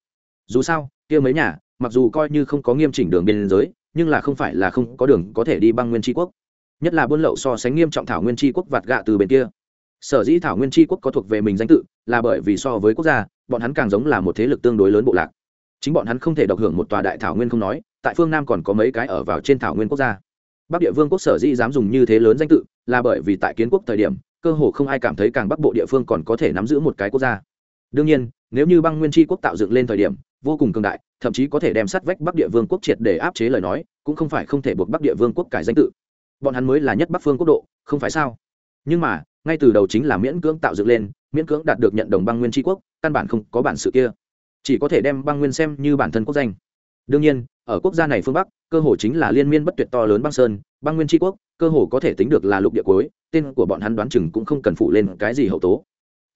Dù sao, kia mấy nhà, mặc dù coi như không có nghiêm chỉnh đường biên giới, nhưng là không phải là không có đường có thể đi băng nguyên tri quốc. Nhất là buôn lậu so sánh nghiêm trọng thảo nguyên tri quốc vạt gạ từ bên kia. Sở dĩ thảo nguyên tri quốc có thuộc về mình danh tự, là bởi vì so với quốc gia, bọn hắn càng giống là một thế lực tương đối lớn bộ lạc. Chính bọn hắn không thể độc hưởng một tòa đại thảo nguyên không nói, tại phương nam còn có mấy cái ở vào trên thảo nguyên quốc gia. Bắc địa vương quốc sở dĩ dám dùng như thế lớn danh tự, là bởi vì tại kiến quốc thời điểm cơ hồ không ai cảm thấy càng bắc bộ địa phương còn có thể nắm giữ một cái quốc gia. Đương nhiên, nếu như băng nguyên tri quốc tạo dựng lên thời điểm, vô cùng cường đại, thậm chí có thể đem sát vách bắc địa vương quốc triệt để áp chế lời nói, cũng không phải không thể buộc bắc địa vương quốc cải danh tự. Bọn hắn mới là nhất bắc phương quốc độ, không phải sao? Nhưng mà, ngay từ đầu chính là miễn cưỡng tạo dựng lên, miễn cưỡng đạt được nhận đồng băng nguyên tri quốc, căn bản không có bản sự kia. Chỉ có thể đem băng nguyên xem như bản thân quốc danh. Đương nhiên, ở quốc gia này phương bắc, cơ hồ chính là liên miên bất tuyệt to lớn băng sơn, băng nguyên tri quốc, cơ hồ có thể tính được là lục địa cuối tên của bọn hắn đoán chừng cũng không cần phụ lên cái gì hậu tố.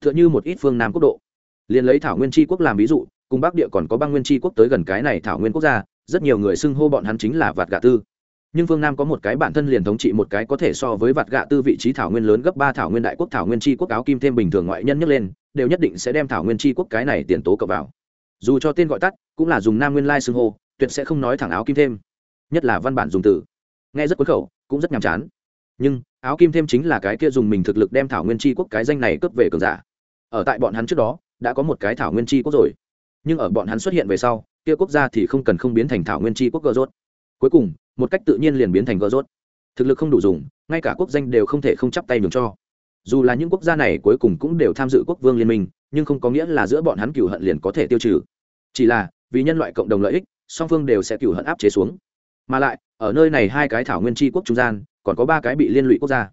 T h ư ợ n h ư một ít phương nam quốc độ. Liền lấy thảo nguyên tri quốc làm ví dụ, cùng bắc địa còn có băng nguyên tri quốc tới gần cái này thảo nguyên quốc gia, rất nhiều người xưng hô bọn hắn chính là vạt gạ tư. Nhưng phương nam có một cái bản thân liền thống trị một cái có thể so với vạt gạ tư vị trí thảo nguyên lớn gấp ba thảo nguyên đại quốc, thảo nguyên tri quốc áo kim thêm bình thường ngoại nhân nhấc lên, đều nhất định sẽ đem thảo nguyên tri quốc cái này tiền tố cập vào. Dù cho tên gọi tắt, cũng là dùng nam nguyên lai xưng hô, tuyệt sẽ không nói thẳng áo kim thêm. Nhất là văn bản dùng từ. Nghe rất cuốn khẩu, cũng rất nhàm chán nhưng áo kim thêm chính là cái kia dùng mình thực lực đem thảo nguyên tri quốc cái danh này cướp về cường giả. Ở tại bọn hắn trước đó, đã có một cái thảo nguyên tri quốc rồi. Nhưng ở bọn hắn xuất hiện về sau, kia quốc gia thì không cần không biến thành thảo nguyên tri quốc gờ rốt. Cuối cùng, một cách tự nhiên liền biến thành gờ rốt. Thực lực không đủ dùng, ngay cả quốc danh đều không thể không chắp tay nhường cho. Dù là những quốc gia này cuối cùng cũng đều tham dự quốc vương liên minh, nhưng không có nghĩa là giữa bọn hắn cửu hận liền có thể tiêu trừ. Chỉ là, vì nhân loại cộng đồng lợi ích, song phương đều sẽ cửu hận áp chế xuống. Mà lại, ở nơi này hai cái thảo nguyên tri quốc trung gian còn có ba cái bị liên lụy quốc gia.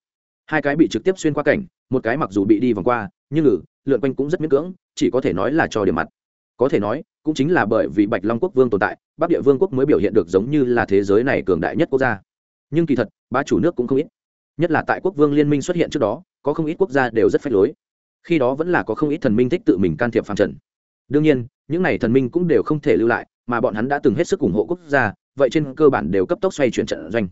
Hai cái bị trực tiếp xuyên qua cảnh, một cái mặc dù bị đi vòng qua, nhưng ngừ lượn quanh cũng rất miễn cưỡng, chỉ có thể nói là cho điểm mặt. Có thể nói, cũng chính là bởi vì bạch long quốc vương tồn tại, bắc địa vương quốc mới biểu hiện được giống như là thế giới này cường đại nhất quốc gia. Nhưng kỳ thật ba chủ nước cũng không ít. Nhất là tại quốc vương liên minh xuất hiện trước đó, có không ít quốc gia đều rất phách lối. Khi đó vẫn là có không ít thần minh thích tự mình can thiệp phạm trần. Đương nhiên, những n à y thần minh cũng đều không thể lưu lại, mà bọn hắn đã từng hết sức ủng hộ quốc gia, vậy trên cơ bản đều cấp tốc xoay chuyển trận doanh.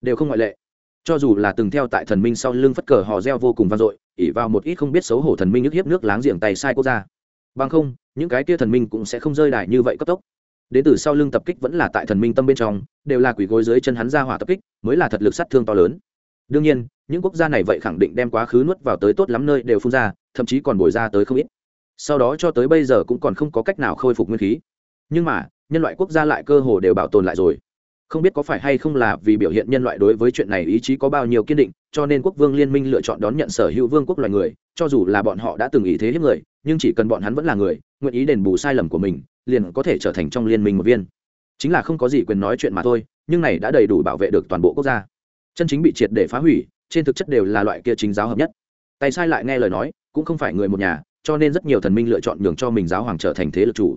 Đều không ngoại lệ cho dù là từng theo tại thần minh sau lưng phất cờ họ reo vô cùng vang dội ỉ vào một ít không biết xấu hổ thần minh nhức hiếp nước láng giềng tay sai quốc gia bằng không, những cái kia thần minh cũng sẽ không rơi đài như vậy cấp tốc. Đến từ sau lưng tập kích vẫn là tại thần minh tâm bên trong, đều là quỷ gối dưới chân hắn ra hỏa tập kích, mới là thật lực sát thương to lớn. Đương nhiên, những quốc gia này vậy khẳng định đem quá khứ nuốt vào tới tốt lắm nơi đều phun ra, thậm chí còn bồi ra tới không ít. Sau đó cho tới bây giờ cũng còn không có cách nào khôi phục nguyên khí. Nhưng mà, nhân loại quốc gia lại cơ hồ đều bảo tồn lại rồi không biết có phải hay không là vì biểu hiện nhân loại đối với chuyện này ý chí có bao nhiêu kiên định, cho nên quốc vương liên minh lựa chọn đón nhận sở hữu vương quốc loài người, cho dù là bọn họ đã từng ý thế hiếp người, nhưng chỉ cần bọn hắn vẫn là người, nguyện ý đền bù sai lầm của mình, liền có thể trở thành trong liên minh một viên. Chính là không có gì quyền nói chuyện mà thôi, nhưng này đã đầy đủ bảo vệ được toàn bộ quốc gia. Chân chính bị triệt để phá hủy, trên thực chất đều là loại kia chính giáo hợp nhất. Tay sai lại nghe lời nói, cũng không phải người một nhà, cho nên rất nhiều thần minh lựa chọn nhường cho mình giáo hoàng trở thành thế lực chủ.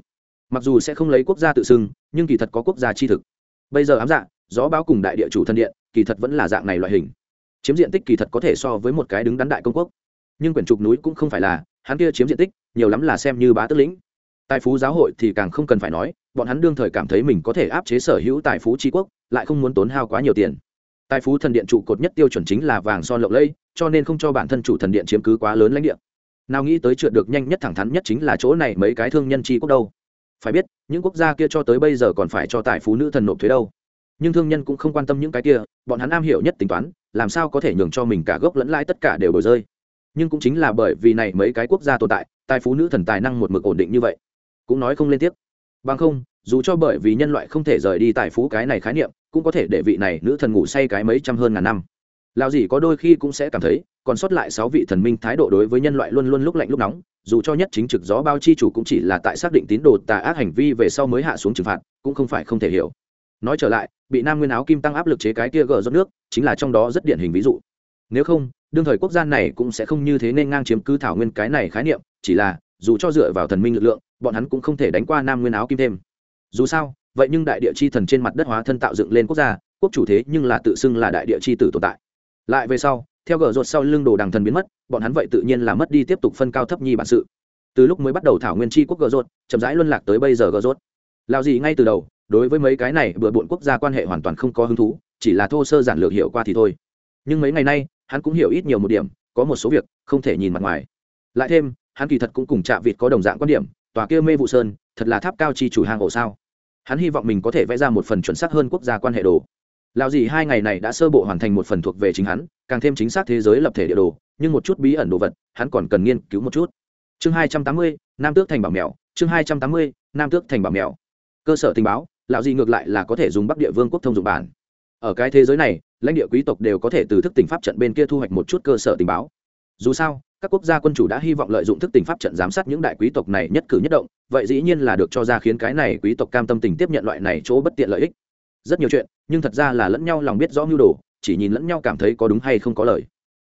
Mặc dù sẽ không lấy quốc gia tự xưng, nhưng kỳ thật có quốc gia chi thực bây giờ ám dạ gió báo cùng đại địa chủ thân điện, kỳ thật vẫn là dạng này loại hình. Chiếm diện tích kỳ thật có thể so với một cái đứng đắn đại công quốc. Nhưng quyển trục núi cũng không phải là, hắn kia chiếm diện tích, nhiều lắm là xem như bá tức lĩnh. Tài phú giáo hội thì càng không cần phải nói, bọn hắn đương thời cảm thấy mình có thể áp chế sở hữu tài phú tri quốc, lại không muốn tốn hao quá nhiều tiền. Tài phú thần điện trụ cột nhất tiêu chuẩn chính là vàng son lộng lẫy, cho nên không cho bản thân chủ thần điện chiếm cứ quá lớn lãnh địa. Nào nghĩ tới trượt được nhanh nhất thẳng thắn nhất chính là chỗ này mấy cái thương nhân tri quốc đâu phải biết, những quốc gia kia cho tới bây giờ còn phải cho tài phú nữ thần nộp thuế đâu. Nhưng thương nhân cũng không quan tâm những cái kia, bọn hắn am hiểu nhất tính toán, làm sao có thể nhường cho mình cả gốc lẫn lãi tất cả đều đổi rơi. Nhưng cũng chính là bởi vì này mấy cái quốc gia tồn tại, tài phú nữ thần tài năng một mực ổn định như vậy. Cũng nói không lên tiếp. Bằng không, dù cho bởi vì nhân loại không thể rời đi tài phú cái này khái niệm, cũng có thể để vị này nữ thần ngủ say cái mấy trăm hơn ngàn năm lao gì có đôi khi cũng sẽ cảm thấy, còn sót lại sáu vị thần minh thái độ đối với nhân loại luôn luôn lúc lạnh lúc nóng, dù cho nhất chính trực gió bao chi chủ cũng chỉ là tại xác định tín đồ tà ác hành vi về sau mới hạ xuống trừng phạt, cũng không phải không thể hiểu. Nói trở lại, bị nam nguyên áo kim tăng áp lực chế cái kia gờ rót nước, chính là trong đó rất điển hình ví dụ. Nếu không, đương thời quốc gia này cũng sẽ không như thế nên ngang chiếm cứ thảo nguyên cái này khái niệm, chỉ là, dù cho dựa vào thần minh lực lượng, bọn hắn cũng không thể đánh qua nam nguyên áo kim thêm. Dù sao, vậy nhưng đại địa chi thần trên mặt đất hóa thân tạo dựng lên quốc gia, quốc chủ thế nhưng là tự xưng là đại địa chi tử tồn tại lại về sau, theo gờ rột sau lưng đồ đằng thần biến mất, bọn hắn vậy tự nhiên là mất đi tiếp tục phân cao thấp nhi bản sự. Từ lúc mới bắt đầu thảo nguyên chi quốc gờ rột chậm rãi luân lạc tới bây giờ gờ rột lao gì ngay từ đầu, đối với mấy cái này bừa bộn quốc gia quan hệ hoàn toàn không có hứng thú, chỉ là thô sơ giản lược hiểu qua thì thôi. Nhưng mấy ngày nay, hắn cũng hiểu ít nhiều một điểm, có một số việc không thể nhìn mặt ngoài. Lại thêm, hắn kỳ thật cũng cùng chạ vịt có đồng dạng quan điểm, tòa kia mê vụ sơn, thật là tháp cao chi chủ hàng ổ sao. Hắn hy vọng mình có thể vẽ ra một phần chuẩn xác hơn quốc gia quan hệ đồ lão dì hai ngày này đã sơ bộ hoàn thành một phần thuộc về chính hắn, càng thêm chính xác thế giới lập thể địa đồ, nhưng một chút bí ẩn đồ vật, hắn còn cần nghiên cứu một chút. Chương hai trăm tám mươi, nam tước thành bảo mèo, chương hai trăm tám mươi, nam tước thành bảo mèo. Cơ sở tình báo, lão dì ngược lại là có thể dùng bắc địa vương quốc thông dụng bản. Ở cái thế giới này, lãnh địa quý tộc đều có thể từ thức tỉnh pháp trận bên kia thu hoạch một chút cơ sở tình báo. Dù sao, các quốc gia quân chủ đã hy vọng lợi dụng thức tỉnh pháp trận giám sát những đại quý tộc này nhất cử nhất động, vậy dĩ nhiên là được cho ra khiến cái này quý tộc cam tâm tình tiếp nhận loại này chỗ bất tiện lợi ích rất nhiều chuyện, nhưng thật ra là lẫn nhau lòng biết rõ mưu đồ, chỉ nhìn lẫn nhau cảm thấy có đúng hay không có lời.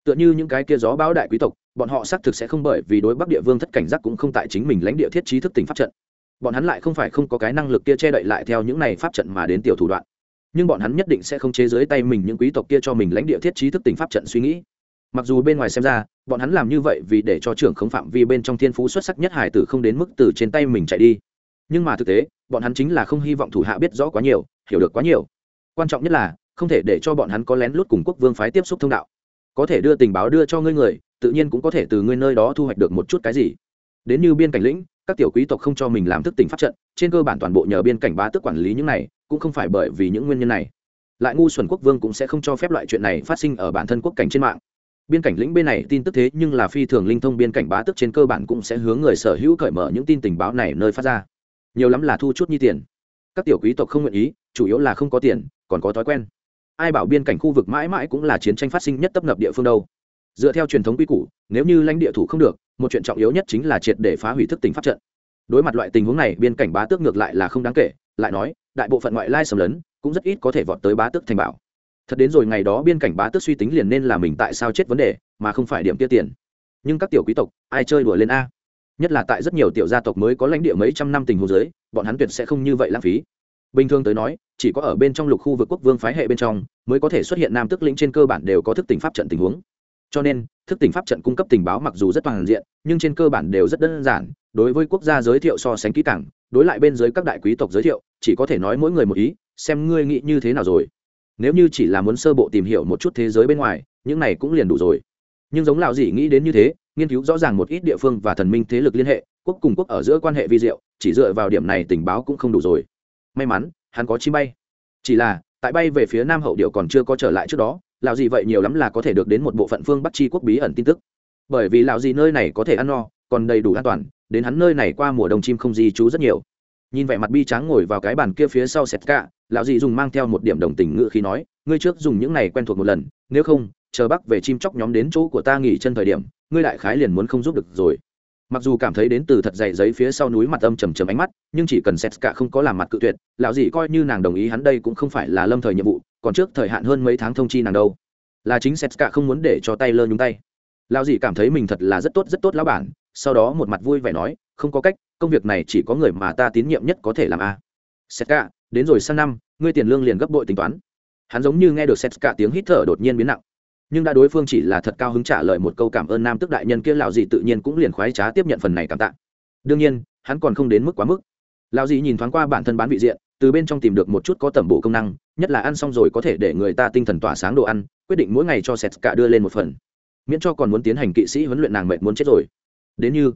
Tựa như những cái kia gió bão đại quý tộc, bọn họ xác thực sẽ không bởi vì đối bắc địa vương thất cảnh giác cũng không tại chính mình lãnh địa thiết trí thức tỉnh pháp trận. Bọn hắn lại không phải không có cái năng lực kia che đậy lại theo những này pháp trận mà đến tiểu thủ đoạn. Nhưng bọn hắn nhất định sẽ không chế dưới tay mình những quý tộc kia cho mình lãnh địa thiết trí thức tỉnh pháp trận suy nghĩ. Mặc dù bên ngoài xem ra, bọn hắn làm như vậy vì để cho trưởng không phạm vi bên trong thiên phú xuất sắc nhất hải tử không đến mức từ trên tay mình chạy đi. Nhưng mà thực tế, bọn hắn chính là không hy vọng thủ hạ biết rõ quá nhiều hiểu được quá nhiều. Quan trọng nhất là, không thể để cho bọn hắn có lén lút cùng quốc vương phái tiếp xúc thông đạo. Có thể đưa tình báo đưa cho ngươi người, tự nhiên cũng có thể từ ngươi nơi đó thu hoạch được một chút cái gì. Đến như biên cảnh lĩnh, các tiểu quý tộc không cho mình làm thức tỉnh pháp trận, trên cơ bản toàn bộ nhờ biên cảnh bá tức quản lý những này, cũng không phải bởi vì những nguyên nhân này. Lại ngu xuẩn quốc vương cũng sẽ không cho phép loại chuyện này phát sinh ở bản thân quốc cảnh trên mạng. Biên cảnh lĩnh bên này tin tức thế nhưng là phi thường linh thông, biên cảnh bá tức trên cơ bản cũng sẽ hướng người sở hữu cởi mở những tin tình báo này nơi phát ra. Nhiều lắm là thu chút như tiền. Các tiểu quý tộc không nguyện ý chủ yếu là không có tiền, còn có thói quen. Ai bảo biên cảnh khu vực mãi mãi cũng là chiến tranh phát sinh nhất tấp nập địa phương đâu. Dựa theo truyền thống quy củ, nếu như lãnh địa thủ không được, một chuyện trọng yếu nhất chính là triệt để phá hủy thức tỉnh pháp trận. Đối mặt loại tình huống này, biên cảnh bá tước ngược lại là không đáng kể, lại nói, đại bộ phận ngoại lai xâm lấn, cũng rất ít có thể vọt tới bá tước thành bảo. Thật đến rồi ngày đó biên cảnh bá tước suy tính liền nên là mình tại sao chết vấn đề, mà không phải điểm tiêu tiền. Nhưng các tiểu quý tộc, ai chơi đùa lên a? Nhất là tại rất nhiều tiểu gia tộc mới có lãnh địa mấy trăm năm tình hồ giới bọn hắn tuyệt sẽ không như vậy lãng phí bình thường tới nói, chỉ có ở bên trong lục khu vực quốc vương phái hệ bên trong mới có thể xuất hiện nam tức lĩnh trên cơ bản đều có thức tỉnh pháp trận tình huống. Cho nên, thức tỉnh pháp trận cung cấp tình báo mặc dù rất toàn diện, nhưng trên cơ bản đều rất đơn giản, đối với quốc gia giới thiệu so sánh kỹ càng, đối lại bên dưới các đại quý tộc giới thiệu, chỉ có thể nói mỗi người một ý, xem ngươi nghĩ như thế nào rồi. Nếu như chỉ là muốn sơ bộ tìm hiểu một chút thế giới bên ngoài, những này cũng liền đủ rồi. Nhưng giống lão dĩ nghĩ đến như thế, nghiên cứu rõ ràng một ít địa phương và thần minh thế lực liên hệ, quốc cùng quốc ở giữa quan hệ vi diệu, chỉ dựa vào điểm này tình báo cũng không đủ rồi may mắn, hắn có chim bay. Chỉ là, tại bay về phía nam hậu điệu còn chưa có trở lại trước đó lào gì vậy nhiều lắm là có thể được đến một bộ phận phương bắc chi quốc bí ẩn tin tức. Bởi vì lào gì nơi này có thể ăn no, còn đầy đủ an toàn, đến hắn nơi này qua mùa đông chim không di trú rất nhiều. Nhìn vẻ mặt bi tráng ngồi vào cái bàn kia phía sau sẹt cả lão dì dùng mang theo một điểm đồng tình ngự khi nói, ngươi trước dùng những này quen thuộc một lần, nếu không, chờ bắc về chim chóc nhóm đến chỗ của ta nghỉ chân thời điểm, ngươi đại khái liền muốn không giúp được rồi mặc dù cảm thấy đến từ thật dày giấy phía sau núi mặt âm trầm trầm ánh mắt, nhưng chỉ cần sét cả không có làm mặt cự tuyệt, lão dì coi như nàng đồng ý hắn đây cũng không phải là lâm thời nhiệm vụ, còn trước thời hạn hơn mấy tháng thông chi nàng đâu. Là chính sét cả không muốn để cho tay lơ nhúng tay. Lão dì cảm thấy mình thật là rất tốt rất tốt lão bản, sau đó một mặt vui vẻ nói, không có cách, công việc này chỉ có người mà ta tín nhiệm nhất có thể làm a. À. sét cả, đến rồi sang năm, ngươi tiền lương liền gấp bội tính toán. Hắn giống như nghe được sét cả tiếng hít thở đột nhiên biến nặng nhưng đã đối phương chỉ là thật cao hứng trả lời một câu cảm ơn nam tức đại nhân kia, lão gì tự nhiên cũng liền khoái trá tiếp nhận phần này cảm tạ. đương nhiên, hắn còn không đến mức quá mức. lão gì nhìn thoáng qua bản thân bán vị diện, từ bên trong tìm được một chút có tẩm bổ công năng, nhất là ăn xong rồi có thể để người ta tinh thần tỏa sáng đồ ăn, quyết định mỗi ngày cho sệt cả đưa lên một phần. miễn cho còn muốn tiến hành kỵ sĩ huấn luyện nàng mệt muốn chết rồi. đến như,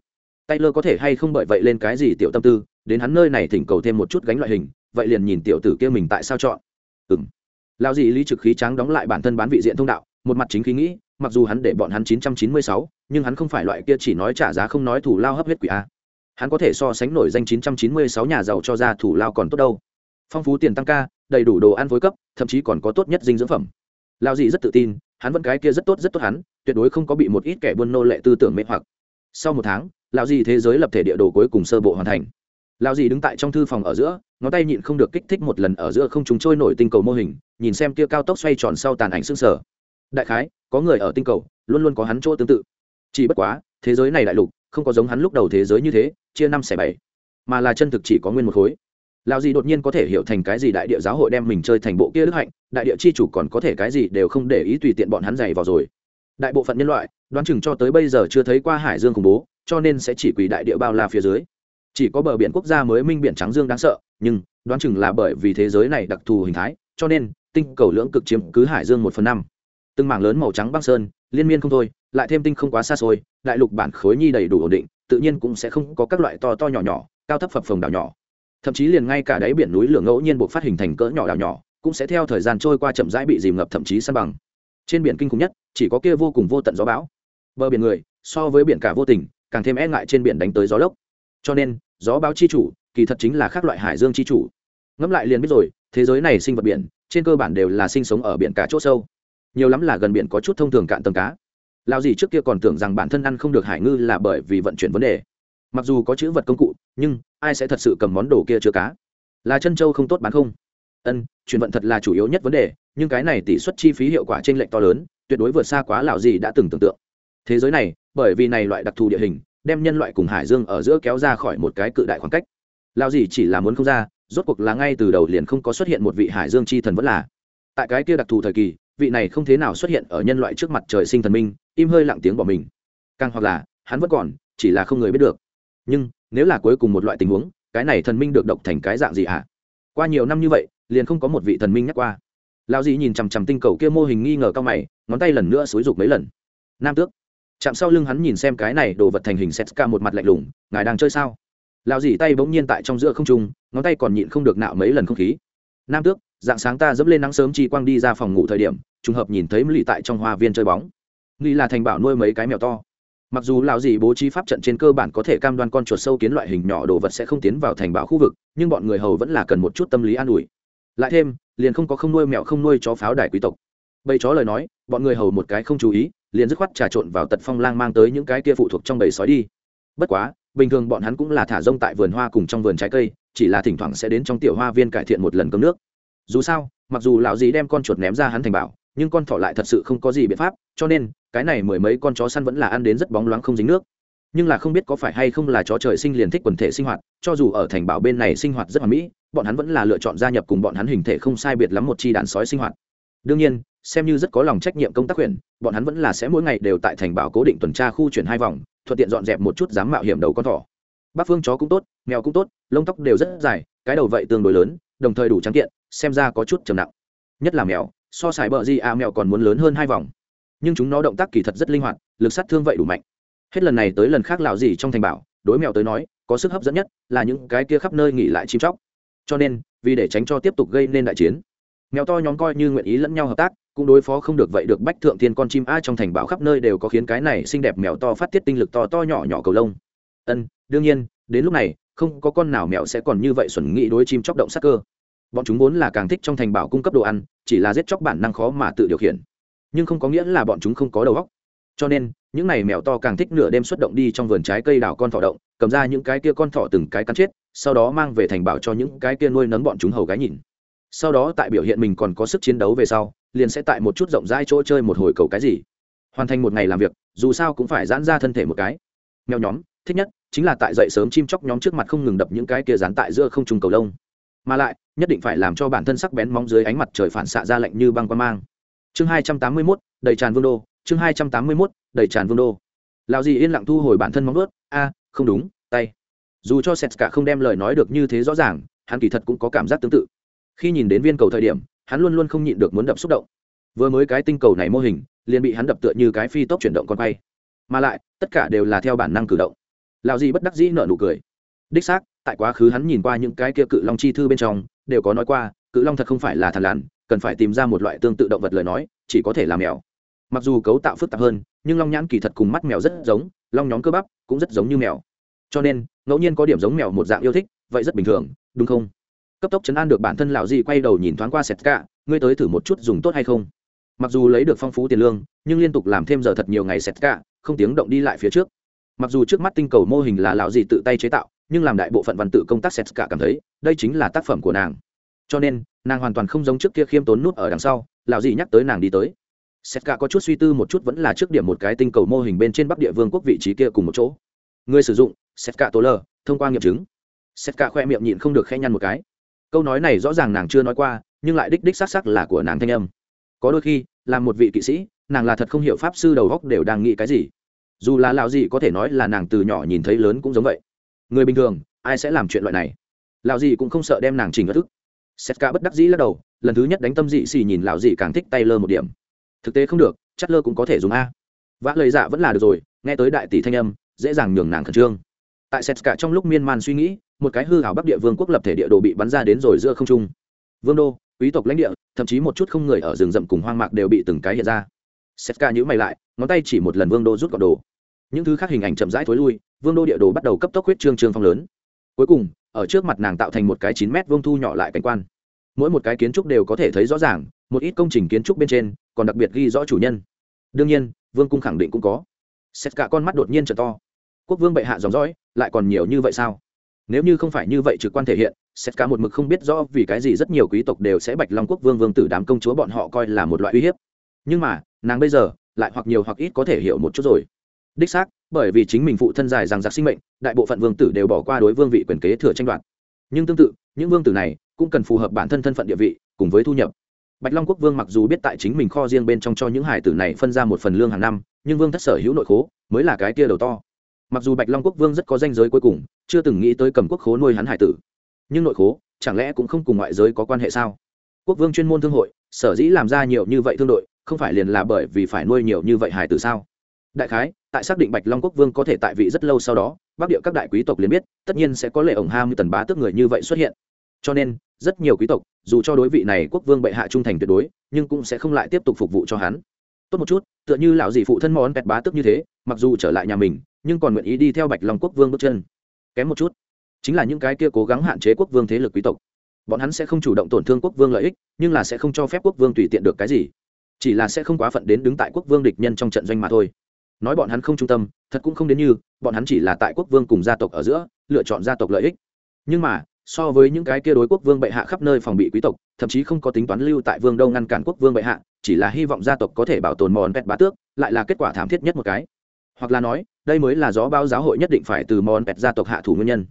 Taylor có thể hay không bởi vậy lên cái gì tiểu tâm tư, đến hắn nơi này thỉnh cầu thêm một chút gánh loại hình, vậy liền nhìn tiểu tử kia mình tại sao chọn. ừm. lão gì lý trực khí trắng đóng lại bản thân bán vị diện thông đạo một mặt chính khí nghĩ mặc dù hắn để bọn hắn 996, nhưng hắn không phải loại kia chỉ nói trả giá không nói thủ lao hấp huyết quỷ a. Hắn có thể so sánh nổi danh 996 nhà giàu cho ra thủ lao còn tốt đâu. Phong phú tiền tăng ca đầy đủ đồ ăn phối cấp thậm chí còn có tốt nhất dinh dưỡng phẩm. Lao dị rất tự tin hắn vẫn cái kia rất tốt rất tốt hắn tuyệt đối không có bị một ít kẻ buôn nô lệ tư tưởng mê hoặc. Sau một tháng lao dị thế giới lập thể địa đồ cuối cùng sơ bộ hoàn thành. Lao dị đứng tại trong thư phòng ở giữa ngón tay nhịn không được kích thích một lần ở giữa không chúng trôi nổi tinh cầu mô hình nhìn xem kia cao tốc xoay tròn sau tàn ảnh xương sở đại khái, có người ở tinh cầu, luôn luôn có hắn chỗ tương tự. Chỉ bất quá, thế giới này đại lục, không có giống hắn lúc đầu thế giới như thế, chia năm xẻ bảy, mà là chân thực chỉ có nguyên một khối. Lao gì đột nhiên có thể hiểu thành cái gì đại địa giáo hội đem mình chơi thành bộ kia đức hạnh, đại địa chi chủ còn có thể cái gì đều không để ý tùy tiện bọn hắn dày vào rồi. Đại bộ phận nhân loại, đoán chừng cho tới bây giờ chưa thấy qua hải dương khủng bố, cho nên sẽ chỉ quỳ đại địa bao la phía dưới. Chỉ có bờ biển quốc gia mới minh biển trắng dương đáng sợ, nhưng, đoán chừng là bởi vì thế giới này đặc thù hình thái, cho nên, tinh cầu lưỡng cực chiếm cứ hải dương một phần năm từng mảng lớn màu trắng băng sơn, liên miên không thôi, lại thêm tinh không quá xa xôi, đại lục bản khối nhi đầy đủ ổn định, tự nhiên cũng sẽ không có các loại to to nhỏ nhỏ, cao thấp phập phồng đảo nhỏ. Thậm chí liền ngay cả đáy biển núi lửa ngẫu nhiên buộc phát hình thành cỡ nhỏ đảo nhỏ, cũng sẽ theo thời gian trôi qua chậm rãi bị dìm ngập thậm chí săn bằng. Trên biển kinh khủng nhất, chỉ có kia vô cùng vô tận gió bão. Bờ biển người, so với biển cả vô tình, càng thêm e ngại trên biển đánh tới gió lốc. Cho nên, gió bão chi chủ, kỳ thật chính là các loại hải dương chi chủ. Ngẫm lại liền biết rồi, thế giới này sinh vật biển, trên cơ bản đều là sinh sống ở biển cả chỗ sâu nhiều lắm là gần biển có chút thông thường cạn tầng cá. Lao gì trước kia còn tưởng rằng bản thân ăn không được hải ngư là bởi vì vận chuyển vấn đề. Mặc dù có chữ vật công cụ, nhưng ai sẽ thật sự cầm món đồ kia chứa cá? Là chân châu không tốt bán không? Ân, chuyển vận thật là chủ yếu nhất vấn đề, nhưng cái này tỷ suất chi phí hiệu quả t r ê n lệch to lớn, tuyệt đối vượt xa quá lào gì đã từng tưởng tượng. Thế giới này, bởi vì này loại đặc thù địa hình, đem nhân loại cùng hải dương ở giữa kéo ra khỏi một cái cự đại khoảng cách. Lào gì chỉ là muốn không ra, rốt cuộc là ngay từ đầu liền không có xuất hiện một vị hải dương chi thần vẫn là. Tại cái kia đặc thù thời kỳ vị này không thế nào xuất hiện ở nhân loại trước mặt trời sinh thần minh, im hơi lặng tiếng bỏ mình. Càng hoặc là, hắn vẫn còn, chỉ là không người biết được. Nhưng, nếu là cuối cùng một loại tình huống, cái này thần minh được độc thành cái dạng gì ạ à? qua nhiều năm như vậy, liền không có một vị thần minh nhắc qua. Lao dì nhìn chằm chằm tinh cầu kia mô hình nghi ngờ cao mày, ngón tay lần nữa xúi rục mấy lần. Nam tước. Chạm sau lưng hắn nhìn xem cái này đồ vật thành hình set ca một mặt lạnh lùng, ngài đang chơi sao? Lao dì tay bỗng nhiên tại trong giữa không trung, ngón tay còn nhịn không được nạo mấy lần không khí. Nam tước dạng sáng ta dẫm lên nắng sớm chi quang đi ra phòng ngủ thời điểm, trùng hợp nhìn thấy lì tại trong hoa viên chơi bóng. Lì là thành bảo nuôi mấy cái mèo to. Mặc dù lão dì bố trí pháp trận trên cơ bản có thể cam đoan con chuột sâu kiến loại hình nhỏ đồ vật sẽ không tiến vào thành bảo khu vực, nhưng bọn người hầu vẫn là cần một chút tâm lý an ủi. Lại thêm, liền không có không nuôi mèo không nuôi chó pháo đài quý tộc. Bầy chó lời nói, bọn người hầu một cái không chú ý, liền dứt khoát trà trộn vào tật phong lang mang tới những cái kia phụ thuộc trong bầy sói đi. Bất quá, bình thường bọn hắn cũng là thả rông tại vườn hoa cùng trong vườn trái cây, chỉ là thỉnh thoảng sẽ đến trong tiểu hoa viên cải thiện một lần cơm nước dù sao, mặc dù lão dì đem con chuột ném ra hắn thành bảo, nhưng con thỏ lại thật sự không có gì biện pháp, cho nên, cái này mười mấy con chó săn vẫn là ăn đến rất bóng loáng không dính nước. Nhưng là không biết có phải hay không là chó trời sinh liền thích quần thể sinh hoạt, cho dù ở thành bảo bên này sinh hoạt rất hoàn mỹ, bọn hắn vẫn là lựa chọn gia nhập cùng bọn hắn hình thể không sai biệt lắm một chi đàn sói sinh hoạt. Đương nhiên, xem như rất có lòng trách nhiệm công tác quyền, bọn hắn vẫn là sẽ mỗi ngày đều tại thành bảo cố định tuần tra khu chuyển hai vòng, thuận tiện dọn dẹp một chút dám mạo hiểm đầu con thỏ. Bác phương chó cũng tốt, mèo cũng tốt, lông tóc đều rất dài, cái đầu vậy tương đối lớn, đồng thời đủ trắng kiện xem ra có chút trầm nặng. Nhất là mèo, so sải bờ di a mèo còn muốn lớn hơn hai vòng. Nhưng chúng nó động tác kỳ thật rất linh hoạt, lực sát thương vậy đủ mạnh. Hết lần này tới lần khác lạo gì trong thành bảo, đối mèo tới nói, có sức hấp dẫn nhất là những cái kia khắp nơi nghỉ lại chim chóc. Cho nên, vì để tránh cho tiếp tục gây nên đại chiến, mèo to nhóm coi như nguyện ý lẫn nhau hợp tác, cũng đối phó không được vậy được bách thượng thiên con chim a trong thành bảo khắp nơi đều có khiến cái này xinh đẹp mèo to phát tiết tinh lực to to nhỏ nhỏ cầu lông. Ân, đương nhiên, đến lúc này, không có con nào mèo sẽ còn như vậy xuẩn nghĩ đối chim chóc động sắc cơ bọn chúng vốn là càng thích trong thành bảo cung cấp đồ ăn, chỉ là giết chóc bản năng khó mà tự điều khiển. Nhưng không có nghĩa là bọn chúng không có đầu óc. Cho nên, những này mèo to càng thích nửa đêm xuất động đi trong vườn trái cây đào con thỏ động, cầm ra những cái kia con thỏ từng cái cắn chết, sau đó mang về thành bảo cho những cái kia nuôi nấng bọn chúng hầu gái nhìn. Sau đó tại biểu hiện mình còn có sức chiến đấu về sau, liền sẽ tại một chút rộng rãi chỗ chơi một hồi cầu cái gì. Hoàn thành một ngày làm việc, dù sao cũng phải giãn ra thân thể một cái. Mèo nhóm, thích nhất chính là tại dậy sớm chim chóc nhóm trước mặt không ngừng đập những cái kia dán tại giữa không trùng cầu lông. Mà lại nhất định phải làm cho bản thân sắc bén móng dưới ánh mặt trời phản xạ ra lạnh như băng qua mang. Chương hai trăm tám mươi mốt, đầy tràn vương đô. Chương hai trăm tám mươi mốt, đầy tràn vương đô. Lào gì yên lặng thu hồi bản thân móng ướt a, không đúng, tay. Dù cho sét cả không đem lời nói được như thế rõ ràng, hắn kỳ thật cũng có cảm giác tương tự. Khi nhìn đến viên cầu thời điểm, hắn luôn luôn không nhịn được muốn đập xúc động. Vừa mới cái tinh cầu này mô hình, liền bị hắn đập tựa như cái phi tốc chuyển động con quay. Mà lại, tất cả đều là theo bản năng cử động. Lào gì bất đắc dĩ nợ nụ cười. Đích xác tại quá khứ hắn nhìn qua những cái kia cự long chi thư bên trong, đều có nói qua, cự long thật không phải là thằn lằn, cần phải tìm ra một loại tương tự động vật lời nói, chỉ có thể là mèo. Mặc dù cấu tạo phức tạp hơn, nhưng long nhãn kỳ thật cùng mắt mèo rất giống, long nhóm cơ bắp cũng rất giống như mèo. Cho nên, ngẫu nhiên có điểm giống mèo một dạng yêu thích, vậy rất bình thường, đúng không? Cấp tốc chấn an được bản thân lão di quay đầu nhìn thoáng qua sẹt cả ngươi tới thử một chút dùng tốt hay không? Mặc dù lấy được phong phú tiền lương, nhưng liên tục làm thêm giờ thật nhiều ngày sẹt cả không tiếng động đi lại phía trước. Mặc dù trước mắt tinh cầu mô hình là lão di tự tay chế tạo nhưng làm đại bộ phận văn tự công tác sét cả cảm thấy, đây chính là tác phẩm của nàng. Cho nên, nàng hoàn toàn không giống trước kia khiêm tốn nút ở đằng sau, lão gì nhắc tới nàng đi tới. Sét cả có chút suy tư một chút vẫn là trước điểm một cái tinh cầu mô hình bên trên bắc địa vương quốc vị trí kia cùng một chỗ. Người sử dụng sét cả tố lờ thông qua nghiệm chứng. Sét cả khoe miệng nhịn không được khẽ nhăn một cái. Câu nói này rõ ràng nàng chưa nói qua, nhưng lại đích đích xác sắc là của nàng thanh âm. Có đôi khi làm một vị kỵ sĩ, nàng là thật không hiểu pháp sư đầu góc đều đang nghĩ cái gì. Dù là lão gì có thể nói là nàng từ nhỏ nhìn thấy lớn cũng giống vậy người bình thường, ai sẽ làm chuyện loại này? Lão gì cũng không sợ đem nàng trình bất thức. Setka bất đắc dĩ lắc đầu, lần thứ nhất đánh tâm dị xì nhìn lão gì càng thích tay lơ một điểm. Thực tế không được chắt lơ cũng có thể dùng a. Vã lời dạ vẫn là được rồi, nghe tới đại tỷ thanh âm, dễ dàng nhường nàng khẩn trương. Tại Sét Cả trong lúc miên man suy nghĩ, một cái hư hảo bắc địa vương quốc lập thể địa đồ bị bắn ra đến rồi giữa không trung. Vương đô, quý tộc lãnh địa, thậm chí một chút không người ở rừng rậm cùng hoang mạc đều bị từng cái hiện ra. Sét Cả nhữ mày lại, ngón tay chỉ một lần vương đô rút gọn đồ. Những thứ khác hình ảnh chậm rãi thối lui vương đô địa đồ bắt đầu cấp tốc huyết trương trương phong lớn. Cuối cùng, ở trước mặt nàng tạo thành một cái chín mét vương thu nhỏ lại cảnh quan. Mỗi một cái kiến trúc đều có thể thấy rõ ràng, một ít công trình kiến trúc bên trên, còn đặc biệt ghi rõ chủ nhân. Đương nhiên, vương cung khẳng định cũng có. Xét cả con mắt đột nhiên trở to. Quốc vương bệ hạ dòng dõi, lại còn nhiều như vậy sao? Nếu như không phải như vậy trực quan thể hiện xét cả một mực không biết rõ vì cái gì rất nhiều quý tộc đều sẽ bạch long quốc vương vương tử đám công chúa bọn họ coi là một loại uy hiếp. Nhưng mà, nàng bây giờ, lại hoặc nhiều hoặc ít có thể hiểu một chút rồi đích xác, bởi vì chính mình phụ thân dài rằng giặc sinh mệnh, đại bộ phận vương tử đều bỏ qua đối vương vị quyền kế thừa tranh đoạt. Nhưng tương tự, những vương tử này cũng cần phù hợp bản thân thân phận địa vị, cùng với thu nhập. Bạch long quốc vương mặc dù biết tại chính mình kho riêng bên trong cho những hải tử này phân ra một phần lương hàng năm, nhưng vương thất sở hữu nội khố mới là cái tia đầu to. Mặc dù bạch long quốc vương rất có danh giới cuối cùng, chưa từng nghĩ tới cầm quốc khố nuôi hắn hải tử. Nhưng nội khố, chẳng lẽ cũng không cùng ngoại giới có quan hệ sao? Quốc vương chuyên môn thương hội, sở dĩ làm ra nhiều như vậy thương đội, không phải liền là bởi vì phải nuôi nhiều như vậy hải tử sao? Đại khái tại xác định bạch long quốc vương có thể tại vị rất lâu sau đó, bắc địa các đại quý tộc liền biết, tất nhiên sẽ có lệ ổng ham như tần bá tước người như vậy xuất hiện. Cho nên, rất nhiều quý tộc, dù cho đối vị này quốc vương bệ hạ trung thành tuyệt đối, nhưng cũng sẽ không lại tiếp tục phục vụ cho hắn. Tốt một chút, tựa như lão dì phụ thân món bẹt bá tước như thế, mặc dù trở lại nhà mình, nhưng còn nguyện ý đi theo bạch long quốc vương bước chân. Kém một chút, chính là những cái kia cố gắng hạn chế quốc vương thế lực quý tộc. Bọn hắn sẽ không chủ động tổn thương quốc vương lợi ích, nhưng là sẽ không cho phép quốc vương tùy tiện được cái gì. Chỉ là sẽ không quá phận đến đứng tại quốc vương địch nhân trong trận doanh mà thôi nói bọn hắn không trung tâm, thật cũng không đến như, bọn hắn chỉ là tại quốc vương cùng gia tộc ở giữa, lựa chọn gia tộc lợi ích. Nhưng mà, so với những cái kia đối quốc vương bệ hạ khắp nơi phòng bị quý tộc, thậm chí không có tính toán lưu tại vương đâu ngăn cản quốc vương bệ hạ, chỉ là hy vọng gia tộc có thể bảo tồn mòn pẹt bá tước, lại là kết quả thảm thiết nhất một cái. Hoặc là nói, đây mới là gió bao giáo hội nhất định phải từ mòn pẹt gia tộc hạ thủ nguyên nhân.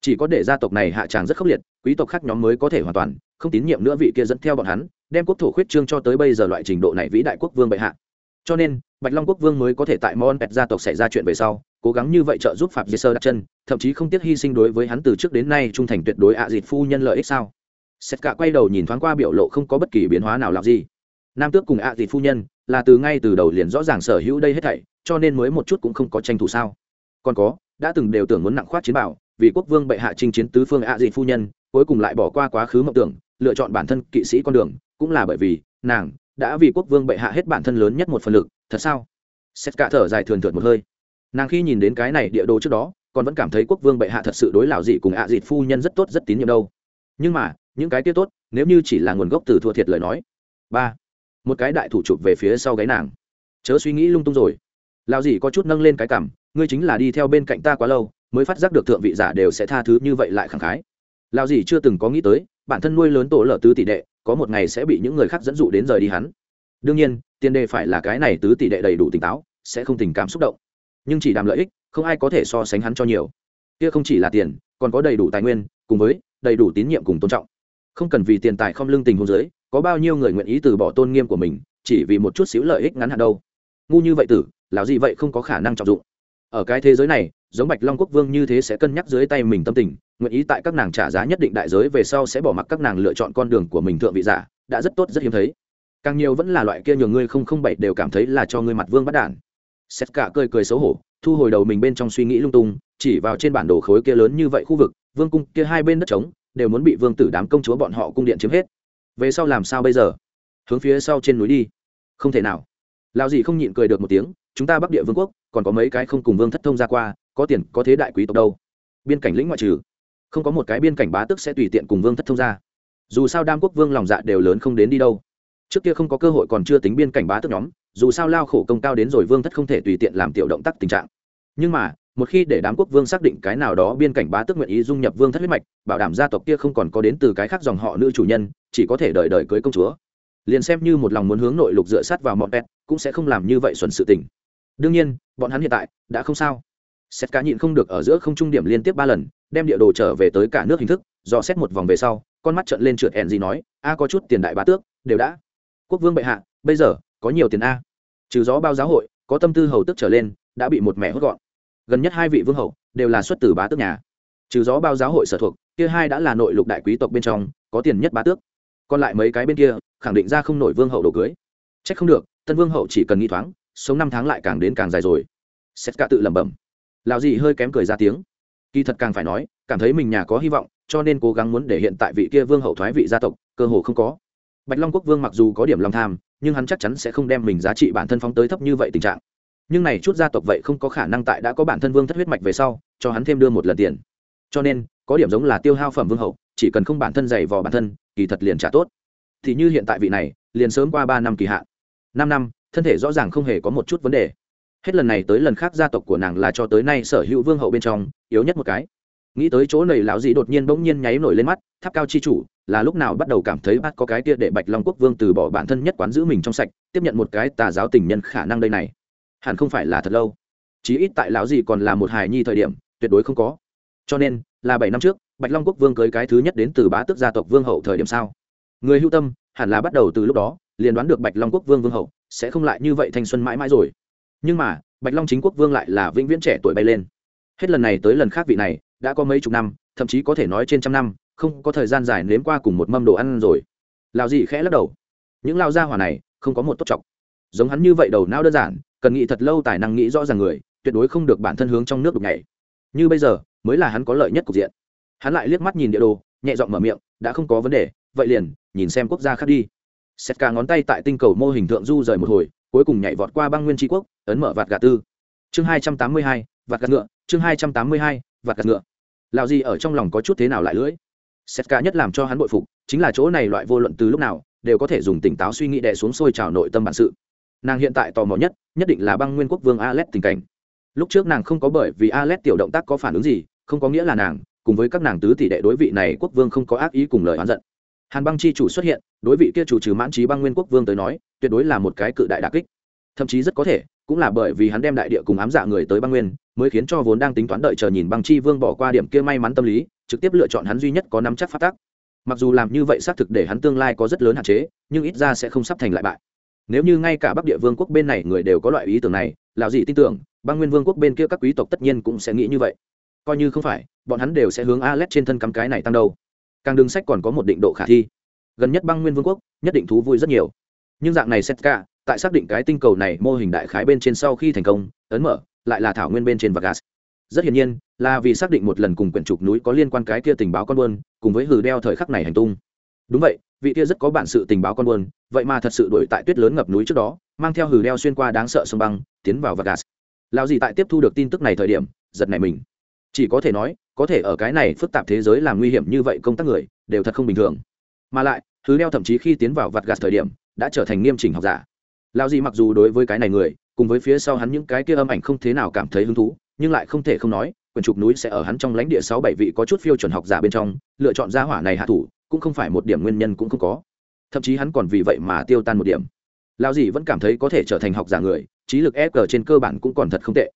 Chỉ có để gia tộc này hạ tràng rất khốc liệt, quý tộc khác nhóm mới có thể hoàn toàn, không tín nhiệm nữa vị kia dẫn theo bọn hắn, đem quốc thổ khuyết trương cho tới bây giờ loại trình độ này vĩ đại quốc vương bệ hạ. Cho nên bạch long quốc vương mới có thể tại mon pet gia tộc xảy ra chuyện về sau, cố gắng như vậy trợ giúp phạm di sơ đặt chân, thậm chí không tiếc hy sinh đối với hắn từ trước đến nay trung thành tuyệt đối ạ à dịt phu nhân lợi ích sao? Sét cả quay đầu nhìn thoáng qua biểu lộ không có bất kỳ biến hóa nào làm gì. Nam tước cùng ạ à dịt phu nhân là từ ngay từ đầu liền rõ ràng sở hữu đây hết thảy, cho nên mới một chút cũng không có tranh thủ sao? Còn có, đã từng đều tưởng muốn nặng khoát chiến bảo, vì quốc vương bệ hạ chinh chiến tứ phương ạ à dịt phu nhân, cuối cùng lại bỏ qua quá khứ mộng tưởng, lựa chọn bản thân kỵ sĩ con đường, cũng là bởi vì nàng đã vì quốc vương bệ hạ hết bản thân lớn nhất một phần lực, thật sao? Xét cả thở dài thường thượt một hơi. Nàng khi nhìn đến cái này địa đồ trước đó, còn vẫn cảm thấy quốc vương bệ hạ thật sự đối lão dị cùng ạ à dịt phu nhân rất tốt, rất tín nhiệm đâu. Nhưng mà, những cái kia tốt, nếu như chỉ là nguồn gốc từ thua thiệt lời nói. Ba. Một cái đại thủ chụp về phía sau gáy nàng. Chớ suy nghĩ lung tung rồi. Lão dị có chút nâng lên cái cảm ngươi chính là đi theo bên cạnh ta quá lâu, mới phát giác được thượng vị giả đều sẽ tha thứ như vậy lại khẳng khái. Lão dị chưa từng có nghĩ tới, bản thân nuôi lớn tổ lở tứ tỷ đệ có một ngày sẽ bị những người khác dẫn dụ đến rời đi hắn. Đương nhiên, tiền đề phải là cái này tứ tỷ đệ đầy đủ tỉnh táo, sẽ không tình cảm xúc động. Nhưng chỉ đàm lợi ích, không ai có thể so sánh hắn cho nhiều. Kia không chỉ là tiền, còn có đầy đủ tài nguyên, cùng với đầy đủ tín nhiệm cùng tôn trọng. Không cần vì tiền tài không lương tình hôn giới, có bao nhiêu người nguyện ý từ bỏ tôn nghiêm của mình, chỉ vì một chút xíu lợi ích ngắn hạn đâu. Ngu như vậy tử, lão gì vậy không có khả năng trọng dụng. Ở cái thế giới này, giống bạch long quốc vương như thế sẽ cân nhắc dưới tay mình tâm tình nguyện ý tại các nàng trả giá nhất định đại giới về sau sẽ bỏ mặc các nàng lựa chọn con đường của mình thượng vị giả, đã rất tốt, rất hiếm thấy. Càng nhiều vẫn là loại kia nhường ngươi không không bảy đều cảm thấy là cho ngươi mặt vương bắt đản. Xét cả cười cười xấu hổ, thu hồi đầu mình bên trong suy nghĩ lung tung, chỉ vào trên bản đồ khối kia lớn như vậy khu vực, vương cung kia hai bên đất trống, đều muốn bị vương tử đám công chúa bọn họ cung điện chiếm hết. Về sau làm sao bây giờ? Hướng phía sau trên núi đi. Không thể nào. Lao gì không nhịn cười được một tiếng, chúng ta bắc địa vương quốc, còn có mấy cái không cùng vương thất thông ra qua, có tiền, có thế đại quý tộc đâu? Biên cảnh lĩnh ngoại trừ không có một cái biên cảnh bá tức sẽ tùy tiện cùng vương thất thông ra. Dù sao đam quốc vương lòng dạ đều lớn không đến đi đâu. Trước kia không có cơ hội còn chưa tính biên cảnh bá tức nhóm, dù sao lao khổ công cao đến rồi vương thất không thể tùy tiện làm tiểu động tác tình trạng. Nhưng mà, một khi để đám quốc vương xác định cái nào đó biên cảnh bá tức nguyện ý dung nhập vương thất huyết mạch, bảo đảm gia tộc kia không còn có đến từ cái khác dòng họ nữ chủ nhân, chỉ có thể đợi đợi cưới công chúa. Liền xem như một lòng muốn hướng nội lục dựa sát vào mọn pet cũng sẽ không làm như vậy xuẩn sự tình. Đương nhiên, bọn hắn hiện tại đã không sao xét cá nhịn không được ở giữa không trung điểm liên tiếp ba lần, đem địa đồ trở về tới cả nước hình thức, dò xét một vòng về sau, con mắt trận lên trượt ẻn gì nói, a, có chút tiền đại bá tước, đều đã. Quốc vương bệ hạ, bây giờ, có nhiều tiền a. Trừ gió bao giáo hội, có tâm tư hầu tức trở lên, đã bị một mẹ hốt gọn. Gần nhất hai vị vương hậu, đều là xuất từ bá tước nhà. Trừ gió bao giáo hội sở thuộc, kia hai đã là nội lục đại quý tộc bên trong, có tiền nhất bá tước. Còn lại mấy cái bên kia, khẳng định ra không nổi vương hậu đồ cưới. Trách không được, tân vương hậu chỉ cần nghi thoáng, sống năm tháng lại càng đến càng dài rồi. Sét cả tự lẩm bẩm lào gì hơi kém cười ra tiếng. Kỳ thật càng phải nói, cảm thấy mình nhà có hy vọng, cho nên cố gắng muốn để hiện tại vị kia vương hậu thoái vị gia tộc, cơ hồ không có. Bạch long quốc vương mặc dù có điểm lòng tham, nhưng hắn chắc chắn sẽ không đem mình giá trị bản thân phóng tới thấp như vậy tình trạng. Nhưng này chút gia tộc vậy không có khả năng tại đã có bản thân vương thất huyết mạch về sau, cho hắn thêm đưa một lần tiền. Cho nên, có điểm giống là tiêu hao phẩm vương hậu, chỉ cần không bản thân dày vò bản thân, kỳ thật liền trả tốt. Thì như hiện tại vị này, liền sớm qua ba năm kỳ hạn. Năm năm, thân thể rõ ràng không hề có một chút vấn đề hết lần này tới lần khác gia tộc của nàng là cho tới nay sở hữu vương hậu bên trong, yếu nhất một cái. Nghĩ tới chỗ này lão dĩ đột nhiên bỗng nhiên nháy nổi lên mắt, tháp cao chi chủ, là lúc nào bắt đầu cảm thấy bắt có cái kia để bạch long quốc vương từ bỏ bản thân nhất quán giữ mình trong sạch, tiếp nhận một cái tà giáo tình nhân khả năng đây này. Hẳn không phải là thật lâu. Chí ít tại lão dĩ còn là một hài nhi thời điểm, tuyệt đối không có. Cho nên, là bảy năm trước, bạch long quốc vương cưới cái thứ nhất đến từ bá tước gia tộc vương hậu thời điểm sao? Người hưu tâm, hẳn là bắt đầu từ lúc đó, liền đoán được bạch long quốc vương vương hậu, sẽ không lại như vậy thanh xuân mãi mãi rồi nhưng mà, bạch long chính quốc vương lại là vĩnh viễn trẻ tuổi bay lên. Hết lần này tới lần khác vị này, đã có mấy chục năm, thậm chí có thể nói trên trăm năm, không có thời gian dài nếm qua cùng một mâm đồ ăn rồi. Lào gì khẽ lắc đầu. Những lao gia hỏa này, không có một tốt trọng giống hắn như vậy đầu não đơn giản, cần nghĩ thật lâu tài năng nghĩ rõ ràng người, tuyệt đối không được bản thân hướng trong nước đục nhảy. Như bây giờ, mới là hắn có lợi nhất cục diện. Hắn lại liếc mắt nhìn địa đồ, nhẹ giọng mở miệng, đã không có vấn đề, vậy liền, nhìn xem quốc gia khác đi. Xét cả ngón tay tại tinh cầu mô hình thượng du rời một hồi cuối cùng nhảy vọt qua băng nguyên tri quốc, ấn mở vạt gà tư. Chương hai trăm tám mươi hai, vạt gà ngựa, chương hai trăm tám mươi hai, vạt gà ngựa. Lào gì ở trong lòng có chút thế nào lại lưỡi? Xét cả nhất làm cho hắn bội phục, chính là chỗ này loại vô luận từ lúc nào, đều có thể dùng tỉnh táo suy nghĩ đè xuống sôi trào nội tâm bản sự. Nàng hiện tại tò mò nhất nhất định là băng nguyên quốc vương alet tình cảnh. Lúc trước nàng không có bởi vì alet tiểu động tác có phản ứng gì, không có nghĩa là nàng, cùng với các nàng tứ tỷ đệ đối vị này quốc vương không có ác ý cùng lời oán giận hàn băng chi chủ xuất hiện, đối vị kia chủ trừ mãn trí băng nguyên quốc vương tới nói, tuyệt đối là một cái cự đại đà kích. Thậm chí rất có thể, cũng là bởi vì hắn đem đại địa cùng ám dạ người tới băng nguyên, mới khiến cho vốn đang tính toán đợi chờ nhìn băng chi vương bỏ qua điểm kia may mắn tâm lý, trực tiếp lựa chọn hắn duy nhất có nắm chắc phát tác mặc dù làm như vậy xác thực để hắn tương lai có rất lớn hạn chế, nhưng ít ra sẽ không sắp thành lại bại. Nếu như ngay cả bắc địa vương quốc bên này người đều có loại ý tưởng này lào gì tin tưởng, băng nguyên vương quốc bên kia các quý tộc tất nhiên cũng sẽ nghĩ như vậy. Coi như không phải, bọn hắn đều sẽ hướng Alet trên thân cắm cái này tăng đâu. Càng đường sách còn có một định độ khả thi. Gần nhất băng nguyên vương quốc, nhất định thú vui rất nhiều. Nhưng dạng này Setka, tại xác định cái tinh cầu này mô hình đại khái bên trên sau khi thành công, ấn mở, lại là thảo nguyên bên trên Vagas. Rất hiển nhiên, là vì xác định một lần cùng quyển trục núi có liên quan cái kia tình báo con buôn, cùng với hừ đeo thời khắc này hành tung. Đúng vậy, vị kia rất có bản sự tình báo con buôn, vậy mà thật sự đổi tại tuyết lớn ngập núi trước đó, mang theo hừ đeo xuyên qua đáng sợ sông băng, tiến vào Vagas. lao gì tại tiếp thu được tin tức này thời điểm, giật này mình chỉ có thể nói, có thể ở cái này phức tạp thế giới làm nguy hiểm như vậy công tác người, đều thật không bình thường. Mà lại, thứ đeo thậm chí khi tiến vào vặt gạt thời điểm, đã trở thành nghiêm chỉnh học giả. Lao gì mặc dù đối với cái này người, cùng với phía sau hắn những cái kia âm ảnh không thế nào cảm thấy hứng thú, nhưng lại không thể không nói, quyển trục núi sẽ ở hắn trong lãnh địa sáu bảy vị có chút phiêu chuẩn học giả bên trong, lựa chọn gia hỏa này hạ thủ, cũng không phải một điểm nguyên nhân cũng không có. Thậm chí hắn còn vì vậy mà tiêu tan một điểm. Lao gì vẫn cảm thấy có thể trở thành học giả người, trí lực e trên cơ bản cũng còn thật không tệ.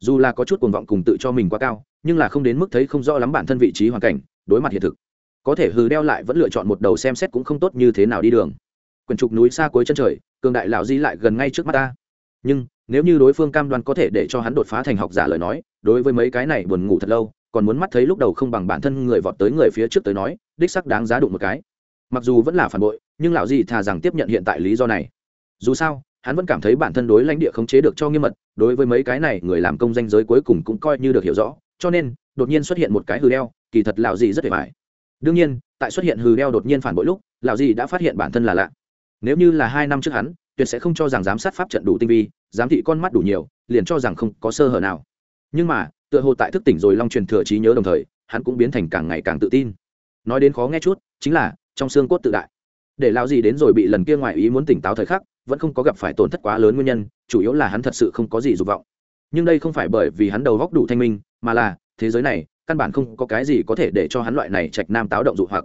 Dù là có chút cuồng vọng cùng tự cho mình quá cao nhưng là không đến mức thấy không rõ lắm bản thân vị trí hoàn cảnh, đối mặt hiện thực. Có thể hừ đeo lại vẫn lựa chọn một đầu xem xét cũng không tốt như thế nào đi đường. Quần trục núi xa cuối chân trời, cường đại lão di lại gần ngay trước mắt ta. Nhưng, nếu như đối phương cam đoan có thể để cho hắn đột phá thành học giả lời nói, đối với mấy cái này buồn ngủ thật lâu, còn muốn mắt thấy lúc đầu không bằng bản thân người vọt tới người phía trước tới nói, đích sắc đáng giá đụng một cái. Mặc dù vẫn là phản bội, nhưng lão di thà rằng tiếp nhận hiện tại lý do này. Dù sao, hắn vẫn cảm thấy bản thân đối lãnh địa khống chế được cho nghiêm mật, đối với mấy cái này người làm công danh giới cuối cùng cũng coi như được hiểu rõ cho nên đột nhiên xuất hiện một cái hư đeo, kỳ thật lão gì rất hề mải đương nhiên, tại xuất hiện hư đeo đột nhiên phản bội lúc, lão gì đã phát hiện bản thân là lạ. Nếu như là hai năm trước hắn, tuyệt sẽ không cho rằng giám sát pháp trận đủ tinh vi, giám thị con mắt đủ nhiều, liền cho rằng không có sơ hở nào. Nhưng mà, tựa hồ tại thức tỉnh rồi long truyền thừa trí nhớ đồng thời, hắn cũng biến thành càng ngày càng tự tin. Nói đến khó nghe chút, chính là, trong xương cốt tự đại. Để lão gì đến rồi bị lần kia ngoài ý muốn tỉnh táo thời khắc, vẫn không có gặp phải tổn thất quá lớn nguyên nhân, chủ yếu là hắn thật sự không có gì dục vọng nhưng đây không phải bởi vì hắn đầu góc đủ thanh minh, mà là, thế giới này, căn bản không có cái gì có thể để cho hắn loại này trạch nam táo động dụ hoặc.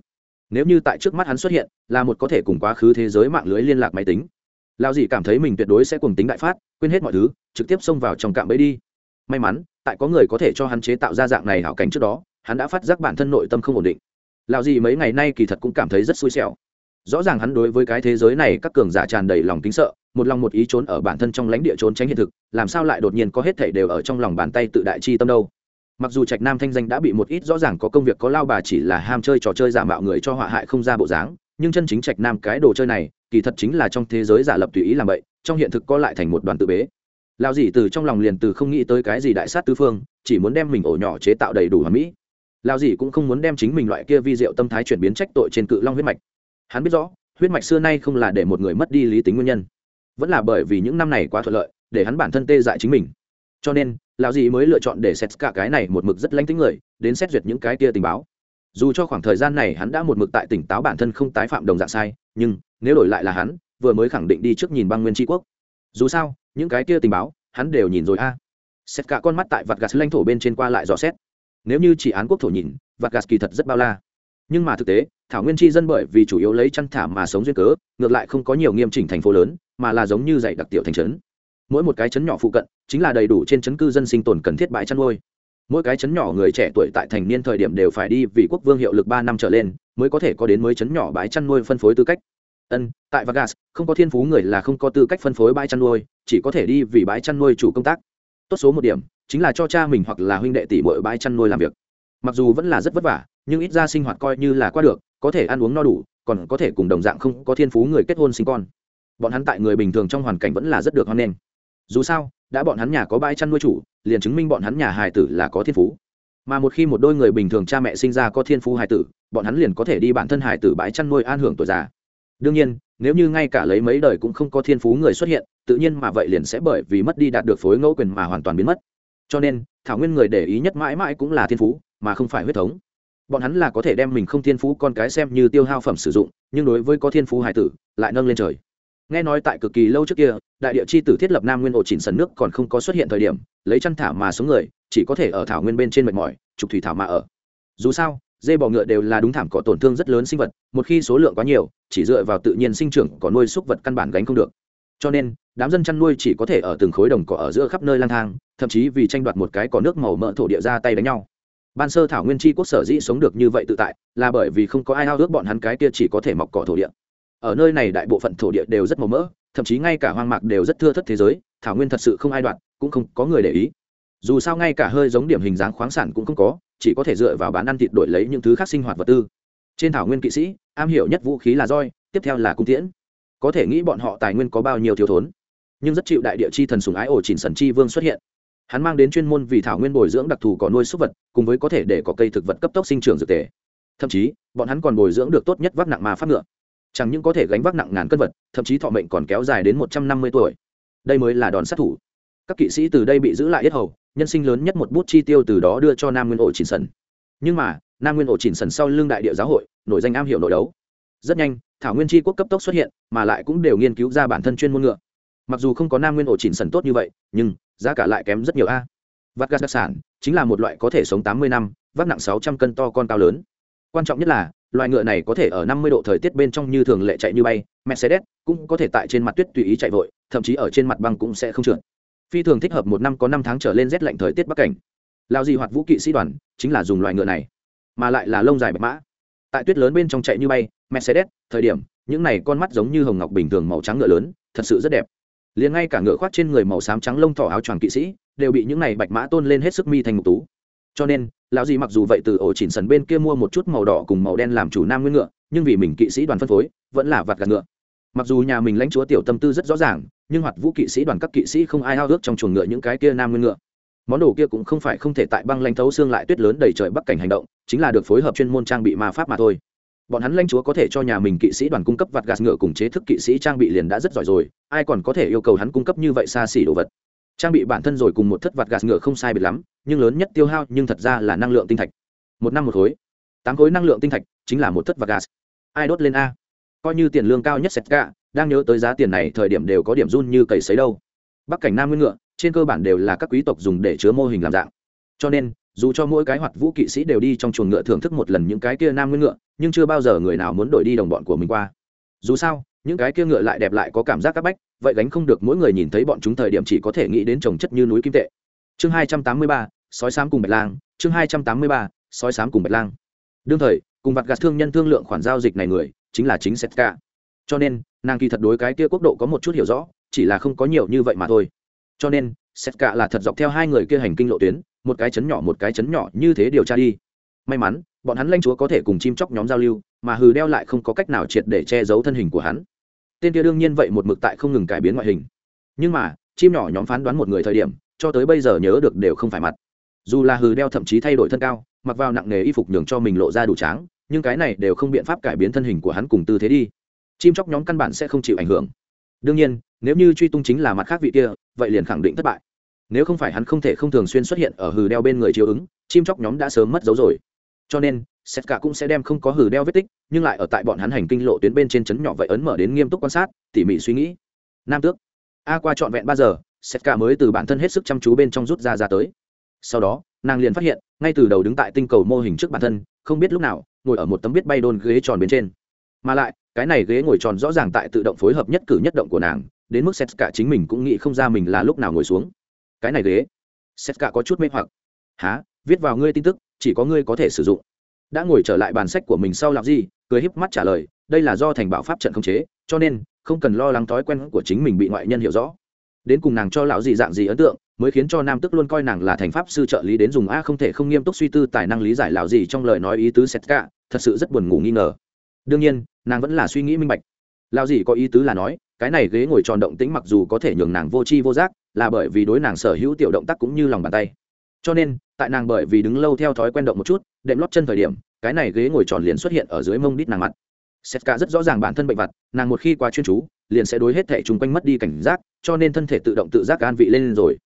Nếu như tại trước mắt hắn xuất hiện, là một có thể cùng quá khứ thế giới mạng lưới liên lạc máy tính. Lao dì cảm thấy mình tuyệt đối sẽ cùng tính đại phát, quên hết mọi thứ, trực tiếp xông vào trong cạm bẫy đi. May mắn, tại có người có thể cho hắn chế tạo ra dạng này hảo cảnh trước đó, hắn đã phát giác bản thân nội tâm không ổn định. Lao dì mấy ngày nay kỳ thật cũng cảm thấy rất xui xẻo. Rõ ràng hắn đối với cái thế giới này các cường giả tràn đầy lòng kính sợ một lòng một ý trốn ở bản thân trong lãnh địa trốn tránh hiện thực, làm sao lại đột nhiên có hết thảy đều ở trong lòng bàn tay tự đại chi tâm đâu? Mặc dù trạch nam thanh danh đã bị một ít rõ ràng có công việc có lao bà chỉ là ham chơi trò chơi giả mạo người cho họa hại không ra bộ dáng, nhưng chân chính trạch nam cái đồ chơi này, kỳ thật chính là trong thế giới giả lập tùy ý làm vậy, trong hiện thực có lại thành một đoàn tự bế. Lao gì từ trong lòng liền từ không nghĩ tới cái gì đại sát tứ phương, chỉ muốn đem mình ổ nhỏ chế tạo đầy đủ hoàn mỹ. Lao gì cũng không muốn đem chính mình loại kia vi diệu tâm thái chuyển biến trách tội trên cự long huyết mạch. Hắn biết rõ, huyết mạch xưa nay không là để một người mất đi lý tính nguyên nhân vẫn là bởi vì những năm này quá thuận lợi, để hắn bản thân tê dại chính mình. Cho nên, lão dì mới lựa chọn để xét cả cái này một mực rất lanh tính người, đến xét duyệt những cái kia tình báo. Dù cho khoảng thời gian này hắn đã một mực tại tỉnh táo bản thân không tái phạm đồng dạng sai, nhưng, nếu đổi lại là hắn, vừa mới khẳng định đi trước nhìn băng nguyên tri quốc. Dù sao, những cái kia tình báo, hắn đều nhìn rồi a. Xét cả con mắt tại vạt gạt lãnh thổ bên trên qua lại dò xét. Nếu như chỉ án quốc thổ nhìn, vạt gạt kỳ thật rất bao la. Nhưng mà thực tế, thảo nguyên chi dân bởi vì chủ yếu lấy chăn thả mà sống duyên cớ, ngược lại không có nhiều nghiêm chỉnh thành phố lớn mà là giống như dạy đặc tiểu thành trấn. Mỗi một cái trấn nhỏ phụ cận chính là đầy đủ trên trấn cư dân sinh tồn cần thiết bãi chăn nuôi. Mỗi cái trấn nhỏ người trẻ tuổi tại thành niên thời điểm đều phải đi vì quốc vương hiệu lực ba năm trở lên mới có thể có đến mới trấn nhỏ bãi chăn nuôi phân phối tư cách. Ân, tại vagas không có thiên phú người là không có tư cách phân phối bãi chăn nuôi, chỉ có thể đi vì bãi chăn nuôi chủ công tác. Tốt số một điểm, chính là cho cha mình hoặc là huynh đệ tỷ mỗi bãi chăn nuôi làm việc. Mặc dù vẫn là rất vất vả, nhưng ít ra sinh hoạt coi như là qua được, có thể ăn uống no đủ, còn có thể cùng đồng dạng không có thiên phú người kết hôn sinh con bọn hắn tại người bình thường trong hoàn cảnh vẫn là rất được hoan nghênh. Dù sao, đã bọn hắn nhà có bãi chăn nuôi chủ, liền chứng minh bọn hắn nhà hài tử là có thiên phú. Mà một khi một đôi người bình thường cha mẹ sinh ra có thiên phú hài tử, bọn hắn liền có thể đi bản thân hài tử bãi chăn nuôi an hưởng tuổi già. Đương nhiên, nếu như ngay cả lấy mấy đời cũng không có thiên phú người xuất hiện, tự nhiên mà vậy liền sẽ bởi vì mất đi đạt được phối ngẫu quyền mà hoàn toàn biến mất. Cho nên, thảo nguyên người để ý nhất mãi mãi cũng là thiên phú, mà không phải huyết thống. Bọn hắn là có thể đem mình không thiên phú con cái xem như tiêu hao phẩm sử dụng, nhưng đối với có thiên phú hài tử, lại nâng lên trời nghe nói tại cực kỳ lâu trước kia, đại địa chi tử thiết lập nam nguyên ổ chỉnh sần nước còn không có xuất hiện thời điểm, lấy chăn thả mà sống người, chỉ có thể ở thảo nguyên bên trên mệt mỏi, trục thủy thảo mà ở. Dù sao, dê bò ngựa đều là đúng thảm, có tổn thương rất lớn sinh vật, một khi số lượng quá nhiều, chỉ dựa vào tự nhiên sinh trưởng, có nuôi súc vật căn bản gánh không được. Cho nên, đám dân chăn nuôi chỉ có thể ở từng khối đồng cỏ ở giữa khắp nơi lang thang, thậm chí vì tranh đoạt một cái cỏ nước màu mỡ thổ địa ra tay đánh nhau. Ban sơ thảo nguyên chi quốc sở dĩ sống được như vậy tự tại, là bởi vì không có ai ao ước bọn hắn cái kia chỉ có thể mọc cỏ thổ địa ở nơi này đại bộ phận thổ địa đều rất màu mỡ, thậm chí ngay cả hoang mạc đều rất thưa thất thế giới, thảo nguyên thật sự không ai đoạt, cũng không có người để ý. Dù sao ngay cả hơi giống điểm hình dáng khoáng sản cũng không có, chỉ có thể dựa vào bán ăn thịt đổi lấy những thứ khác sinh hoạt vật tư. Trên thảo nguyên kỵ sĩ, am hiểu nhất vũ khí là roi, tiếp theo là cung tiễn. Có thể nghĩ bọn họ tài nguyên có bao nhiêu thiếu thốn. Nhưng rất chịu đại địa chi thần sùng ái ổ chỉnh sần chi vương xuất hiện. Hắn mang đến chuyên môn vì thảo nguyên bồi dưỡng đặc thù có nuôi súc vật, cùng với có thể để có cây thực vật cấp tốc sinh trưởng dược tề. Thậm chí, bọn hắn còn bồi dưỡng được tốt nhất vác nặng mà phát ngựa chẳng những có thể gánh vác nặng ngàn cân vật, thậm chí thọ mệnh còn kéo dài đến một trăm năm mươi tuổi. Đây mới là đòn sát thủ. Các kỵ sĩ từ đây bị giữ lại yết hầu, nhân sinh lớn nhất một bút chi tiêu từ đó đưa cho nam nguyên ổ chỉnh sần. Nhưng mà, nam nguyên ổ chỉnh sần sau lưng đại địa giáo hội, nổi danh am hiểu nội đấu. Rất nhanh, thảo nguyên tri quốc cấp tốc xuất hiện, mà lại cũng đều nghiên cứu ra bản thân chuyên môn ngựa. Mặc dù không có nam nguyên ổ chỉnh sần tốt như vậy, nhưng giá cả lại kém rất nhiều a. Vắt gas đặc sản chính là một loại có thể sống tám mươi năm, vác nặng sáu trăm cân to con cao lớn. Quan trọng nhất là loài ngựa này có thể ở năm mươi độ thời tiết bên trong như thường lệ chạy như bay, mercedes cũng có thể tại trên mặt tuyết tùy ý chạy vội, thậm chí ở trên mặt băng cũng sẽ không trượt. Phi thường thích hợp một năm có năm tháng trở lên rét lạnh thời tiết bắc cảnh. Lao gì hoạt vũ kỵ sĩ đoàn chính là dùng loài ngựa này, mà lại là lông dài bạch mã. Tại tuyết lớn bên trong chạy như bay, mercedes, thời điểm, những này con mắt giống như hồng ngọc bình thường màu trắng ngựa lớn, thật sự rất đẹp. Liền ngay cả ngựa khoác trên người màu xám trắng lông thỏ áo choàng kỵ sĩ, đều bị những này bạch mã tôn lên hết sức mi thành mục tú cho nên, lão gì mặc dù vậy từ ổ chỉnh sần bên kia mua một chút màu đỏ cùng màu đen làm chủ nam nguyên ngựa, nhưng vì mình kỵ sĩ đoàn phân phối, vẫn là vặt gạt ngựa. Mặc dù nhà mình lãnh chúa tiểu tâm tư rất rõ ràng, nhưng hoạt vũ kỵ sĩ đoàn các kỵ sĩ không ai hao ước trong chuồng ngựa những cái kia nam nguyên ngựa. Món đồ kia cũng không phải không thể tại băng lãnh thấu xương lại tuyết lớn đầy trời bắc cảnh hành động, chính là được phối hợp chuyên môn trang bị ma pháp mà thôi. Bọn hắn lãnh chúa có thể cho nhà mình kỵ sĩ đoàn cung cấp vặt gạt ngựa cùng chế thức kỵ sĩ trang bị liền đã rất giỏi rồi, ai còn có thể yêu cầu hắn cung cấp như vậy xa xỉ đồ vật. Trang bị bản thân rồi cùng một thất vặt gạt ngựa không sai biệt lắm nhưng lớn nhất tiêu hao nhưng thật ra là năng lượng tinh thạch. Một năm một khối. Tám khối năng lượng tinh thạch chính là một thất và gas. Ai đốt lên a? Coi như tiền lương cao nhất sệt cả đang nhớ tới giá tiền này thời điểm đều có điểm run như cầy sấy đâu. Bắc cảnh nam nguyên ngựa, trên cơ bản đều là các quý tộc dùng để chứa mô hình làm dạng. Cho nên, dù cho mỗi cái hoạt vũ kỵ sĩ đều đi trong chuồng ngựa thưởng thức một lần những cái kia nam nguyên ngựa, nhưng chưa bao giờ người nào muốn đổi đi đồng bọn của mình qua. Dù sao, những cái kia ngựa lại đẹp lại có cảm giác các bách, vậy gánh không được mỗi người nhìn thấy bọn chúng thời điểm chỉ có thể nghĩ đến trồng chất như núi kim tệ chương hai trăm tám mươi ba, sói sám cùng bạch lang. Chương hai trăm tám mươi ba, sói sám cùng bạch lang. Đương thời, cùng vặt gạt thương nhân thương lượng khoản giao dịch này người, chính là chính setka. Cho nên, nàng kỳ thật đối cái kia quốc độ có một chút hiểu rõ, chỉ là không có nhiều như vậy mà thôi. Cho nên, setka là thật dọc theo hai người kia hành kinh lộ tuyến, một cái chấn nhỏ một cái chấn nhỏ như thế điều tra đi. May mắn, bọn hắn lanh chúa có thể cùng chim chóc nhóm giao lưu, mà hừ đeo lại không có cách nào triệt để che giấu thân hình của hắn. Tên kia đương nhiên vậy một mực tại không ngừng cải biến ngoại hình. Nhưng mà, chim nhỏ nhóm phán đoán một người thời điểm cho tới bây giờ nhớ được đều không phải mặt. Dù là hừ đeo thậm chí thay đổi thân cao, mặc vào nặng nghề y phục nhường cho mình lộ ra đủ tráng, nhưng cái này đều không biện pháp cải biến thân hình của hắn cùng tư thế đi. Chim chóc nhóm căn bản sẽ không chịu ảnh hưởng. Đương nhiên, nếu như truy tung chính là mặt khác vị kia, vậy liền khẳng định thất bại. Nếu không phải hắn không thể không thường xuyên xuất hiện ở hừ đeo bên người chiếu ứng, chim chóc nhóm đã sớm mất dấu rồi. Cho nên, sét cả cũng sẽ đem không có hừ đeo vết tích, nhưng lại ở tại bọn hắn hành kinh lộ tuyến bên trên chấn nhỏ vậy ấn mở đến nghiêm túc quan sát, tỉ mỉ suy nghĩ. Nam tước. A qua trọn vẹn ba giờ sét cả mới từ bản thân hết sức chăm chú bên trong rút ra ra tới. Sau đó, nàng liền phát hiện, ngay từ đầu đứng tại tinh cầu mô hình trước bản thân, không biết lúc nào, ngồi ở một tấm biết bay đôn ghế tròn bên trên. Mà lại, cái này ghế ngồi tròn rõ ràng tại tự động phối hợp nhất cử nhất động của nàng, đến mức sét cả chính mình cũng nghĩ không ra mình là lúc nào ngồi xuống. Cái này ghế sét cả có chút mê hoặc. Há viết vào ngươi tin tức, chỉ có ngươi có thể sử dụng. Đã ngồi trở lại bàn sách của mình sau làm gì, cười híp mắt trả lời, đây là do thành bảo pháp trận không chế, cho nên, không cần lo lắng thói quen của chính mình bị ngoại nhân hiểu rõ đến cùng nàng cho lão gì dạng gì ấn tượng, mới khiến cho nam tức luôn coi nàng là thành pháp sư trợ lý đến dùng a không thể không nghiêm túc suy tư tài năng lý giải lão gì trong lời nói ý tứ sét cả thật sự rất buồn ngủ nghi ngờ. Đương nhiên, nàng vẫn là suy nghĩ minh bạch. Lão gì có ý tứ là nói, cái này ghế ngồi tròn động tĩnh mặc dù có thể nhường nàng vô tri vô giác, là bởi vì đối nàng sở hữu tiểu động tác cũng như lòng bàn tay. Cho nên, tại nàng bởi vì đứng lâu theo thói quen động một chút, đệm lót chân thời điểm, cái này ghế ngồi tròn liền xuất hiện ở dưới mông đít nàng mặt. Sét cả rất rõ ràng bản thân bệnh vặt, nàng một khi quá chuyên chú liền sẽ đối hết thể chung quanh mất đi cảnh giác, cho nên thân thể tự động tự giác an vị lên rồi.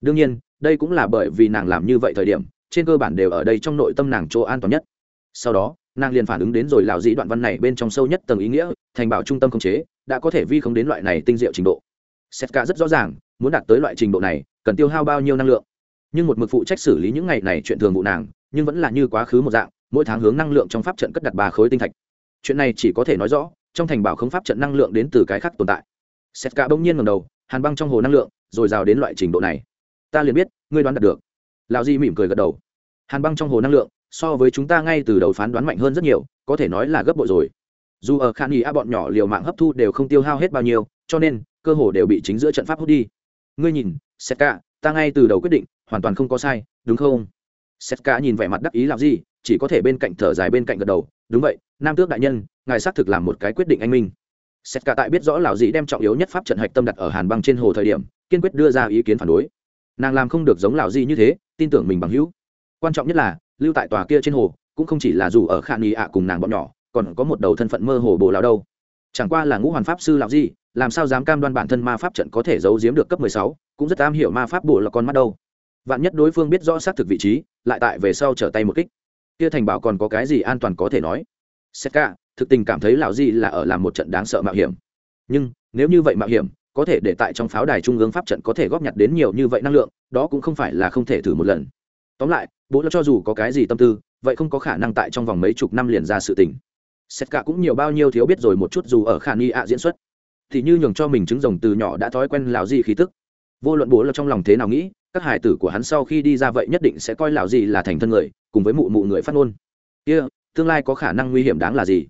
Đương nhiên, đây cũng là bởi vì nàng làm như vậy thời điểm, trên cơ bản đều ở đây trong nội tâm nàng chỗ an toàn nhất. Sau đó, nàng liền phản ứng đến rồi lào dĩ đoạn văn này bên trong sâu nhất tầng ý nghĩa, thành bảo trung tâm khống chế, đã có thể vi không đến loại này tinh diệu trình độ. Setka rất rõ ràng, muốn đạt tới loại trình độ này, cần tiêu hao bao nhiêu năng lượng. Nhưng một mực phụ trách xử lý những ngày này chuyện thường vụ nàng, nhưng vẫn là như quá khứ một dạng, mỗi tháng hướng năng lượng trong pháp trận cất đặt ba khối tinh thạch. Chuyện này chỉ có thể nói rõ trong thành bảo không pháp trận năng lượng đến từ cái khác tồn tại. Setka bỗng nhiên ngầm đầu, hàn băng trong hồ năng lượng, rồi rào đến loại trình độ này. Ta liền biết, ngươi đoán đạt được. Lão di mỉm cười gật đầu. Hàn băng trong hồ năng lượng, so với chúng ta ngay từ đầu phán đoán mạnh hơn rất nhiều, có thể nói là gấp bội rồi. Dù ở khan ý a bọn nhỏ liều mạng hấp thu đều không tiêu hao hết bao nhiêu, cho nên, cơ hồ đều bị chính giữa trận pháp hút đi. Ngươi nhìn setka ta ngay từ đầu quyết định, hoàn toàn không có sai, đúng không? Setka nhìn vẻ mặt đắc ý làm gì chỉ có thể bên cạnh thở dài bên cạnh gật đầu, đúng vậy, nam tước đại nhân, ngài xác thực làm một cái quyết định anh minh. Setka tại biết rõ lão dĩ đem trọng yếu nhất pháp trận hạch tâm đặt ở hàn băng trên hồ thời điểm, kiên quyết đưa ra ý kiến phản đối. Nàng làm không được giống lão dĩ như thế, tin tưởng mình bằng hữu. Quan trọng nhất là, lưu tại tòa kia trên hồ, cũng không chỉ là dù ở khả nghi ạ cùng nàng bọn nhỏ, còn có một đầu thân phận mơ hồ bồ lão đâu. Chẳng qua là ngũ hoàn pháp sư lão dĩ, làm sao dám cam đoan bản thân ma pháp trận có thể giấu giếm được cấp mười sáu, cũng rất am hiểu ma pháp bổ là con mắt đâu. Vạn nhất đối phương biết rõ xác thực vị trí, lại tại về sau trở tay một kích kia thành bảo còn có cái gì an toàn có thể nói? Setka, thực tình cảm thấy lão di là ở làm một trận đáng sợ mạo hiểm. Nhưng nếu như vậy mạo hiểm có thể để tại trong pháo đài trung ương pháp trận có thể góp nhặt đến nhiều như vậy năng lượng đó cũng không phải là không thể thử một lần. Tóm lại bố là cho dù có cái gì tâm tư vậy không có khả năng tại trong vòng mấy chục năm liền ra sự tình. Setka cũng nhiều bao nhiêu thiếu biết rồi một chút dù ở khả nghi ạ diễn xuất. Thì như nhường cho mình trứng rồng từ nhỏ đã thói quen lão di khí tức. Vô luận bố là trong lòng thế nào nghĩ các hải tử của hắn sau khi đi ra vậy nhất định sẽ coi lão gì là thành thân người cùng với mụ mụ người phát ngôn. Kia、yeah, tương lai có khả năng nguy hiểm đáng là gì?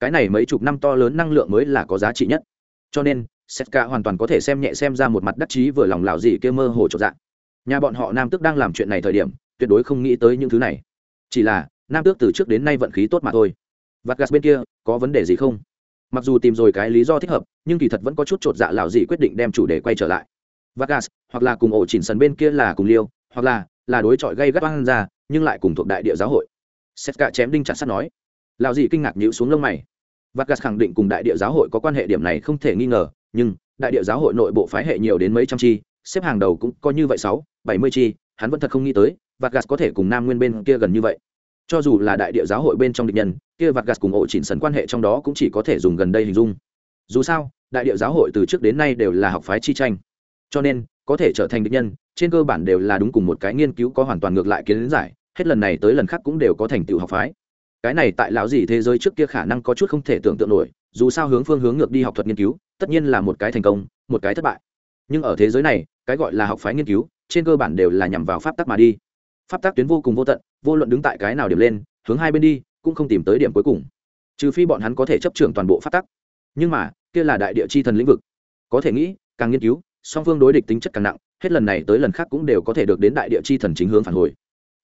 Cái này mấy chục năm to lớn năng lượng mới là có giá trị nhất. Cho nên setka hoàn toàn có thể xem nhẹ xem ra một mặt đắc chí vừa lòng lão gì kia mơ hồ trộn dạng nhà bọn họ nam tước đang làm chuyện này thời điểm tuyệt đối không nghĩ tới những thứ này. Chỉ là nam tước từ trước đến nay vận khí tốt mà thôi. Vạt bên kia có vấn đề gì không? Mặc dù tìm rồi cái lý do thích hợp nhưng kỳ thật vẫn có chút trột dạ lão gì quyết định đem chủ đề quay trở lại. Vargas, hoặc là cùng ổ chỉnh sần bên kia là cùng liêu, hoặc là là đối chọi gây gắt oan ra, nhưng lại cùng thuộc đại địa giáo hội. Setka chém đinh chặt sắt nói. Lão gì kinh ngạc nhíu xuống lông mày. Vargas khẳng định cùng đại địa giáo hội có quan hệ điểm này không thể nghi ngờ, nhưng đại địa giáo hội nội bộ phái hệ nhiều đến mấy trăm chi, xếp hàng đầu cũng có như vậy sáu, bảy mươi chi, hắn vẫn thật không nghĩ tới, Vargas có thể cùng Nam Nguyên bên kia gần như vậy. Cho dù là đại địa giáo hội bên trong địch nhân, kia Vargas cùng ổ chỉnh sần quan hệ trong đó cũng chỉ có thể dùng gần đây hình dung. Dù sao, đại địa giáo hội từ trước đến nay đều là học phái chi tranh cho nên, có thể trở thành địch nhân, trên cơ bản đều là đúng cùng một cái nghiên cứu có hoàn toàn ngược lại kiến giải, hết lần này tới lần khác cũng đều có thành tựu học phái. Cái này tại lão gì thế giới trước kia khả năng có chút không thể tưởng tượng nổi, dù sao hướng phương hướng ngược đi học thuật nghiên cứu, tất nhiên là một cái thành công, một cái thất bại. Nhưng ở thế giới này, cái gọi là học phái nghiên cứu, trên cơ bản đều là nhằm vào pháp tắc mà đi. Pháp tắc tuyến vô cùng vô tận, vô luận đứng tại cái nào điểm lên, hướng hai bên đi, cũng không tìm tới điểm cuối cùng. Trừ phi bọn hắn có thể chấp trưởng toàn bộ pháp tắc. Nhưng mà, kia là đại địa chi thần lĩnh vực. Có thể nghĩ, càng nghiên cứu song phương đối địch tính chất càng nặng, hết lần này tới lần khác cũng đều có thể được đến đại địa chi thần chính hướng phản hồi.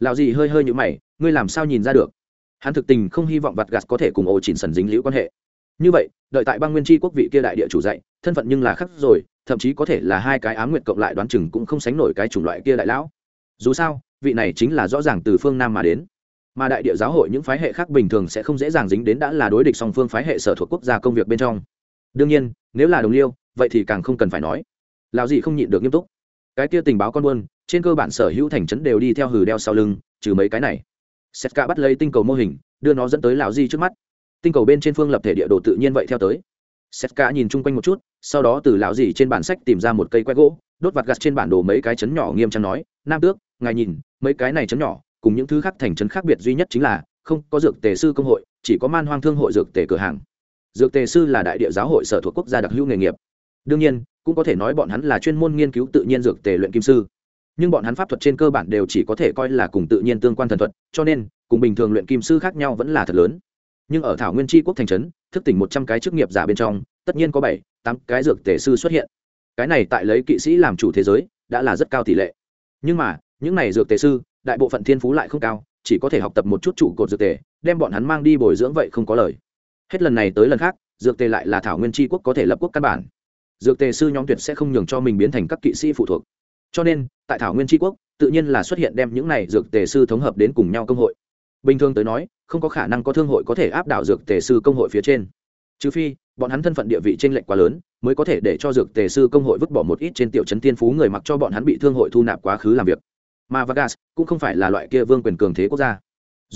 Lào gì hơi hơi như mày, ngươi làm sao nhìn ra được? Hắn thực tình không hy vọng vặt gạt có thể cùng ô chỉnh sần dính liễu quan hệ. Như vậy, đợi tại bang nguyên tri quốc vị kia đại địa chủ dạy, thân phận nhưng là khắc rồi, thậm chí có thể là hai cái á nguyệt cộng lại đoán chừng cũng không sánh nổi cái chủng loại kia đại lão. Dù sao, vị này chính là rõ ràng từ phương nam mà đến. Mà đại địa giáo hội những phái hệ khác bình thường sẽ không dễ dàng dính đến đã là đối địch song phương phái hệ sở thuộc quốc gia công việc bên trong. Đương nhiên, nếu là đồng liêu, vậy thì càng không cần phải nói lão dị không nhịn được nghiêm túc. Cái kia tình báo con buôn, trên cơ bản sở hữu thành trấn đều đi theo hừ đeo sau lưng, trừ mấy cái này. Sét cả bắt lấy tinh cầu mô hình, đưa nó dẫn tới lão di trước mắt. Tinh cầu bên trên phương lập thể địa đồ tự nhiên vậy theo tới. Sét cả nhìn chung quanh một chút, sau đó từ lão di trên bản sách tìm ra một cây que gỗ, đốt vặt gặt trên bản đồ mấy cái chấn nhỏ nghiêm trang nói, nam tước, ngài nhìn, mấy cái này chấn nhỏ, cùng những thứ khác thành chấn khác biệt duy nhất chính là, không có dược tề sư công hội, chỉ có man hoang thương hội dược tề cửa hàng. Dược tề sư là đại địa giáo hội sở thuộc quốc gia đặc hữu nghề nghiệp đương nhiên, cũng có thể nói bọn hắn là chuyên môn nghiên cứu tự nhiên dược tề luyện kim sư. Nhưng bọn hắn pháp thuật trên cơ bản đều chỉ có thể coi là cùng tự nhiên tương quan thần thuật, cho nên, cùng bình thường luyện kim sư khác nhau vẫn là thật lớn. Nhưng ở thảo nguyên tri quốc thành trấn, thức tỉnh một trăm cái chức nghiệp giả bên trong, tất nhiên có bảy, tám cái dược tề sư xuất hiện. Cái này tại lấy kỵ sĩ làm chủ thế giới, đã là rất cao tỷ lệ. Nhưng mà, những này dược tề sư, đại bộ phận thiên phú lại không cao, chỉ có thể học tập một chút trụ cột dược tề, đem bọn hắn mang đi bồi dưỡng vậy không có lời. Hết lần này tới lần khác, dược tề lại là thảo nguyên tri quốc có thể lập quốc căn bản dược tề sư nhóm tuyệt sẽ không nhường cho mình biến thành các kỵ sĩ phụ thuộc. Cho nên, tại thảo nguyên tri quốc, tự nhiên là xuất hiện đem những này dược tề sư thống hợp đến cùng nhau công hội. Bình thường tới nói, không có khả năng có thương hội có thể áp đảo dược tề sư công hội phía trên. Trừ phi, bọn hắn thân phận địa vị t r ê n lệch quá lớn, mới có thể để cho dược tề sư công hội vứt bỏ một ít trên tiểu trấn tiên phú người mặc cho bọn hắn bị thương hội thu nạp quá khứ làm việc. Mà vagas cũng không phải là loại kia vương quyền cường thế quốc gia.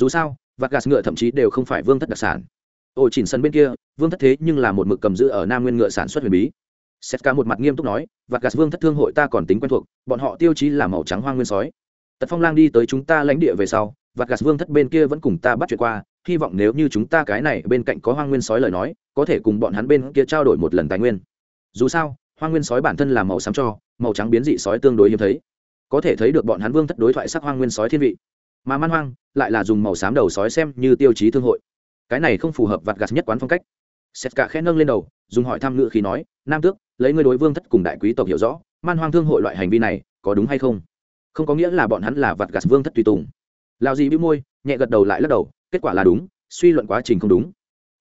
Dù sao vagas ngựa thậm chí đều không phải vương thất đặc sản. Ổ chỉnh sân bên kia, vương thất thế nhưng là một mực cầm giữ ở nam nguyên ngựa sản xuất huyền bí setka một mặt nghiêm túc nói vagas vương thất thương hội ta còn tính quen thuộc, bọn họ tiêu chí là màu trắng hoang nguyên sói. Tật phong lang đi tới chúng ta lãnh địa về sau vagas vương thất bên kia vẫn cùng ta bắt chuyện qua, hy vọng nếu như chúng ta cái này bên cạnh có hoang nguyên sói lời nói, có thể cùng bọn hắn bên kia trao đổi một lần tài nguyên. Dù sao hoang nguyên sói bản thân là màu xám cho, màu trắng biến dị sói tương đối hiếm thấy. Có thể thấy được bọn hắn vương thất đối thoại sắc hoang nguyên sói thiên vị. Mà man hoang lại là dùng màu xám đầu sói xem như tiêu chí thương hội. Cái này không phù hợp vặt gạt nhất quán phong cách sét cả khẽ nâng lên đầu, dùng hỏi thăm ngự khi nói, nam tước, lấy ngươi đối vương thất cùng đại quý tộc hiểu rõ, man hoang thương hội loại hành vi này có đúng hay không? Không có nghĩa là bọn hắn là vặt gạt vương thất tùy tùng. Lao gì bĩu môi, nhẹ gật đầu lại lắc đầu, kết quả là đúng, suy luận quá trình không đúng.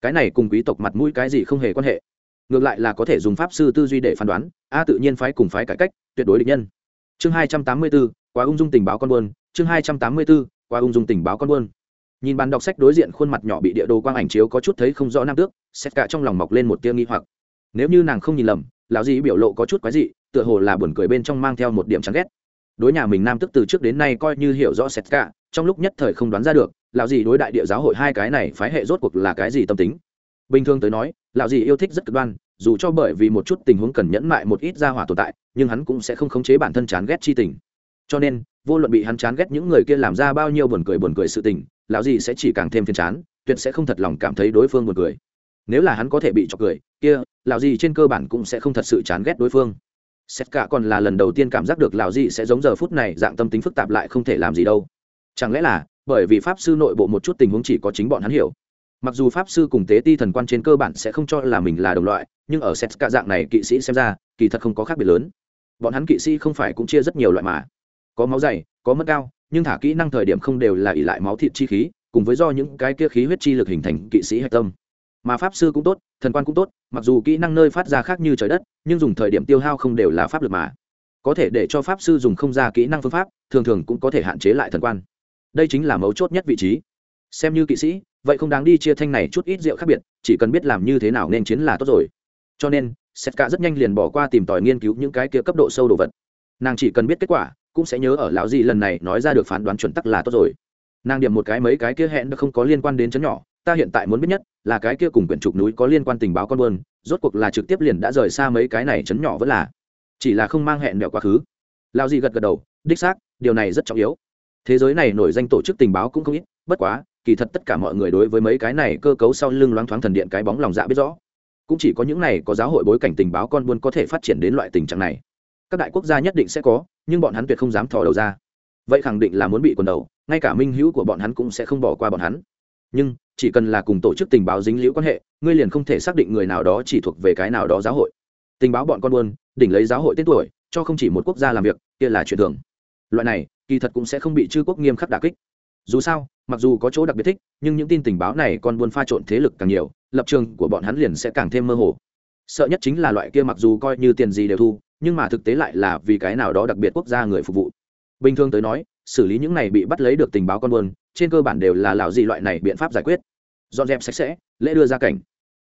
Cái này cùng quý tộc mặt mũi cái gì không hề quan hệ. Ngược lại là có thể dùng pháp sư tư duy để phán đoán, a tự nhiên phái cùng phái cải cách, tuyệt đối định nhân. Chương hai trăm tám mươi bốn quá ung dung tình báo con buôn, chương hai trăm tám mươi bốn qua ung dung tình báo con buôn nhìn bàn đọc sách đối diện khuôn mặt nhỏ bị địa đồ quang ảnh chiếu có chút thấy không rõ nam tước xét cả trong lòng mọc lên một tia nghi hoặc. Nếu như nàng không nhìn lầm, lão dì biểu lộ có chút quái dị, tựa hồ là buồn cười bên trong mang theo một điểm chán ghét. Đối nhà mình nam tước từ trước đến nay coi như hiểu rõ xét cả, trong lúc nhất thời không đoán ra được, lão dì đối đại địa giáo hội hai cái này phái hệ rốt cuộc là cái gì tâm tính. Bình thường tới nói, lão dì yêu thích rất cực đoan, dù cho bởi vì một chút tình huống cần nhẫn mại một ít gia hỏa tồn tại, nhưng hắn cũng sẽ không khống chế bản thân chán ghét chi tình. Cho nên, vô luận bị hắn chán ghét những người kia làm ra bao nhiêu buồn cười buồn cười sự tình lão gì sẽ chỉ càng thêm phiền chán, tuyệt sẽ không thật lòng cảm thấy đối phương buồn cười. Nếu là hắn có thể bị chọc cười, kia, lão gì trên cơ bản cũng sẽ không thật sự chán ghét đối phương. Xét cả còn là lần đầu tiên cảm giác được lão gì sẽ giống giờ phút này dạng tâm tính phức tạp lại không thể làm gì đâu. Chẳng lẽ là, bởi vì pháp sư nội bộ một chút tình huống chỉ có chính bọn hắn hiểu? Mặc dù pháp sư cùng tế ti thần quan trên cơ bản sẽ không cho là mình là đồng loại, nhưng ở xét cả dạng này kỵ sĩ xem ra, kỳ thật không có khác biệt lớn. Bọn hắn kỵ sĩ không phải cũng chia rất nhiều loại mà. Có máu dày, có mất cao nhưng thả kỹ năng thời điểm không đều là ỉ lại máu thịt chi khí, cùng với do những cái kia khí huyết chi lực hình thành kỵ sĩ hạch tâm. Mà pháp sư cũng tốt, thần quan cũng tốt, mặc dù kỹ năng nơi phát ra khác như trời đất, nhưng dùng thời điểm tiêu hao không đều là pháp lực mà. Có thể để cho pháp sư dùng không ra kỹ năng phương pháp, thường thường cũng có thể hạn chế lại thần quan. Đây chính là mấu chốt nhất vị trí. Xem như kỵ sĩ, vậy không đáng đi chia thanh này chút ít rượu khác biệt, chỉ cần biết làm như thế nào nên chiến là tốt rồi. Cho nên, setka rất nhanh liền bỏ qua tìm tòi nghiên cứu những cái kia cấp độ sâu đồ vật. Nàng chỉ cần biết kết quả cũng sẽ nhớ ở lão gì lần này nói ra được phán đoán chuẩn tắc là tốt rồi. Nàng điểm một cái mấy cái kia hẹn không có liên quan đến chấn nhỏ, ta hiện tại muốn biết nhất là cái kia cùng quyển trục núi có liên quan tình báo con buôn, rốt cuộc là trực tiếp liền đã rời xa mấy cái này chấn nhỏ vẫn là. Chỉ là không mang hẹn đẹo quá khứ. Lão gì gật gật đầu, đích xác, điều này rất trọng yếu. Thế giới này nổi danh tổ chức tình báo cũng không ít, bất quá, kỳ thật tất cả mọi người đối với mấy cái này cơ cấu sau lưng loáng thoáng thần điện cái bóng lòng dạ biết rõ. Cũng chỉ có những này có giáo hội bối cảnh tình báo con buôn có thể phát triển đến loại tình trạng này các đại quốc gia nhất định sẽ có, nhưng bọn hắn tuyệt không dám thò đầu ra. Vậy khẳng định là muốn bị quần đầu, ngay cả minh hữu của bọn hắn cũng sẽ không bỏ qua bọn hắn. Nhưng, chỉ cần là cùng tổ chức tình báo dính liễu quan hệ, ngươi liền không thể xác định người nào đó chỉ thuộc về cái nào đó giáo hội. Tình báo bọn con buôn, đỉnh lấy giáo hội tên tuổi, cho không chỉ một quốc gia làm việc, kia là chuyện thường. Loại này, kỳ thật cũng sẽ không bị chư quốc nghiêm khắc đà kích. Dù sao, mặc dù có chỗ đặc biệt thích, nhưng những tin tình báo này còn buôn pha trộn thế lực càng nhiều, lập trường của bọn hắn liền sẽ càng thêm mơ hồ. Sợ nhất chính là loại kia mặc dù coi như tiền gì đều thu nhưng mà thực tế lại là vì cái nào đó đặc biệt quốc gia người phục vụ. Bình thường tới nói, xử lý những này bị bắt lấy được tình báo con buôn, trên cơ bản đều là lào gì loại này biện pháp giải quyết. Dọn dẹp sạch sẽ, lễ đưa ra cảnh.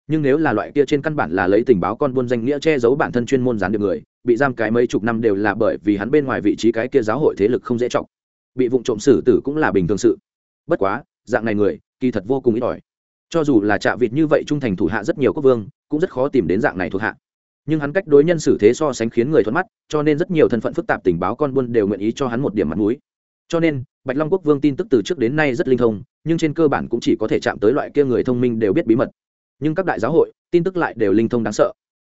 Nhưng nếu là loại kia trên căn bản là lấy tình báo con buôn danh nghĩa che giấu bản thân chuyên môn gián được người, bị giam cái mấy chục năm đều là bởi vì hắn bên ngoài vị trí cái kia giáo hội thế lực không dễ trọng. Bị vụ trộm xử tử cũng là bình thường sự. Bất quá, dạng này người, kỳ thật vô cùng ít ỏi. Cho dù là trạ vịt như vậy trung thành thủ hạ rất nhiều quốc vương, cũng rất khó tìm đến dạng này thuộc hạ nhưng hắn cách đối nhân xử thế so sánh khiến người thuận mắt, cho nên rất nhiều thân phận phức tạp tình báo con buôn đều nguyện ý cho hắn một điểm mặt mũi. Cho nên, bạch long quốc vương tin tức từ trước đến nay rất linh thông, nhưng trên cơ bản cũng chỉ có thể chạm tới loại kia người thông minh đều biết bí mật. Nhưng các đại giáo hội, tin tức lại đều linh thông đáng sợ.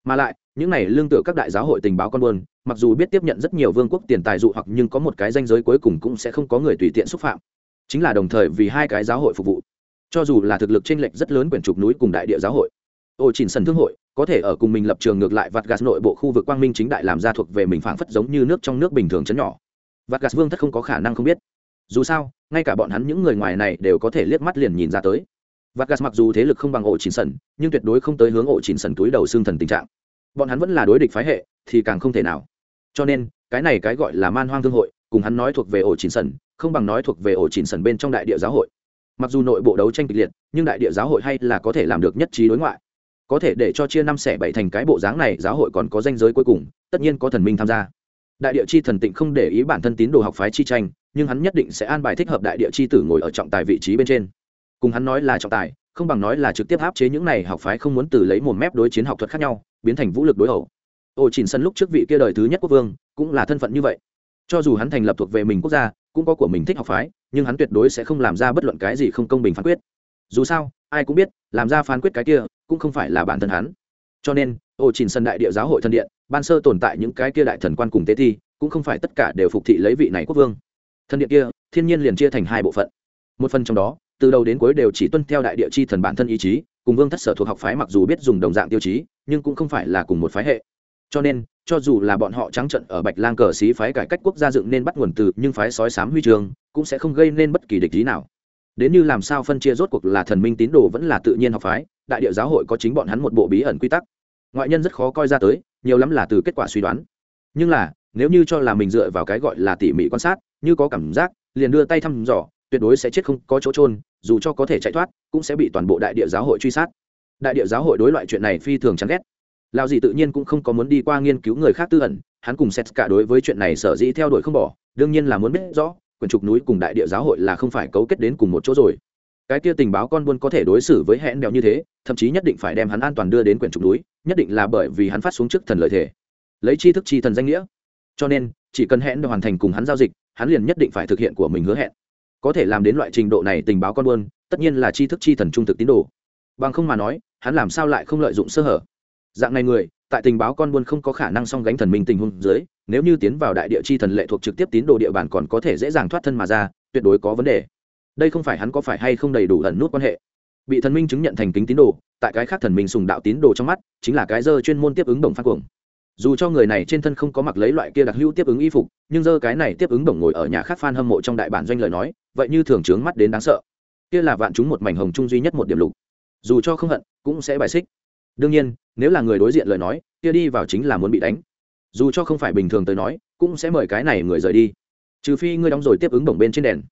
Mà lại, những này lương tựa các đại giáo hội tình báo con buôn, mặc dù biết tiếp nhận rất nhiều vương quốc tiền tài dụ hoặc nhưng có một cái danh giới cuối cùng cũng sẽ không có người tùy tiện xúc phạm. Chính là đồng thời vì hai cái giáo hội phục vụ. Cho dù là thực lực chênh lệch rất lớn quyển trục núi cùng đại địa giáo hội. Ô chỉnh sân thương hội có thể ở cùng mình lập trường ngược lại vạt gas nội bộ khu vực quang minh chính đại làm ra thuộc về mình phảng phất giống như nước trong nước bình thường chấn nhỏ. Vạt gas vương thất không có khả năng không biết. Dù sao, ngay cả bọn hắn những người ngoài này đều có thể liếc mắt liền nhìn ra tới. Vạt gas mặc dù thế lực không bằng ổ chỉnh sần, nhưng tuyệt đối không tới hướng ổ chỉnh sần túi đầu xương thần tình trạng. Bọn hắn vẫn là đối địch phái hệ, thì càng không thể nào. Cho nên, cái này cái gọi là man hoang thương hội, cùng hắn nói thuộc về ổ chỉnh sần, không bằng nói thuộc về ổ chỉnh sần bên trong đại địa giáo hội. Mặc dù nội bộ đấu tranh kịch liệt, nhưng đại địa giáo hội hay là có thể làm được nhất trí đối ngoại có thể để cho chia năm xẻ bảy thành cái bộ dáng này, giáo hội còn có danh giới cuối cùng, tất nhiên có thần minh tham gia. Đại địa chi thần tịnh không để ý bản thân tín đồ học phái chi tranh, nhưng hắn nhất định sẽ an bài thích hợp đại địa chi tử ngồi ở trọng tài vị trí bên trên. Cùng hắn nói là trọng tài, không bằng nói là trực tiếp áp chế những này học phái không muốn từ lấy một mép đối chiến học thuật khác nhau, biến thành vũ lực đối ẩu ô chỉnh sân lúc trước vị kia đời thứ nhất quốc vương, cũng là thân phận như vậy. Cho dù hắn thành lập thuộc về mình quốc gia, cũng có của mình thích học phái, nhưng hắn tuyệt đối sẽ không làm ra bất luận cái gì không công bình phán quyết dù sao, ai cũng biết, làm ra phán quyết cái kia, cũng không phải là bản thân hắn. Cho nên ô chỉnh sân đại địa giáo hội thân điện, ban sơ tồn tại những cái kia đại thần quan cùng tế thi, cũng không phải tất cả đều phục thị lấy vị này quốc vương. Thân điện kia, thiên nhiên liền chia thành hai bộ phận. Một phần trong đó, từ đầu đến cuối đều chỉ tuân theo đại địa chi thần bản thân ý chí, cùng vương thất sở thuộc học phái mặc dù biết dùng đồng dạng tiêu chí, nhưng cũng không phải là cùng một phái hệ. Cho nên, cho dù là bọn họ trắng trận ở bạch lang cờ xí phái cải cách quốc gia dựng nên bắt nguồn từ, nhưng phái sói sám huy trường, cũng sẽ không gây nên bất kỳ địch lý nào đến như làm sao phân chia rốt cuộc là thần minh tín đồ vẫn là tự nhiên học phái, đại địa giáo hội có chính bọn hắn một bộ bí ẩn quy tắc. Ngoại nhân rất khó coi ra tới, nhiều lắm là từ kết quả suy đoán. Nhưng là, nếu như cho là mình dựa vào cái gọi là tỉ mỉ quan sát, như có cảm giác, liền đưa tay thăm dò, tuyệt đối sẽ chết không có chỗ trôn dù cho có thể chạy thoát, cũng sẽ bị toàn bộ đại địa giáo hội truy sát. Đại địa giáo hội đối loại chuyện này phi thường chán ghét. Lao gì tự nhiên cũng không có muốn đi qua nghiên cứu người khác tư ẩn, hắn cùng xét cả đối với chuyện này sở dĩ theo đuổi không bỏ, đương nhiên là muốn biết rõ quyển trục núi cùng đại địa giáo hội là không phải cấu kết đến cùng một chỗ rồi. Cái kia tình báo con buôn có thể đối xử với hẹn đèo như thế, thậm chí nhất định phải đem hắn an toàn đưa đến quyển trục núi, nhất định là bởi vì hắn phát xuống trước thần lợi thể. Lấy tri thức chi thần danh nghĩa. Cho nên, chỉ cần hẹn hoàn thành cùng hắn giao dịch, hắn liền nhất định phải thực hiện của mình hứa hẹn. Có thể làm đến loại trình độ này tình báo con buôn, tất nhiên là tri thức chi thần trung thực tín đồ. Bằng không mà nói, hắn làm sao lại không lợi dụng sơ hở? Dạng này người tại tình báo con buôn không có khả năng song gánh thần minh tình huống dưới, nếu như tiến vào đại địa chi thần lệ thuộc trực tiếp tín đồ địa bàn còn có thể dễ dàng thoát thân mà ra, tuyệt đối có vấn đề. Đây không phải hắn có phải hay không đầy đủ ẩn nút quan hệ. Bị thần minh chứng nhận thành kính tín đồ, tại cái khác thần minh sùng đạo tín đồ trong mắt, chính là cái dơ chuyên môn tiếp ứng đồng phát cuồng. Dù cho người này trên thân không có mặc lấy loại kia đặc hữu tiếp ứng y phục, nhưng dơ cái này tiếp ứng đồng ngồi ở nhà khác f hâm mộ trong đại bản doanh lời nói, vậy như thường trướng mắt đến đáng sợ. Kia là vạn chúng một mảnh hồng chung duy nhất một điểm lục. Dù cho không hận, cũng sẽ bài xích. Đương nhiên nếu là người đối diện lời nói, kia đi vào chính là muốn bị đánh. Dù cho không phải bình thường tới nói, cũng sẽ mời cái này người rời đi. Trừ phi ngươi đóng rồi tiếp ứng bổng bên trên đèn.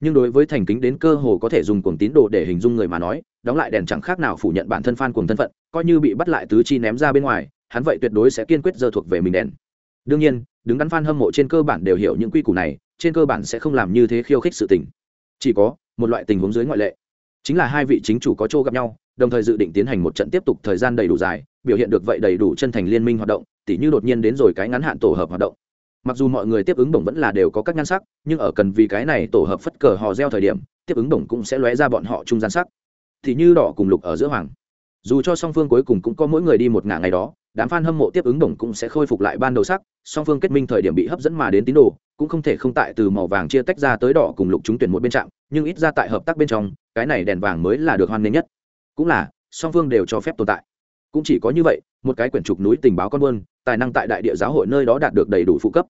Nhưng đối với thành kính đến cơ hồ có thể dùng cuồng tín đồ để hình dung người mà nói, đóng lại đèn chẳng khác nào phủ nhận bản thân phan cuồng thân phận, coi như bị bắt lại tứ chi ném ra bên ngoài, hắn vậy tuyệt đối sẽ kiên quyết dơ thuộc về mình đèn. Đương nhiên, đứng đắn phan hâm mộ trên cơ bản đều hiểu những quy củ này, trên cơ bản sẽ không làm như thế khiêu khích sự tình. Chỉ có một loại tình huống dưới ngoại lệ chính là hai vị chính chủ có chỗ gặp nhau, đồng thời dự định tiến hành một trận tiếp tục thời gian đầy đủ dài, biểu hiện được vậy đầy đủ chân thành liên minh hoạt động, tỉ như đột nhiên đến rồi cái ngắn hạn tổ hợp hoạt động. Mặc dù mọi người tiếp ứng bổng vẫn là đều có các nhan sắc, nhưng ở cần vì cái này tổ hợp phất cờ hò reo thời điểm, tiếp ứng bổng cũng sẽ lóe ra bọn họ trung gian sắc. Thì như đỏ cùng lục ở giữa hoàng. Dù cho song phương cuối cùng cũng có mỗi người đi một ngả ngày đó, đám f a n hâm mộ tiếp ứng bổng cũng sẽ khôi phục lại ban đầu sắc, song phương kết minh thời điểm bị hấp dẫn mà đến tín đồ cũng không thể không tại từ màu vàng chia tách ra tới đỏ cùng lục chúng tuyển một bên trạm, nhưng ít ra tại hợp tác bên trong, cái này đèn vàng mới là được hoan nghênh nhất. Cũng là, song phương đều cho phép tồn tại. Cũng chỉ có như vậy, một cái quyển trục núi tình báo con buôn, tài năng tại đại địa giáo hội nơi đó đạt được đầy đủ phụ cấp.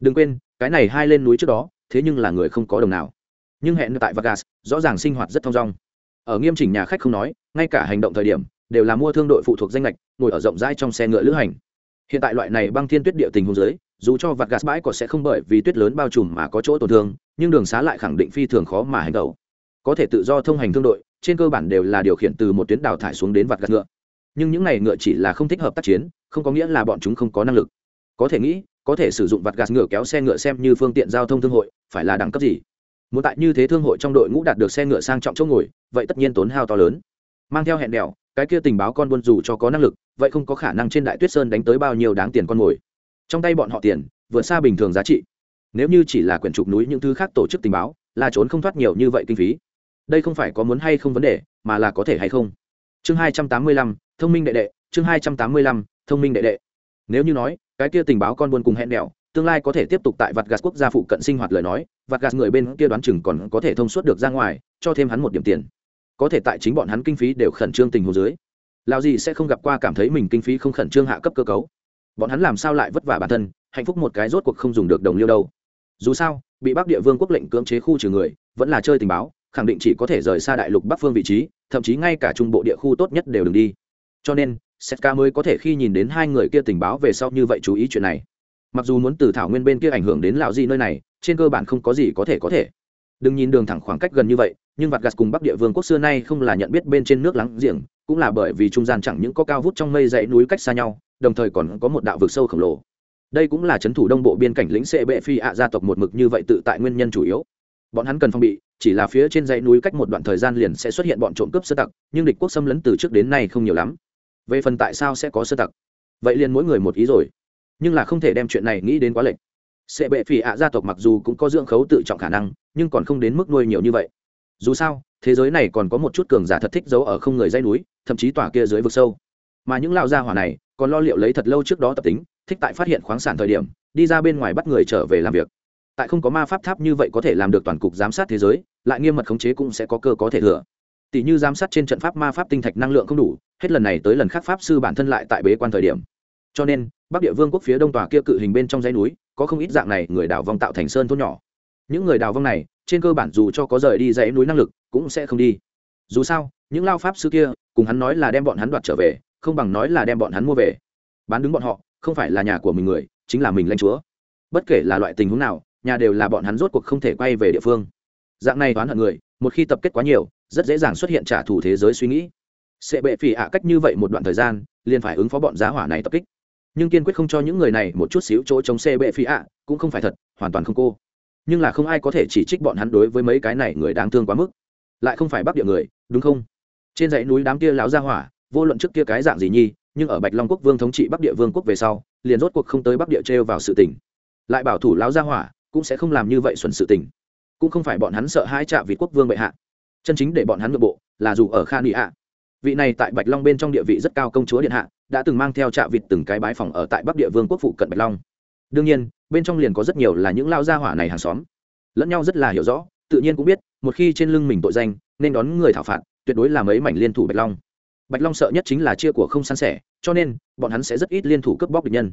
Đừng quên, cái này hai lên núi trước đó, thế nhưng là người không có đồng nào. Nhưng hẹn tại Vegas, rõ ràng sinh hoạt rất thong dong. Ở nghiêm chỉnh nhà khách không nói, ngay cả hành động thời điểm, đều là mua thương đội phụ thuộc danh lệch ngồi ở rộng rãi trong xe ngựa lữ hành. Hiện tại loại này băng thiên tuyết địa tình hôn dưới dù cho vạt gạt bãi cỏ sẽ không bởi vì tuyết lớn bao trùm mà có chỗ tổn thương, nhưng đường xá lại khẳng định phi thường khó mà hành động có thể tự do thông hành thương đội, trên cơ bản đều là điều khiển từ một tuyến đào thải xuống đến vạt gạt ngựa. Nhưng những này ngựa chỉ là không thích hợp tác chiến, không có nghĩa là bọn chúng không có năng lực. Có thể nghĩ, có thể sử dụng vạt gạt ngựa kéo xe ngựa xem như phương tiện giao thông thương hội, phải là đẳng cấp gì? Muốn tại như thế thương hội trong đội ngũ đạt được xe ngựa sang trọng chỗ ngồi, vậy tất nhiên tốn hao to lớn. Mang theo hẹn đèo, cái kia tình báo con buôn dù cho có năng lực, vậy không có khả năng trên đại tuyết sơn đánh tới bao nhiêu đáng tiền con mồi trong tay bọn họ tiền, vượt xa bình thường giá trị. Nếu như chỉ là quyển trục núi những thứ khác tổ chức tình báo, là trốn không thoát nhiều như vậy kinh phí. Đây không phải có muốn hay không vấn đề, mà là có thể hay không. Chương hai trăm tám mươi lăm, thông minh đệ đệ, chương hai trăm tám mươi lăm, thông minh đệ đệ. Nếu như nói, cái kia tình báo con buôn cùng hẹn đẹo tương lai có thể tiếp tục tại vạt gạt quốc gia phụ cận sinh hoạt lời nói, vạt gạt người bên kia đoán chừng còn có thể thông suốt được ra ngoài, cho thêm hắn một điểm tiền. Có thể tại chính bọn hắn kinh phí đều khẩn trương tình hồ dưới lao gì sẽ không gặp qua cảm thấy mình kinh phí không khẩn trương hạ cấp cơ cấu bọn hắn làm sao lại vất vả bản thân, hạnh phúc một cái rốt cuộc không dùng được đồng liêu đâu. Dù sao, bị bắc địa vương quốc lệnh cưỡng chế khu trừ người, vẫn là chơi tình báo, khẳng định chỉ có thể rời xa đại lục bắc phương vị trí, thậm chí ngay cả trung bộ địa khu tốt nhất đều đừng đi. Cho nên, setka mới có thể khi nhìn đến hai người kia tình báo về sau như vậy chú ý chuyện này. Mặc dù muốn từ thảo nguyên bên kia ảnh hưởng đến lạo di nơi này, trên cơ bản không có gì có thể có thể. Đừng nhìn đường thẳng khoảng cách gần như vậy, nhưng vạt gạt cùng bắc địa vương quốc xưa nay không là nhận biết bên trên nước láng giềng, cũng là bởi vì trung gian chẳng những có cao vút trong mây dãy núi cách xa nhau đồng thời còn có một đạo vực sâu khổng lồ. Đây cũng là c h ấ n thủ đông bộ biên cảnh lĩnh sệ bệ phi ạ gia tộc một mực như vậy tự tại nguyên nhân chủ yếu. Bọn hắn cần phong bị, chỉ là phía trên dãy núi cách một đoạn thời gian liền sẽ xuất hiện bọn trộm cướp sơ tặc, nhưng địch quốc xâm lấn từ trước đến nay không nhiều lắm. Về phần tại sao sẽ có sơ tặc? Vậy liền mỗi người một ý rồi. Nhưng là không thể đem chuyện này nghĩ đến quá lệch. Sệ bệ phi ạ gia tộc mặc dù cũng có dưỡng khấu tự trọng khả năng, nhưng còn không đến mức nuôi nhiều như vậy. Dù sao, thế giới này còn có một chút cường giả thật thích giấu ở không người dây núi, thậm chí tỏa kia dưới vực sâu. Mà những lão gia hỏa này còn lo liệu lấy thật lâu trước đó tập tính, thích tại phát hiện khoáng sản thời điểm, đi ra bên ngoài bắt người trở về làm việc. Tại không có ma pháp tháp như vậy có thể làm được toàn cục giám sát thế giới, lại nghiêm mật khống chế cũng sẽ có cơ có thể thừa. Tỷ như giám sát trên trận pháp ma pháp tinh thạch năng lượng không đủ, hết lần này tới lần khác pháp sư bản thân lại tại bế quan thời điểm. Cho nên, bắc địa vương quốc phía đông tòa kia cự hình bên trong dãy núi, có không ít dạng này người đào vong tạo thành sơn thôn nhỏ. Những người đào vong này, trên cơ bản dù cho có rời đi dãy núi năng lực, cũng sẽ không đi. Dù sao, những lao pháp sư kia, cùng hắn nói là đem bọn hắn đoạt trở về không bằng nói là đem bọn hắn mua về. Bán đứng bọn họ, không phải là nhà của mình người, chính là mình lãnh chúa. Bất kể là loại tình huống nào, nhà đều là bọn hắn rốt cuộc không thể quay về địa phương. Dạng này toán hận người, một khi tập kết quá nhiều, rất dễ dàng xuất hiện trả thù thế giới suy nghĩ. Sẽ bệ phỉ ạ cách như vậy một đoạn thời gian, liền phải ứng phó bọn giá hỏa này tập kích. Nhưng kiên quyết không cho những người này một chút xíu chỗ chống xe bệ phỉ ạ, cũng không phải thật, hoàn toàn không cô. Nhưng là không ai có thể chỉ trích bọn hắn đối với mấy cái này người đáng thương quá mức. Lại không phải bắc địa người, đúng không? Trên dãy núi đám kia láo ra hỏa vô luận trước kia cái dạng gì nhi, nhưng ở bạch long quốc vương thống trị bắc địa vương quốc về sau, liền rốt cuộc không tới bắc địa trêu vào sự tỉnh lại bảo thủ lao gia hỏa, cũng sẽ không làm như vậy xuẩn sự tỉnh cũng không phải bọn hắn sợ hai trạ vị quốc vương bệ hạ. Chân chính để bọn hắn nội bộ, là dù ở khan địa hạ vị này tại bạch long bên trong địa vị rất cao công chúa điện hạ, đã từng mang theo trạ vịt từng cái bái phòng ở tại bắc địa vương quốc phụ cận bạch long. Đương nhiên, bên trong liền có rất nhiều là những lao gia hỏa này hàng xóm. Lẫn nhau rất là hiểu rõ, tự nhiên cũng biết, một khi trên lưng mình tội danh, nên đón người thảo phạt, tuyệt đối là mấy mảnh liên thủ bạch long bạch long sợ nhất chính là chia của không san sẻ, cho nên, bọn hắn sẽ rất ít liên thủ cướp bóc địch nhân.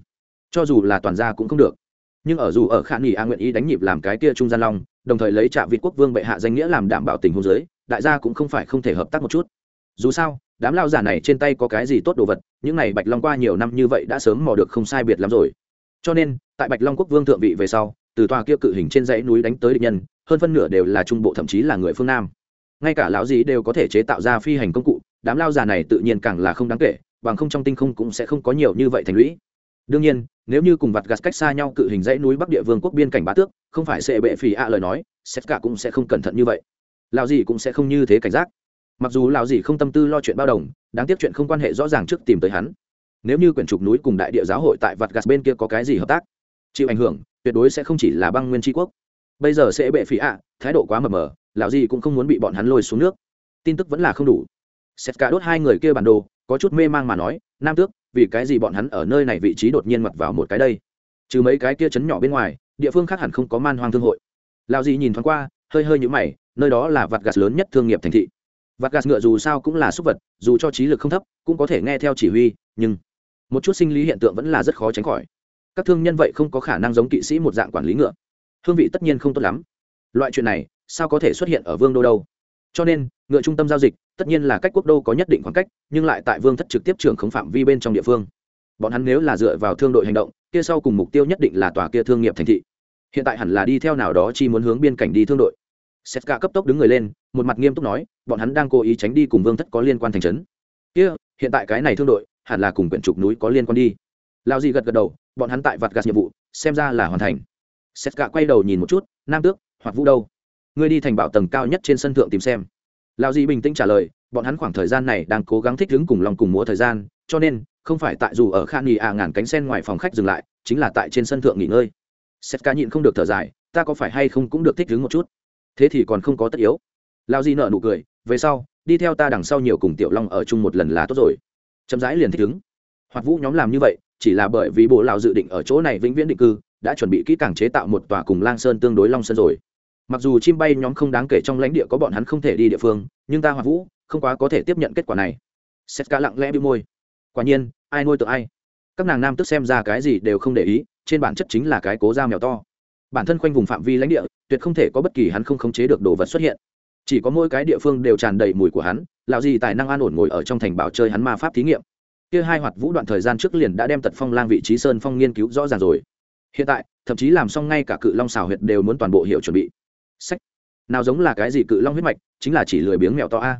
Cho dù là toàn gia cũng không được. Nhưng ở dù ở khả nghỉ a nguyện ý đánh nhịp làm cái kia trung gian long, đồng thời lấy trạm vị quốc vương bệ hạ danh nghĩa làm đảm bảo tình hôn giới đại gia cũng không phải không thể hợp tác một chút. Dù sao, đám lao giả này trên tay có cái gì tốt đồ vật, những này bạch long qua nhiều năm như vậy đã sớm mò được không sai biệt lắm rồi. Cho nên, tại bạch long quốc vương thượng vị về sau, từ tòa kia cự hình trên dãy núi đánh tới địch nhân, hơn phân nửa đều là trung bộ thậm chí là người phương nam. Ngay cả lão dí đều có thể chế tạo ra phi hành công cụ đám lao già này tự nhiên càng là không đáng kể, bằng không trong tinh không cũng sẽ không có nhiều như vậy thành lũy. Đương nhiên, nếu như cùng vặt gạt cách xa nhau cự hình dãy núi bắc địa vương quốc biên cảnh bá tước, không phải sẽ bệ phì ạ lời nói xét cả cũng sẽ không cẩn thận như vậy. Lão gì cũng sẽ không như thế cảnh giác. Mặc dù lão gì không tâm tư lo chuyện bao đồng, đáng tiếc chuyện không quan hệ rõ ràng trước tìm tới hắn. Nếu như quyển trục núi cùng đại địa giáo hội tại vặt gạt bên kia có cái gì hợp tác, chịu ảnh hưởng, tuyệt đối sẽ không chỉ là băng nguyên tri quốc. Bây giờ sẽ bệ phì ạ, thái độ quá mờ mờ, lão gì cũng không muốn bị bọn hắn lôi xuống nước. Tin tức vẫn là không đủ xét cả đốt hai người kia bản đồ, có chút mê mang mà nói, nam tước, vì cái gì bọn hắn ở nơi này vị trí đột nhiên mặt vào một cái đây? Trừ mấy cái kia chấn nhỏ bên ngoài, địa phương khác hẳn không có man hoang thương hội. Lao gì nhìn thoáng qua, hơi hơi nhũ mày, nơi đó là vạt gạt lớn nhất thương nghiệp thành thị. Vạt gạt ngựa dù sao cũng là súc vật, dù cho trí lực không thấp, cũng có thể nghe theo chỉ huy, nhưng một chút sinh lý hiện tượng vẫn là rất khó tránh khỏi. Các thương nhân vậy không có khả năng giống kỵ sĩ một dạng quản lý ngựa. Hương vị tất nhiên không tốt lắm. Loại chuyện này, sao có thể xuất hiện ở vương đô đâu? Cho nên, ngựa trung tâm giao dịch tất nhiên là cách quốc đô có nhất định khoảng cách, nhưng lại tại vương thất trực tiếp trưởng không phạm vi bên trong địa phương. Bọn hắn nếu là dựa vào thương đội hành động, kia sau cùng mục tiêu nhất định là tòa kia thương nghiệp thành thị. Hiện tại hẳn là đi theo nào đó chi muốn hướng biên cảnh đi thương đội. Setka cấp tốc đứng người lên, một mặt nghiêm túc nói, bọn hắn đang cố ý tránh đi cùng vương thất có liên quan thành trấn. Kia, hiện tại cái này thương đội, hẳn là cùng quyển trục núi có liên quan đi. Lao gì gật gật đầu, bọn hắn tại vặt gạt nhiệm vụ, xem ra là hoàn thành. Setka quay đầu nhìn một chút, nam tước, hoặc vũ đâu. Ngươi đi thành bảo tầng cao nhất trên sân thượng tìm xem lao di bình tĩnh trả lời, bọn hắn khoảng thời gian này đang cố gắng thích ứng cùng lòng cùng múa thời gian, cho nên, không phải tại dù ở khan nghỉ à ngàn cánh sen ngoài phòng khách dừng lại, chính là tại trên sân thượng nghỉ ngơi. Sét ca nhịn không được thở dài, ta có phải hay không cũng được thích ứng một chút? Thế thì còn không có tất yếu. Lao di nợ nụ cười, về sau, đi theo ta đằng sau nhiều cùng tiểu long ở chung một lần là tốt rồi. Chậm rãi liền thích ứng. Hoạt vũ nhóm làm như vậy, chỉ là bởi vì bộ lào dự định ở chỗ này vĩnh viễn định cư, đã chuẩn bị kỹ càng chế tạo một tòa cùng lang sơn tương đối long sơn rồi mặc dù chim bay nhóm không đáng kể trong lãnh địa có bọn hắn không thể đi địa phương, nhưng ta hoa vũ không quá có thể tiếp nhận kết quả này. Sét ca lặng lẽ bị môi. Quả nhiên, ai nuôi tự ai? Các nàng nam tức xem ra cái gì đều không để ý, trên bản chất chính là cái cố dao mèo to. Bản thân khoanh vùng phạm vi lãnh địa, tuyệt không thể có bất kỳ hắn không khống chế được đồ vật xuất hiện. Chỉ có mỗi cái địa phương đều tràn đầy mùi của hắn lạo gì tài năng an ổn ngồi ở trong thành bảo chơi hắn ma pháp thí nghiệm. Kia hai hoạt vũ đoạn thời gian trước liền đã đem tật phong lang vị trí sơn phong nghiên cứu rõ ràng rồi. Hiện tại, thậm chí làm xong ngay cả cự long xào huyệt đều muốn toàn bộ hiệu chuẩn bị sách. Nào giống là cái gì cự long huyết mạch, chính là chỉ lười biếng mèo to a.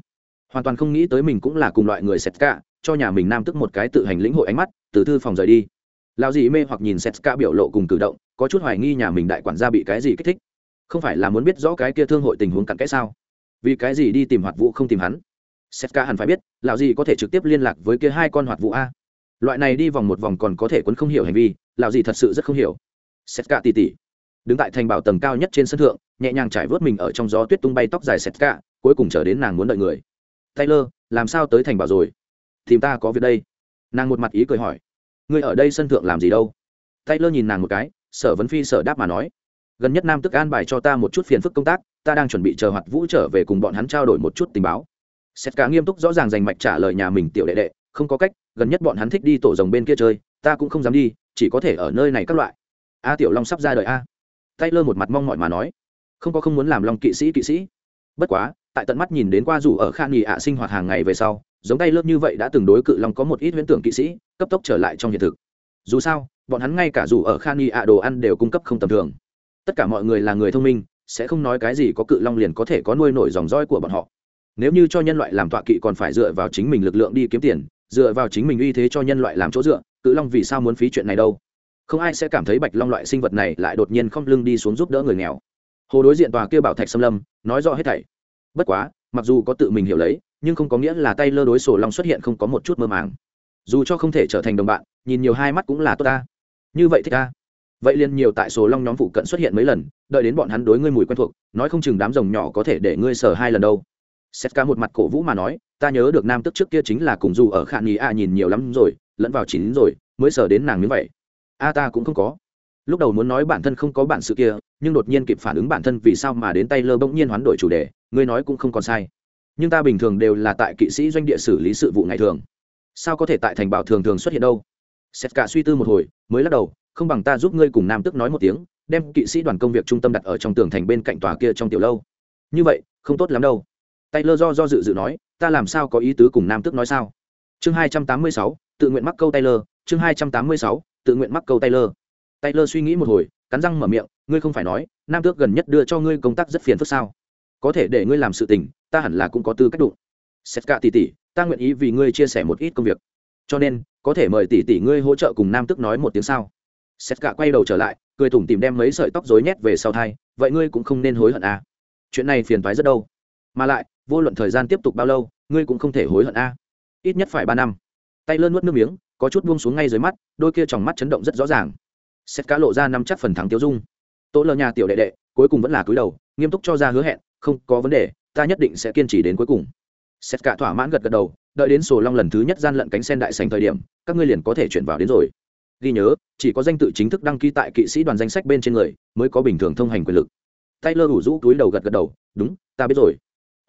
Hoàn toàn không nghĩ tới mình cũng là cùng loại người sét cả cho nhà mình nam tức một cái tự hành lĩnh hội ánh mắt, từ thư phòng rời đi. Lao gì mê hoặc nhìn sét cả biểu lộ cùng cử động, có chút hoài nghi nhà mình đại quản gia bị cái gì kích thích. Không phải là muốn biết rõ cái kia thương hội tình huống cặn kẽ sao? Vì cái gì đi tìm hoạt vụ không tìm hắn? Sét cả hẳn phải biết, lão gì có thể trực tiếp liên lạc với kia hai con hoạt vụ a. Loại này đi vòng một vòng còn có thể quấn không hiểu hành vi, lão gì thật sự rất không hiểu. Sét cả tỉ tỉ, đứng tại thành bảo tầng cao nhất trên sân thượng nhẹ nhàng trải vớt mình ở trong gió tuyết tung bay tóc dài sệt cả cuối cùng chờ đến nàng muốn đợi người. Taylor, làm sao tới thành bảo rồi? Tìm ta có việc đây. Nàng một mặt ý cười hỏi. Ngươi ở đây sân thượng làm gì đâu? Taylor nhìn nàng một cái, sở vấn phi sở đáp mà nói. Gần nhất nam tức an bài cho ta một chút phiền phức công tác, ta đang chuẩn bị chờ hoạt vũ trở về cùng bọn hắn trao đổi một chút tình báo. Sệt cá nghiêm túc rõ ràng dành mạch trả lời nhà mình tiểu đệ đệ, không có cách, gần nhất bọn hắn thích đi tổ rồng bên kia chơi, ta cũng không dám đi, chỉ có thể ở nơi này các loại. A tiểu long sắp ra đời a. Taylor một mặt mong mỏi mà nói không có không muốn làm long kỵ sĩ kỵ sĩ. Bất quá, tại tận mắt nhìn đến qua dù ở khan nghỉ ạ sinh hoạt hàng ngày về sau, giống tay lớp như vậy đã từng đối cự long có một ít huyễn tưởng kỵ sĩ, cấp tốc trở lại trong hiện thực. Dù sao, bọn hắn ngay cả dù ở khan nghỉ ạ đồ ăn đều cung cấp không tầm thường. Tất cả mọi người là người thông minh, sẽ không nói cái gì có cự long liền có thể có nuôi nổi dòng roi của bọn họ. Nếu như cho nhân loại làm tọa kỵ còn phải dựa vào chính mình lực lượng đi kiếm tiền, dựa vào chính mình uy thế cho nhân loại làm chỗ dựa, cự long vì sao muốn phí chuyện này đâu? Không ai sẽ cảm thấy bạch long loại sinh vật này lại đột nhiên không lưng đi xuống giúp đỡ người nghèo hồ đối diện tòa kia bảo thạch xâm lâm, nói rõ hết thảy. Bất quá, mặc dù có tự mình hiểu lấy, nhưng không có nghĩa là tay lơ đối sổ long xuất hiện không có một chút mơ màng. Dù cho không thể trở thành đồng bạn, nhìn nhiều hai mắt cũng là tốt ta. Như vậy thích ta. Vậy liền nhiều tại sổ long nhóm phụ cận xuất hiện mấy lần, đợi đến bọn hắn đối ngươi mùi quen thuộc, nói không chừng đám rồng nhỏ có thể để ngươi sờ hai lần đâu. Xét ca một mặt cổ vũ mà nói, ta nhớ được nam tức trước kia chính là cùng dù ở khả nghi a nhìn nhiều lắm rồi, lẫn vào chín rồi, mới sờ đến nàng như vậy. A ta cũng không có lúc đầu muốn nói bản thân không có bản sự kia, nhưng đột nhiên kịp phản ứng bản thân vì sao mà đến tay lơ bỗng nhiên hoán đổi chủ đề, ngươi nói cũng không còn sai. Nhưng ta bình thường đều là tại kỵ sĩ doanh địa xử lý sự vụ ngày thường. Sao có thể tại thành bảo thường thường xuất hiện đâu? Xét cả suy tư một hồi, mới lắc đầu, không bằng ta giúp ngươi cùng nam tức nói một tiếng, đem kỵ sĩ đoàn công việc trung tâm đặt ở trong tường thành bên cạnh tòa kia trong tiểu lâu. Như vậy, không tốt lắm đâu. Tay lơ do do dự dự nói, ta làm sao có ý tứ cùng nam tức nói sao? Chương hai trăm tám mươi sáu, tự nguyện mắc câu tay lơ chương hai trăm tám mươi sáu, tự nguyện mắc câu tay lơ Taylor suy nghĩ một hồi cắn răng mở miệng ngươi không phải nói nam tước gần nhất đưa cho ngươi công tác rất phiền phức sao? Có thể để ngươi làm sự tình ta hẳn là cũng có tư cách đụng. Setka tỷ tỷ ta nguyện ý vì ngươi chia sẻ một ít công việc. Cho nên có thể mời tỷ tỷ ngươi hỗ trợ cùng nam tước nói một tiếng sao? Setka quay đầu trở lại cười tủm tìm đem mấy sợi tóc rối nhét về sau tai, vậy ngươi cũng không nên hối hận à. chuyện này phiền toái rất đâu. Mà lại vô luận thời gian tiếp tục bao lâu ngươi cũng không thể hối hận à. ít nhất phải ba năm. Taylor nuốt nước miếng có chút buông xuống ngay dưới mắt đôi kia tròng mắt chấn động rất rõ ràng. Sét cá lộ ra năm chắc phần thắng tiêu dung. Tố lờ nhà tiểu đệ đệ, cuối cùng vẫn là cúi đầu, nghiêm túc cho ra hứa hẹn, không có vấn đề, ta nhất định sẽ kiên trì đến cuối cùng. Sét cả thỏa mãn gật gật đầu, đợi đến sổ long lần thứ nhất gian lận cánh sen đại sành thời điểm, các ngươi liền có thể chuyển vào đến rồi. Ghi nhớ, chỉ có danh tự chính thức đăng ký tại kỵ sĩ đoàn danh sách bên trên người, mới có bình thường thông hành quyền lực. Tay lơ ủ rũ túi đầu gật gật đầu, đúng, ta biết rồi.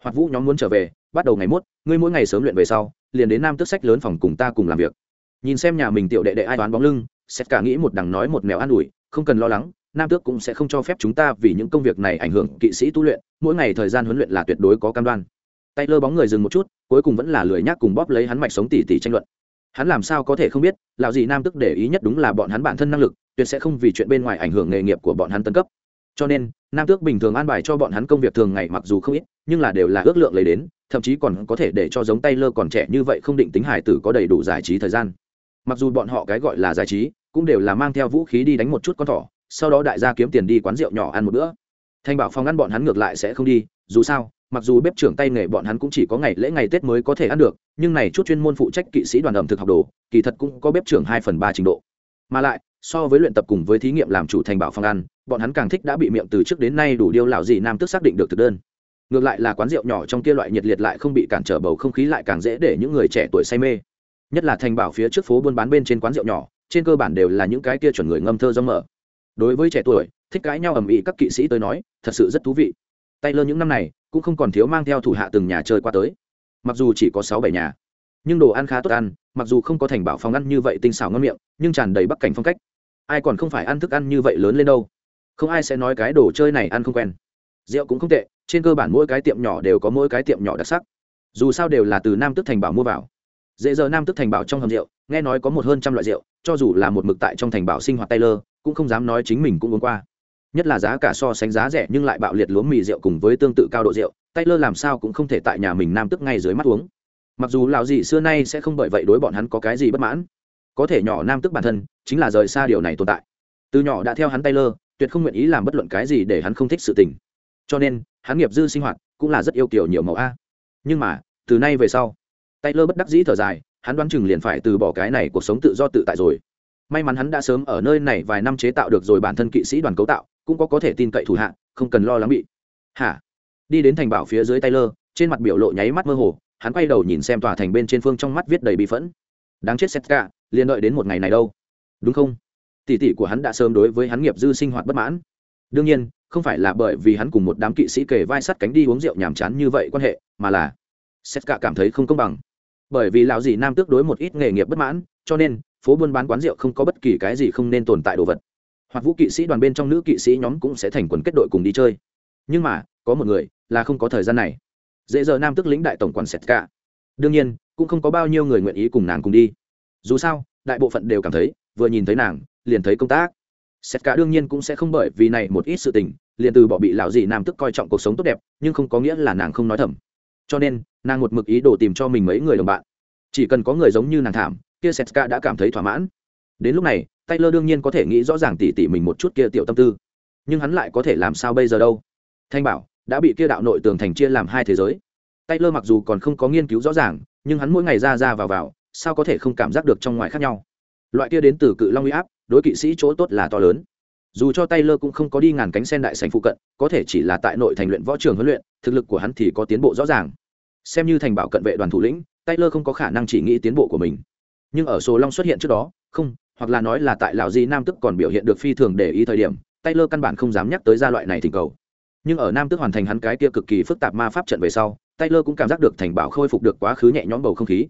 Hoạt vũ nhóm muốn trở về, bắt đầu ngày mốt, ngươi mỗi ngày sớm luyện về sau, liền đến nam tước sách lớn phòng cùng ta cùng làm việc. Nhìn xem nhà mình tiểu đệ đệ ai toán bóng lưng xét cả nghĩ một đằng nói một mèo an ủi, không cần lo lắng, nam tước cũng sẽ không cho phép chúng ta vì những công việc này ảnh hưởng kỵ sĩ tu luyện, mỗi ngày thời gian huấn luyện là tuyệt đối có cam đoan. Tay lơ bóng người dừng một chút, cuối cùng vẫn là lười nhác cùng bóp lấy hắn mạch sống tỉ tỉ tranh luận. Hắn làm sao có thể không biết, lão gì nam tức để ý nhất đúng là bọn hắn bản thân năng lực, tuyệt sẽ không vì chuyện bên ngoài ảnh hưởng nghề nghiệp của bọn hắn tân cấp. Cho nên, nam tước bình thường an bài cho bọn hắn công việc thường ngày mặc dù không ít, nhưng là đều là ước lượng lấy đến, thậm chí còn có thể để cho giống tay lơ còn trẻ như vậy không định tính hải tử có đầy đủ giải trí thời gian. Mặc dù bọn họ cái gọi là giải trí cũng đều là mang theo vũ khí đi đánh một chút con thỏ, sau đó đại gia kiếm tiền đi quán rượu nhỏ ăn một bữa. Thanh bảo phòng ăn bọn hắn ngược lại sẽ không đi, dù sao, mặc dù bếp trưởng tay nghề bọn hắn cũng chỉ có ngày lễ ngày tết mới có thể ăn được, nhưng này chút chuyên môn phụ trách kỵ sĩ đoàn ẩm thực học đồ, kỳ thật cũng có bếp trưởng hai phần ba trình độ. Mà lại, so với luyện tập cùng với thí nghiệm làm chủ thành bảo phòng ăn, bọn hắn càng thích đã bị miệng từ trước đến nay đủ điêu lão gì nam tức xác định được thực đơn. Ngược lại là quán rượu nhỏ trong kia loại nhiệt liệt lại không bị cản trở bầu không khí lại càng dễ để những người trẻ tuổi say mê. Nhất là thành bảo phía trước phố buôn bán bên trên quán rượu nhỏ trên cơ bản đều là những cái kia chuẩn người ngâm thơ do mở. Đối với trẻ tuổi, thích cãi nhau ầm ĩ các kỵ sĩ tới nói, thật sự rất thú vị. Tay lơ những năm này cũng không còn thiếu mang theo thủ hạ từng nhà chơi qua tới. Mặc dù chỉ có sáu bảy nhà, nhưng đồ ăn khá tốt ăn, mặc dù không có thành bảo phòng ăn như vậy tinh xảo ngon miệng, nhưng tràn đầy bắc cảnh phong cách. Ai còn không phải ăn thức ăn như vậy lớn lên đâu. Không ai sẽ nói cái đồ chơi này ăn không quen. Rượu cũng không tệ, trên cơ bản mỗi cái tiệm nhỏ đều có mỗi cái tiệm nhỏ đặc sắc. Dù sao đều là từ nam tức thành bảo mua vào dễ giờ nam tức thành bảo trong hầm rượu, nghe nói có một hơn trăm loại rượu, cho dù là một mực tại trong thành bảo sinh hoạt taylor, cũng không dám nói chính mình cũng uống qua. Nhất là giá cả so sánh giá rẻ nhưng lại bạo liệt lúa mì rượu cùng với tương tự cao độ rượu, taylor làm sao cũng không thể tại nhà mình nam tức ngay dưới mắt uống. Mặc dù lào gì xưa nay sẽ không bởi vậy đối bọn hắn có cái gì bất mãn. Có thể nhỏ nam tức bản thân, chính là rời xa điều này tồn tại. Từ nhỏ đã theo hắn taylor, tuyệt không nguyện ý làm bất luận cái gì để hắn không thích sự tình. Cho nên, hắn nghiệp dư sinh hoạt cũng là rất yêu kiểu nhiều màu a. Nhưng mà, từ nay về sau taylor bất đắc dĩ thở dài, hắn đoán chừng liền phải từ bỏ cái này cuộc sống tự do tự tại rồi. May mắn hắn đã sớm ở nơi này vài năm chế tạo được rồi bản thân kỵ sĩ đoàn cấu tạo, cũng có có thể tin cậy thủ hạ, không cần lo lắng bị. Hả? Đi đến thành bảo phía dưới taylor, trên mặt biểu lộ nháy mắt mơ hồ, hắn quay đầu nhìn xem tòa thành bên trên phương trong mắt viết đầy bị phẫn. Đáng chết xét cả liền đợi đến một ngày này đâu. Đúng không? Tỷ tỷ của hắn đã sớm đối với hắn nghiệp dư sinh hoạt bất mãn. Đương nhiên, không phải là bởi vì hắn cùng một đám kỵ sĩ kề vai sắt cánh đi uống rượu nhàm chán như vậy quan hệ, mà là xét cả cảm thấy không công bằng bởi vì lão dì nam tước đối một ít nghề nghiệp bất mãn, cho nên, phố buôn bán quán rượu không có bất kỳ cái gì không nên tồn tại đồ vật. Hoặc vũ kỵ sĩ đoàn bên trong nữ kỵ sĩ nhóm cũng sẽ thành quần kết đội cùng đi chơi. Nhưng mà, có một người là không có thời gian này. Dễ giờ nam tức lĩnh đại tổng quản sét cả. Đương nhiên, cũng không có bao nhiêu người nguyện ý cùng nàng cùng đi. Dù sao, đại bộ phận đều cảm thấy, vừa nhìn thấy nàng, liền thấy công tác. Sét cả đương nhiên cũng sẽ không bởi vì này một ít sự tình, liền từ bỏ bị lão dị nam tức coi trọng cuộc sống tốt đẹp, nhưng không có nghĩa là nàng không nói thầm. Cho nên nàng một mực ý đồ tìm cho mình mấy người đồng bạn chỉ cần có người giống như nàng thảm kia Setka đã cảm thấy thỏa mãn. Đến lúc này, Taylor đương nhiên có thể nghĩ rõ ràng tỉ tỉ mình một chút kia tiểu tâm tư, nhưng hắn lại có thể làm sao bây giờ đâu? Thanh bảo đã bị kia đạo nội tường thành chia làm hai thế giới. Taylor mặc dù còn không có nghiên cứu rõ ràng, nhưng hắn mỗi ngày ra ra vào vào, sao có thể không cảm giác được trong ngoài khác nhau? Loại kia đến từ cự long uy áp, đối kỵ sĩ chỗ tốt là to lớn. Dù cho Taylor cũng không có đi ngàn cánh sen đại sảnh phụ cận, có thể chỉ là tại nội thành luyện võ trường huấn luyện, thực lực của hắn thì có tiến bộ rõ ràng. Xem như thành bảo cận vệ đoàn thủ lĩnh, Taylor không có khả năng chỉ nghĩ tiến bộ của mình. Nhưng ở số long xuất hiện trước đó không hoặc là nói là tại lão di nam tức còn biểu hiện được phi thường để ý thời điểm taylor căn bản không dám nhắc tới gia loại này thỉnh cầu. Nhưng ở nam tức hoàn thành hắn cái kia cực kỳ phức tạp ma pháp trận về sau taylor cũng cảm giác được thành bảo khôi phục được quá khứ nhẹ nhõm bầu không khí.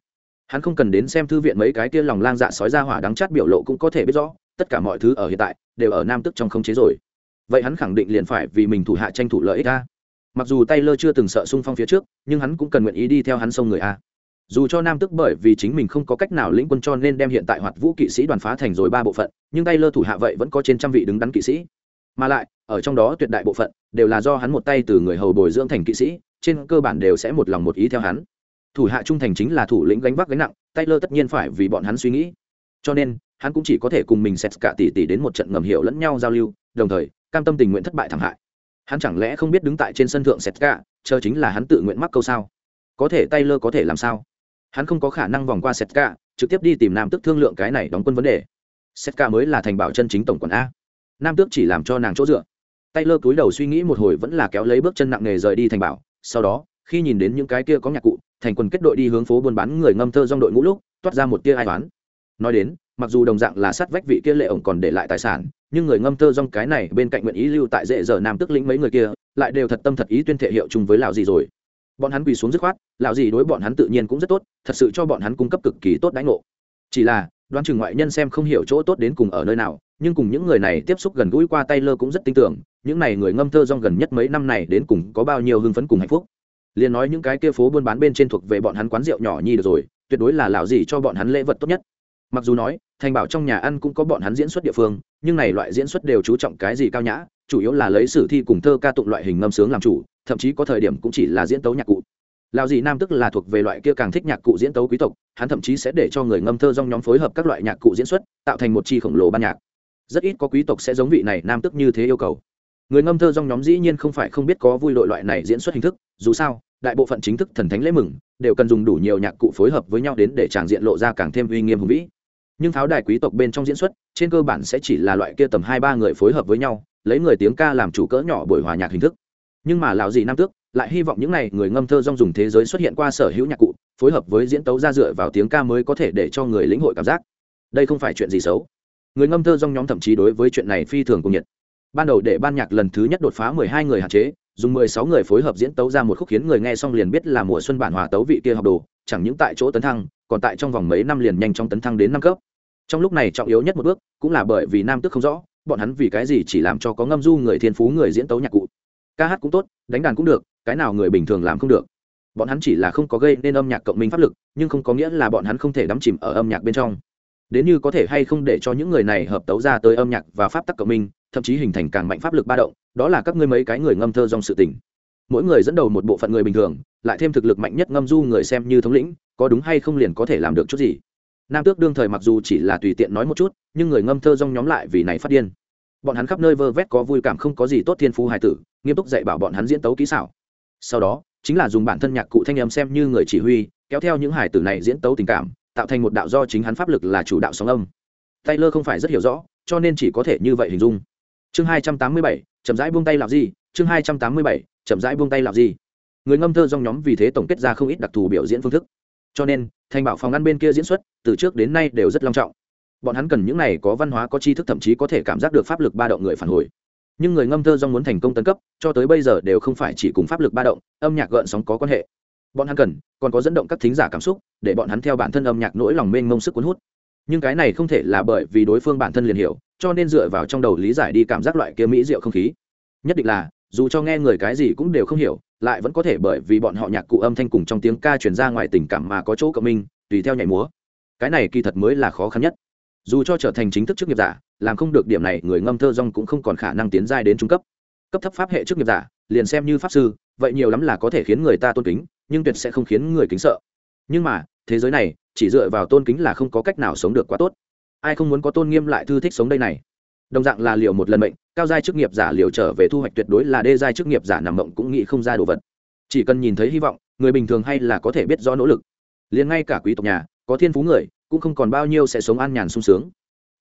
Hắn không cần đến xem thư viện mấy cái kia lòng lang dạ sói ra hỏa đắng chát biểu lộ cũng có thể biết rõ tất cả mọi thứ ở hiện tại đều ở nam tức trong khống chế rồi. Vậy hắn khẳng định liền phải vì mình thủ hạ tranh thủ lợi ích ra mặc dù Tay Lơ chưa từng sợ sung phong phía trước, nhưng hắn cũng cần nguyện ý đi theo hắn sông người a. Dù cho nam tức bởi vì chính mình không có cách nào lĩnh quân cho nên đem hiện tại hoạt vũ kỵ sĩ đoàn phá thành rồi ba bộ phận, nhưng tay lơ thủ hạ vậy vẫn có trên trăm vị đứng đắn kỵ sĩ. Mà lại, ở trong đó tuyệt đại bộ phận đều là do hắn một tay từ người hầu bồi dưỡng thành kỵ sĩ, trên cơ bản đều sẽ một lòng một ý theo hắn. Thủ hạ trung thành chính là thủ lĩnh gánh vác gánh nặng tay lơ tất nhiên phải vì bọn hắn suy nghĩ. Cho nên, hắn cũng chỉ có thể cùng mình xét cả tỷ tỷ đến một trận ngầm hiểu lẫn nhau giao lưu, đồng thời, cam tâm tình nguyện thất bại thảm hại hắn chẳng lẽ không biết đứng tại trên sân thượng Sét cả chờ chính là hắn tự nguyện mắc câu sao? Có thể tay lơ có thể làm sao? Hắn không có khả năng vòng qua setka, trực tiếp đi tìm nam tước thương lượng cái này đóng quân vấn đề. Setka mới là thành bảo chân chính tổng quản a. Nam tước chỉ làm cho nàng chỗ dựa. Tay lơ cúi đầu suy nghĩ một hồi vẫn là kéo lấy bước chân nặng nề rời đi thành bảo. Sau đó, khi nhìn đến những cái kia có nhạc cụ, thành quần kết đội đi hướng phố buôn bán người ngâm thơ dong đội ngũ lúc, toát ra một tia ai toán. Nói đến, mặc dù đồng dạng là sát vách vị kia lệ ổng còn để lại tài sản nhưng người ngâm thơ dong cái này bên cạnh nguyện ý lưu tại dễ giờ nam tức lĩnh mấy người kia, lại đều thật tâm thật ý tuyên thệ hiệu chung với lào gì rồi. Bọn hắn quỳ xuống dứt khoát, lão gì đối bọn hắn tự nhiên cũng rất tốt, thật sự cho bọn hắn cung cấp cực kỳ tốt đánh ngộ. Chỉ là, đoán chừng ngoại nhân xem không hiểu chỗ tốt đến cùng ở nơi nào, nhưng cùng những người này tiếp xúc gần gũi qua tay lơ cũng rất tin tưởng, những này người ngâm thơ rong gần nhất mấy năm này đến cùng có bao nhiêu hưng phấn cùng hạnh phúc. Liền nói những cái kia phố buôn bán bên trên thuộc về bọn hắn quán rượu nhỏ nhi được rồi, tuyệt đối là lão gì cho bọn hắn lễ vật tốt nhất mặc dù nói, thành bảo trong nhà ăn cũng có bọn hắn diễn xuất địa phương, nhưng này loại diễn xuất đều chú trọng cái gì cao nhã, chủ yếu là lấy sử thi cùng thơ ca tụng loại hình ngâm sướng làm chủ, thậm chí có thời điểm cũng chỉ là diễn tấu nhạc cụ. Lào dì nam tức là thuộc về loại kia càng thích nhạc cụ diễn tấu quý tộc, hắn thậm chí sẽ để cho người ngâm thơ dong nhóm phối hợp các loại nhạc cụ diễn xuất, tạo thành một chi khổng lồ ban nhạc. Rất ít có quý tộc sẽ giống vị này nam tức như thế yêu cầu. Người ngâm thơ dong nhóm dĩ nhiên không phải không biết có vui đội loại này diễn xuất hình thức, dù sao, đại bộ phận chính thức thần thánh lễ mừng, đều cần dùng đủ nhiều nhạc cụ phối hợp với nhau đến để tràng diện lộ ra càng thêm uy nghiêm hùng vĩ nhưng pháo đài quý tộc bên trong diễn xuất, trên cơ bản sẽ chỉ là loại kia tầm hai ba người phối hợp với nhau, lấy người tiếng ca làm chủ cỡ nhỏ buổi hòa nhạc hình thức. Nhưng mà lão dị nam tước lại hy vọng những n à y người ngâm thơ dong dùng thế giới xuất hiện qua sở hữu nhạc cụ, phối hợp với diễn tấu ra dựa vào tiếng ca mới có thể để cho người lĩnh hội cảm giác. Đây không phải chuyện gì xấu. Người ngâm thơ dong nhóm thậm chí đối với chuyện này phi thường cung nhiệt. Ban đầu để ban nhạc lần thứ nhất đột phá mười hai người hạn chế, dùng mười sáu người phối hợp diễn tấu ra một khúc khiến người nghe xong liền biết là mùa xuân bản hòa tấu vị kia học đồ, chẳng những tại chỗ tấn thăng, còn tại trong vòng mấy năm liền nhanh chóng tấn thăng đến năm cấp trong lúc này trọng yếu nhất một bước, cũng là bởi vì nam tức không rõ, bọn hắn vì cái gì chỉ làm cho có ngâm du người thiên phú người diễn tấu nhạc cụ. Ca hát cũng tốt, đánh đàn cũng được, cái nào người bình thường làm không được. Bọn hắn chỉ là không có gây nên âm nhạc cộng minh pháp lực, nhưng không có nghĩa là bọn hắn không thể đắm chìm ở âm nhạc bên trong. Đến như có thể hay không để cho những người này hợp tấu ra tới âm nhạc và pháp tắc cộng minh, thậm chí hình thành càng mạnh pháp lực ba động, đó là các ngươi mấy cái người ngâm thơ dòng sự tình. Mỗi người dẫn đầu một bộ phận người bình thường, lại thêm thực lực mạnh nhất ngâm du người xem như thống lĩnh, có đúng hay không liền có thể làm được chút gì nam tước đương thời mặc dù chỉ là tùy tiện nói một chút, nhưng người ngâm thơ rong nhóm lại vì này phát điên. Bọn hắn khắp nơi vơ vét có vui cảm không có gì tốt thiên phú hài tử, nghiêm túc dạy bảo bọn hắn diễn tấu kỹ xảo. Sau đó, chính là dùng bản thân nhạc cụ thanh âm xem như người chỉ huy, kéo theo những hài tử này diễn tấu tình cảm, tạo thành một đạo do chính hắn pháp lực là chủ đạo sóng âm. Taylor không phải rất hiểu rõ, cho nên chỉ có thể như vậy hình dung. Chương hai trăm tám mươi bảy, chậm rãi buông tay làm gì? Chương hai trăm tám mươi bảy, chậm rãi buông tay làm gì? Người ngâm thơ rong nhóm vì thế tổng kết ra không ít đặc thù biểu diễn phương thức. Cho nên thành bảo phòng ngăn bên kia diễn xuất, từ trước đến nay đều rất long trọng. Bọn hắn cần những này có văn hóa, có tri thức, thậm chí có thể cảm giác được pháp lực ba động người phản hồi. Nhưng người ngâm thơ do muốn thành công tấn cấp, cho tới bây giờ đều không phải chỉ cùng pháp lực ba động, âm nhạc gợn sóng có quan hệ. Bọn hắn cần, còn có dẫn động các thính giả cảm xúc, để bọn hắn theo bản thân âm nhạc nỗi lòng mênh mông sức cuốn hút. Nhưng cái này không thể là bởi vì đối phương bản thân liền hiểu, cho nên dựa vào trong đầu lý giải đi cảm giác loại kia mỹ diệu không khí. Nhất định là dù cho nghe người cái gì cũng đều không hiểu, lại vẫn có thể bởi vì bọn họ nhạc cụ âm thanh cùng trong tiếng ca truyền ra ngoài tình cảm mà có chỗ cộng minh, tùy theo nhảy múa. Cái này kỳ thật mới là khó khăn nhất. Dù cho trở thành chính thức chức nghiệp giả, làm không được điểm này, người ngâm thơ rong cũng không còn khả năng tiến giai đến trung cấp. Cấp thấp pháp hệ chức nghiệp giả, liền xem như pháp sư, vậy nhiều lắm là có thể khiến người ta tôn kính, nhưng tuyệt sẽ không khiến người kính sợ. Nhưng mà, thế giới này, chỉ dựa vào tôn kính là không có cách nào sống được quá tốt. Ai không muốn có tôn nghiêm lại thư thích sống đây này? Đồng dạng là liệu một lần mệnh, cao giai chức nghiệp giả liệu trở về thu hoạch tuyệt đối là đê giai chức nghiệp giả nằm mộng cũng nghĩ không ra đồ vật. Chỉ cần nhìn thấy hy vọng, người bình thường hay là có thể biết rõ nỗ lực. Liền ngay cả quý tộc nhà, có thiên phú người, cũng không còn bao nhiêu sẽ sống an nhàn sung sướng.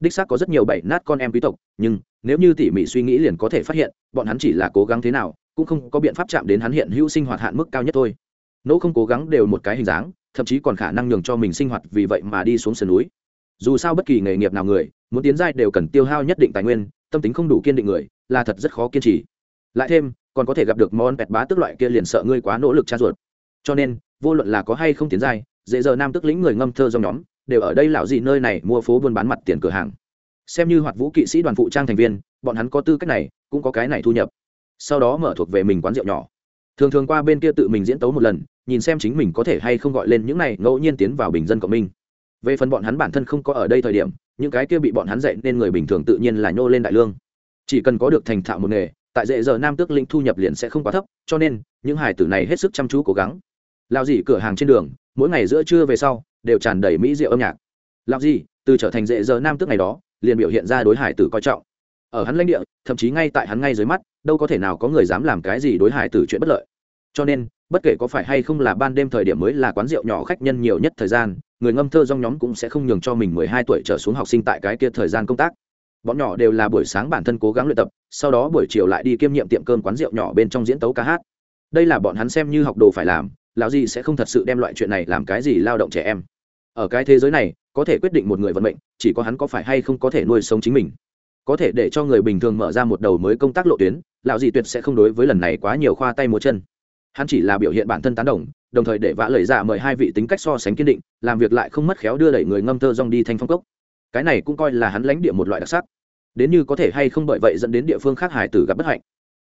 Đích xác có rất nhiều bảy nát con em quý tộc, nhưng nếu như tỉ mỉ suy nghĩ liền có thể phát hiện, bọn hắn chỉ là cố gắng thế nào, cũng không có biện pháp chạm đến hắn hiện hữu sinh hoạt hạn mức cao nhất thôi. Nỗ không cố gắng đều một cái hình dáng, thậm chí còn khả năng nhường cho mình sinh hoạt vì vậy mà đi xuống sườn núi dù sao bất kỳ nghề nghiệp nào người, muốn tiến giai đều cần tiêu hao nhất định tài nguyên, tâm tính không đủ kiên định người, là thật rất khó kiên trì. Lại thêm, còn có thể gặp được món bẹt bá tức loại kia liền sợ ngươi quá nỗ lực tra ruột. Cho nên, vô luận là có hay không tiến giai, dễ giờ nam tức lĩnh người ngâm thơ dòng nhóm, đều ở đây lão gì nơi này mua phố buôn bán mặt tiền cửa hàng. Xem như hoạt vũ kỵ sĩ đoàn phụ trang thành viên, bọn hắn có tư cách này, cũng có cái này thu nhập. Sau đó mở thuộc về mình quán rượu nhỏ. Thường thường qua bên kia tự mình diễn tấu một lần, nhìn xem chính mình có thể hay không gọi lên những này, ngẫu nhiên tiến vào bình dân cộng minh về phần bọn hắn bản thân không có ở đây thời điểm, những cái kia bị bọn hắn dạy nên người bình thường tự nhiên là nhô lên đại lương. Chỉ cần có được thành thạo một nghề, tại dễ giờ nam tước linh thu nhập liền sẽ không quá thấp, cho nên, những hải tử này hết sức chăm chú cố gắng. Lao dì cửa hàng trên đường, mỗi ngày giữa trưa về sau, đều tràn đầy mỹ rượu âm nhạc. Lao dì, từ trở thành dễ giờ nam tước ngày đó, liền biểu hiện ra đối hải tử coi trọng. Ở hắn lãnh địa, thậm chí ngay tại hắn ngay dưới mắt, đâu có thể nào có người dám làm cái gì đối hải tử chuyện bất lợi. Cho nên, bất kể có phải hay không là ban đêm thời điểm mới là quán rượu nhỏ khách nhân nhiều nhất thời gian người ngâm thơ dong nhóm cũng sẽ không nhường cho mình mười hai tuổi trở xuống học sinh tại cái kia thời gian công tác. Bọn nhỏ đều là buổi sáng bản thân cố gắng luyện tập, sau đó buổi chiều lại đi kiêm nhiệm tiệm cơm quán rượu nhỏ bên trong diễn tấu ca hát. Đây là bọn hắn xem như học đồ phải làm, lão gì sẽ không thật sự đem loại chuyện này làm cái gì lao động trẻ em. Ở cái thế giới này, có thể quyết định một người vận mệnh, chỉ có hắn có phải hay không có thể nuôi sống chính mình. Có thể để cho người bình thường mở ra một đầu mới công tác lộ tuyến, lão gì tuyệt sẽ không đối với lần này quá nhiều khoa tay múa chân. Hắn chỉ là biểu hiện bản thân tán đồng đồng thời để vã lời giả mời hai vị tính cách so sánh kiên định, làm việc lại không mất khéo đưa đẩy người ngâm thơ rong đi thanh phong cốc. Cái này cũng coi là hắn lãnh địa một loại đặc sắc. Đến như có thể hay không bởi vậy dẫn đến địa phương khác hải tử gặp bất hạnh.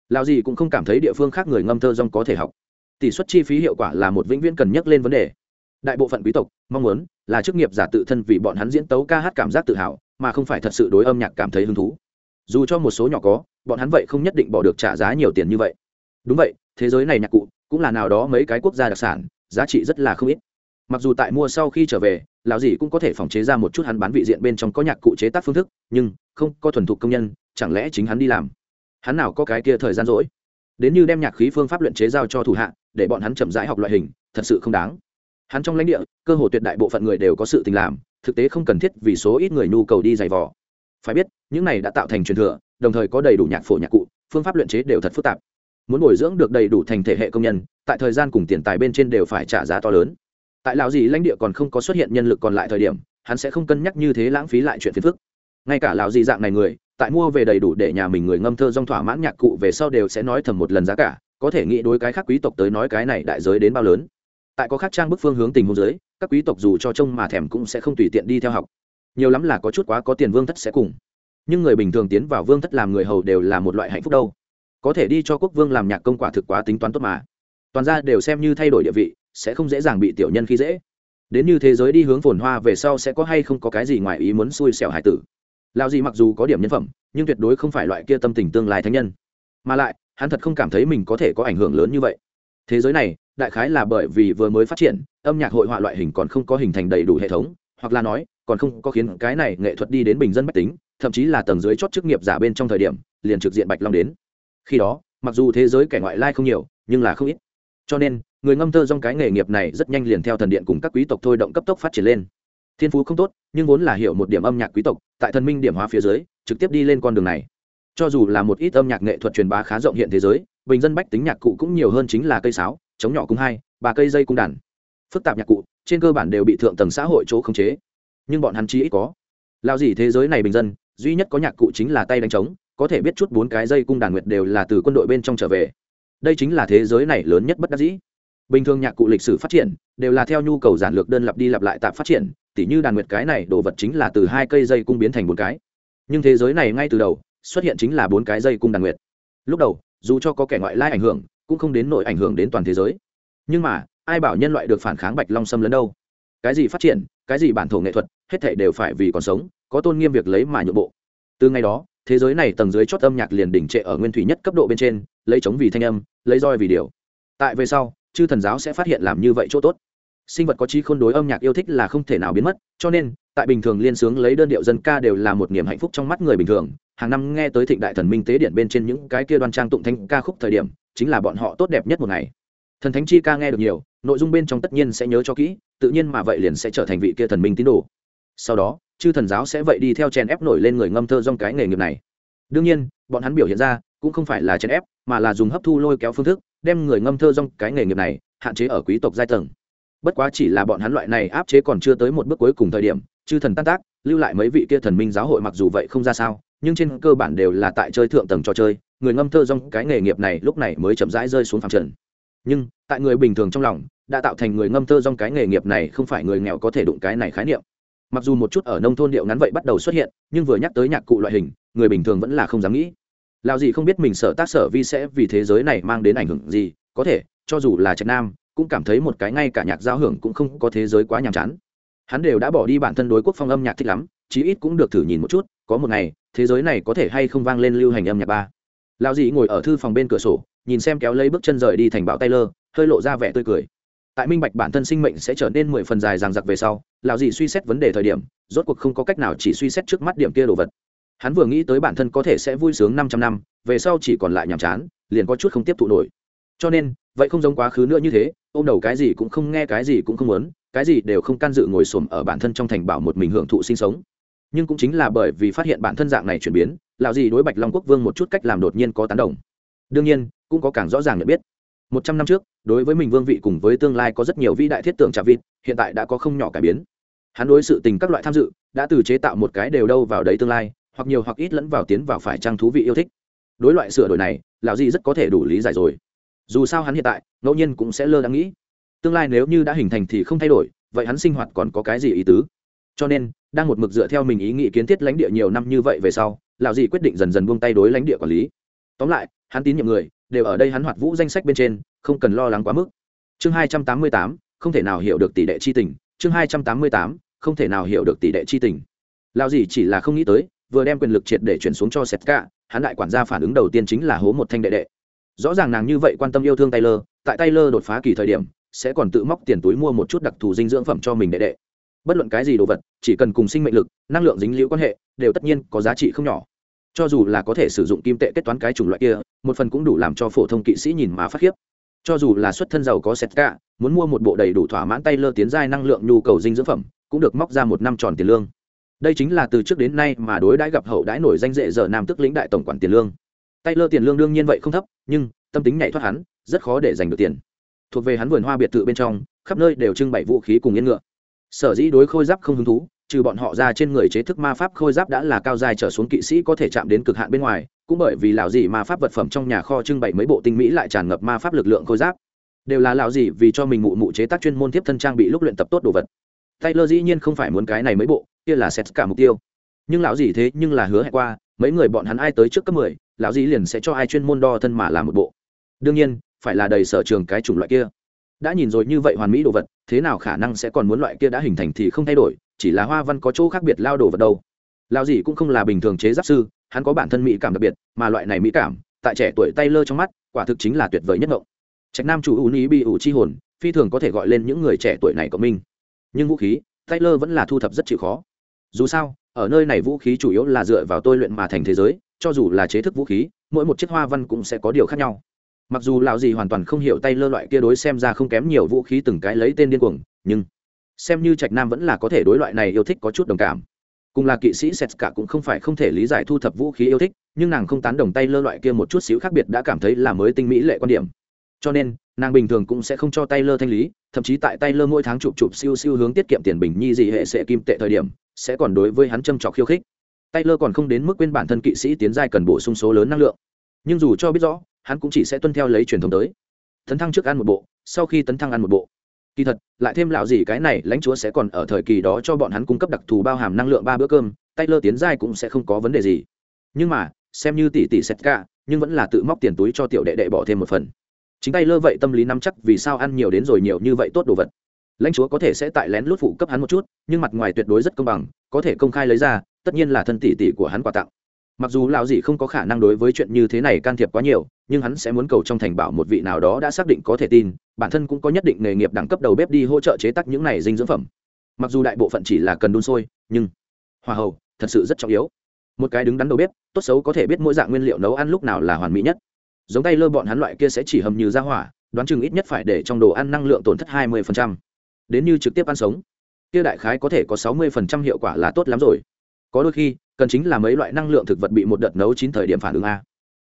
Lao gì cũng không cảm thấy địa phương khác người ngâm thơ rong có thể học. Tỷ suất chi phí hiệu quả là một vĩnh viễn cần nhắc lên vấn đề. Đại bộ phận quý tộc mong muốn là chức nghiệp giả tự thân vì bọn hắn diễn tấu ca hát cảm giác tự hào, mà không phải thật sự đối âm nhạc cảm thấy hứng thú. Dù cho một số nhỏ có, bọn hắn vậy không nhất định bỏ được trả giá nhiều tiền như vậy. Đúng vậy, thế giới này nhạc cụ cũng là nào đó mấy cái quốc gia đặc sản, giá trị rất là không ít. Mặc dù tại mua sau khi trở về, lão dì cũng có thể phòng chế ra một chút hắn bán vị diện bên trong có nhạc cụ chế tác phương thức, nhưng không có thuần thục công nhân, chẳng lẽ chính hắn đi làm? Hắn nào có cái kia thời gian rỗi? Đến như đem nhạc khí phương pháp luyện chế giao cho thủ hạ, để bọn hắn chậm rãi học loại hình, thật sự không đáng. Hắn trong lãnh địa, cơ hồ tuyệt đại bộ phận người đều có sự tình làm, thực tế không cần thiết vì số ít người nhu cầu đi giày vò. Phải biết, những này đã tạo thành truyền thừa, đồng thời có đầy đủ nhạc phổ nhạc cụ, phương pháp luyện chế đều thật phức tạp muốn bồi dưỡng được đầy đủ thành thể hệ công nhân, tại thời gian cùng tiền tài bên trên đều phải trả giá to lớn. Tại lào gì lãnh địa còn không có xuất hiện nhân lực còn lại thời điểm, hắn sẽ không cân nhắc như thế lãng phí lại chuyện phiền phức. Ngay cả lào gì dạng này người, tại mua về đầy đủ để nhà mình người ngâm thơ dong thỏa mãn nhạc cụ về sau đều sẽ nói thầm một lần giá cả, có thể nghĩ đối cái khác quý tộc tới nói cái này đại giới đến bao lớn. Tại có khác trang bức phương hướng tình huống giới các quý tộc dù cho trông mà thèm cũng sẽ không tùy tiện đi theo học. Nhiều lắm là có chút quá có tiền vương thất sẽ cùng. Nhưng người bình thường tiến vào vương thất làm người hầu đều là một loại hạnh phúc đâu có thể đi cho quốc vương làm nhạc công quả thực quá tính toán tốt mà. Toàn ra đều xem như thay đổi địa vị, sẽ không dễ dàng bị tiểu nhân khi dễ. Đến như thế giới đi hướng phồn hoa về sau sẽ có hay không có cái gì ngoài ý muốn xui xẻo hải tử. Lao gì mặc dù có điểm nhân phẩm, nhưng tuyệt đối không phải loại kia tâm tình tương lai thánh nhân. Mà lại, hắn thật không cảm thấy mình có thể có ảnh hưởng lớn như vậy. Thế giới này, đại khái là bởi vì vừa mới phát triển, âm nhạc hội họa loại hình còn không có hình thành đầy đủ hệ thống, hoặc là nói, còn không có khiến cái này nghệ thuật đi đến bình dân mách tính, thậm chí là tầng dưới chót chức nghiệp giả bên trong thời điểm, liền trực diện bạch long đến khi đó, mặc dù thế giới kẻ ngoại lai không nhiều, nhưng là không ít. Cho nên, người ngâm thơ trong cái nghề nghiệp này rất nhanh liền theo thần điện cùng các quý tộc thôi động cấp tốc phát triển lên. Thiên phú không tốt, nhưng vốn là hiểu một điểm âm nhạc quý tộc, tại thần minh điểm hóa phía dưới, trực tiếp đi lên con đường này. Cho dù là một ít âm nhạc nghệ thuật truyền bá khá rộng hiện thế giới, bình dân bách tính nhạc cụ cũng nhiều hơn chính là cây sáo, chống nhỏ cung hai, ba cây dây cung đàn. Phức tạp nhạc cụ, trên cơ bản đều bị thượng tầng xã hội chỗ khống chế. Nhưng bọn hắn chi ít có. Lao gì thế giới này bình dân, duy nhất có nhạc cụ chính là tay đánh trống có thể biết chút bốn cái dây cung đàn nguyệt đều là từ quân đội bên trong trở về. Đây chính là thế giới này lớn nhất bất đắc dĩ. Bình thường nhạc cụ lịch sử phát triển, đều là theo nhu cầu giản lược đơn lặp đi lặp lại tạm phát triển, tỉ như đàn nguyệt cái này đồ vật chính là từ hai cây dây cung biến thành bốn cái. Nhưng thế giới này ngay từ đầu, xuất hiện chính là bốn cái dây cung đàn nguyệt. Lúc đầu, dù cho có kẻ ngoại lai ảnh hưởng, cũng không đến nỗi ảnh hưởng đến toàn thế giới. Nhưng mà, ai bảo nhân loại được phản kháng bạch long xâm lấn đâu? Cái gì phát triển, cái gì bản thổ nghệ thuật, hết thể đều phải vì còn sống, có tôn nghiêm việc lấy mà nhượng bộ. Từ ngày đó thế giới này tầng dưới chót âm nhạc liền đỉnh trệ ở nguyên thủy nhất cấp độ bên trên, lấy chống vì thanh âm, lấy roi vì điều. Tại về sau, chư thần giáo sẽ phát hiện làm như vậy chỗ tốt. Sinh vật có trí khôn đối âm nhạc yêu thích là không thể nào biến mất, cho nên, tại bình thường liên sướng lấy đơn điệu dân ca đều là một niềm hạnh phúc trong mắt người bình thường. Hàng năm nghe tới thịnh đại thần minh tế điện bên trên những cái kia đoan trang tụng thanh ca khúc thời điểm, chính là bọn họ tốt đẹp nhất một ngày. Thần thánh chi ca nghe được nhiều, nội dung bên trong tất nhiên sẽ nhớ cho kỹ, tự nhiên mà vậy liền sẽ trở thành vị kia thần minh tín đồ. Sau đó chư thần giáo sẽ vậy đi theo chèn ép nổi lên người ngâm thơ trong cái nghề nghiệp này. Đương nhiên, bọn hắn biểu hiện ra cũng không phải là chèn ép, mà là dùng hấp thu lôi kéo phương thức, đem người ngâm thơ trong cái nghề nghiệp này hạn chế ở quý tộc giai tầng. Bất quá chỉ là bọn hắn loại này áp chế còn chưa tới một bước cuối cùng thời điểm, chư thần tan tác, lưu lại mấy vị kia thần minh giáo hội mặc dù vậy không ra sao, nhưng trên cơ bản đều là tại chơi thượng tầng trò chơi, người ngâm thơ trong cái nghề nghiệp này lúc này mới chậm rãi rơi xuống phẳng trần. Nhưng, tại người bình thường trong lòng, đã tạo thành người ngâm thơ trong cái nghề nghiệp này không phải người nghèo có thể đụng cái này khái niệm mặc dù một chút ở nông thôn điệu ngắn vậy bắt đầu xuất hiện, nhưng vừa nhắc tới nhạc cụ loại hình, người bình thường vẫn là không dám nghĩ. Lào gì không biết mình sở tác sở vi sẽ vì thế giới này mang đến ảnh hưởng gì, có thể, cho dù là trạch nam, cũng cảm thấy một cái ngay cả nhạc giao hưởng cũng không có thế giới quá nhàm chán. Hắn đều đã bỏ đi bản thân đối quốc phong âm nhạc thích lắm, chí ít cũng được thử nhìn một chút, có một ngày, thế giới này có thể hay không vang lên lưu hành âm nhạc ba. Lao dị ngồi ở thư phòng bên cửa sổ, nhìn xem kéo lấy bước chân rời đi thành bão taylor, hơi lộ ra vẻ tươi cười tại minh bạch bản thân sinh mệnh sẽ trở nên mười phần dài ràng giặc về sau, lão dị suy xét vấn đề thời điểm, rốt cuộc không có cách nào chỉ suy xét trước mắt điểm kia đồ vật. Hắn vừa nghĩ tới bản thân có thể sẽ vui sướng năm trăm năm, về sau chỉ còn lại nhàm chán, liền có chút không tiếp thụ nổi. Cho nên, vậy không giống quá khứ nữa như thế ô m đầu cái gì cũng không nghe, cái gì cũng không muốn, cái gì đều không can dự ngồi xổm ở bản thân trong thành bảo một mình hưởng thụ sinh sống. Nhưng cũng chính là bởi vì phát hiện bản thân dạng này chuyển biến, lão gì đối bạch long quốc vương một chút cách làm đột nhiên có tán đồng. Đương nhiên, cũng có càng rõ ràng nhận biết một trăm năm trước, đối với mình vương vị cùng với tương lai có rất nhiều vĩ đại thiết tưởng trà vịt, hiện tại đã có không nhỏ cải biến. Hắn đối sự tình các loại tham dự, đã từ chế tạo một cái đều đâu vào đấy tương lai, hoặc nhiều hoặc ít lẫn vào tiến vào phải trang thú vị yêu thích. Đối loại sửa đổi này, lão di rất có thể đủ lý giải rồi. Dù sao hắn hiện tại, ngẫu nhiên cũng sẽ lơ đáng nghĩ. Tương lai nếu như đã hình thành thì không thay đổi, vậy hắn sinh hoạt còn có cái gì ý tứ? Cho nên, đang một mực dựa theo mình ý nghĩ kiến thiết lãnh địa nhiều năm như vậy về sau, lão di quyết định dần dần buông tay đối lãnh địa quản lý. Tóm lại hắn tín nhiệm người, đều ở đây hắn hoạt vũ danh sách bên trên, không cần lo lắng quá mức. Chương hai trăm tám mươi tám, không thể nào hiểu được tỷ đệ chi tình. Chương hai trăm tám mươi tám, không thể nào hiểu được tỷ đệ chi tình. Lão gì chỉ là không nghĩ tới, vừa đem quyền lực triệt để chuyển xuống cho sét cả hắn đại quản gia phản ứng đầu tiên chính là hố một thanh đệ đệ. Rõ ràng nàng như vậy quan tâm yêu thương taylor, tại taylor đột phá kỳ thời điểm, sẽ còn tự móc tiền túi mua một chút đặc thù dinh dưỡng phẩm cho mình đệ đệ. Bất luận cái gì đồ vật, chỉ cần cùng sinh mệnh lực, năng lượng dính liễu quan hệ, đều tất nhiên có giá trị không nhỏ cho dù là có thể sử dụng kim tệ kết toán cái chủng loại kia, một phần cũng đủ làm cho phổ thông kỵ sĩ nhìn mà phát khiếp. Cho dù là xuất thân giàu có sét cả, muốn mua một bộ đầy đủ thỏa mãn tay lơ tiến giai năng lượng nhu cầu dinh dưỡng phẩm, cũng được móc ra một năm tròn tiền lương. Đây chính là từ trước đến nay mà đối đãi gặp hậu đãi nổi danh dễ giờ nam tức lĩnh đại tổng quản tiền lương. Tay lơ tiền lương đương nhiên vậy không thấp, nhưng tâm tính nhảy thoát hắn, rất khó để giành được tiền. Thuộc về hắn vườn hoa biệt thự bên trong, khắp nơi đều trưng bày vũ khí cùng yên ngựa. Sở dĩ đối khôi giáp không hứng thú trừ bọn họ ra trên người chế thức ma pháp khôi giáp đã là cao dài trở xuống kỵ sĩ có thể chạm đến cực hạn bên ngoài, cũng bởi vì lão gì ma pháp vật phẩm trong nhà kho trưng bày mấy bộ tinh mỹ lại tràn ngập ma pháp lực lượng khôi giáp. Đều là lão gì vì cho mình mụ mụ chế tác chuyên môn tiếp thân trang bị lúc luyện tập tốt đồ vật. Taylor dĩ nhiên không phải muốn cái này mấy bộ, kia là xét cả mục tiêu. Nhưng lão gì thế nhưng là hứa hẹn qua, mấy người bọn hắn ai tới trước cấp mười, lão dĩ liền sẽ cho ai chuyên môn đo thân mà làm một bộ. Đương nhiên, phải là đầy sở trường cái chủng loại kia. Đã nhìn rồi như vậy hoàn mỹ đồ vật, thế nào khả năng sẽ còn muốn loại kia đã hình thành thì không thay đổi chỉ là hoa văn có chỗ khác biệt lao đồ vật đâu. Lao gì cũng không là bình thường chế giáp sư, hắn có bản thân mỹ cảm đặc biệt, mà loại này mỹ cảm, tại trẻ tuổi tay lơ trong mắt, quả thực chính là tuyệt vời nhất ngộng trạch nam chủ ưu ý bị ủ chi hồn, phi thường có thể gọi lên những người trẻ tuổi này của mình. Nhưng vũ khí, tay lơ vẫn là thu thập rất chịu khó. Dù sao, ở nơi này vũ khí chủ yếu là dựa vào tôi luyện mà thành thế giới, cho dù là chế thức vũ khí, mỗi một chiếc hoa văn cũng sẽ có điều khác nhau. Mặc dù lão gì hoàn toàn không hiểu tay lơ loại kia đối xem ra không kém nhiều vũ khí từng cái lấy tên điên cuồng, nhưng xem như trạch nam vẫn là có thể đối loại này yêu thích có chút đồng cảm. Cùng là kỵ sĩ sét cả cũng không phải không thể lý giải thu thập vũ khí yêu thích, nhưng nàng không tán đồng tay lơ loại kia một chút xíu khác biệt đã cảm thấy là mới tinh mỹ lệ quan điểm. Cho nên, nàng bình thường cũng sẽ không cho tay lơ thanh lý, thậm chí tại tay lơ mỗi tháng chụp chụp siêu siêu hướng tiết kiệm tiền bình nhi gì hệ sẽ kim tệ thời điểm, sẽ còn đối với hắn châm trọc khiêu khích. Tay lơ còn không đến mức quên bản thân kỵ sĩ tiến giai cần bổ sung số lớn năng lượng. Nhưng dù cho biết rõ, hắn cũng chỉ sẽ tuân theo lấy truyền thống tới. Tấn thăng trước ăn một bộ, sau khi tấn thăng ăn một bộ kỳ thật, lại thêm lão gì cái này lãnh chúa sẽ còn ở thời kỳ đó cho bọn hắn cung cấp đặc thù bao hàm năng lượng ba bữa cơm tay lơ tiến giai cũng sẽ không có vấn đề gì. Nhưng mà, xem như tỷ tỷ sét cả nhưng vẫn là tự móc tiền túi cho tiểu đệ đệ bỏ thêm một phần. Chính tay lơ vậy tâm lý nắm chắc vì sao ăn nhiều đến rồi nhiều như vậy tốt đồ vật. Lãnh chúa có thể sẽ tại lén lút phụ cấp hắn một chút, nhưng mặt ngoài tuyệt đối rất công bằng, có thể công khai lấy ra, tất nhiên là thân tỷ tỷ của hắn quà tặng mặc dù lão dị không có khả năng đối với chuyện như thế này can thiệp quá nhiều, nhưng hắn sẽ muốn cầu trong thành bảo một vị nào đó đã xác định có thể tin, bản thân cũng có nhất định nghề nghiệp đẳng cấp đầu bếp đi hỗ trợ chế tác những này dinh dưỡng phẩm. Mặc dù đại bộ phận chỉ là cần đun sôi, nhưng hòa hậu thật sự rất trọng yếu. Một cái đứng đắn đầu bếp, tốt xấu có thể biết mỗi dạng nguyên liệu nấu ăn lúc nào là hoàn mỹ nhất. Giống tay lơ bọn hắn loại kia sẽ chỉ hầm như ra hỏa, đoán chừng ít nhất phải để trong đồ ăn năng lượng tổn thất hai mươi đến như trực tiếp ăn sống, kia đại khái có thể có sáu mươi hiệu quả là tốt lắm rồi. Có đôi khi cần chính là mấy loại năng lượng thực vật bị một đợt nấu chín thời điểm phản ứng a.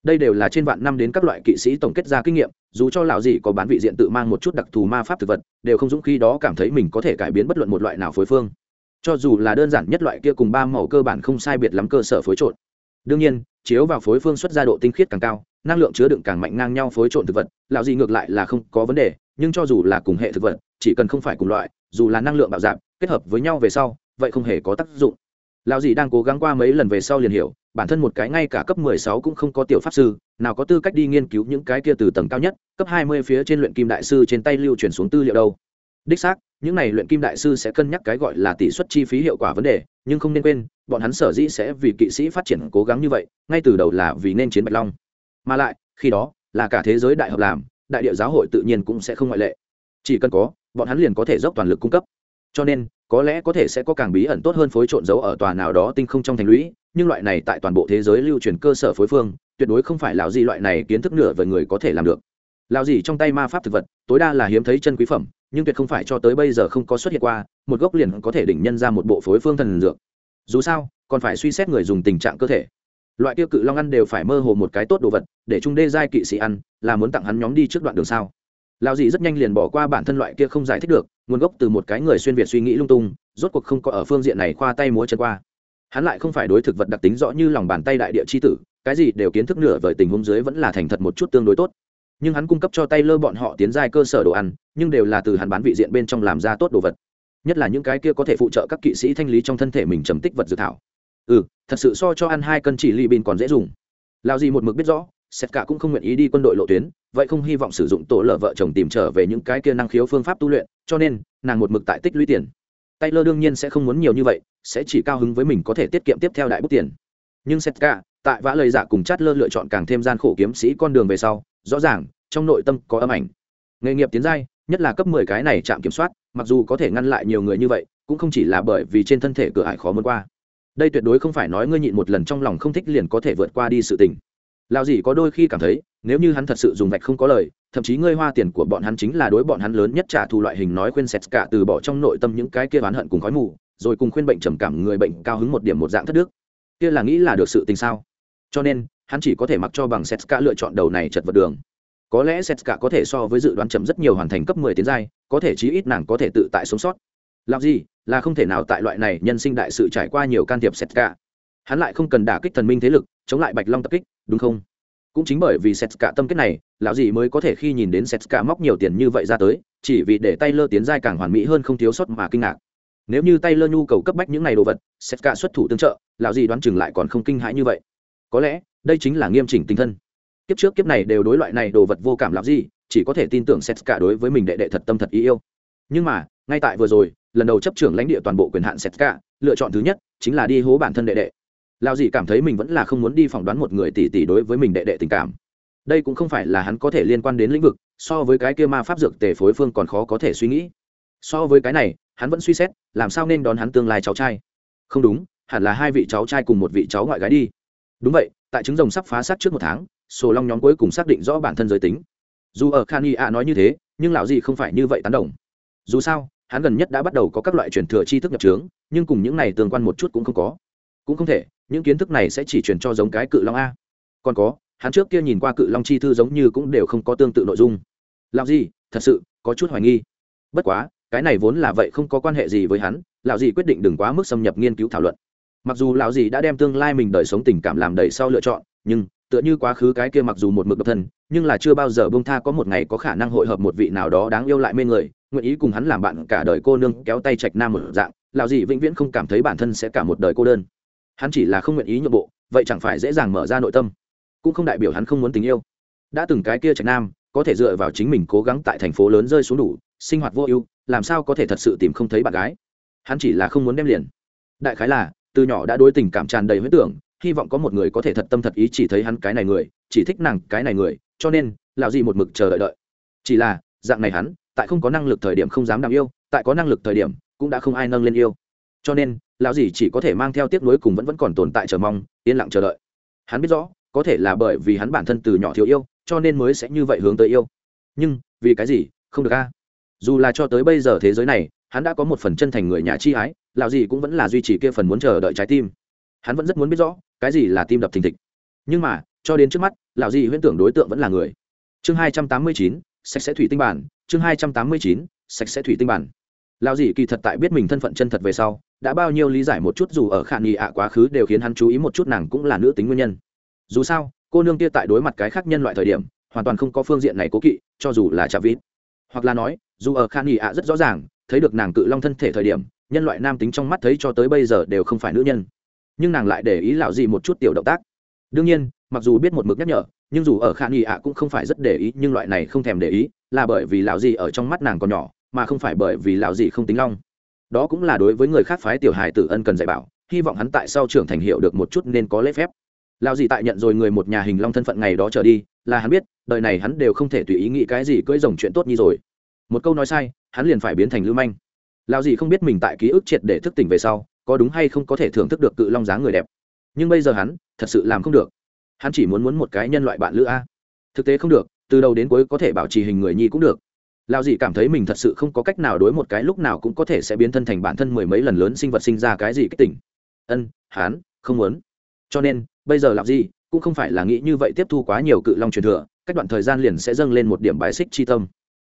Đây đều là trên vạn năm đến các loại kỵ sĩ tổng kết ra kinh nghiệm, dù cho lão gì có bán vị diện tự mang một chút đặc thù ma pháp thực vật, đều không dũng khi đó cảm thấy mình có thể cải biến bất luận một loại nào phối phương. Cho dù là đơn giản nhất loại kia cùng ba màu cơ bản không sai biệt lắm cơ sở phối trộn. Đương nhiên, chiếu vào phối phương xuất ra độ tinh khiết càng cao, năng lượng chứa đựng càng mạnh ngang nhau phối trộn thực vật, lão gì ngược lại là không có vấn đề, nhưng cho dù là cùng hệ thực vật, chỉ cần không phải cùng loại, dù là năng lượng bạo dạp kết hợp với nhau về sau, vậy không hề có tác dụng lão dì đang cố gắng qua mấy lần về sau liền hiểu, bản thân một cái ngay cả cấp mười sáu cũng không có tiểu pháp sư, nào có tư cách đi nghiên cứu những cái kia từ tầng cao nhất, cấp hai mươi phía trên luyện kim đại sư trên tay lưu truyền xuống tư liệu đâu. Đích xác, những này luyện kim đại sư sẽ cân nhắc cái gọi là tỷ suất chi phí hiệu quả vấn đề, nhưng không nên quên, bọn hắn sở dĩ sẽ vì kỵ sĩ phát triển cố gắng như vậy, ngay từ đầu là vì nên chiến bạch long. Mà lại, khi đó, là cả thế giới đại hợp làm, đại địa giáo hội tự nhiên cũng sẽ không ngoại lệ. Chỉ cần có, bọn hắn liền có thể dốc toàn lực cung cấp. Cho nên có lẽ có thể sẽ có càng bí ẩn tốt hơn phối trộn dấu ở tòa nào đó tinh không trong thành lũy, nhưng loại này tại toàn bộ thế giới lưu truyền cơ sở phối phương, tuyệt đối không phải lào gì loại này kiến thức nửa về người có thể làm được. Lào gì trong tay ma pháp thực vật, tối đa là hiếm thấy chân quý phẩm, nhưng tuyệt không phải cho tới bây giờ không có xuất hiện qua, một gốc liền có thể đỉnh nhân ra một bộ phối phương thần dược. Dù sao, còn phải suy xét người dùng tình trạng cơ thể. Loại tiêu cự long ăn đều phải mơ hồ một cái tốt đồ vật, để trung đê giai kỵ sĩ ăn, là muốn tặng hắn nhóm đi trước đoạn đường sao? Lao dì rất nhanh liền bỏ qua bản thân loại kia không giải thích được, nguồn gốc từ một cái người xuyên việt suy nghĩ lung tung, rốt cuộc không có ở phương diện này khoa tay múa chân qua. Hắn lại không phải đối thực vật đặc tính rõ như lòng bàn tay đại địa c h i tử, cái gì đều kiến thức nửa vời tình huống dưới vẫn là thành thật một chút tương đối tốt. Nhưng hắn cung cấp cho tay lơ bọn họ tiến giai cơ sở đồ ăn, nhưng đều là từ hắn bán vị diện bên trong làm ra tốt đồ vật. Nhất là những cái kia có thể phụ trợ các kỵ sĩ thanh lý trong thân thể mình trầm tích vật dự thảo. Ừ thật sự so cho ăn hai cân chỉ lì bin còn dễ dùng. Lao gì một mực biết rõ sét cả cũng không nguyện ý đi quân đội lộ tuyến, vậy không hy vọng sử dụng tổ lở vợ chồng tìm trở về những cái kia năng khiếu phương pháp tu luyện, cho nên, nàng một mực tại tích lũy tiền. Taylor đương nhiên sẽ không muốn nhiều như vậy, sẽ chỉ cao hứng với mình có thể tiết kiệm tiếp theo đại bút tiền. Nhưng sét cả, tại vã lời giả cùng chát lơ lựa chọn càng thêm gian khổ kiếm sĩ con đường về sau, rõ ràng, trong nội tâm có âm ảnh. Nghề nghiệp tiến giai, nhất là cấp mười cái này chạm kiểm soát, mặc dù có thể ngăn lại nhiều người như vậy, cũng không chỉ là bởi vì trên thân thể cửa ải khó muốn qua. Đây tuyệt đối không phải nói ngươi nhịn một lần trong lòng không thích liền có thể vượt qua đi sự tình lao gì có đôi khi cảm thấy, nếu như hắn thật sự dùng vạch không có lời, thậm chí ngươi hoa tiền của bọn hắn chính là đối bọn hắn lớn nhất trả thù loại hình nói khuyên sét cả từ bỏ trong nội tâm những cái kia oán hận cùng khói mù, rồi cùng khuyên bệnh trầm cảm người bệnh cao hứng một điểm một dạng thất đức. Kia là nghĩ là được sự tình sao? Cho nên, hắn chỉ có thể mặc cho bằng sét cả lựa chọn đầu này chật vật đường. Có lẽ sét cả có thể so với dự đoán chậm rất nhiều hoàn thành cấp mười tiến giai, có thể chí ít nàng có thể tự tại sống sót. Làm gì là không thể nào tại loại này nhân sinh đại sự trải qua nhiều can thiệp sét cả. Hắn lại không cần đả kích thần minh thế lực, chống lại bạch long tập kích đúng không? Cũng chính bởi vì sét cả tâm kết này, lão gì mới có thể khi nhìn đến sét cả móc nhiều tiền như vậy ra tới, chỉ vì để tay lơ tiến giai càng hoàn mỹ hơn không thiếu sót mà kinh ngạc. Nếu như tay lơ nhu cầu cấp bách những này đồ vật sét cả xuất thủ tương trợ, lão gì đoán chừng lại còn không kinh hãi như vậy. Có lẽ, đây chính là nghiêm chỉnh tinh thân. Kiếp trước kiếp này đều đối loại này đồ vật vô cảm lão gì chỉ có thể tin tưởng sét cả đối với mình đệ đệ thật tâm thật ý yêu. Nhưng mà, ngay tại vừa rồi, lần đầu chấp trưởng lãnh địa toàn bộ quyền hạn sét cả, lựa chọn thứ nhất chính là đi hố bản thân đệ đệ lao dì cảm thấy mình vẫn là không muốn đi phỏng đoán một người tỷ tỷ đối với mình đệ đệ tình cảm. Đây cũng không phải là hắn có thể liên quan đến lĩnh vực, so với cái kia ma pháp dược tề phối phương còn khó có thể suy nghĩ. So với cái này, hắn vẫn suy xét, làm sao nên đón hắn tương lai cháu trai? Không đúng, hẳn là hai vị cháu trai cùng một vị cháu ngoại gái đi. Đúng vậy, tại trứng rồng sắp phá sát trước một tháng, sổ long nhóm cuối cùng xác định rõ bản thân giới tính. Dù ở khan y a nói như thế, nhưng lão gì không phải như vậy tán đồng. Dù sao, hắn gần nhất đã bắt đầu có các loại truyền thừa tri thức nhập trướng, nhưng cùng những này tương quan một chút cũng không có. Cũng không thể những kiến thức này sẽ chỉ truyền cho giống cái cự long a. Còn có, hắn trước kia nhìn qua cự long chi thư giống như cũng đều không có tương tự nội dung. Lão gì thật sự, có chút hoài nghi. Bất quá, cái này vốn là vậy không có quan hệ gì với hắn, lão gì quyết định đừng quá mức xâm nhập nghiên cứu thảo luận. Mặc dù lão gì đã đem tương lai mình đời sống tình cảm làm đầy sau lựa chọn, nhưng, tựa như quá khứ cái kia mặc dù một mực độc thân, nhưng là chưa bao giờ bông tha có một ngày có khả năng hội hợp một vị nào đó đáng yêu lại mê người, nguyện ý cùng hắn làm bạn cả đời cô nương kéo tay trạch nam một dạng, lão gì vĩnh viễn không cảm thấy bản thân sẽ cả một đời cô đơn hắn chỉ là không nguyện ý nhượng bộ, vậy chẳng phải dễ dàng mở ra nội tâm. Cũng không đại biểu hắn không muốn tình yêu. Đã từng cái kia trạch nam, có thể dựa vào chính mình cố gắng tại thành phố lớn rơi xuống đủ, sinh hoạt vô ưu, làm sao có thể thật sự tìm không thấy bạn gái? Hắn chỉ là không muốn đem liền. Đại khái là, từ nhỏ đã đối tình cảm tràn đầy huyết tưởng, hy vọng có một người có thể thật tâm thật ý chỉ thấy hắn cái này người, chỉ thích nàng cái này người, cho nên lạo gì một mực chờ đợi đợi. Chỉ là, dạng này hắn, tại không có năng lực thời điểm không dám đảm yêu, tại có năng lực thời điểm, cũng đã không ai nâng lên yêu cho nên, lão gì chỉ có thể mang theo tiếc nuối cùng vẫn vẫn còn tồn tại chờ mong, yên lặng chờ đợi. Hắn biết rõ, có thể là bởi vì hắn bản thân từ nhỏ thiếu yêu, cho nên mới sẽ như vậy hướng tới yêu. Nhưng, vì cái gì, không được a? Dù là cho tới bây giờ thế giới này, hắn đã có một phần chân thành người nhà chi ái, lão gì cũng vẫn là duy trì kia phần muốn chờ đợi trái tim. Hắn vẫn rất muốn biết rõ, cái gì là tim đập thình thịch. Nhưng mà, cho đến trước mắt, lão gì huyễn tưởng đối tượng vẫn là người. Chương hai trăm tám mươi chín, sạch sẽ thủy tinh bản. Chương hai trăm tám mươi chín, sạch sẽ thủy tinh bản. Lão gì kỳ thật tại biết mình thân phận chân thật về sau đã bao nhiêu lý giải một chút dù ở khả nghi ạ quá khứ đều khiến hắn chú ý một chút nàng cũng là nữ tính nguyên nhân. Dù sao, cô nương kia tại đối mặt cái khác nhân loại thời điểm, hoàn toàn không có phương diện này cố kỵ, cho dù là chả vít hoặc là nói, dù ở khả nghi ạ rất rõ ràng, thấy được nàng cự long thân thể thời điểm, nhân loại nam tính trong mắt thấy cho tới bây giờ đều không phải nữ nhân. Nhưng nàng lại để ý lão gì một chút tiểu động tác. Đương nhiên, mặc dù biết một mực nhắc nhở, nhưng dù ở khả nghi ạ cũng không phải rất để ý, nhưng loại này không thèm để ý, là bởi vì lão gì ở trong mắt nàng còn nhỏ, mà không phải bởi vì lão gì không tính long đó cũng là đối với người khác phái tiểu hài tử ân cần dạy bảo, hy vọng hắn tại sau trưởng thành hiệu được một chút nên có lễ phép. Lão dì tại nhận rồi người một nhà hình long thân phận ngày đó trở đi, là hắn biết, đời này hắn đều không thể tùy ý nghĩ cái gì cưỡi rồng chuyện tốt như rồi. Một câu nói sai, hắn liền phải biến thành lưu manh. Lão dì không biết mình tại ký ức triệt để thức tỉnh về sau, có đúng hay không có thể thưởng thức được cự long dáng người đẹp. Nhưng bây giờ hắn, thật sự làm không được. Hắn chỉ muốn muốn một cái nhân loại bạn lữ a. Thực tế không được, từ đầu đến cuối có thể bảo trì hình người nhi cũng được lao dị cảm thấy mình thật sự không có cách nào đối một cái lúc nào cũng có thể sẽ biến thân thành bản thân mười mấy lần lớn sinh vật sinh ra cái gì kích tỉnh ân, hán, không muốn. Cho nên, bây giờ làm gì cũng không phải là nghĩ như vậy tiếp thu quá nhiều cự long truyền thừa, cách đoạn thời gian liền sẽ dâng lên một điểm bài xích chi tâm.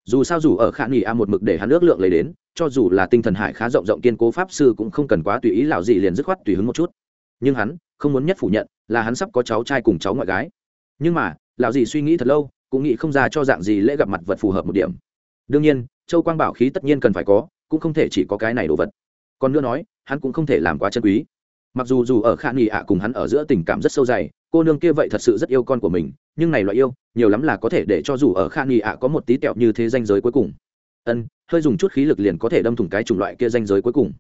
Dù sao dù ở khả nghỉ a một mực để hắn ước lượng lấy đến, cho dù là tinh thần hải khá rộng rộng kiên cố pháp sư cũng không cần quá tùy ý lão gì liền dứt khoát tùy hứng một chút. Nhưng hắn không muốn nhất phủ nhận là hắn sắp có cháu trai cùng cháu ngoại gái. Nhưng mà, lão gì suy nghĩ thật lâu, cũng nghĩ không ra cho dạng gì lễ gặp mặt vật phù hợp một điểm đương nhiên, châu quang bảo khí tất nhiên cần phải có, cũng không thể chỉ có cái này đồ vật. Còn nữa nói, hắn cũng không thể làm quá chân quý. Mặc dù dù ở khả nghị ạ cùng hắn ở giữa tình cảm rất sâu dày, cô nương kia vậy thật sự rất yêu con của mình, nhưng này loại yêu, nhiều lắm là có thể để cho dù ở khả nghị ạ có một tí tẹo như thế danh giới cuối cùng. Ân, hơi dùng chút khí lực liền có thể đâm thủng cái chủng loại kia danh giới cuối cùng.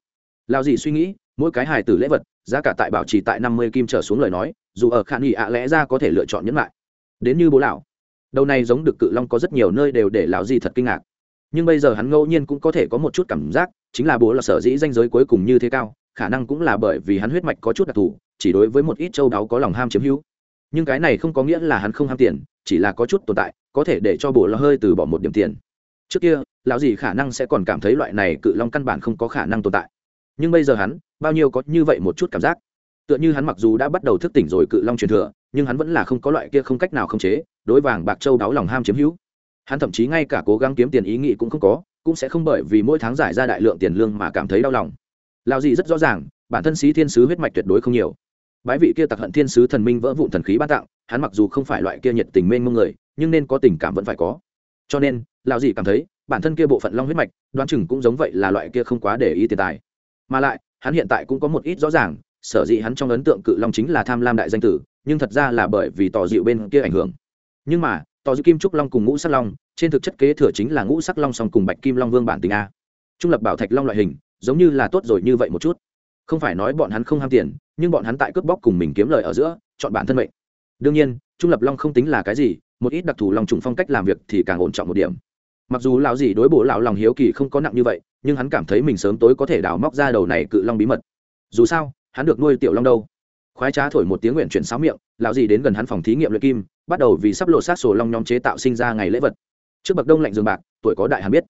Lao gì suy nghĩ, mỗi cái hài tử lễ vật, giá cả tại bảo trì tại năm mươi kim trở xuống lời nói, dù ở khả nghị ạ lẽ ra có thể lựa chọn nhẫn lại. Đến như bố lão, đầu này giống được cự long có rất nhiều nơi đều để lão gì thật kinh ngạc nhưng bây giờ hắn ngẫu nhiên cũng có thể có một chút cảm giác, chính là bố là sở dĩ danh giới cuối cùng như thế cao, khả năng cũng là bởi vì hắn huyết mạch có chút đặc thù, chỉ đối với một ít châu đáo có lòng ham chiếm hữu. Nhưng cái này không có nghĩa là hắn không ham tiền, chỉ là có chút tồn tại, có thể để cho bố là hơi từ bỏ một điểm tiền. Trước kia, lão gì khả năng sẽ còn cảm thấy loại này cự long căn bản không có khả năng tồn tại. Nhưng bây giờ hắn, bao nhiêu có như vậy một chút cảm giác. Tựa như hắn mặc dù đã bắt đầu thức tỉnh rồi cự long truyền thừa, nhưng hắn vẫn là không có loại kia không cách nào khống chế, đối vàng bạc châu đáo lòng ham chiếm hữu hắn thậm chí ngay cả cố gắng kiếm tiền ý nghĩ cũng không có, cũng sẽ không bởi vì mỗi tháng giải ra đại lượng tiền lương mà cảm thấy đau lòng. Lao gì rất rõ ràng, bản thân sĩ thiên sứ huyết mạch tuyệt đối không nhiều. Bái vị kia tặc hận thiên sứ thần minh vỡ vụn thần khí ban tặng, hắn mặc dù không phải loại kia nhiệt tình mênh mông người, nhưng nên có tình cảm vẫn phải có. Cho nên lao gì cảm thấy, bản thân kia bộ phận long huyết mạch, đoán chừng cũng giống vậy là loại kia không quá để ý tiền tài. Mà lại, hắn hiện tại cũng có một ít rõ ràng, sở dĩ hắn trong ấn tượng cự long chính là tham lam đại danh tử, nhưng thật ra là bởi vì tỏ dịu bên kia ảnh hưởng. Nhưng mà tỏ giữ kim trúc long cùng ngũ sắc long, trên thực chất kế thừa chính là ngũ sắc long song cùng bạch kim long vương bản tình a. Trung lập bảo thạch long loại hình, giống như là tốt rồi như vậy một chút. Không phải nói bọn hắn không ham tiền, nhưng bọn hắn tại cướp bóc cùng mình kiếm lời ở giữa, chọn bản thân mệnh. Đương nhiên, trung lập long không tính là cái gì, một ít đặc thù long trùng phong cách làm việc thì càng ổn trọng một điểm. Mặc dù lão gì đối bộ lão lòng hiếu kỳ không có nặng như vậy, nhưng hắn cảm thấy mình sớm tối có thể đào móc ra đầu này cự long bí mật. Dù sao, hắn được nuôi tiểu long đâu? Khoái trá thổi một tiếng nguyện chuyển sáo miệng, lão gì đến gần hắn phòng thí nghiệm luyện kim, bắt đầu vì sắp lộ sát sổ long nhóm chế tạo sinh ra ngày lễ vật. Trước bậc đông lạnh giường bạc, tuổi có đại hàn biết.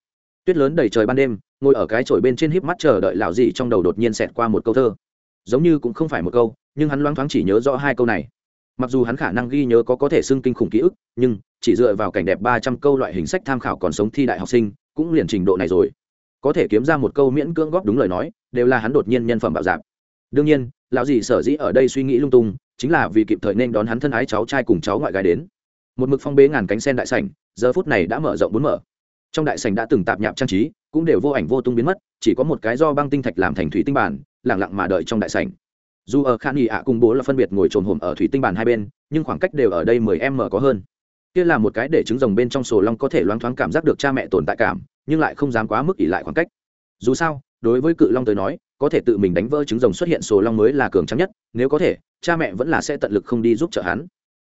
Tuyết lớn đầy trời ban đêm, ngồi ở cái chổi bên trên híp mắt chờ đợi lão gì trong đầu đột nhiên xẹt qua một câu thơ. Giống như cũng không phải một câu, nhưng hắn loáng thoáng chỉ nhớ rõ hai câu này. Mặc dù hắn khả năng ghi nhớ có có thể xưng kinh khủng ký ức, nhưng chỉ dựa vào cảnh đẹp ba trăm câu loại hình sách tham khảo còn sống thi đại học sinh, cũng liền trình độ này rồi. Có thể kiếm ra một câu miễn cưỡng góp đúng lời nói, đều là hắn đột nhiên nhân phẩm bạo dạp đương nhiên, lão dì sở dĩ ở đây suy nghĩ lung tung, chính là vì kịp thời nên đón hắn thân ái cháu trai cùng cháu ngoại gái đến. Một mực phong bế ngàn cánh sen đại sảnh, giờ phút này đã mở rộng bốn mở. Trong đại sảnh đã từng tạp nhạp trang trí, cũng đều vô ảnh vô tung biến mất, chỉ có một cái do băng tinh thạch làm thành thủy tinh bản lẳng lặng mà đợi trong đại sảnh. Dù ở khan nghị ạ cùng bố là phân biệt ngồi trồn hồm ở thủy tinh bàn hai bên, nhưng khoảng cách đều ở đây mười m có hơn. Kia là một cái để trứng rồng bên trong sổ long có thể loáng thoáng cảm giác được cha mẹ tồn tại cảm, nhưng lại không dám quá mức ỉ lại khoảng cách. Dù sao, đối với cự long tới nói có thể tự mình đánh vỡ trứng rồng xuất hiện sổ long mới là cường trắng nhất, nếu có thể, cha mẹ vẫn là sẽ tận lực không đi giúp trợ hắn.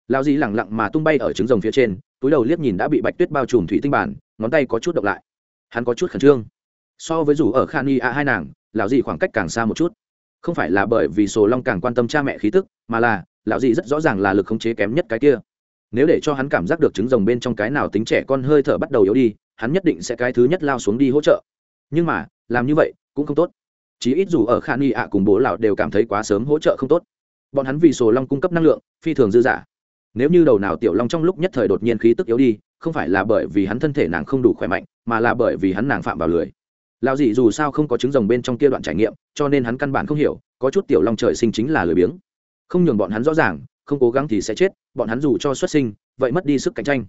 Lao dì lẳng lặng mà tung bay ở trứng rồng phía trên, túi đầu liếc nhìn đã bị bạch tuyết bao trùm thủy tinh bản, ngón tay có chút động lại. Hắn có chút khẩn trương. So với dù ở khan y a hai nàng, lão dì khoảng cách càng xa một chút. Không phải là bởi vì sổ long càng quan tâm cha mẹ khí tức, mà là, lão dì rất rõ ràng là lực khống chế kém nhất cái kia. Nếu để cho hắn cảm giác được trứng rồng bên trong cái nào tính trẻ con hơi thở bắt đầu yếu đi, hắn nhất định sẽ cái thứ nhất lao xuống đi hỗ trợ. Nhưng mà, làm như vậy, cũng không tốt chí ít dù ở khan y ạ cùng bố lão đều cảm thấy quá sớm hỗ trợ không tốt. Bọn hắn vì sổ long cung cấp năng lượng, phi thường dư dả. Nếu như đầu nào tiểu long trong lúc nhất thời đột nhiên khí tức yếu đi, không phải là bởi vì hắn thân thể nàng không đủ khỏe mạnh, mà là bởi vì hắn nàng phạm vào lười. Lão dị dù sao không có trứng rồng bên trong kia đoạn trải nghiệm, cho nên hắn căn bản không hiểu, có chút tiểu long trời sinh chính là lười biếng. Không nhường bọn hắn rõ ràng, không cố gắng thì sẽ chết, bọn hắn dù cho xuất sinh, vậy mất đi sức cạnh tranh.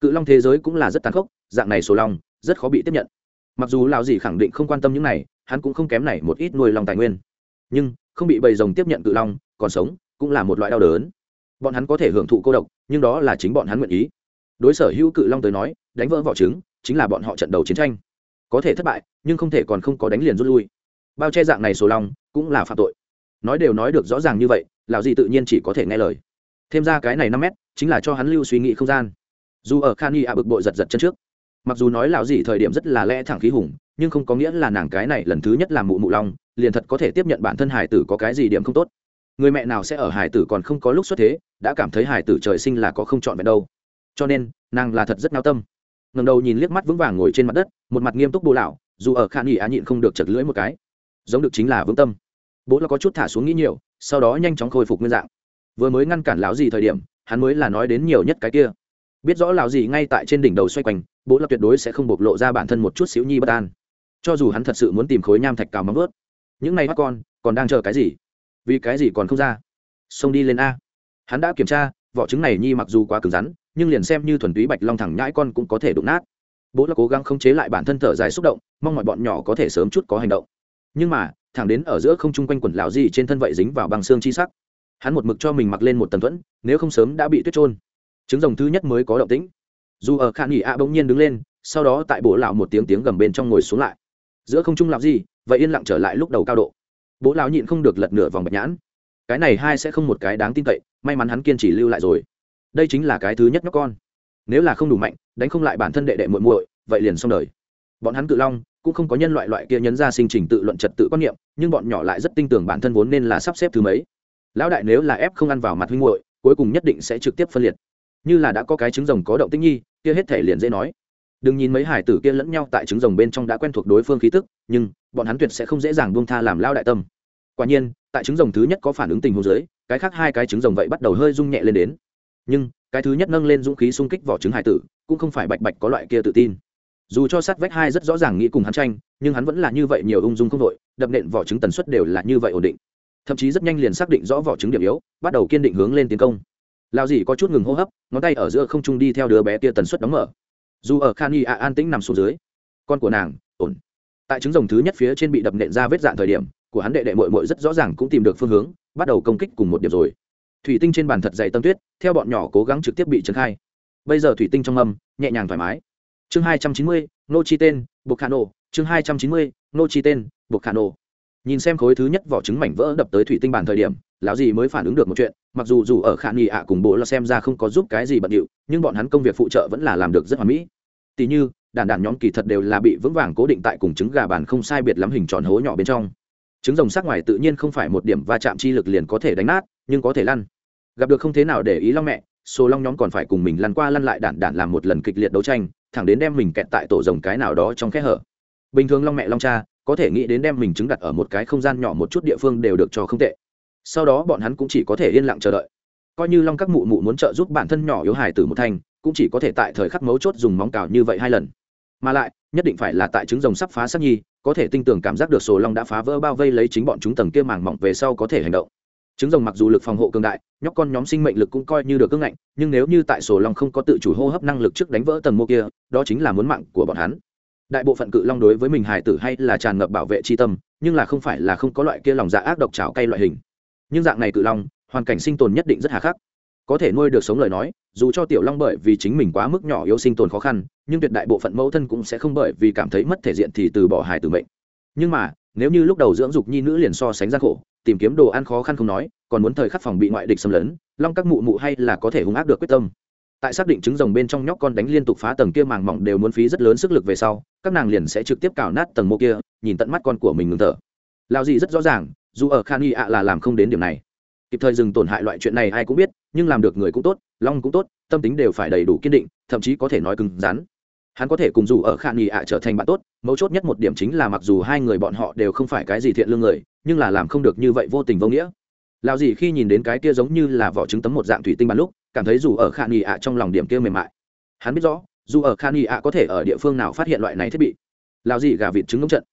Cự long thế giới cũng là rất tàn khốc, dạng này số long rất khó bị tiếp nhận. Mặc dù lão dị khẳng định không quan tâm những này hắn cũng không kém này một ít nuôi lòng tài nguyên. Nhưng, không bị bầy rồng tiếp nhận cự long, còn sống, cũng là một loại đau đớn. Bọn hắn có thể hưởng thụ cô độc, nhưng đó là chính bọn hắn nguyện ý. Đối sở hữu cự long tới nói, đánh vỡ vỏ trứng, chính là bọn họ trận đầu chiến tranh. Có thể thất bại, nhưng không thể còn không có đánh liền rút lui. Bao che dạng này sổ long, cũng là phạm tội. Nói đều nói được rõ ràng như vậy, lão gì tự nhiên chỉ có thể nghe lời. Thêm ra cái này năm mét, chính là cho hắn lưu suy nghĩ không gian. Dù ở khan y a bực bội giật giật chân trước. Mặc dù nói lão gì thời điểm rất là lẽ thẳng khí hùng nhưng không có nghĩa là nàng cái này lần thứ nhất làm mụ mụ long, liền thật có thể tiếp nhận bản thân hải tử có cái gì điểm không tốt. Người mẹ nào sẽ ở hải tử còn không có lúc xuất thế, đã cảm thấy hải tử trời sinh là có không chọn vẹn đâu. Cho nên, nàng là thật rất nao tâm. Ngầm đầu nhìn liếc mắt vững vàng ngồi trên mặt đất, một mặt nghiêm túc bố lão dù ở khả nghỉ á nhịn không được chật lưỡi một cái. Giống được chính là vững tâm. Bố là có chút thả xuống nghĩ nhiều, sau đó nhanh chóng khôi phục nguyên dạng. Vừa mới ngăn cản lão gì thời điểm, hắn mới là nói đến nhiều nhất cái kia. Biết rõ lão gì ngay tại trên đỉnh đầu xoay quanh, bố là tuyệt đối sẽ không bộc lộ ra bản thân một chút xíu nhi bất an cho dù hắn thật sự muốn tìm khối nham thạch cào móng vớt những này mắt con, còn đang chờ cái gì? Vì cái gì còn không ra? Xông đi lên a. Hắn đã kiểm tra, vỏ trứng này nhi mặc dù quá cứng rắn, nhưng liền xem như thuần túy bạch long thẳng nhãi con cũng có thể đụng nát. Bố là cố gắng không chế lại bản thân thở dài xúc động, mong mọi bọn nhỏ có thể sớm chút có hành động. Nhưng mà, thẳng đến ở giữa không chung quanh quần lão gì trên thân vậy dính vào bằng xương chi sắc. Hắn một mực cho mình mặc lên một tầng thuẫn, nếu không sớm đã bị tuyết trôn trứng rồng thứ nhất mới có động tĩnh. Dù ở khả nghỉ a bỗng nhiên đứng lên, sau đó tại bố lão một tiếng tiếng gầm bên trong ngồi xuống lại giữa không trung làm gì vậy yên lặng trở lại lúc đầu cao độ. Bố lão nhịn không được lật nửa vòng bạch nhãn. Cái này hai sẽ không một cái đáng tin cậy, may mắn hắn kiên trì lưu lại rồi. Đây chính là cái thứ nhất nhóc con. Nếu là không đủ mạnh, đánh không lại bản thân đệ đệ muội muội, vậy liền xong đời. Bọn hắn cự long, cũng không có nhân loại loại kia nhấn ra sinh trình tự luận trật tự quan niệm, nhưng bọn nhỏ lại rất tin tưởng bản thân vốn nên là sắp xếp thứ mấy. Lão đại nếu là ép không ăn vào mặt huynh muội, cuối cùng nhất định sẽ trực tiếp phân liệt. Như là đã có cái trứng rồng có động tích nhi, kia hết thể liền dễ nói đừng nhìn mấy hải tử kia lẫn nhau tại trứng rồng bên trong đã quen thuộc đối phương khí tức, nhưng bọn hắn tuyệt sẽ không dễ dàng buông tha làm lao đại tâm. Quả nhiên, tại trứng rồng thứ nhất có phản ứng tình huống dưới, cái khác hai cái trứng rồng vậy bắt đầu hơi rung nhẹ lên đến. Nhưng, cái thứ nhất nâng lên dũng khí xung kích vỏ trứng hải tử, cũng không phải bạch bạch có loại kia tự tin. Dù cho sát vách hai rất rõ ràng nghĩ cùng hắn tranh, nhưng hắn vẫn là như vậy nhiều ung dung không đội, đập nện vỏ trứng tần suất đều là như vậy ổn định. Thậm chí rất nhanh liền xác định rõ vỏ trứng điểm yếu, bắt đầu kiên định hướng lên tiến công. Lao dì có chút ngừng hô hấp, ngón tay ở giữa không trung đi theo đứa bé kia tần suất đóng mở dù ở khan y ạ an tĩnh nằm xuống dưới, con của nàng ổn. Tại trứng rồng thứ nhất phía trên bị đập nện ra vết dạn thời điểm, của hắn đệ đệ mội mội rất rõ ràng cũng tìm được phương hướng, bắt đầu công kích cùng một điểm rồi. Thủy tinh trên bàn thật dày tâm tuyết, theo bọn nhỏ cố gắng trực tiếp bị trấn khai. Bây giờ thủy tinh trong âm, nhẹ nhàng thoải mái. Chương hai trăm chín mươi, nô chi tên buộc hà nô chương hai trăm chín mươi, nô chi tên buộc khả nổ. Nhìn xem khối thứ nhất vỏ trứng mảnh vỡ đập tới thủy tinh bàn thời điểm lão gì mới phản ứng được một chuyện, mặc dù dù ở khả nghi ạ cùng bố là xem ra không có giúp cái gì bận điệu, nhưng bọn hắn công việc phụ trợ vẫn là làm được rất hoàn mỹ. Tỉ như, đàn đàn nhóm kỳ thật đều là bị vững vàng cố định tại cùng trứng gà bàn không sai biệt lắm hình tròn hố nhỏ bên trong. Trứng rồng sắc ngoài tự nhiên không phải một điểm va chạm chi lực liền có thể đánh nát, nhưng có thể lăn. Gặp được không thế nào để ý long mẹ số long nhóm còn phải cùng mình lăn qua lăn lại đản đản làm một lần kịch liệt đấu tranh, thẳng đến đem mình kẹt tại tổ rồng cái nào đó trong kẽ hở. Bình thường long mẹ long cha có thể nghĩ đến đem mình trứng đặt ở một cái không gian nhỏ một chút địa phương đều được cho không tệ sau đó bọn hắn cũng chỉ có thể yên lặng chờ đợi. Coi như long các mụ mụ muốn trợ giúp bản thân nhỏ yếu hài tử một thành, cũng chỉ có thể tại thời khắc mấu chốt dùng móng cào như vậy hai lần. Mà lại, nhất định phải là tại trứng rồng sắp phá sắc nhi, có thể tinh tường cảm giác được sổ long đã phá vỡ bao vây lấy chính bọn chúng tầng kia màng mỏng về sau có thể hành động. Trứng rồng mặc dù lực phòng hộ cường đại, nhóc con nhóm sinh mệnh lực cũng coi như được cưng ngạnh, nhưng nếu như tại sổ long không có tự chủ hô hấp năng lực trước đánh vỡ tầng mô kia, đó chính là muốn mạng của bọn hắn. Đại bộ phận cự long đối với mình hài tử hay là tràn ngập bảo vệ tri tâm, nhưng là không phải là không có loại kia lòng dạ ác độc trào cay loại hình nhưng dạng này cự long, hoàn cảnh sinh tồn nhất định rất hà khắc. Có thể nuôi được sống lời nói, dù cho tiểu long bởi vì chính mình quá mức nhỏ yếu sinh tồn khó khăn, nhưng tuyệt đại bộ phận mẫu thân cũng sẽ không bởi vì cảm thấy mất thể diện thì từ bỏ hài tử mệnh. Nhưng mà, nếu như lúc đầu dưỡng dục nhi nữ liền so sánh gian khổ, tìm kiếm đồ ăn khó khăn không nói, còn muốn thời khắc phòng bị ngoại địch xâm lấn, long các mụ mụ hay là có thể hung ác được quyết tâm. Tại xác định trứng rồng bên trong nhóc con đánh liên tục phá tầng kia màng mỏng đều muốn phí rất lớn sức lực về sau, các nàng liền sẽ trực tiếp cào nát tầng mô kia, nhìn tận mắt con của mình ngừng thở. Lao gì rất rõ ràng dù ở khan y ạ là làm không đến điểm này. Kịp thời dừng tổn hại loại chuyện này ai cũng biết, nhưng làm được người cũng tốt, long cũng tốt, tâm tính đều phải đầy đủ kiên định, thậm chí có thể nói cứng rắn. Hắn có thể cùng dù ở khan y ạ trở thành bạn tốt, mấu chốt nhất một điểm chính là mặc dù hai người bọn họ đều không phải cái gì thiện lương người, nhưng là làm không được như vậy vô tình vô nghĩa. Lao gì khi nhìn đến cái kia giống như là vỏ trứng tấm một dạng thủy tinh bàn lúc, cảm thấy dù ở khan y ạ trong lòng điểm kia mềm mại. Hắn biết rõ, dù ở khan y ạ có thể ở địa phương nào phát hiện loại này thiết bị. Lao gì gà vịt trứng ngỗng trận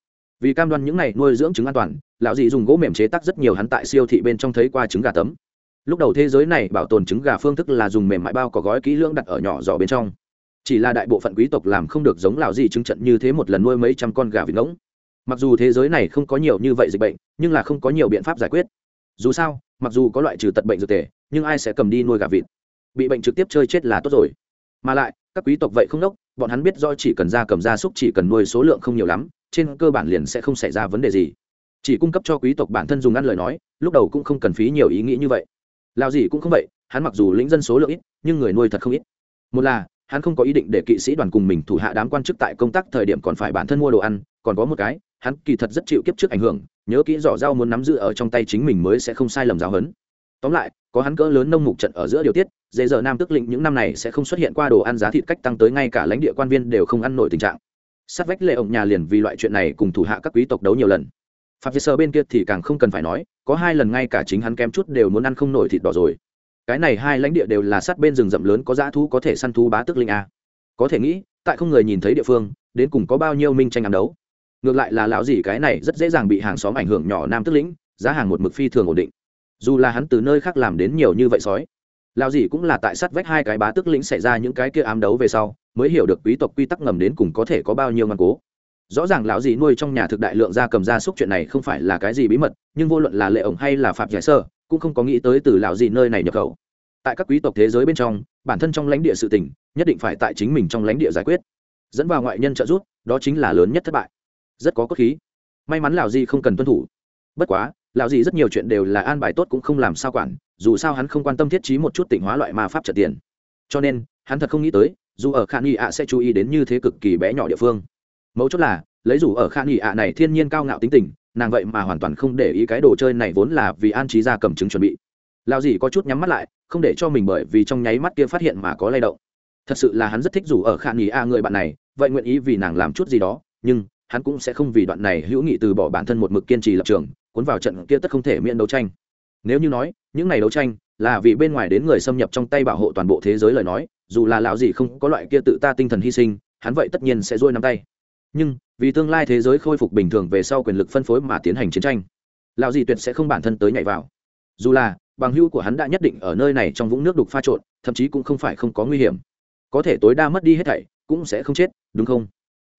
vì cam đoan những này nuôi dưỡng trứng an toàn, lão dị dùng gỗ mềm chế tác rất nhiều hắn tại siêu thị bên trong thấy qua trứng gà tấm. Lúc đầu thế giới này bảo tồn trứng gà phương thức là dùng mềm mại bao có gói kỹ lưỡng đặt ở nhỏ giỏ bên trong. Chỉ là đại bộ phận quý tộc làm không được giống lão dị trứng trận như thế một lần nuôi mấy trăm con gà vịt ngỗng. Mặc dù thế giới này không có nhiều như vậy dịch bệnh, nhưng là không có nhiều biện pháp giải quyết. Dù sao, mặc dù có loại trừ tật bệnh dược tề, nhưng ai sẽ cầm đi nuôi gà vịt? Bị bệnh trực tiếp chơi chết là tốt rồi mà lại, các quý tộc vậy không đốc, bọn hắn biết do chỉ cần ra cầm gia súc, chỉ cần nuôi số lượng không nhiều lắm, trên cơ bản liền sẽ không xảy ra vấn đề gì. Chỉ cung cấp cho quý tộc bản thân dùng ăn lời nói, lúc đầu cũng không cần phí nhiều ý nghĩ như vậy. Lao gì cũng không vậy, hắn mặc dù lĩnh dân số lượng ít, nhưng người nuôi thật không ít. Một là, hắn không có ý định để kỵ sĩ đoàn cùng mình thủ hạ đám quan chức tại công tác thời điểm còn phải bản thân mua đồ ăn, còn có một cái, hắn kỳ thật rất chịu kiếp trước ảnh hưởng, nhớ kỹ rõ rau muốn nắm giữ ở trong tay chính mình mới sẽ không sai lầm giáo hấn tóm lại, có hắn cỡ lớn nông mục trận ở giữa điều tiết dễ giờ nam tức lĩnh những năm này sẽ không xuất hiện qua đồ ăn giá thịt cách tăng tới ngay cả lãnh địa quan viên đều không ăn nổi tình trạng. Sát vách lệ ổng nhà liền vì loại chuyện này cùng thủ hạ các quý tộc đấu nhiều lần. Phạm sơ bên kia thì càng không cần phải nói, có hai lần ngay cả chính hắn kém chút đều muốn ăn không nổi thịt đỏ rồi. Cái này hai lãnh địa đều là sát bên rừng rậm lớn có dã thú có thể săn thú bá tức linh a. Có thể nghĩ, tại không người nhìn thấy địa phương, đến cùng có bao nhiêu minh tranh ám đấu. Ngược lại là lão gì cái này rất dễ dàng bị hàng xóm ảnh hưởng nhỏ nam tức lĩnh, giá hàng một mực phi thường ổn định. Dù là hắn từ nơi khác làm đến nhiều như vậy sói lão gì cũng là tại sát vách hai cái bá tức lĩnh xảy ra những cái kia ám đấu về sau, mới hiểu được quý tộc quy tắc ngầm đến cùng có thể có bao nhiêu ngoan cố. Rõ ràng lão gì nuôi trong nhà thực đại lượng gia cầm gia súc chuyện này không phải là cái gì bí mật, nhưng vô luận là lệ ổng hay là phạm giải sơ, cũng không có nghĩ tới từ lão gì nơi này nhập khẩu. Tại các quý tộc thế giới bên trong, bản thân trong lãnh địa sự tình, nhất định phải tại chính mình trong lãnh địa giải quyết. Dẫn vào ngoại nhân trợ giúp, đó chính là lớn nhất thất bại. Rất có cốt khí. May mắn lão gì không cần tuân thủ bất quá, lão gì rất nhiều chuyện đều là an bài tốt cũng không làm sao quản, dù sao hắn không quan tâm thiết trí một chút tỉnh hóa loại ma pháp trợ tiền. Cho nên, hắn thật không nghĩ tới, dù ở khan nghi ạ sẽ chú ý đến như thế cực kỳ bé nhỏ địa phương. Mấu chốt là, lấy dù ở khan nghi ạ này thiên nhiên cao ngạo tính tình, nàng vậy mà hoàn toàn không để ý cái đồ chơi này vốn là vì an trí ra cầm chứng chuẩn bị. Lão gì có chút nhắm mắt lại, không để cho mình bởi vì trong nháy mắt kia phát hiện mà có lay động. Thật sự là hắn rất thích dù ở khan nghi ạ người bạn này, vậy nguyện ý vì nàng làm chút gì đó, nhưng hắn cũng sẽ không vì đoạn này hữu nghị từ bỏ bản thân một mực kiên trì lập trường cuốn vào trận kia tất không thể miễn đấu tranh. Nếu như nói, những ngày đấu tranh là vì bên ngoài đến người xâm nhập trong tay bảo hộ toàn bộ thế giới lời nói, dù là lão gì không có loại kia tự ta tinh thần hy sinh, hắn vậy tất nhiên sẽ dôi nắm tay. Nhưng, vì tương lai thế giới khôi phục bình thường về sau quyền lực phân phối mà tiến hành chiến tranh, lão gì tuyệt sẽ không bản thân tới nhảy vào. Dù là, bằng hữu của hắn đã nhất định ở nơi này trong vũng nước đục pha trộn, thậm chí cũng không phải không có nguy hiểm. Có thể tối đa mất đi hết thảy, cũng sẽ không chết, đúng không?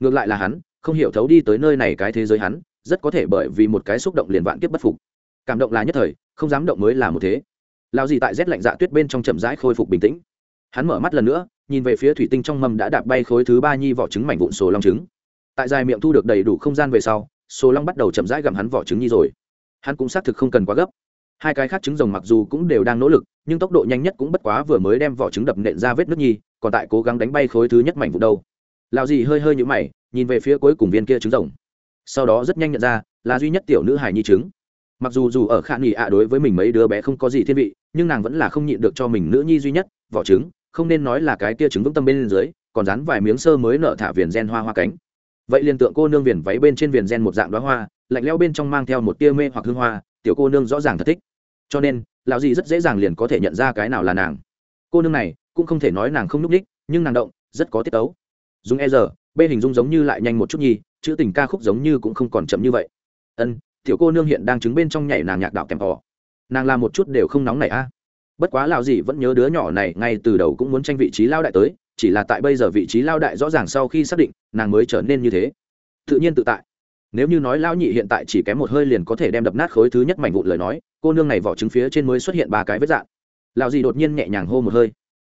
Ngược lại là hắn, không hiểu thấu đi tới nơi này cái thế giới hắn rất có thể bởi vì một cái xúc động liền vạn kiếp bất phục. Cảm động là nhất thời, không dám động mới là một thế. Lao gì tại rét lạnh dạ tuyết bên trong chậm rãi khôi phục bình tĩnh. Hắn mở mắt lần nữa, nhìn về phía thủy tinh trong mâm đã đạp bay khối thứ ba nhi vỏ trứng mảnh vụn sổ long trứng. Tại dài miệng thu được đầy đủ không gian về sau số long bắt đầu chậm rãi gặm hắn vỏ trứng nhi rồi. Hắn cũng xác thực không cần quá gấp. Hai cái khác trứng rồng mặc dù cũng đều đang nỗ lực, nhưng tốc độ nhanh nhất cũng bất quá vừa mới đem vỏ trứng đập nện ra vết nước nhi, còn tại cố gắng đánh bay khối thứ nhất mảnh vụ đâu. Lão gì hơi hơi nhũ mày, nhìn về phía cuối cùng viên kia trứng rồng sau đó rất nhanh nhận ra là duy nhất tiểu nữ hài nhi trứng mặc dù dù ở khả nghỉ ạ đối với mình mấy đứa bé không có gì thiên vị, nhưng nàng vẫn là không nhịn được cho mình nữ nhi duy nhất, vỏ trứng, không nên nói là cái tia trứng vững tâm bên dưới, còn dán vài miếng sơ mới nở thả viền gen hoa hoa cánh. Vậy liền tượng cô nương viền váy bên trên viền gen một dạng đoá hoa, lạnh leo bên trong mang theo một tia mê hoặc hương hoa, tiểu cô nương rõ ràng thật thích. Cho nên, lão dì rất dễ dàng liền có thể nhận ra cái nào là nàng. Cô nương này, cũng không thể nói nàng không n ú c ních nhưng nàng động, rất có tiết tấu. Dùng e giờ, b hình dung giống như lại nhanh một chút nhi chữ tình ca khúc giống như cũng không còn chậm như vậy. Ân, tiểu cô nương hiện đang chứng bên trong nhảy nàng nhạc đạo kèm cỏ nàng làm một chút đều không nóng này a. Bất quá lão gì vẫn nhớ đứa nhỏ này ngay từ đầu cũng muốn tranh vị trí lao đại tới, chỉ là tại bây giờ vị trí lao đại rõ ràng sau khi xác định, nàng mới trở nên như thế. Tự nhiên tự tại. Nếu như nói lão nhị hiện tại chỉ kém một hơi liền có thể đem đập nát khối thứ nhất mảnh vụn lời nói, cô nương này vỏ trứng phía trên mới xuất hiện ba cái vết dạn lão gì đột nhiên nhẹ nhàng hô một hơi.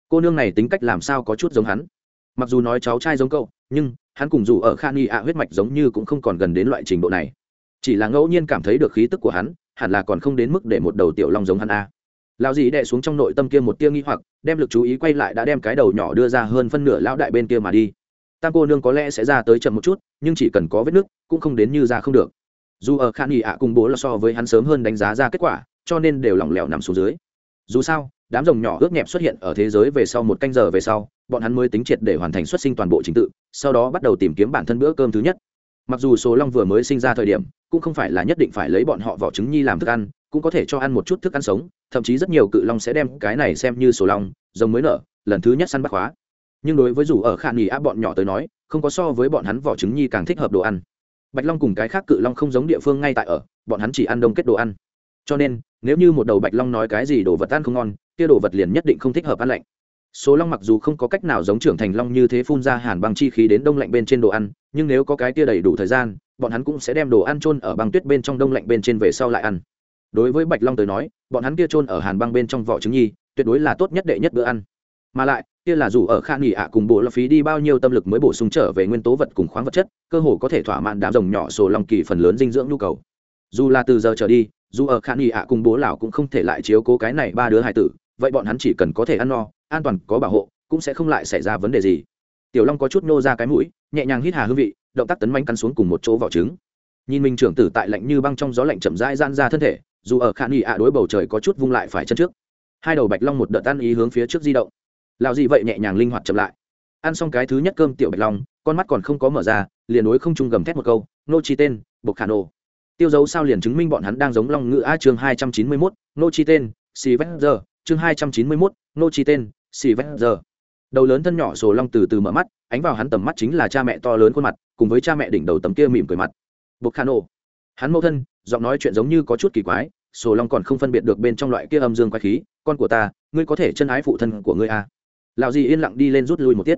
Cô nương này tính cách làm sao có chút giống hắn. Mặc dù nói cháu trai giống cậu, nhưng hắn cùng dù ở khan y ạ huyết mạch giống như cũng không còn gần đến loại trình độ này. Chỉ là ngẫu nhiên cảm thấy được khí tức của hắn, hẳn là còn không đến mức để một đầu tiểu long giống hắn a. Lão dì đệ xuống trong nội tâm kia một tia nghi hoặc, đem lực chú ý quay lại đã đem cái đầu nhỏ đưa ra hơn phân nửa lão đại bên kia mà đi. Tam cô nương có lẽ sẽ ra tới chậm một chút, nhưng chỉ cần có vết nứt cũng không đến như ra không được. Dù ở khan y ạ cùng bố là so với hắn sớm hơn đánh giá ra kết quả, cho nên đều lỏng lẻo nằm xuống dưới. Dù sao, đám rồng nhỏ ướt nhẹp xuất hiện ở thế giới về sau một canh giờ về sau bọn hắn mới tính triệt để hoàn thành xuất sinh toàn bộ trình tự, sau đó bắt đầu tìm kiếm bản thân bữa cơm thứ nhất. Mặc dù số long vừa mới sinh ra thời điểm, cũng không phải là nhất định phải lấy bọn họ vỏ trứng nhi làm thức ăn, cũng có thể cho ăn một chút thức ăn sống, thậm chí rất nhiều cự long sẽ đem cái này xem như số long, giống mới nở, lần thứ nhất săn bắt khóa. Nhưng đối với dù ở khả nghỉ áp bọn nhỏ tới nói, không có so với bọn hắn vỏ trứng nhi càng thích hợp đồ ăn. Bạch long cùng cái khác cự long không giống địa phương ngay tại ở, bọn hắn chỉ ăn đông kết đồ ăn. Cho nên, nếu như một đầu bạch long nói cái gì đồ vật ăn không ngon, kia đồ vật liền nhất định không thích hợp ăn lạnh số long mặc dù không có cách nào giống trưởng thành long như thế phun ra hàn băng chi khí đến đông lạnh bên trên đồ ăn, nhưng nếu có cái tia đầy đủ thời gian, bọn hắn cũng sẽ đem đồ ăn trôn ở băng tuyết bên trong đông lạnh bên trên về sau lại ăn. Đối với bạch long tới nói, bọn hắn kia trôn ở hàn băng bên trong vỏ trứng nhi, tuyệt đối là tốt nhất đệ nhất bữa ăn. Mà lại, kia là dù ở kha nghỉ ạ cùng bộ là phí đi bao nhiêu tâm lực mới bổ sung trở về nguyên tố vật cùng khoáng vật chất, cơ hồ có thể thỏa mãn đám rồng nhỏ sổ lòng kỳ phần lớn dinh dưỡng nhu cầu. Dù là từ giờ trở đi, dù ở kha nghỉ ạ cùng bố lão cũng không thể lại chiếu cố cái này ba đứa hải tử vậy bọn hắn chỉ cần có thể ăn no, an toàn, có bảo hộ, cũng sẽ không lại xảy ra vấn đề gì. Tiểu long có chút nô ra cái mũi, nhẹ nhàng hít hà hương vị, động tác tấn manh cắn xuống cùng một chỗ vỏ trứng. Nhìn mình trưởng tử tại lạnh như băng trong gió lạnh chậm rãi gian ra thân thể, dù ở khả nghi ạ đối bầu trời có chút vung lại phải chân trước. Hai đầu bạch long một đợt ăn ý hướng phía trước di động. Lào gì vậy nhẹ nhàng linh hoạt chậm lại. Ăn xong cái thứ nhất cơm, tiểu bạch long, con mắt còn không có mở ra, liền đối không trung gầm thét một câu, nô chi tên, bộc khả nô. Tiêu dấu sao liền chứng minh bọn hắn đang giống long ngữ a chương hai trăm chín mươi mốt, nô chi tên xì vét giờ chương hai trăm chín mươi mốt nô chi tên xì vét giờ đầu lớn thân nhỏ sổ long từ từ mở mắt, ánh vào hắn tầm mắt chính là cha mẹ to lớn khuôn mặt, cùng với cha mẹ đỉnh đầu tấm kia mỉm cười mặt. Bộc khả nô hắn mẫu thân, giọng nói chuyện giống như có chút kỳ quái, sổ long còn không phân biệt được bên trong loại kia âm dương quái khí, con của ta, ngươi có thể chân ái phụ thân của ngươi à. lạo gì yên lặng đi lên rút lui một tiết.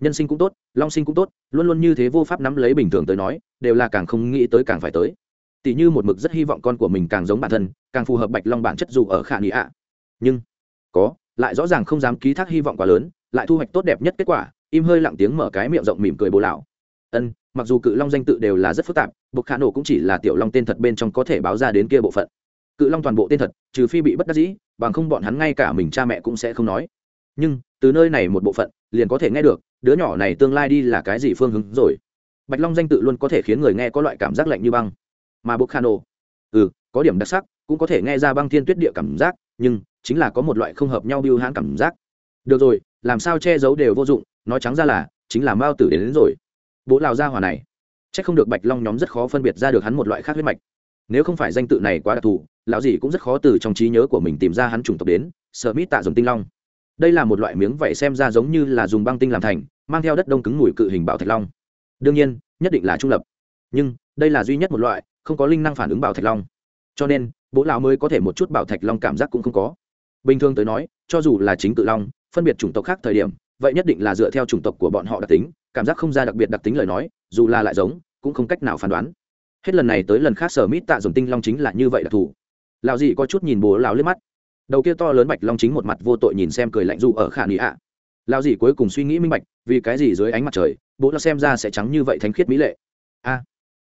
Nhân sinh cũng tốt, long sinh cũng tốt, luôn luôn như thế vô pháp nắm lấy bình thường tới nói, đều là càng không nghĩ tới càng phải tới. Tỷ như một mực rất hy vọng con của mình càng giống bản thân, càng phù hợp bạch long bản chất dù ở khả nghĩ ạ nhưng có, lại rõ ràng không dám ký thác hy vọng quá lớn, lại thu hoạch tốt đẹp nhất kết quả, im hơi lặng tiếng mở cái miệng rộng mỉm cười bồ lão. Ân, mặc dù cự long danh tự đều là rất phức tạp bục khả nổ cũng chỉ là tiểu long tên thật bên trong có thể báo ra đến kia bộ phận. Cự long toàn bộ tên thật, trừ phi bị bất đắc dĩ, bằng không bọn hắn ngay cả mình cha mẹ cũng sẽ không nói. Nhưng, từ nơi này một bộ phận, liền có thể nghe được, đứa nhỏ này tương lai đi là cái gì phương hướng rồi. Bạch long danh tự luôn có thể khiến người nghe có loại cảm giác lạnh như băng. Mà bục khả nổ ừ có điểm đặc sắc, cũng có thể nghe ra băng thiên tuyết địa cảm giác, nhưng chính là có một loại không hợp nhau biêu hãn cảm giác. Được rồi làm sao che giấu đều vô dụng nói trắng ra là chính là mao tử đến, đến rồi. Bố lào gia hòa này c h ắ c không được bạch long nhóm rất khó phân biệt ra được hắn một loại khác huyết mạch. Nếu không phải danh tự này quá đặc thù lão gì cũng rất khó từ trong trí nhớ của mình tìm ra hắn chủng tộc đến sợ mít tạ dùng tinh long. Đây là một loại miếng vẩy xem ra giống như là dùng băng tinh làm thành mang theo đất đông cứng mùi cự hình bảo thạch long. Đương nhiên nhất định là trung lập. Nhưng đây là duy nhất một loại không có linh năng phản ứng bảo thạch long. Cho nên bố lão mới có thể một chút bảo thạch long cảm giác cũng không có bình thường tới nói, cho dù là chính cự long, phân biệt chủng tộc khác thời điểm, vậy nhất định là dựa theo chủng tộc của bọn họ đặc tính, cảm giác không ra đặc biệt đặc tính lời nói, dù là lại giống, cũng không cách nào phán đoán. Hết lần này tới lần khác sở mít tạ Dùng tinh long chính là như vậy đặc thù lào dị có chút nhìn bố lào liếc mắt. Đầu kia to lớn bạch long chính một mặt vô tội nhìn xem cười lạnh dù ở khả nghĩ ạ. À. lào dị cuối cùng suy nghĩ minh bạch, vì cái gì dưới ánh mặt trời, bố nó xem ra sẽ trắng như vậy thánh khiết mỹ lệ. A,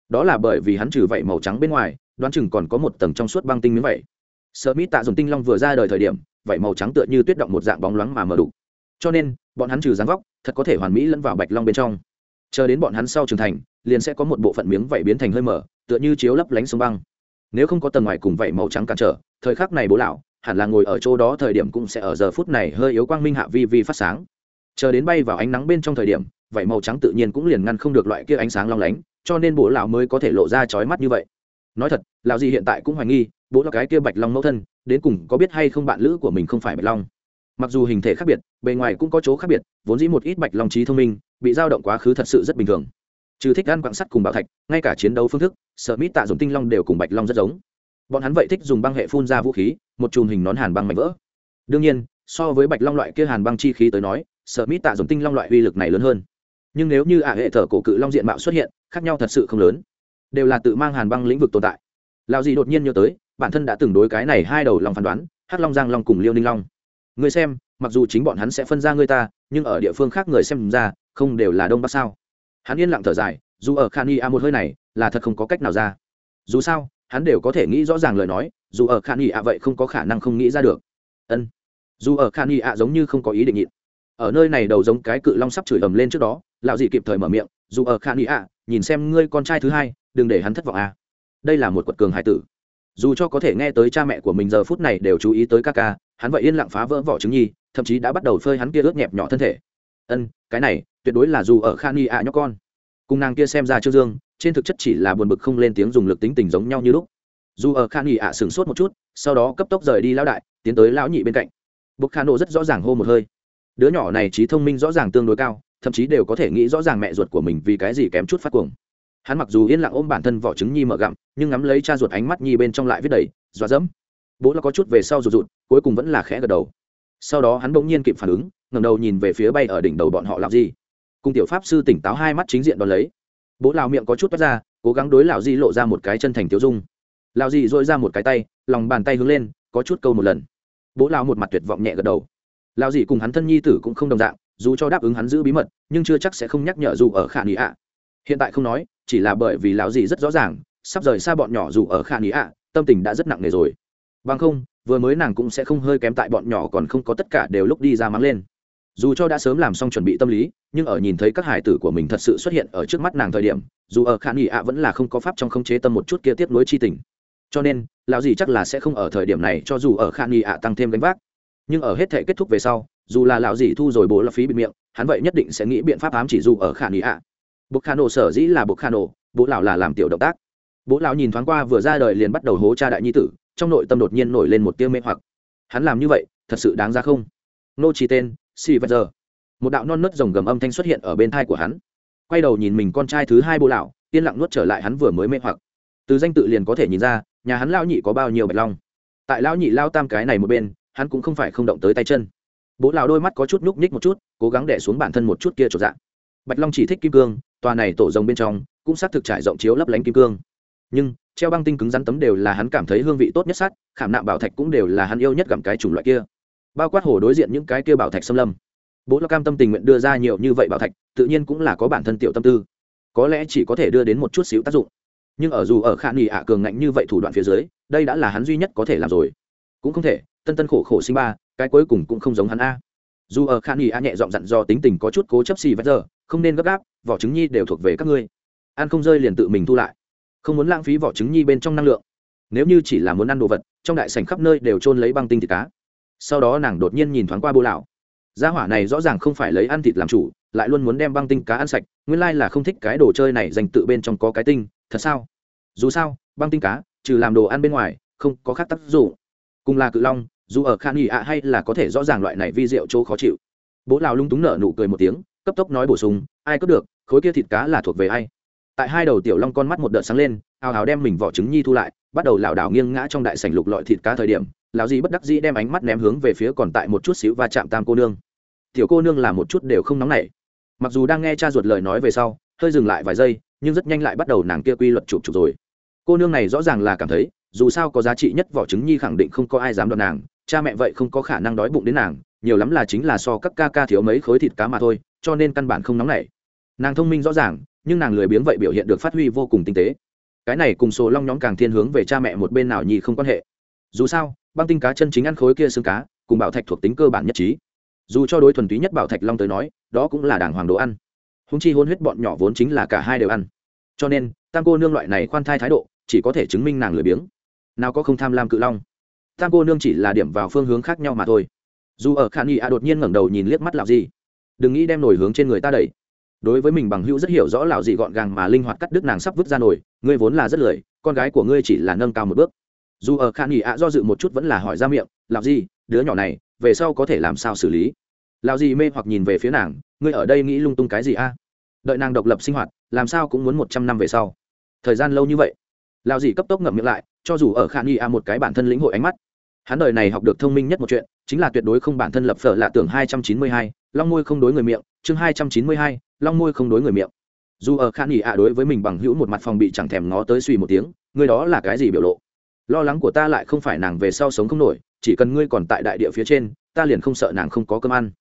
đó là bởi vì hắn trừ vậy màu trắng bên ngoài, đoán chừng còn có một tầng trong suốt băng tinh miếng vậy. Sở Mít tạ dùng tinh long vừa ra đời thời điểm vậy màu trắng tựa như tuyết động một dạng bóng loáng mà mờ đủ. Cho nên, bọn hắn trừ dáng vóc, thật có thể hoàn mỹ lẫn vào bạch long bên trong. Chờ đến bọn hắn sau trưởng thành, liền sẽ có một bộ phận miếng vảy biến thành hơi mở, tựa như chiếu lấp lánh sông băng. Nếu không có tầng ngoài cùng vảy màu trắng cản trở, thời khắc này bố lão, hẳn là ngồi ở chỗ đó thời điểm cũng sẽ ở giờ phút này hơi yếu quang minh hạ vi vi phát sáng. Chờ đến bay vào ánh nắng bên trong thời điểm vảy màu trắng tự nhiên cũng liền ngăn không được loại kia ánh sáng long lánh, cho nên bố lão mới có thể lộ ra chói mắt như vậy. Nói thật, lão gì hiện tại cũng hoài nghi, bố là cái kia bạch long mẫu thân đến cùng có biết hay không bạn lữ của mình không phải bạch long. Mặc dù hình thể khác biệt, bề ngoài cũng có chỗ khác biệt, vốn dĩ một ít bạch long trí thông minh, bị dao động quá khứ thật sự rất bình thường. Trừ thích ăn quạng sắt cùng bảo thạch, ngay cả chiến đấu phương thức, sợ mít tạ dùng tinh long đều cùng bạch long rất giống. Bọn hắn vậy thích dùng băng hệ phun ra vũ khí, một chùm hình nón hàn băng mạnh vỡ. Đương nhiên, so với bạch long loại kia hàn băng chi khí tới nói, sợ mít tạ dùng tinh long loại uy lực này lớn hơn. Nhưng nếu như ả hệ thở cổ cự long diện mạo xuất hiện, khác nhau thật sự không lớn. Đều là tự mang hàn băng lĩnh vực tồn tại. Lao gì đột nhiên nhớ tới bản thân đã từng đối cái này hai đầu lòng phán đoán, hắc long giang long cùng liêu ninh long. Người xem, mặc dù chính bọn hắn sẽ phân ra người ta, nhưng ở địa phương khác người xem ra, không đều là đông bắc sao? Hắn yên lặng thở dài, dù ở khan y a một hơi này, là thật không có cách nào ra. Dù sao, hắn đều có thể nghĩ rõ ràng lời nói, dù ở khan y a vậy không có khả năng không nghĩ ra được. Ân. Dù ở khan y a giống như không có ý định nhịn. Ở nơi này đầu giống cái cự long sắp chửi ầm lên trước đó, lão dị kịp thời mở miệng, dù ở khan y a, nhìn xem ngươi con trai thứ hai, đừng để hắn thất vọng a. Đây là một quật cường hải tử dù cho có thể nghe tới cha mẹ của mình giờ phút này đều chú ý tới ca ca, hắn vậy yên lặng phá vỡ vỏ trứng nhi, thậm chí đã bắt đầu phơi hắn kia ướt nhẹp nhỏ thân thể. Ân, cái này, tuyệt đối là dù ở khan y ạ nhóc con. Cùng nàng kia xem ra trương dương, trên thực chất chỉ là buồn bực không lên tiếng dùng lực tính tình giống nhau như lúc. Dù ở khan y ạ sửng sốt một chút, sau đó cấp tốc rời đi lão đại, tiến tới lão nhị bên cạnh. Bục khan nộ rất rõ ràng hô một hơi. Đứa nhỏ này trí thông minh rõ ràng tương đối cao, thậm chí đều có thể nghĩ rõ ràng mẹ ruột của mình vì cái gì kém chút phát cuồng hắn mặc dù yên lặng ôm bản thân vỏ trứng nhi mở gặm, nhưng ngắm lấy cha ruột ánh mắt nhi bên trong lại viết đầy, dọa dẫm. Bố là có chút về sau rụt rụt, cuối cùng vẫn là khẽ gật đầu. Sau đó hắn bỗng nhiên kịp phản ứng ngầm đầu nhìn về phía bay ở đỉnh đầu bọn họ làm gì cùng tiểu pháp sư tỉnh táo hai mắt chính diện đón lấy. Bố lào miệng có chút toát ra, cố gắng đối lào di lộ ra một cái chân thành tiêu dung. Lào di dội ra một cái tay, lòng bàn tay hướng lên, có chút câu một lần. Bố lào một mặt tuyệt vọng nhẹ gật đầu. Lào di cùng hắn thân nhi tử cũng không đồng dạng, dù cho đáp ứng hắn giữ bí mật, nhưng chưa chắc sẽ không nhắc nhở dù ở khả nghị ạ. Hiện tại không nói chỉ là bởi vì lão dì rất rõ ràng, sắp rời xa bọn nhỏ dù ở khả nghĩ ạ, tâm tình đã rất nặng nề rồi. Bằng không, vừa mới nàng cũng sẽ không hơi kém tại bọn nhỏ còn không có tất cả đều lúc đi ra mắng lên. Dù cho đã sớm làm xong chuẩn bị tâm lý, nhưng ở nhìn thấy các hải tử của mình thật sự xuất hiện ở trước mắt nàng thời điểm, dù ở khả nghị ạ vẫn là không có pháp trong khống chế tâm một chút kia tiếp nối chi tình. Cho nên, lão dì chắc là sẽ không ở thời điểm này cho dù ở khả nghị ạ tăng thêm gánh vác. Nhưng ở hết thể kết thúc về sau, dù là lão dì thu rồi bố là phí bị miệng, hắn vậy nhất định sẽ nghĩ biện pháp ám chỉ dù ở khả nghị ạ bục khả nổ sở dĩ là bục khả nổ, bố lão là làm tiểu động tác. Bố lão nhìn thoáng qua vừa ra đời liền bắt đầu hố cha đại nhi tử, trong nội tâm đột nhiên nổi lên một tiêu mê hoặc. Hắn làm như vậy, thật sự đáng ra không? Nô chỉ tên si vật giờ. Một đạo non nớt rồng gầm âm thanh xuất hiện ở bên thai của hắn. Quay đầu nhìn mình con trai thứ hai bố lão, yên lặng nuốt trở lại hắn vừa mới mê hoặc. Từ danh tự liền có thể nhìn ra, nhà hắn lão nhị có bao nhiêu bạch long. Tại lão nhị lao tam cái này một bên, hắn cũng không phải không động tới tay chân. Bố lão đôi mắt có chút núc ních một chút, cố gắng đẻ xuống bản thân một chút kia trột dạng bạch long chỉ thích kim cương tòa này tổ rồng bên trong cũng xác thực trải rộng chiếu lấp lánh kim cương. Nhưng, treo băng tinh cứng rắn tấm đều là hắn cảm thấy hương vị tốt nhất sắt khảm nạm bảo thạch cũng đều là hắn yêu nhất gặm cái chủng loại kia. Bao quát hồ đối diện những cái kia bảo thạch xâm lâm. Bố lo cam tâm tình nguyện đưa ra nhiều như vậy bảo thạch, tự nhiên cũng là có bản thân tiểu tâm tư. Có lẽ chỉ có thể đưa đến một chút xíu tác dụng. Nhưng ở dù ở khả nghỉ ạ à cường ngạnh như vậy thủ đoạn phía dưới, đây đã là hắn duy nhất có thể làm rồi. Cũng không thể, tân tân khổ khổ sinh ba, cái cuối cùng cũng không giống hắn a. Dù ở khả nghỉ ạ à nhẹ dọn dặn do tính tình có chút cố chấp xì vắt giờ không nên gấp gáp, vỏ trứng nhi đều thuộc về các ngươi. Ăn không rơi liền tự mình thu lại. Không muốn lãng phí vỏ trứng nhi bên trong năng lượng. Nếu như chỉ là muốn ăn đồ vật, trong đại sảnh khắp nơi đều trôn lấy băng tinh thịt cá. Sau đó nàng đột nhiên nhìn thoáng qua bô lão. Gia hỏa này rõ ràng không phải lấy ăn thịt làm chủ, lại luôn muốn đem băng tinh cá ăn sạch, nguyên lai là không thích cái đồ chơi này dành tự bên trong có cái tinh, thật sao? Dù sao, băng tinh cá, trừ làm đồ ăn bên ngoài, không có khác tác dụng. Cùng là cự long, dù ở khan nghị ạ hay là có thể rõ ràng loại này vi rượu chỗ khó chịu. Bố lào lung túng nở nụ cười một tiếng cấp tốc nói bổ sung, ai cướp được, khối kia thịt cá là thuộc về ai? Tại hai đầu tiểu long con mắt một đợt sáng lên, hào hào đem mình vỏ trứng nhi thu lại, bắt đầu lảo đảo nghiêng ngã trong đại sảnh lục lọi thịt cá thời điểm, lão dì bất đắc dĩ đem ánh mắt ném hướng về phía còn tại một chút xíu va chạm tam cô nương. Tiểu cô nương là một chút đều không nóng nảy. Mặc dù đang nghe cha ruột lời nói về sau, hơi dừng lại vài giây, nhưng rất nhanh lại bắt đầu nàng kia quy luật chụp chụp rồi. Cô nương này rõ ràng là cảm thấy, dù sao có giá trị nhất vỏ trứng nhi khẳng định không có ai dám đoạt nàng, cha mẹ vậy không có khả năng đói bụng đến nàng nhiều lắm là chính là so các ca ca thiếu mấy khối thịt cá mà thôi, cho nên căn bản không nóng nảy. Nàng thông minh rõ ràng, nhưng nàng lười biếng vậy biểu hiện được phát huy vô cùng tinh tế. Cái này cùng số long nhóm càng thiên hướng về cha mẹ một bên nào nhì không quan hệ. Dù sao, băng tinh cá chân chính ăn khối kia xương cá, cùng bảo thạch thuộc tính cơ bản nhất trí. Dù cho đối thuần túy nhất bảo thạch long tới nói, đó cũng là đảng hoàng đồ ăn. Húng chi hôn huyết bọn nhỏ vốn chính là cả hai đều ăn. Cho nên, tam cô nương loại này khoan thai thái độ, chỉ có thể chứng minh nàng lười biếng. Nào có không tham lam cự long. Tam cô nương chỉ là điểm vào phương hướng khác nhau mà thôi dù ở khả nghị a đột nhiên ngẩng đầu nhìn liếc mắt lạo gì đừng nghĩ đem nổi hướng trên người ta đẩy. Đối với mình bằng hữu rất hiểu rõ lạo gì gọn gàng mà linh hoạt cắt đứt nàng sắp vứt ra nổi ngươi vốn là rất lười, con gái của ngươi chỉ là nâng cao một bước. Dù ở khả nghị a do dự một chút vẫn là hỏi ra miệng lạo gì đứa nhỏ này, về sau có thể làm sao xử lý? Lạo gì mê hoặc nhìn về phía nàng, ngươi ở đây nghĩ lung tung cái gì a? Đợi nàng độc lập sinh hoạt, làm sao cũng muốn một trăm năm về sau? Thời gian lâu như vậy lạo gì cấp tốc ngậm miệng lại, cho dù ở khả nghi a một cái bản thân lĩnh hội ánh mắt hắn đời này học được thông minh nhất một chuyện, chính là tuyệt đối không bản thân lập phở lạ tưởng hai trăm chín mươi hai, long môi không đối người miệng, chương hai trăm chín mươi hai, long môi không đối người miệng. Dù ở khả nghi a đối với mình bằng hữu một mặt phòng bị chẳng thèm ngó tới suy một tiếng người đó là cái gì biểu lộ? Lo lắng của ta lại không phải nàng về sau sống không nổi, chỉ cần ngươi còn tại đại địa phía trên, ta liền không sợ nàng không có cơm ăn.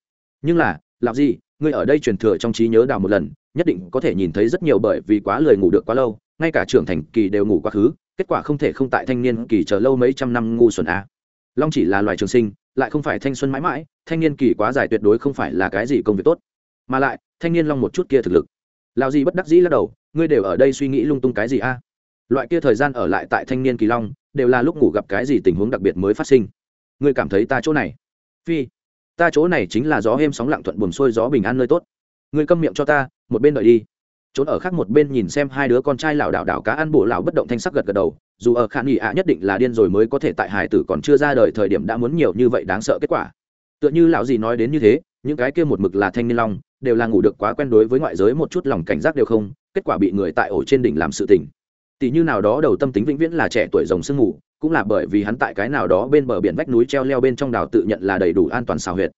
Nhưng là làm gì ngươi ở đây truyền thừa trong trí nhớ đào một lần, nhất định có thể nhìn thấy rất nhiều bởi vì quá lười ngủ được quá lâu, ngay cả trưởng thành kỳ đều ngủ quá khứ, kết quả không thể không tại thanh niên kỳ chờ lâu mấy trăm năm ngu xuẩn a long chỉ là loài trường sinh, lại không phải thanh xuân mãi mãi, thanh niên kỳ quá dài tuyệt đối không phải là cái gì công việc tốt. Mà lại, thanh niên long một chút kia thực lực. Lao gì bất đắc dĩ lắc đầu, ngươi đều ở đây suy nghĩ lung tung cái gì a? Loại kia thời gian ở lại tại thanh niên kỳ long, đều là lúc ngủ gặp cái gì tình huống đặc biệt mới phát sinh. Ngươi cảm thấy ta chỗ này? Phi, ta chỗ này chính là gió êm sóng lặng thuận buồm xuôi gió bình an nơi tốt. Ngươi câm miệng cho ta, một bên đợi đi. Trốn ở khác một bên nhìn xem hai đứa con trai lảo đảo đảo cá ăn bổ lảo bất động thanh sắc gật gật đầu dù ở khả nghị ạ nhất định là điên rồi mới có thể tại hải tử còn chưa ra đời thời điểm đã muốn nhiều như vậy đáng sợ kết quả. Tựa như lão gì nói đến như thế, những cái kia một mực là thanh niên long, đều là ngủ được quá quen đối với ngoại giới một chút lòng cảnh giác đều không, kết quả bị người tại ổ trên đỉnh làm sự tình. Tỷ như nào đó đầu tâm tính vĩnh viễn là trẻ tuổi rồng sương ngủ cũng là bởi vì hắn tại cái nào đó bên bờ biển vách núi treo leo bên trong đảo tự nhận là đầy đủ an toàn xào huyệt.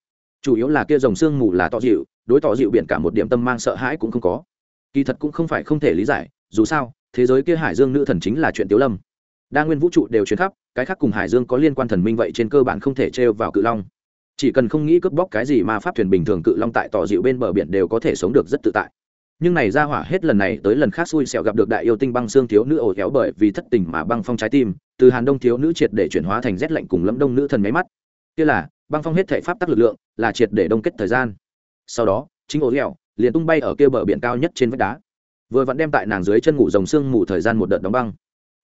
Chủ yếu là kia rồng sương ngủ là tỏ dịu, đối tỏ dịu biển cả một điểm tâm mang sợ hãi cũng không có. Kỳ thật cũng không phải không thể lý giải, dù sao, thế giới kia hải dương nữ thần chính là chuyện tiếu lâm đa nguyên vũ trụ đều chuyển khắp, cái khác cùng hải dương có liên quan thần minh vậy trên cơ bản không thể trêu vào cự long. Chỉ cần không nghĩ cướp bóc cái gì mà pháp thuyền bình thường cự long tại tỏ dịu bên bờ biển đều có thể sống được rất tự tại. Nhưng này ra hỏa hết lần này tới lần khác xui xẻo gặp được đại yêu tinh băng xương thiếu nữ ổ kéo bởi vì thất tình mà băng phong trái tim, từ hàn đông thiếu nữ triệt để chuyển hóa thành rét lạnh cùng lâm đông nữ thần máy mắt. Kia là, băng phong hết thể pháp tắc lực lượng, là triệt để đông kết thời gian. Sau đó, chính ổ kéo liền tung bay ở kia bờ biển cao nhất trên vách đá. Vừa vẫn đem tại nàng dưới chân ngủ dòng xương mù thời gian một đợt đóng băng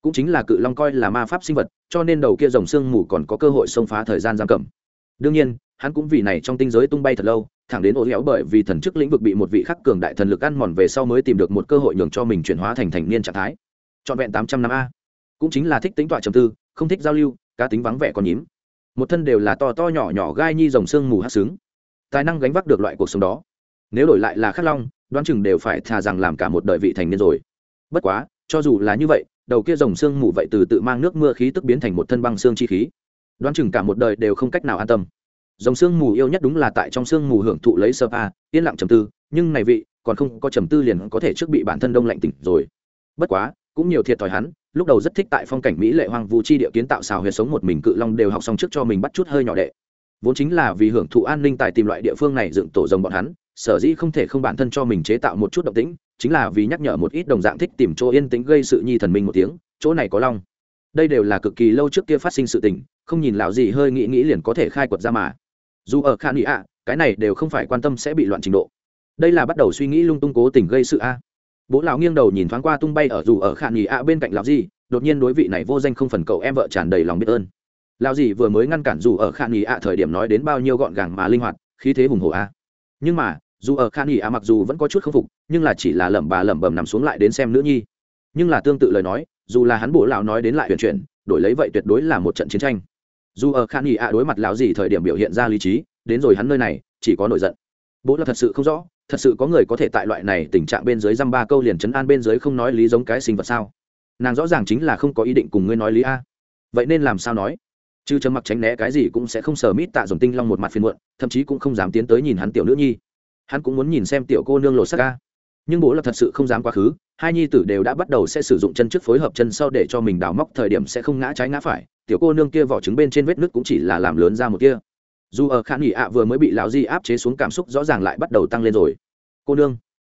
cũng chính là cự long coi là ma pháp sinh vật, cho nên đầu kia dòng xương mù còn có cơ hội xông phá thời gian giam cầm. Đương nhiên, hắn cũng vì này trong tinh giới tung bay thật lâu, thẳng đến ô héo bởi vì thần chức lĩnh vực bị một vị khắc cường đại thần lực ăn mòn về sau mới tìm được một cơ hội nhường cho mình chuyển hóa thành thành niên trạng thái. Trọn vẹn tám trăm năm a. Cũng chính là thích tính tọa trầm tư, không thích giao lưu, cá tính vắng vẻ còn nhím. Một thân đều là to to nhỏ nhỏ gai nhi dòng xương mù hát xứng. Tài năng gánh vác được loại cuộc sống đó. Nếu đổi lại là khắc long, đoán chừng đều phải thà rằng làm cả một đời vị thành niên rồi. Bất quá, cho dù là như vậy đầu kia dòng xương mù vậy từ tự mang nước mưa khí tức biến thành một thân băng xương chi khí. Đoán chừng cả một đời đều không cách nào an tâm. Dòng xương mù yêu nhất đúng là tại trong xương mù hưởng thụ lấy sơ pa yên lặng trầm tư, nhưng này vị, còn không có trầm tư liền có thể trước bị bản thân đông lạnh tỉnh rồi. Bất quá, cũng nhiều thiệt thòi hắn, lúc đầu rất thích tại phong cảnh mỹ lệ hoang vu chi địa kiến tạo xào huyệt sống một mình cự long đều học xong trước cho mình bắt chút hơi nhỏ đệ. Vốn chính là vì hưởng thụ an ninh tại tìm loại địa phương này dựng tổ rồng bọn hắn sở dĩ không thể không bản thân cho mình chế tạo một chút động tĩnh, chính là vì nhắc nhở một ít đồng dạng thích tìm chỗ yên tĩnh gây sự nhi thần minh một tiếng, chỗ này có long. Đây đều là cực kỳ lâu trước kia phát sinh sự tình, không nhìn lão gì hơi nghĩ nghĩ liền có thể khai quật ra mà. Dù ở khả ý ạ, cái này đều không phải quan tâm sẽ bị loạn trình độ. Đây là bắt đầu suy nghĩ lung tung cố tình gây sự a. Bố lão nghiêng đầu nhìn thoáng qua tung bay ở dù ở khả nghỉ ạ bên cạnh lão gì, đột nhiên đối vị này vô danh không phần cậu em vợ tràn đầy lòng biết ơn. Lão gì vừa mới ngăn cản dù ở khả nghỉ ạ thời điểm nói đến bao nhiêu gọn gàng mà linh hoạt, khí thế hùng hổ a. Nhưng mà dù ở khan nghỉ à mặc dù vẫn có chút k phục, nhưng là chỉ là lẩm bà lẩm bẩm nằm xuống lại đến xem nữ nhi. Nhưng là tương tự lời nói, dù là hắn bố lão nói đến lại huyền chuyển, đổi lấy vậy tuyệt đối là một trận chiến tranh. Dù ở khan nghỉ à đối mặt lão gì thời điểm biểu hiện ra lý trí, đến rồi hắn nơi này, chỉ có nổi giận. Bố là thật sự không rõ, thật sự có người có thể tại loại này tình trạng bên dưới dăm ba câu liền chấn an bên dưới không nói lý giống cái sinh vật sao? Nàng rõ ràng chính là không có ý định cùng ngươi nói lý a. Vậy nên làm sao nói? Chứ chấm mặc tránh né cái gì cũng sẽ không sờ mít tạ dồn tinh long một mặt phiền muộn, thậm chí cũng không dám tiến tới nhìn hắn tiểu nữ nhi hắn cũng muốn nhìn xem tiểu cô nương lột sắc ca. Nhưng bố là thật sự không dám quá khứ, hai nhi tử đều đã bắt đầu sẽ sử dụng chân trước phối hợp chân sau để cho mình đào móc, thời điểm sẽ không ngã trái ngã phải, tiểu cô nương kia vỏ trứng bên trên vết nứt cũng chỉ là làm lớn ra một kia. Dù ở khả nghỉ ạ vừa mới bị lão di áp chế xuống cảm xúc rõ ràng lại bắt đầu tăng lên rồi. Cô nương.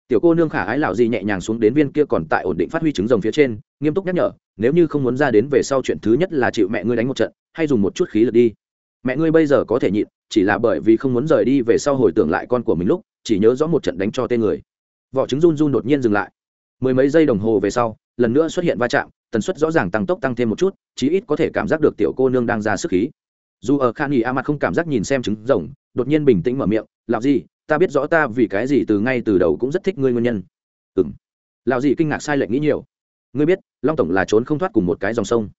Tiểu cô nương khả ái lão di nhẹ nhàng xuống đến viên kia còn tại ổn định phát huy trứng rồng phía trên, nghiêm túc nhắc nhở, nếu như không muốn ra đến về sau chuyện thứ nhất là chịu mẹ ngươi đánh một trận, hay dùng một chút khí lực đi mẹ ngươi bây giờ có thể nhịn, chỉ là bởi vì không muốn rời đi về sau hồi tưởng lại con của mình lúc, chỉ nhớ rõ một trận đánh cho tên người. Vỏ trứng run run đột nhiên dừng lại. Mười mấy giây đồng hồ về sau, lần nữa xuất hiện va chạm, tần suất rõ ràng tăng tốc tăng thêm một chút, chí ít có thể cảm giác được tiểu cô nương đang ra sức khí. Dù ở khan nghỉ a mặt không cảm giác nhìn xem trứng rồng, đột nhiên bình tĩnh mở miệng làm gì ta biết rõ ta vì cái gì từ ngay từ đầu cũng rất thích ngươi nguyên nhân. Ừng làm gì kinh ngạc sai lệch nghĩ nhiều. Ngươi biết, long tổng là trốn không thoát cùng một cái dòng sông.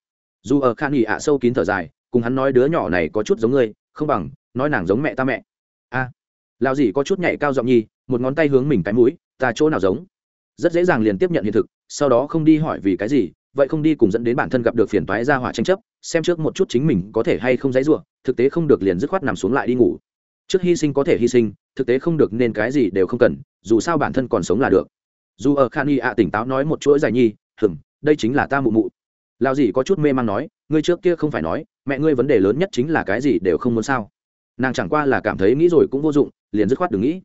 Dù ở khan nghỉ ạ sâu kín thở dài cùng hắn nói đứa nhỏ này có chút giống ngươi không bằng nói nàng giống mẹ ta mẹ. A à, dì có chút nhảy cao giọng nhi một ngón tay hướng mình cái mũi ta chỗ nào giống? Rất dễ dàng liền tiếp nhận hiện thực sau đó không đi hỏi vì cái gì vậy không đi cùng dẫn đến bản thân gặp được phiền toái ra hỏa tranh chấp xem trước một chút chính mình có thể hay không dãy ruộng thực tế không được liền dứt khoát nằm xuống lại đi ngủ. Trước hy sinh có thể hy sinh thực tế không được nên cái gì đều không cần dù sao bản thân còn sống là được. Dù ở khan y ạ tỉnh táo nói một chuỗi dài nhi hừng đây chính là ta mụ mụ. Lao dì có chút mê man nói ngươi trước kia không phải nói, mẹ ngươi vấn đề lớn nhất chính là cái gì đều không muốn sao? Nàng chẳng qua là cảm thấy nghĩ rồi cũng vô dụng, liền dứt khoát đừng nghĩ.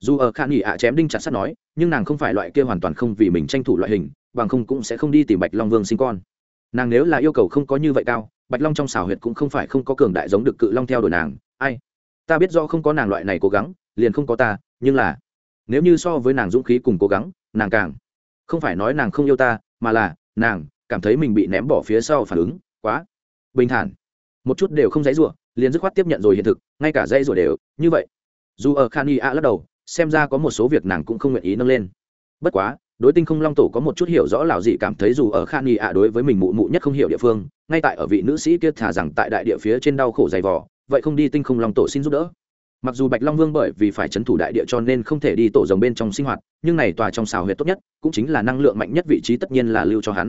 Dù ở khả nghỉ ạ chém đinh chặt sắt nói, nhưng nàng không phải loại kia hoàn toàn không vì mình tranh thủ loại hình, bằng không cũng sẽ không đi tìm bạch long vương sinh con. Nàng nếu là yêu cầu không có như vậy cao, bạch long trong xào huyệt cũng không phải không có cường đại giống được cự long theo đuổi nàng, ai? Ta biết do không có nàng loại này cố gắng, liền không có ta, nhưng là, nếu như so với nàng dũng khí cùng cố gắng, nàng càng, không phải nói nàng không yêu ta, mà là nàng cảm thấy mình bị ném bỏ phía sau phản ứng quá. Bình thản. Một chút đều không dãy rủa, liền dứt khoát tiếp nhận rồi hiện thực, ngay cả dãy rủa đều như vậy. Dù ở khan a lắc đầu, xem ra có một số việc nàng cũng không nguyện ý nâng lên. Bất quá, đối tinh không long tổ có một chút hiểu rõ lào dị cảm thấy dù ở khan y a đối với mình mụ mụ nhất không hiểu địa phương, ngay tại ở vị nữ sĩ kia thả rằng tại đại địa phía trên đau khổ dày vò, vậy không đi tinh không long tổ xin giúp đỡ. Mặc dù bạch long vương bởi vì phải c h ấ n thủ đại địa cho nên không thể đi tổ rồng bên trong sinh hoạt, nhưng này tòa trong xào huyệt tốt nhất, cũng chính là năng lượng mạnh nhất vị trí tất nhiên là lưu cho hắn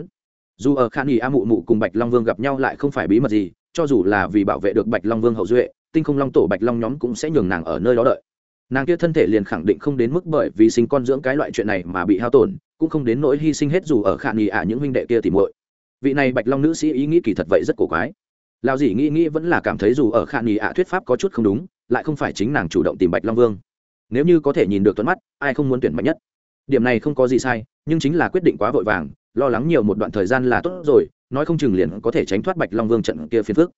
dù ở khan nghỉ a mụ mụ cùng bạch long vương gặp nhau lại không phải bí mật gì, cho dù là vì bảo vệ được bạch long vương hậu duệ, tinh không long tổ bạch long nhóm cũng sẽ nhường nàng ở nơi đó đợi. Nàng kia thân thể liền khẳng định không đến mức bởi vì sinh con dưỡng cái loại chuyện này mà bị hao tổn, cũng không đến nỗi hy sinh hết dù ở khả nghị A à những huynh đệ kia tìm muội. Vị này bạch long nữ sĩ ý nghĩ kỳ thật vậy rất cổ quái. Lao dì nghĩ nghĩ vẫn là cảm thấy dù ở khả nghị A à thuyết pháp có chút không đúng, lại không phải chính nàng chủ động tìm bạch long vương. Nếu như có thể nhìn được tuấn mắt, ai không muốn tuyển mạnh nhất? Điểm này không có gì sai, nhưng chính là quyết định quá vội vàng lo lắng nhiều một đoạn thời gian là tốt rồi, nói không chừng liền có thể tránh thoát bạch long vương trận kia phiền phước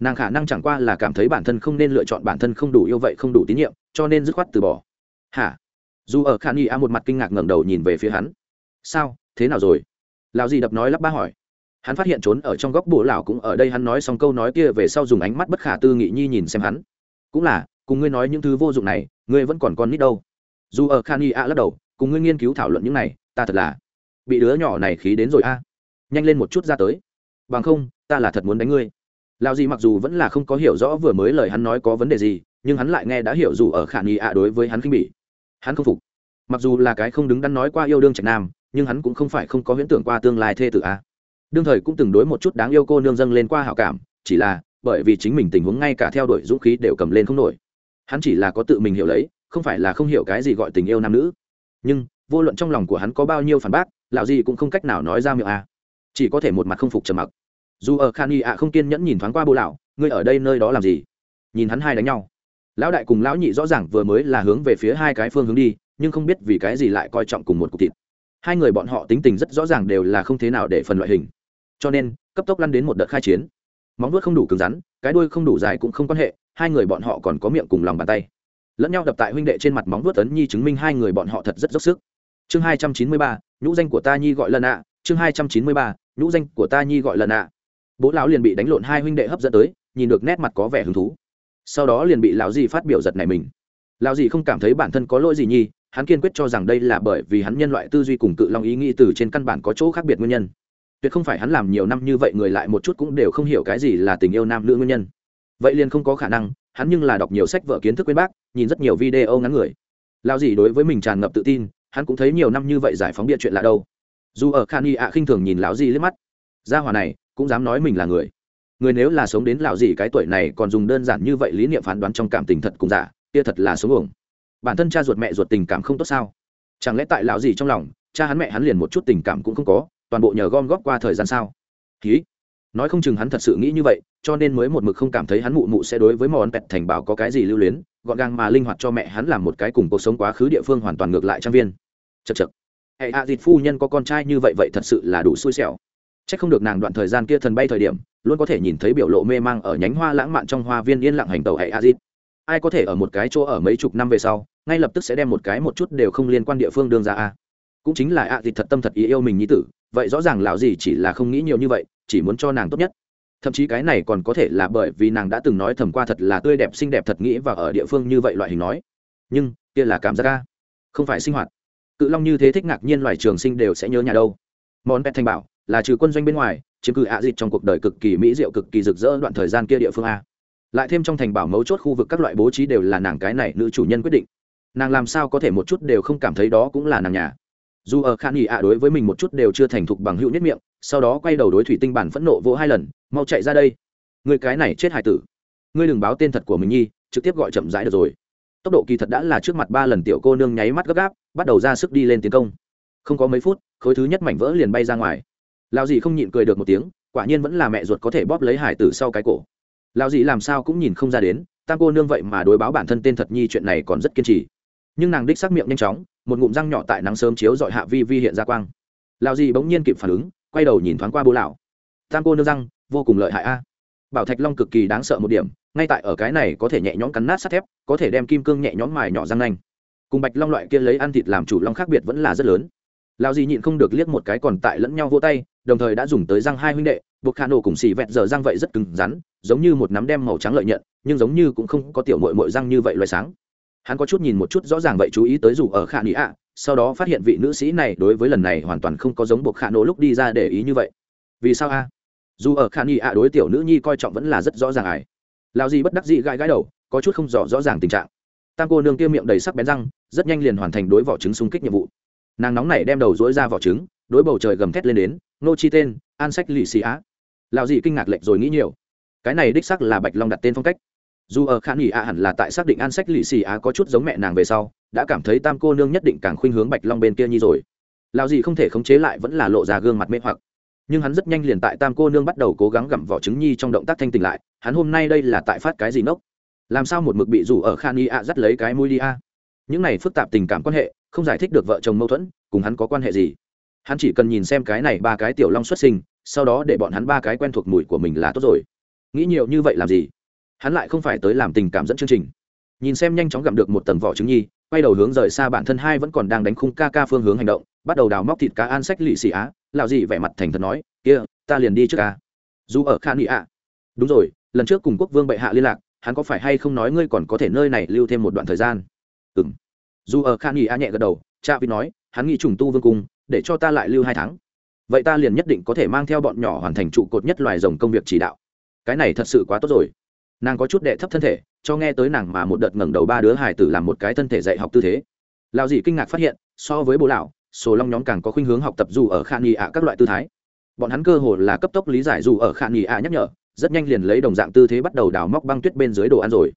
nàng khả năng chẳng qua là cảm thấy bản thân không nên lựa chọn bản thân không đủ yêu vậy, không đủ tín nhiệm, cho nên dứt khoát từ bỏ. Hả? Dù ở khả nghi a một mặt kinh ngạc ngẩng đầu nhìn về phía hắn. Sao? Thế nào rồi? Lão gì đập nói lắp ba hỏi. Hắn phát hiện trốn ở trong góc bộ lão cũng ở đây, hắn nói xong câu nói kia về sau dùng ánh mắt bất khả tư nghị nhi nhìn xem hắn. Cũng là, cùng ngươi nói những thứ vô dụng này, ngươi vẫn còn con nít đâu? Dù ở khan y a lắc đầu, cùng ngươi nghiên cứu thảo luận những này, ta thật là bị đứa nhỏ này khí đến rồi a. Nhanh lên một chút ra tới. Bằng không, ta là thật muốn đánh ngươi. Lão gì mặc dù vẫn là không có hiểu rõ vừa mới lời hắn nói có vấn đề gì, nhưng hắn lại nghe đã hiểu dù ở khả nghi ạ đối với hắn khinh bỉ. Hắn không phục. Mặc dù là cái không đứng đắn nói qua yêu đương trạch nam, nhưng hắn cũng không phải không có huyễn tưởng qua tương lai thê tử a. Đương thời cũng từng đối một chút đáng yêu cô nương dâng lên qua hảo cảm, chỉ là bởi vì chính mình tình huống ngay cả theo đuổi dũng khí đều cầm lên không nổi. Hắn chỉ là có tự mình hiểu lấy, không phải là không hiểu cái gì gọi tình yêu nam nữ. Nhưng, vô luận trong lòng của hắn có bao nhiêu phản bác lão gì cũng không cách nào nói ra miệng a chỉ có thể một mặt không phục trầm mặc. Dù ở khan y ạ không kiên nhẫn nhìn thoáng qua bố lão, ngươi ở đây nơi đó làm gì? Nhìn hắn hai đánh nhau. Lão đại cùng lão nhị rõ ràng vừa mới là hướng về phía hai cái phương hướng đi, nhưng không biết vì cái gì lại coi trọng cùng một cục thịt. Hai người bọn họ tính tình rất rõ ràng đều là không thế nào để phần loại hình. Cho nên, cấp tốc lăn đến một đợt khai chiến. Móng vuốt không đủ cứng rắn, cái đuôi không đủ dài cũng không quan hệ, hai người bọn họ còn có miệng cùng lòng bàn tay. Lẫn nhau đập tại huynh đệ trên mặt móng vuốt tấn nhi chứng minh hai người bọn họ thật rất dốc sức. Chương hai trăm chín mươi ba nhũ danh của ta nhi gọi lần ạ, chương hai trăm chín mươi ba, nhũ danh của ta nhi gọi lần ạ. Bố lão liền bị đánh lộn hai huynh đệ hấp dẫn tới, nhìn được nét mặt có vẻ hứng thú. Sau đó liền bị lão dì phát biểu giật này mình. Lão dì không cảm thấy bản thân có lỗi gì nhi, hắn kiên quyết cho rằng đây là bởi vì hắn nhân loại tư duy cùng cự long ý nghĩ từ trên căn bản có chỗ khác biệt nguyên nhân. Tuyệt không phải hắn làm nhiều năm như vậy người lại một chút cũng đều không hiểu cái gì là tình yêu nam nữ nguyên nhân. Vậy liền không có khả năng, hắn nhưng là đọc nhiều sách vở kiến thức quên bác, nhìn rất nhiều video ngắn người. Lao dì đối với mình tràn ngập tự tin hắn cũng thấy nhiều năm như vậy giải phóng bịa chuyện lạ đâu. Dù ở khan y ạ khinh thường nhìn lão gì liếc mắt. Gia hòa này cũng dám nói mình là người. Người nếu là sống đến lão gì cái tuổi này còn dùng đơn giản như vậy lý niệm phán đoán trong cảm tình thật cùng giả kia thật là sống uổng. Bản thân cha ruột mẹ ruột tình cảm không tốt sao? Chẳng lẽ tại lão gì trong lòng, cha hắn mẹ hắn liền một chút tình cảm cũng không có, toàn bộ nhờ gom góp qua thời gian sao? Ký nói không chừng hắn thật sự nghĩ như vậy, cho nên mới một mực không cảm thấy hắn mụ mụ sẽ đối với món pẹt thành bảo có cái gì lưu luyến, gọn gàng mà linh hoạt cho mẹ hắn làm một cái cùng cuộc sống quá khứ địa phương hoàn toàn ngược lại trang viên chật chật. Hệ hạ dịt phu nhân có con trai như vậy vậy thật sự là đủ xui xẻo. C h ắ c không được nàng đoạn thời gian kia thần bay thời điểm, luôn có thể nhìn thấy biểu lộ mê mang ở nhánh hoa lãng mạn trong hoa viên yên lặng hành tàu hệ hạ dịt. Ai có thể ở một cái chỗ ở mấy chục năm về sau, ngay lập tức sẽ đem một cái một chút đều không liên quan địa phương đương ra a. Cũng chính là ạ à thật tâm thật ý yêu mình như tử, vậy rõ ràng lão gì chỉ là không nghĩ nhiều như vậy, chỉ muốn cho nàng tốt nhất. Thậm chí cái này còn có thể là bởi vì nàng đã từng nói thầm qua thật là tươi đẹp xinh đẹp thật nghĩ và ở địa phương như vậy loại hình nói. Nhưng, kia là cảm giác ca không phải sinh hoạt cự long như thế thích ngạc nhiên loài trường sinh đều sẽ nhớ nhà đâu. Món pet thanh bảo, là trừ quân doanh bên ngoài, chiếm cử ạ à trong cuộc đời cực kỳ mỹ diệu, cực kỳ rực rỡ đoạn thời gian kia địa phương a. Lại thêm trong thành bảo mấu chốt khu vực các loại bố trí đều là nàng cái này nữ chủ nhân quyết định. Nàng làm sao có thể một chút đều không cảm thấy đó cũng là nàng nhà. Dù ở khan nghỉ ạ đối với mình một chút đều chưa thành thục bằng hữu nhất miệng, sau đó quay đầu đối thủy tinh bản phẫn nộ vỗ hai lần, mau chạy ra đây. Người cái này chết hải tử. Ngươi đừng báo tên thật của mình nhi, trực tiếp gọi chậm rãi được rồi tốc độ kỳ thật đã là trước mặt ba lần tiểu cô nương nháy mắt gấp gáp, bắt đầu ra sức đi lên tiến công. Không có mấy phút, khối thứ nhất mảnh vỡ liền bay ra ngoài. Lao dì không nhịn cười được một tiếng, quả nhiên vẫn là mẹ ruột có thể bóp lấy hải tử sau cái cổ. Lao dì làm sao cũng nhìn không ra đến, tam cô nương vậy mà đối báo bản thân tên thật nhi chuyện này còn rất kiên trì. Nhưng nàng đích xác miệng nhanh chóng, một ngụm răng nhỏ tại nắng sớm chiếu dọi hạ vi vi hiện ra quang. Lao dì bỗng nhiên kịp phản ứng, quay đầu nhìn thoáng qua bố lão. Tam cô nương răng, vô cùng lợi hại a bảo thạch long cực kỳ đáng sợ một điểm, ngay tại ở cái này có thể nhẹ nhõm cắn nát sắt thép, có thể đem kim cương nhẹ nhõm mài nhỏ răng nanh. Cùng bạch long loại kia lấy ăn thịt làm chủ long khác biệt vẫn là rất lớn. Lao gì nhịn không được liếc một cái còn tại lẫn nhau vô tay, đồng thời đã dùng tới răng hai huynh đệ, buộc khả nổ cùng xì vẹn giờ răng vậy rất cứng rắn, giống như một nắm đem màu trắng lợi nhận, nhưng giống như cũng không có tiểu mội mội răng như vậy loài sáng. Hắn có chút nhìn một chút rõ ràng vậy chú ý tới dù ở khả nị ạ, sau đó phát hiện vị nữ sĩ này đối với lần này hoàn toàn không có giống buộc khả nổ lúc đi ra để ý như vậy. Vì sao a? Dù ở khả nghi ạ đối tiểu nữ nhi coi trọng vẫn là rất rõ ràng ải lao gì bất đắc dị gãi gãi đầu, có chút không rõ rõ ràng tình trạng. Tam cô nương kia miệng đầy sắc bén răng, rất nhanh liền hoàn thành đối vỏ trứng xung kích nhiệm vụ. Nàng nóng này đem đầu dối ra vỏ trứng, đối bầu trời gầm thét lên đến, nô chi tên, an sách lì xì á. Lao gì kinh ngạc lệch rồi nghĩ nhiều. Cái này đích sắc là bạch long đặt tên phong cách. Dù ở khả nghỉ ạ hẳn là tại xác định an sách lì xì á có chút giống mẹ nàng về sau, đã cảm thấy tam cô nương nhất định càng khuynh hướng bạch long bên kia nhi rồi. Lao gì không thể khống chế lại vẫn là lộ ra gương mặt mê hoặc nhưng hắn rất nhanh liền tại tam cô nương bắt đầu cố gắng gặm vỏ trứng nhi trong động tác thanh tỉnh lại, hắn hôm nay đây là tại phát cái gì nốc? Làm sao một mực bị rủ ở khan y a dắt lấy cái mũi đi a? Những này phức tạp tình cảm quan hệ, không giải thích được vợ chồng mâu thuẫn, cùng hắn có quan hệ gì? Hắn chỉ cần nhìn xem cái này ba cái tiểu long xuất sinh, sau đó để bọn hắn ba cái quen thuộc mùi của mình là tốt rồi. Nghĩ nhiều như vậy làm gì? Hắn lại không phải tới làm tình cảm dẫn chương trình. Nhìn xem nhanh chóng gặm được một tầng vỏ trứng nhi, quay đầu hướng rời xa bản thân hai vẫn còn đang đánh khung ca ca phương hướng hành động, bắt đầu đào móc thịt cá an sách lì xì á lạo gì vẻ mặt thành thật nói, kia, ta liền đi trước ca. Dù ở khan nghị ạ. Đúng rồi, lần trước cùng quốc vương bệ hạ liên lạc, hắn có phải hay không nói ngươi còn có thể nơi này lưu thêm một đoạn thời gian? Ừ m dù ở khan nghị ạ nhẹ gật đầu, cha vít nói, hắn nghĩ trùng tu vương cung, để cho ta lại lưu hai tháng. Vậy ta liền nhất định có thể mang theo bọn nhỏ hoàn thành trụ cột nhất loài rồng công việc chỉ đạo. Cái này thật sự quá tốt rồi. Nàng có chút đệ thấp thân thể, cho nghe tới nàng mà một đợt ngẩng đầu ba đứa hải tử làm một cái thân thể dạy học tư thế. Lão dị kinh ngạc phát hiện, so với bố lão sổ long nhóm càng có khuynh hướng học tập dù ở khan nghị ạ các loại tư thái. Bọn hắn cơ hồ là cấp tốc lý giải dù ở khan nghị ạ nhắc nhở, rất nhanh liền lấy đồng dạng tư thế bắt đầu đào móc băng tuyết bên dưới đồ ăn rồi.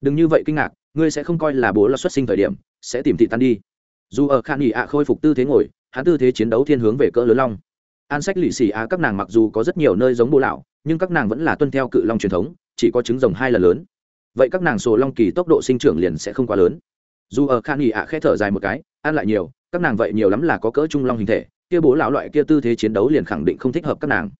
Đừng như vậy kinh ngạc, ngươi sẽ không coi là bố là xuất sinh thời điểm, sẽ tìm thị tan đi. Dù ở khan nghị ạ khôi phục tư thế ngồi, hắn tư thế chiến đấu thiên hướng về cỡ lớn long. An sách lì xì á các nàng mặc dù có rất nhiều nơi giống bố lão, nhưng các nàng vẫn là tuân theo cự long truyền thống, chỉ có trứng rồng hai lần lớn. Vậy các nàng sổ long kỳ tốc độ sinh trưởng liền sẽ không quá lớn. Dù ở khan nghỉ ạ khẽ thở dài một cái, ăn lại nhiều các nàng vậy nhiều lắm là có cỡ trung long hình thể, kia bố lão loại kia tư thế chiến đấu liền khẳng định không thích hợp các nàng.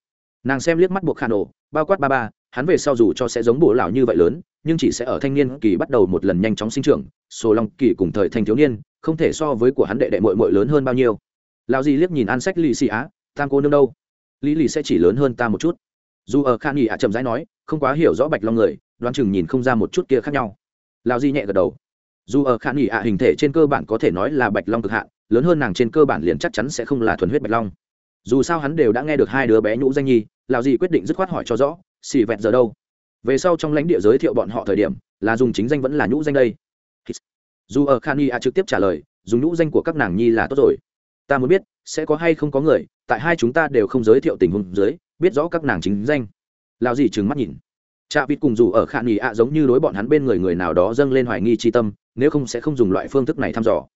Nàng xem liếc mắt buộc khả ổ bao quát ba ba, hắn về sau dù cho sẽ giống bố lão như vậy lớn, nhưng chỉ sẽ ở thanh niên kỳ bắt đầu một lần nhanh chóng sinh trưởng sổ long kỳ cùng thời thanh thiếu niên, không thể so với của hắn đệ đệ mội mội lớn hơn bao nhiêu. Lão gì liếc nhìn ăn sách lì xì á, tam cô nương đâu? Lý lì sẽ chỉ lớn hơn ta một chút. Dù ở khan nghỉ ạ chậm rãi nói, không quá hiểu rõ bạch long người, đoán chừng nhìn không ra một chút kia khác nhau. Lão di nhẹ gật đầu dù ở khả nghỉ ạ hình thể trên cơ bản có thể nói là bạch long cực hạn, lớn hơn nàng trên cơ bản liền chắc chắn sẽ không là thuần huyết bạch long. Dù sao hắn đều đã nghe được hai đứa bé nhũ danh nhi lào gì quyết định dứt khoát hỏi cho rõ, xì vẹt giờ đâu? Về sau trong lãnh địa giới thiệu bọn họ thời điểm, là dùng chính danh vẫn là nhũ danh đây. Dù ở khan nghỉ ạ trực tiếp trả lời, dùng nhũ danh của các nàng nhi là tốt rồi. Ta muốn biết, sẽ có hay không có người, tại hai chúng ta đều không giới thiệu tình huống dưới, biết rõ các nàng chính danh. Lào gì trừng mắt nhìn. Cha vịt cùng dù ở khả nghỉ ạ giống như đối bọn hắn bên người người nào đó dâng lên hoài nghi tri tâm nếu không sẽ không dùng loại phương thức này thăm dò.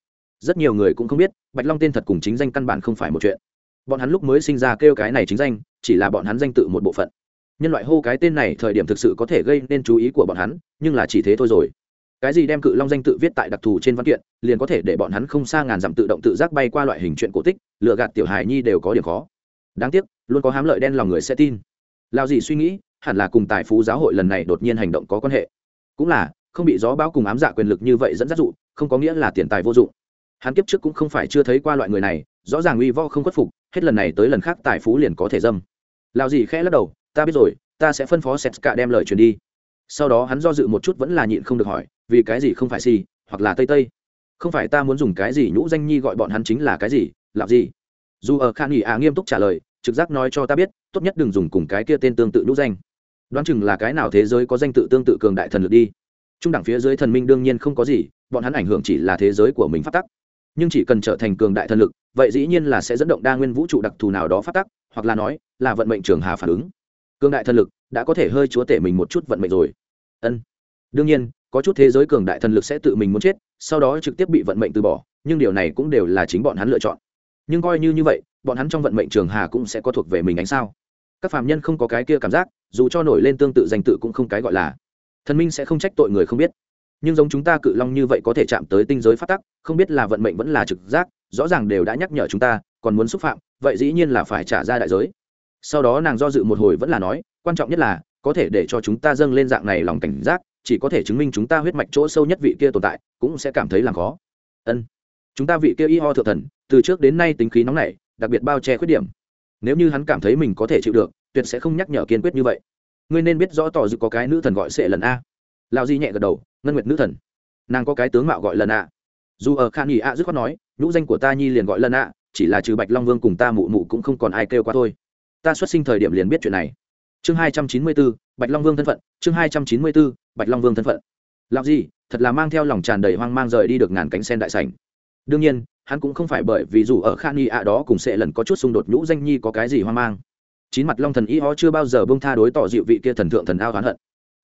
Rất nhiều người cũng không biết, bạch long tên thật cùng chính danh căn bản không phải một chuyện. Bọn hắn lúc mới sinh ra kêu cái này chính danh, chỉ là bọn hắn danh tự một bộ phận. Nhân loại hô cái tên này thời điểm thực sự có thể gây nên chú ý của bọn hắn, nhưng là chỉ thế thôi rồi. Cái gì đem cự long danh tự viết tại đặc thù trên văn kiện, liền có thể để bọn hắn không xa ngàn dặm tự động tự giác bay qua loại hình chuyện cổ tích lựa gạt tiểu hài nhi đều có điểm khó. Đáng tiếc, luôn có hám lợi đen lòng người sẽ tin. Lao gì suy nghĩ, hẳn là cùng tài phú giáo hội lần này đột nhiên hành động có quan hệ. Cũng là không bị gió bão cùng ám dạ quyền lực như vậy dẫn dắt dụ, không có nghĩa là tiền tài vô dụng. Hắn kiếp trước cũng không phải chưa thấy qua loại người này, rõ ràng uy vo không khuất phục, hết lần này tới lần khác tài phú liền có thể dâm. Lao gì khẽ lắc đầu, ta biết rồi, ta sẽ phân phó sét cả đem lời truyền đi. Sau đó hắn do dự một chút vẫn là nhịn không được hỏi, vì cái gì không phải si, hoặc là tây tây? Không phải ta muốn dùng cái gì nhũ danh nhi gọi bọn hắn chính là cái gì làm gì dù ở khan nghỉ à nghiêm túc trả lời, trực giác nói cho ta biết, tốt nhất đừng dùng cùng cái kia tên tương tự nhũ danh. Đoán chừng là cái nào thế giới có danh tự tương tự cường đại thần lực đi trung đẳng phía dưới thần minh đương nhiên không có gì, bọn hắn ảnh hưởng chỉ là thế giới của mình phát tắc. Nhưng chỉ cần trở thành cường đại thần lực, vậy dĩ nhiên là sẽ dẫn động đa nguyên vũ trụ đặc thù nào đó phát tắc, hoặc là nói, là vận mệnh trường hà phản ứng. Cường đại thần lực đã có thể hơi chúa tể mình một chút vận mệnh rồi. Ân. Đương nhiên, có chút thế giới cường đại thần lực sẽ tự mình muốn chết, sau đó trực tiếp bị vận mệnh từ bỏ, nhưng điều này cũng đều là chính bọn hắn lựa chọn. Nhưng coi như như vậy, bọn hắn trong vận mệnh trường hà cũng sẽ có thuộc về mình ánh sao. Các phạm nhân không có cái kia cảm giác, dù cho nổi lên tương tự danh tự cũng không cái gọi là thần minh sẽ không trách tội người không biết. Nhưng giống chúng ta cự long như vậy có thể chạm tới tinh giới phát tắc, không biết là vận mệnh vẫn là trực giác, rõ ràng đều đã nhắc nhở chúng ta, còn muốn xúc phạm, vậy dĩ nhiên là phải trả ra đại giới. Sau đó nàng do dự một hồi vẫn là nói, quan trọng nhất là, có thể để cho chúng ta dâng lên dạng này lòng cảnh giác, chỉ có thể chứng minh chúng ta huyết mạch chỗ sâu nhất vị kia tồn tại, cũng sẽ cảm thấy làm khó. Ân. Chúng ta vị kia y ho thượng thần, từ trước đến nay tính khí nóng nảy, đặc biệt bao che khuyết điểm. Nếu như hắn cảm thấy mình có thể chịu được, tuyệt sẽ không nhắc nhở kiên quyết như vậy ngươi nên biết rõ tỏ dự có cái nữ thần gọi sệ lần a. Lao di nhẹ gật đầu, ngân nguyệt nữ thần. Nàng có cái tướng mạo gọi lần a. Dù ở khan nghỉ a dứt khoát nói, nhũ danh của ta nhi liền gọi lần a, chỉ là trừ bạch long vương cùng ta mụ mụ cũng không còn ai kêu qua thôi. Ta xuất sinh thời điểm liền biết chuyện này. Chương hai trăm chín mươi bốn, bạch long vương thân phận. Chương hai trăm chín mươi bốn, bạch long vương thân phận. Làm gì thật là mang theo lòng tràn đầy hoang mang rời đi được ngàn cánh sen đại sảnh. Đương nhiên, hắn cũng không phải bởi vì dù ở khan y ạ đó cùng sẽ lần có chút xung đột nhũ danh nhi có cái gì hoang mang chín mặt long thần y ho chưa bao giờ bông tha đối tỏ dịu vị kia thần thượng thần ao oán hận.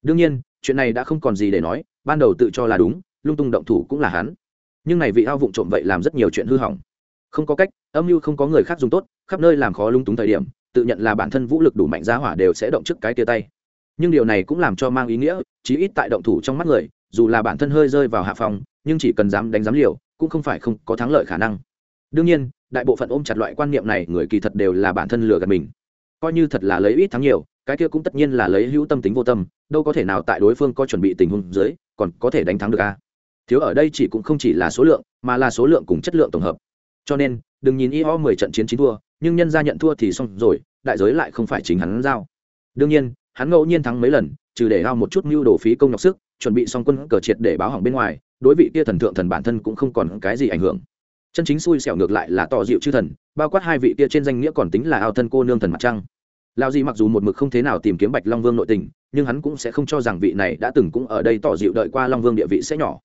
Đương nhiên, chuyện này đã không còn gì để nói, ban đầu tự cho là đúng, lung tung động thủ cũng là hắn. Nhưng này vị ao vụng trộm vậy làm rất nhiều chuyện hư hỏng. Không có cách, âm mưu không có người khác dùng tốt, khắp nơi làm khó lung túng thời điểm, tự nhận là bản thân vũ lực đủ mạnh giá hỏa đều sẽ động trước cái tia tay. Nhưng điều này cũng làm cho mang ý nghĩa, chí ít tại động thủ trong mắt người, dù là bản thân hơi rơi vào hạ phòng nhưng chỉ cần dám đánh dám liều, cũng không phải không có thắng lợi khả năng. Đương nhiên, đại bộ phận ôm chặt loại quan niệm này người kỳ thật đều là bản thân lừa gạt mình coi như thật là lấy ít thắng nhiều, cái kia cũng tất nhiên là lấy hữu tâm tính vô tâm, đâu có thể nào tại đối phương có chuẩn bị tình huống dưới, còn có thể đánh thắng được a. Thiếu ở đây chỉ cũng không chỉ là số lượng, mà là số lượng cùng chất lượng tổng hợp. Cho nên, đừng nhìn y ho mười trận chiến chín thua, nhưng nhân ra nhận thua thì xong rồi, đại giới lại không phải chính hắn giao. Đương nhiên, hắn ngẫu nhiên thắng mấy lần, trừ để hao một chút mưu đồ phí công nhọc sức, chuẩn bị xong quân cờ triệt để báo hỏng bên ngoài, đối vị kia thần thượng thần bản thân cũng không còn cái gì ảnh hưởng. Chân chính xui xẻo ngược lại là tỏ dịu chư thần, bao quát hai vị kia trên danh nghĩa còn tính là ao thân cô nương thần mặt trăng lao Di mặc dù một mực không thế nào tìm kiếm bạch long vương nội tình, nhưng hắn cũng sẽ không cho rằng vị này đã từng cũng ở đây tỏ dịu đợi qua long vương địa vị sẽ nhỏ.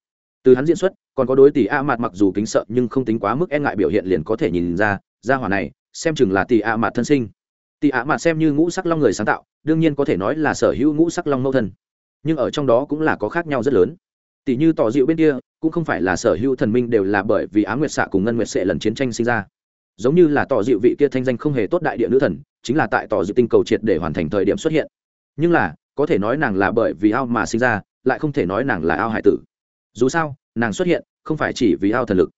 Từ hắn diễn xuất, còn có đối tỷ a mạt mặc dù kính sợ nhưng không tính quá mức e ngại biểu hiện liền có thể nhìn ra ra hỏa này, xem chừng là tỷ a mạt thân sinh. Tỷ a mạt xem như ngũ sắc long người sáng tạo, đương nhiên có thể nói là sở hữu ngũ sắc long mẫu thân. Nhưng ở trong đó cũng là có khác nhau rất lớn. Tỷ như tỏ dịu bên kia, cũng không phải là sở hữu thần minh đều là bởi vì á nguyệt xạ cùng ngân nguyệt sệ lần chiến tranh sinh ra. Giống như là tỏ dịu vị kia thanh danh không hề tốt đại địa nữ thần chính là tại tỏ dự tinh cầu triệt để hoàn thành thời điểm xuất hiện. Nhưng là, có thể nói nàng là bởi vì ao mà sinh ra, lại không thể nói nàng là ao hải tử. Dù sao, nàng xuất hiện, không phải chỉ vì ao thần lực.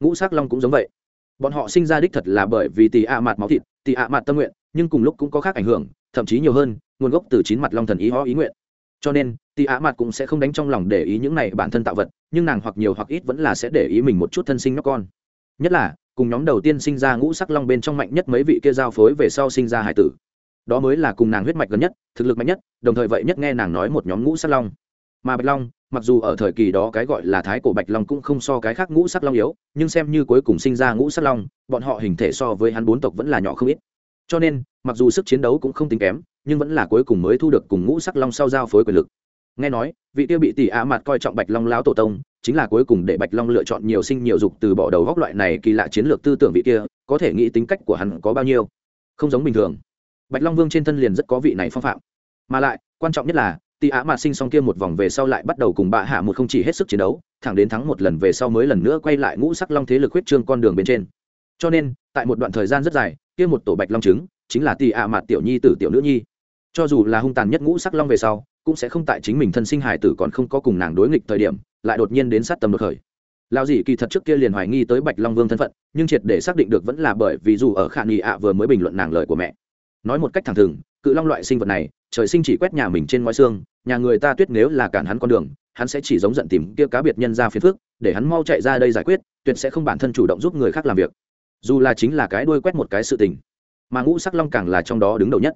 Ngũ sắc long cũng giống vậy. Bọn họ sinh ra đích thật là bởi vì tì ạ mặt máu thịt tì ạ mặt tâm nguyện, nhưng cùng lúc cũng có khác ảnh hưởng, thậm chí nhiều hơn, nguồn gốc từ chín mặt long thần ý ho ý nguyện. Cho nên tì ạ mặt cũng sẽ không đánh trong lòng để ý những này bản thân tạo vật, nhưng nàng hoặc nhiều hoặc ít vẫn là sẽ để ý mình một chút thân sinh nó con. Nhất là cùng nhóm đầu tiên sinh ra ngũ sắc long bên trong mạnh nhất mấy vị kia giao phối về sau sinh ra hải tử. Đó mới là cùng nàng huyết mạch gần nhất, thực lực mạnh nhất, đồng thời vậy nhất nghe nàng nói một nhóm ngũ sắc long. Mà bạch long, mặc dù ở thời kỳ đó cái gọi là thái cổ bạch long cũng không so cái khác ngũ sắc long yếu, nhưng xem như cuối cùng sinh ra ngũ sắc long, bọn họ hình thể so với hắn bốn tộc vẫn là nhỏ không ít. Cho nên, mặc dù sức chiến đấu cũng không tính kém, nhưng vẫn là cuối cùng mới thu được cùng ngũ sắc long sau giao phối quyền lực. Nghe nói, vị tiêu bị tỷ á mặt coi trọng bạch long lão tổ tông chính là cuối cùng để bạch long lựa chọn nhiều sinh nhiều dục từ bỏ đầu góc loại này kỳ lạ chiến lược tư tưởng vị kia, có thể nghĩ tính cách của hắn có bao nhiêu. Không giống bình thường. Bạch long vương trên thân liền rất có vị này phong phạm. Mà lại, quan trọng nhất là tỷ á mà sinh xong kia một vòng về sau lại bắt đầu cùng bạ hạ một không chỉ hết sức chiến đấu, thẳng đến thắng một lần về sau mới lần nữa quay lại ngũ sắc long thế lực huyết trương con đường bên trên. Cho nên, tại một đoạn thời gian rất dài, kia một tổ bạch long trứng chính là tỷ ạ mà tiểu nhi tử tiểu nữ nhi. Cho dù là hung tàn nhất ngũ sắc long về sau, cũng sẽ không tại chính mình thân sinh hài tử còn không có cùng nàng đối nghịch thời điểm lại đột nhiên đến sát tâm đột khởi. Lao dì kỳ thật trước kia liền hoài nghi tới bạch long vương thân phận, nhưng triệt để xác định được vẫn là bởi vì dù ở khả nghị ạ vừa mới bình luận nàng lời của mẹ. Nói một cách thẳng thừng, cự long loại sinh vật này, trời sinh chỉ quét nhà mình trên ngói xương, nhà người ta tuyết nếu là cản hắn con đường, hắn sẽ chỉ giống giận tìm kia cá biệt nhân ra phiền phước để hắn mau chạy ra đây giải quyết, tuyệt sẽ không bản thân chủ động giúp người khác làm việc. Dù là chính là cái đuôi quét một cái sự tình, mà ngũ sắc long càng là trong đó đứng đầu nhất.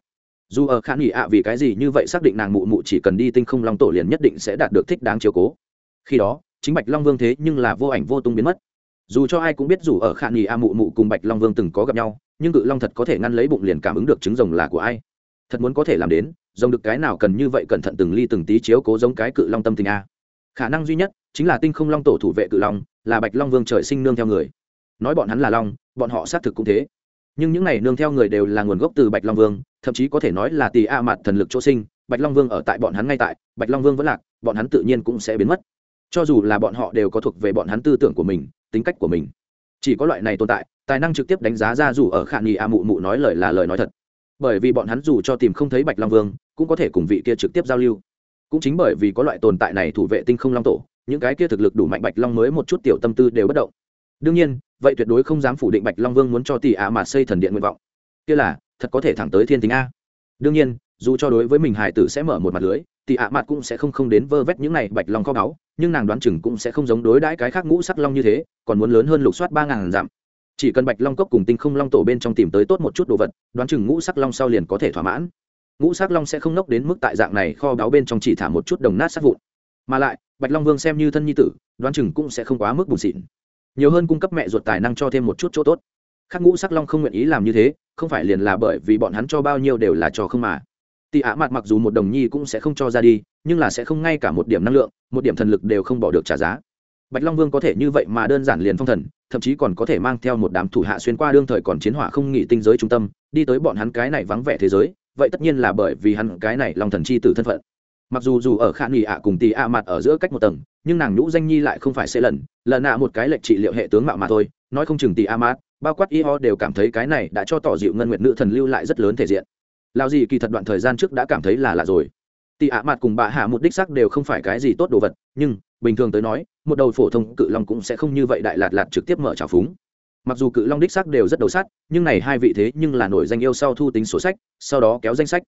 Dù ở khả nghỉ ạ vì cái gì như vậy xác định nàng mụ mụ chỉ cần đi tinh không long tổ liền nhất định sẽ đạt được thích đáng chiếu cố khi đó, chính bạch long vương thế nhưng là vô ảnh vô tung biến mất. Dù cho ai cũng biết dù ở khả nghỉ a mụ mụ cùng bạch long vương từng có gặp nhau, nhưng cự long thật có thể ngăn lấy bụng liền cảm ứng được trứng rồng là của ai. Thật muốn có thể làm đến, rồng được cái nào cần như vậy cẩn thận từng ly từng tí chiếu cố giống cái cự long tâm tình a. Khả năng duy nhất chính là tinh không long tổ thủ vệ cự long, là bạch long vương trời sinh nương theo người. Nói bọn hắn là long, bọn họ xác thực cũng thế. Nhưng những này nương theo người đều là nguồn gốc từ bạch long vương, thậm chí có thể nói là tì a mặt thần lực chỗ sinh, bạch long vương ở tại bọn hắn ngay tại, bạch long vương vẫn lạc, bọn hắn tự nhiên cũng sẽ biến mất cho dù là bọn họ đều có thuộc về bọn hắn tư tưởng của mình, tính cách của mình. Chỉ có loại này tồn tại, tài năng trực tiếp đánh giá ra dù ở khả nghi a mụ mụ nói lời là lời nói thật. Bởi vì bọn hắn dù cho tìm không thấy bạch long vương, cũng có thể cùng vị kia trực tiếp giao lưu. Cũng chính bởi vì có loại tồn tại này thủ vệ tinh không long tổ, những cái kia thực lực đủ mạnh bạch long mới một chút tiểu tâm tư đều bất động. Đương nhiên, vậy tuyệt đối không dám phủ định bạch long vương muốn cho tỷ ạ mà xây thần điện nguyện vọng. Kia là, thật có thể thẳng tới thiên tính a. Đương nhiên, dù cho đối với mình hải tử sẽ mở một mặt lưới thì ạ mặt cũng sẽ không không đến vơ vét những này bạch long kho báu, nhưng nàng đoán chừng cũng sẽ không giống đối đãi cái khác ngũ sắc long như thế, còn muốn lớn hơn lục soát ba ngàn dặm. Chỉ cần bạch long cốc cùng tinh không long tổ bên trong tìm tới tốt một chút đồ vật, đoán chừng ngũ sắc long sau liền có thể thỏa mãn. Ngũ sắc long sẽ không nốc đến mức tại dạng này kho báu bên trong chỉ thả một chút đồng nát sát vụn. Mà lại, bạch long vương xem như thân nhi tử, đoán chừng cũng sẽ không quá mức bùn xịn. Nhiều hơn cung cấp mẹ ruột tài năng cho thêm một chút chỗ tốt. Khác ngũ sắc long không nguyện ý làm như thế, không phải liền là bởi vì bọn hắn cho bao nhiêu đều là cho không mà tị ạ mặt mặc dù một đồng nhi cũng sẽ không cho ra đi, nhưng là sẽ không ngay cả một điểm năng lượng, một điểm thần lực đều không bỏ được trả giá. Bạch long vương có thể như vậy mà đơn giản liền phong thần, thậm chí còn có thể mang theo một đám thủ hạ xuyên qua đương thời còn chiến hỏa không nghỉ tinh giới trung tâm, đi tới bọn hắn cái này vắng vẻ thế giới, vậy tất nhiên là bởi vì hắn cái này long thần chi tử thân phận. Mặc dù dù ở khả nghỉ ạ cùng tì ạ mặt ở giữa cách một tầng, nhưng nàng nhũ danh nhi lại không phải sẽ lần lần nạ một cái lệnh trị liệu hệ tướng mạo mà thôi, nói không chừng tì ạ mặt, bao quát y ho đều cảm thấy cái này đã cho tỏ dịu ngân nguyệt nữ thần lưu lại rất lớn thể diện lao gì kỳ thật đoạn thời gian trước đã cảm thấy là lạ rồi. Tị ạ mặt cùng bạ hạ một đích sắc đều không phải cái gì tốt đồ vật, nhưng, bình thường tới nói, một đầu phổ thông cự long cũng sẽ không như vậy đại lạt lạt trực tiếp mở trào phúng. Mặc dù cự long đích sắc đều rất đầu sát nhưng này hai vị thế nhưng là nổi danh yêu sau thu tính sổ sách, sau đó kéo danh sách.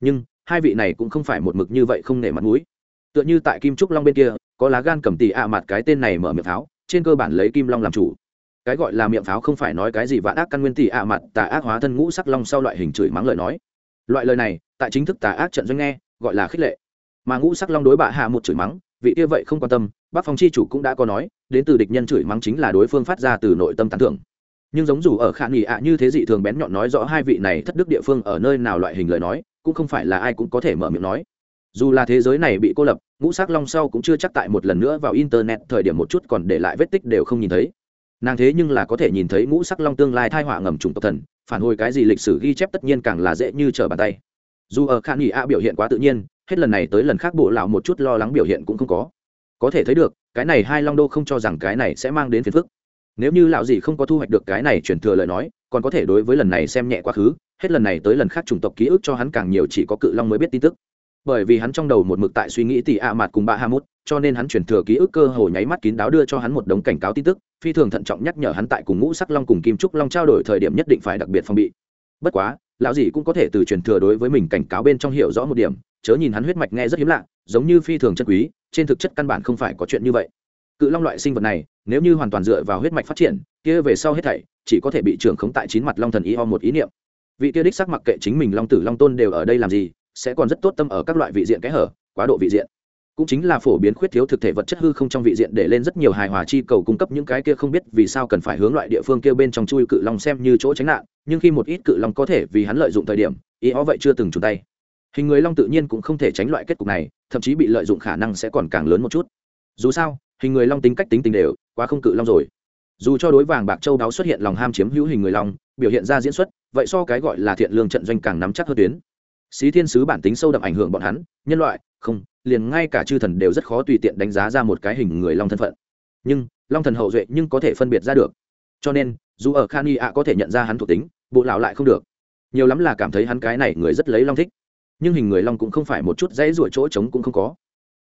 Nhưng, hai vị này cũng không phải một mực như vậy không nể mặt mũi. Tựa như tại kim trúc long bên kia, có lá gan cầm tì ạ mặt cái tên này mở miệng pháo, trên cơ bản lấy kim long làm chủ. Cái gọi là miệng pháo không phải nói cái gì vạn ác căn nguyên tì ạ mặt, tà ác hóa thân ngũ sắc long sau loại hình chửi mắng lời nói loại lời này, tại chính thức tà ác trận doanh nghe, gọi là khích lệ. Mà ngũ sắc long đối bạ hạ một chửi mắng, vị kia vậy không quan tâm bác phong chi chủ cũng đã có nói, đến từ địch nhân chửi mắng chính là đối phương phát ra từ nội tâm tán thưởng. Nhưng giống dù ở khả nghị ạ như thế dị thường bén nhọn nói rõ hai vị này thất đức địa phương ở nơi nào loại hình lời nói, cũng không phải là ai cũng có thể mở miệng nói. Dù là thế giới này bị cô lập, ngũ sắc long sau cũng chưa chắc tại một lần nữa vào internet thời điểm một chút còn để lại vết tích đều không nhìn thấy nàng thế nhưng là có thể nhìn thấy ngũ sắc long tương lai thai họa ngầm trùng tộc thần, phản hồi cái gì lịch sử ghi chép tất nhiên càng là dễ như trở bàn tay. Dù ở khả nghỉ a biểu hiện quá tự nhiên, hết lần này tới lần khác bộ lão một chút lo lắng biểu hiện cũng không có. Có thể thấy được, cái này hai long đô không cho rằng cái này sẽ mang đến phiền phức. Nếu như lão gì không có thu hoạch được cái này truyền thừa lời nói, còn có thể đối với lần này xem nhẹ quá khứ, hết lần này tới lần khác chủng tộc ký ức cho hắn càng nhiều chỉ có cự long mới biết tin tức bởi vì hắn trong đầu một mực tại suy nghĩ tỷ ạ mặt cùng bà hamut, cho nên hắn truyền thừa ký ức cơ hồ nháy mắt kín đáo đưa cho hắn một đống cảnh cáo tin tức, phi thường thận trọng nhắc nhở hắn tại cùng ngũ sắc long cùng kim trúc long trao đổi thời điểm nhất định phải đặc biệt phòng bị. Bất quá, lão gì cũng có thể từ truyền thừa đối với mình cảnh cáo bên trong hiểu rõ một điểm, chớ nhìn hắn huyết mạch nghe rất hiếm lạ, giống như phi thường chân quý, trên thực chất căn bản không phải có chuyện như vậy. Cự long loại sinh vật này, nếu như hoàn toàn dựa vào huyết mạch phát triển, kia về sau hết thảy, chỉ có thể bị trưởng khống tại chín mặt long thần y ho một ý niệm. Vị kia đích sắc mặc kệ chính mình long tử long tôn đều ở đây làm gì sẽ còn rất tốt tâm ở các loại vị diện kẽ hở, quá độ vị diện. Cũng chính là phổ biến khuyết thiếu thực thể vật chất hư không trong vị diện để lên rất nhiều hài hòa chi cầu cung cấp những cái kia không biết vì sao cần phải hướng loại địa phương kia bên trong chui cự long xem như chỗ tránh nạn, nhưng khi một ít cự long có thể vì hắn lợi dụng thời điểm, ý ó vậy chưa từng chung tay. Hình người long tự nhiên cũng không thể tránh loại kết cục này, thậm chí bị lợi dụng khả năng sẽ còn càng lớn một chút. Dù sao, hình người long tính cách tính tình đều quá không cự long rồi. Dù cho đối vàng bạc châu đáo xuất hiện lòng ham chiếm hữu hình người long, biểu hiện ra diễn xuất, vậy so cái gọi là thiện lương trận doanh càng nắm chắc hơn tuyến xí thiên sứ bản tính sâu đậm ảnh hưởng bọn hắn, nhân loại, không, liền ngay cả chư thần đều rất khó tùy tiện đánh giá ra một cái hình người long thân phận. Nhưng, long thần hậu duệ nhưng có thể phân biệt ra được. Cho nên, dù ở khan y ạ có thể nhận ra hắn thuộc tính, bộ lão lại không được. Nhiều lắm là cảm thấy hắn cái này người rất lấy long thích. Nhưng hình người long cũng không phải một chút dãy ruổi chỗ trống cũng không có.